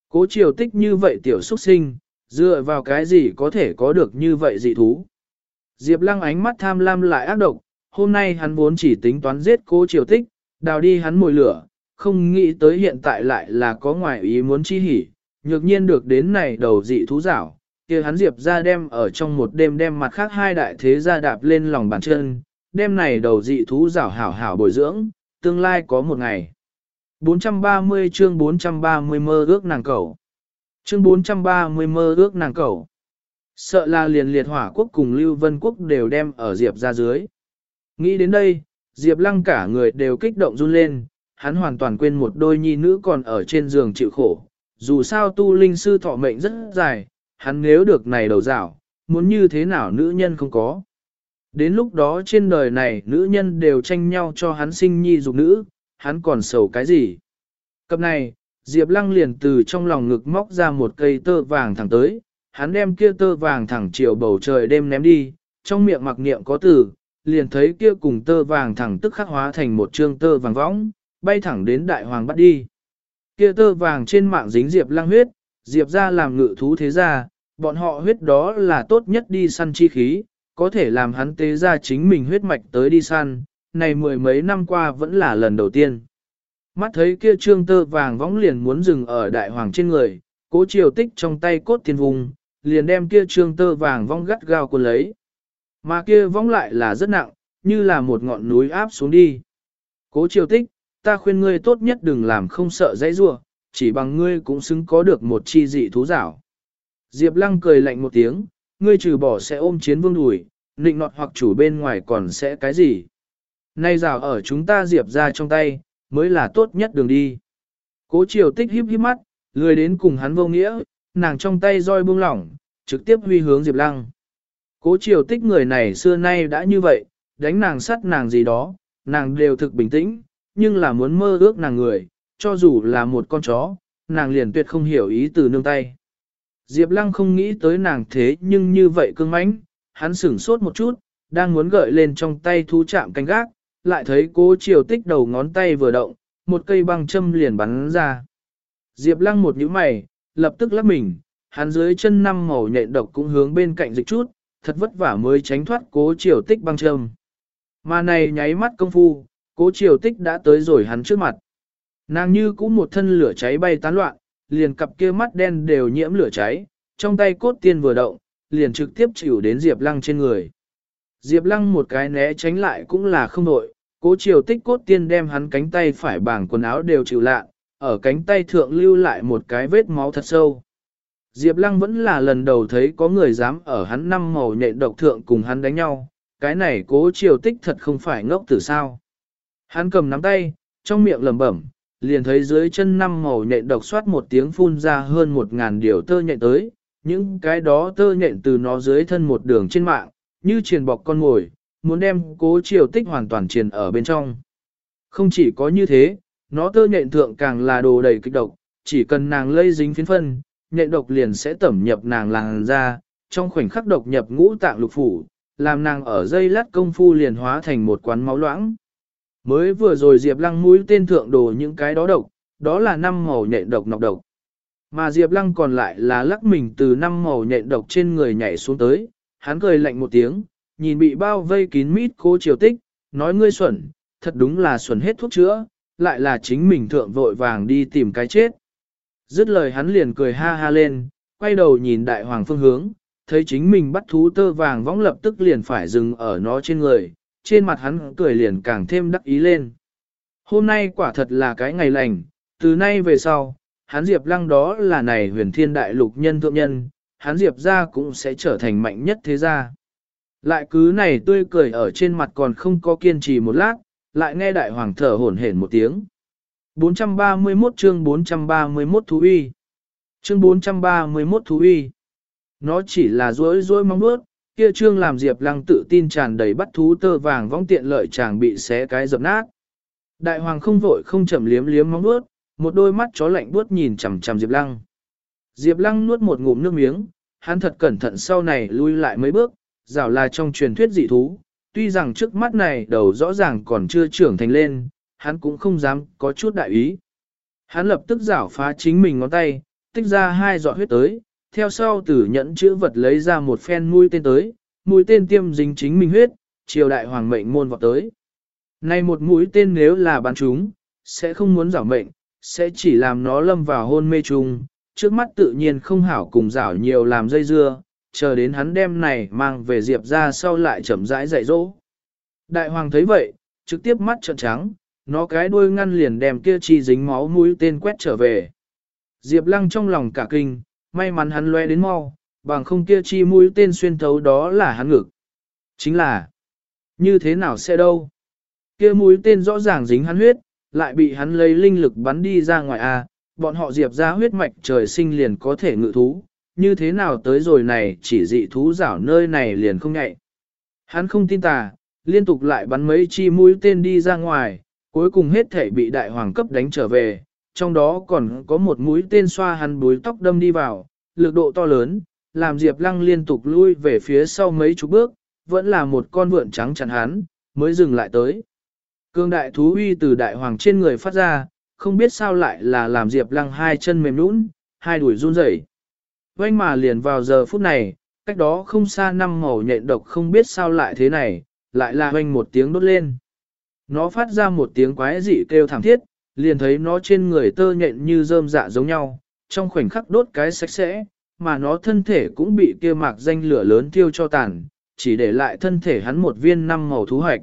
Cố triều tích như vậy tiểu xuất sinh, dựa vào cái gì có thể có được như vậy dị thú. Diệp Lăng ánh mắt tham lam lại ác độc, hôm nay hắn vốn chỉ tính toán giết cố triều tích, đào đi hắn mồi lửa, không nghĩ tới hiện tại lại là có ngoại ý muốn chi hỉ, nhược nhiên được đến này đầu dị thú rảo, kia hắn Diệp ra đem ở trong một đêm đem mặt khác hai đại thế gia đạp lên lòng bàn chân, đem này đầu dị thú rảo hảo hảo bồi dưỡng, tương lai có một ngày. 430 chương 430 mơ ước nàng cầu. Chương 430 mơ ước nàng cầu. Sợ là liền liệt hỏa quốc cùng Lưu Vân quốc đều đem ở Diệp ra dưới. Nghĩ đến đây, Diệp lăng cả người đều kích động run lên, hắn hoàn toàn quên một đôi nhi nữ còn ở trên giường chịu khổ. Dù sao tu linh sư thọ mệnh rất dài, hắn nếu được này đầu rảo, muốn như thế nào nữ nhân không có. Đến lúc đó trên đời này nữ nhân đều tranh nhau cho hắn sinh nhi dục nữ, hắn còn sầu cái gì. Cập này, Diệp Lăng liền từ trong lòng ngực móc ra một cây tơ vàng thẳng tới, hắn đem kia tơ vàng thẳng chiều bầu trời đêm ném đi, trong miệng mặc niệm có từ, liền thấy kia cùng tơ vàng thẳng tức khắc hóa thành một trương tơ vàng võng, bay thẳng đến đại hoàng bắt đi. Kia tơ vàng trên mạng dính Diệp Lăng huyết, Diệp ra làm ngự thú thế gia, bọn họ huyết đó là tốt nhất đi săn chi khí, có thể làm hắn tế ra chính mình huyết mạch tới đi săn, này mười mấy năm qua vẫn là lần đầu tiên. Mắt thấy kia trương tơ vàng võng liền muốn dừng ở đại hoàng trên người, cố triều tích trong tay cốt thiên vùng, liền đem kia trương tơ vàng vong gắt gao cuốn lấy. Mà kia vong lại là rất nặng, như là một ngọn núi áp xuống đi. Cố triều tích, ta khuyên ngươi tốt nhất đừng làm không sợ dãy rua, chỉ bằng ngươi cũng xứng có được một chi dị thú giảo. Diệp lăng cười lạnh một tiếng, ngươi trừ bỏ sẽ ôm chiến vương đùi, nịnh nọt hoặc chủ bên ngoài còn sẽ cái gì. Nay rào ở chúng ta diệp ra trong tay, mới là tốt nhất đường đi. Cố triều tích híp híp mắt, lười đến cùng hắn vô nghĩa, nàng trong tay roi buông lỏng, trực tiếp huy hướng Diệp Lăng. Cố triều tích người này xưa nay đã như vậy, đánh nàng sắt nàng gì đó, nàng đều thực bình tĩnh, nhưng là muốn mơ ước nàng người, cho dù là một con chó, nàng liền tuyệt không hiểu ý từ nương tay. Diệp Lăng không nghĩ tới nàng thế nhưng như vậy cương mãnh, hắn sửng sốt một chút, đang muốn gợi lên trong tay thú chạm canh gác, lại thấy cố triều tích đầu ngón tay vừa động, một cây băng châm liền bắn ra. Diệp Lăng một nhíu mày, lập tức lắc mình, hắn dưới chân năm màu nhện độc cũng hướng bên cạnh dịch chút, thật vất vả mới tránh thoát cố triều tích băng châm. Mà này nháy mắt công phu, cố triều tích đã tới rồi hắn trước mặt. Nàng như cũng một thân lửa cháy bay tán loạn, liền cặp kia mắt đen đều nhiễm lửa cháy, trong tay cốt tiên vừa động, liền trực tiếp chịu đến Diệp Lăng trên người. Diệp Lăng một cái né tránh lại cũng là không nội, cố triều tích cốt tiên đem hắn cánh tay phải bảng quần áo đều chịu lạ, ở cánh tay thượng lưu lại một cái vết máu thật sâu. Diệp Lăng vẫn là lần đầu thấy có người dám ở hắn năm màu nhện độc thượng cùng hắn đánh nhau, cái này cố triều tích thật không phải ngốc tử sao. Hắn cầm nắm tay, trong miệng lẩm bẩm, liền thấy dưới chân năm màu nhện độc xoát một tiếng phun ra hơn một ngàn điều tơ nhện tới, những cái đó tơ nhện từ nó dưới thân một đường trên mạng, như triền bọc con ngồi, muốn đem cố triều tích hoàn toàn triền ở bên trong. Không chỉ có như thế, nó tơ nhện thượng càng là đồ đầy kịch độc, chỉ cần nàng lây dính phiến phân, nhện độc liền sẽ tẩm nhập nàng làng ra, trong khoảnh khắc độc nhập ngũ tạng lục phủ, làm nàng ở dây lát công phu liền hóa thành một quán máu loãng. Mới vừa rồi Diệp Lăng mũi tên thượng đồ những cái đó độc, đó là năm màu nhện độc nọc độc. Mà Diệp Lăng còn lại là lắc mình từ năm màu nhện độc trên người nhảy xuống tới, hắn cười lạnh một tiếng, nhìn bị bao vây kín mít cô triều tích, nói ngươi xuẩn, thật đúng là xuẩn hết thuốc chữa, lại là chính mình thượng vội vàng đi tìm cái chết. Dứt lời hắn liền cười ha ha lên, quay đầu nhìn đại hoàng phương hướng, thấy chính mình bắt thú tơ vàng võng lập tức liền phải dừng ở nó trên người, trên mặt hắn cười liền càng thêm đắc ý lên. Hôm nay quả thật là cái ngày lành, từ nay về sau, hắn Diệp Lăng đó là này huyền thiên đại lục nhân thượng nhân, hắn Diệp ra cũng sẽ trở thành mạnh nhất thế gia. Lại cứ này tươi cười ở trên mặt còn không có kiên trì một lát, lại nghe đại hoàng thở hổn hển một tiếng. 431 chương 431 thú uy. Chương 431 thú uy. Nó chỉ là rối rối mong bước, kia trương làm Diệp Lăng tự tin tràn đầy bắt thú tơ vàng vong tiện lợi chàng bị xé cái dập nát. Đại hoàng không vội không chậm liếm liếm mong bước, một đôi mắt chó lạnh buốt nhìn chằm chằm Diệp Lăng. Diệp Lăng nuốt một ngụm nước miếng, hắn thật cẩn thận sau này lui lại mấy bước, rảo là trong truyền thuyết dị thú, tuy rằng trước mắt này đầu rõ ràng còn chưa trưởng thành lên, hắn cũng không dám có chút đại ý. Hắn lập tức rảo phá chính mình ngón tay, tích ra hai giọt huyết tới, theo sau tử nhẫn chữ vật lấy ra một phen mũi tên tới, mũi tên tiêm dính chính mình huyết, triều đại hoàng mệnh môn vọt tới. Này một mũi tên nếu là bắn chúng, sẽ không muốn giảo mệnh, sẽ chỉ làm nó lâm vào hôn mê chung, trước mắt tự nhiên không hảo cùng giảo nhiều làm dây dưa, chờ đến hắn đem này mang về Diệp ra sau lại chậm rãi dạy dỗ. Đại hoàng thấy vậy, trực tiếp mắt trợn trắng, nó cái đuôi ngăn liền đem kia chi dính máu mũi tên quét trở về. Diệp lăng trong lòng cả kinh, may mắn hắn loe đến mau, bằng không kia chi mũi tên xuyên thấu đó là hắn ngực. Chính là, như thế nào sẽ đâu? Kia mũi tên rõ ràng dính hắn huyết, lại bị hắn lấy linh lực bắn đi ra ngoài a, à, bọn họ diệp ra huyết mạch trời sinh liền có thể ngự thú, như thế nào tới rồi này chỉ dị thú rảo nơi này liền không nhạy. Hắn không tin tà, liên tục lại bắn mấy chi mũi tên đi ra ngoài, cuối cùng hết thể bị đại hoàng cấp đánh trở về, trong đó còn có một mũi tên xoa hắn búi tóc đâm đi vào, lực độ to lớn, làm Diệp Lăng liên tục lui về phía sau mấy chục bước, vẫn là một con vượn trắng chặn hắn, mới dừng lại tới. Cương đại thú uy từ đại hoàng trên người phát ra, không biết sao lại là làm Diệp Lăng hai chân mềm nhũn, hai đùi run rẩy oanh mà liền vào giờ phút này, cách đó không xa năm màu nhện độc không biết sao lại thế này, lại là oanh một tiếng đốt lên. Nó phát ra một tiếng quái dị kêu thảm thiết, liền thấy nó trên người tơ nhện như rơm dạ giống nhau, trong khoảnh khắc đốt cái sạch sẽ, mà nó thân thể cũng bị kia mạc danh lửa lớn tiêu cho tàn, chỉ để lại thân thể hắn một viên năm màu thú hoạch.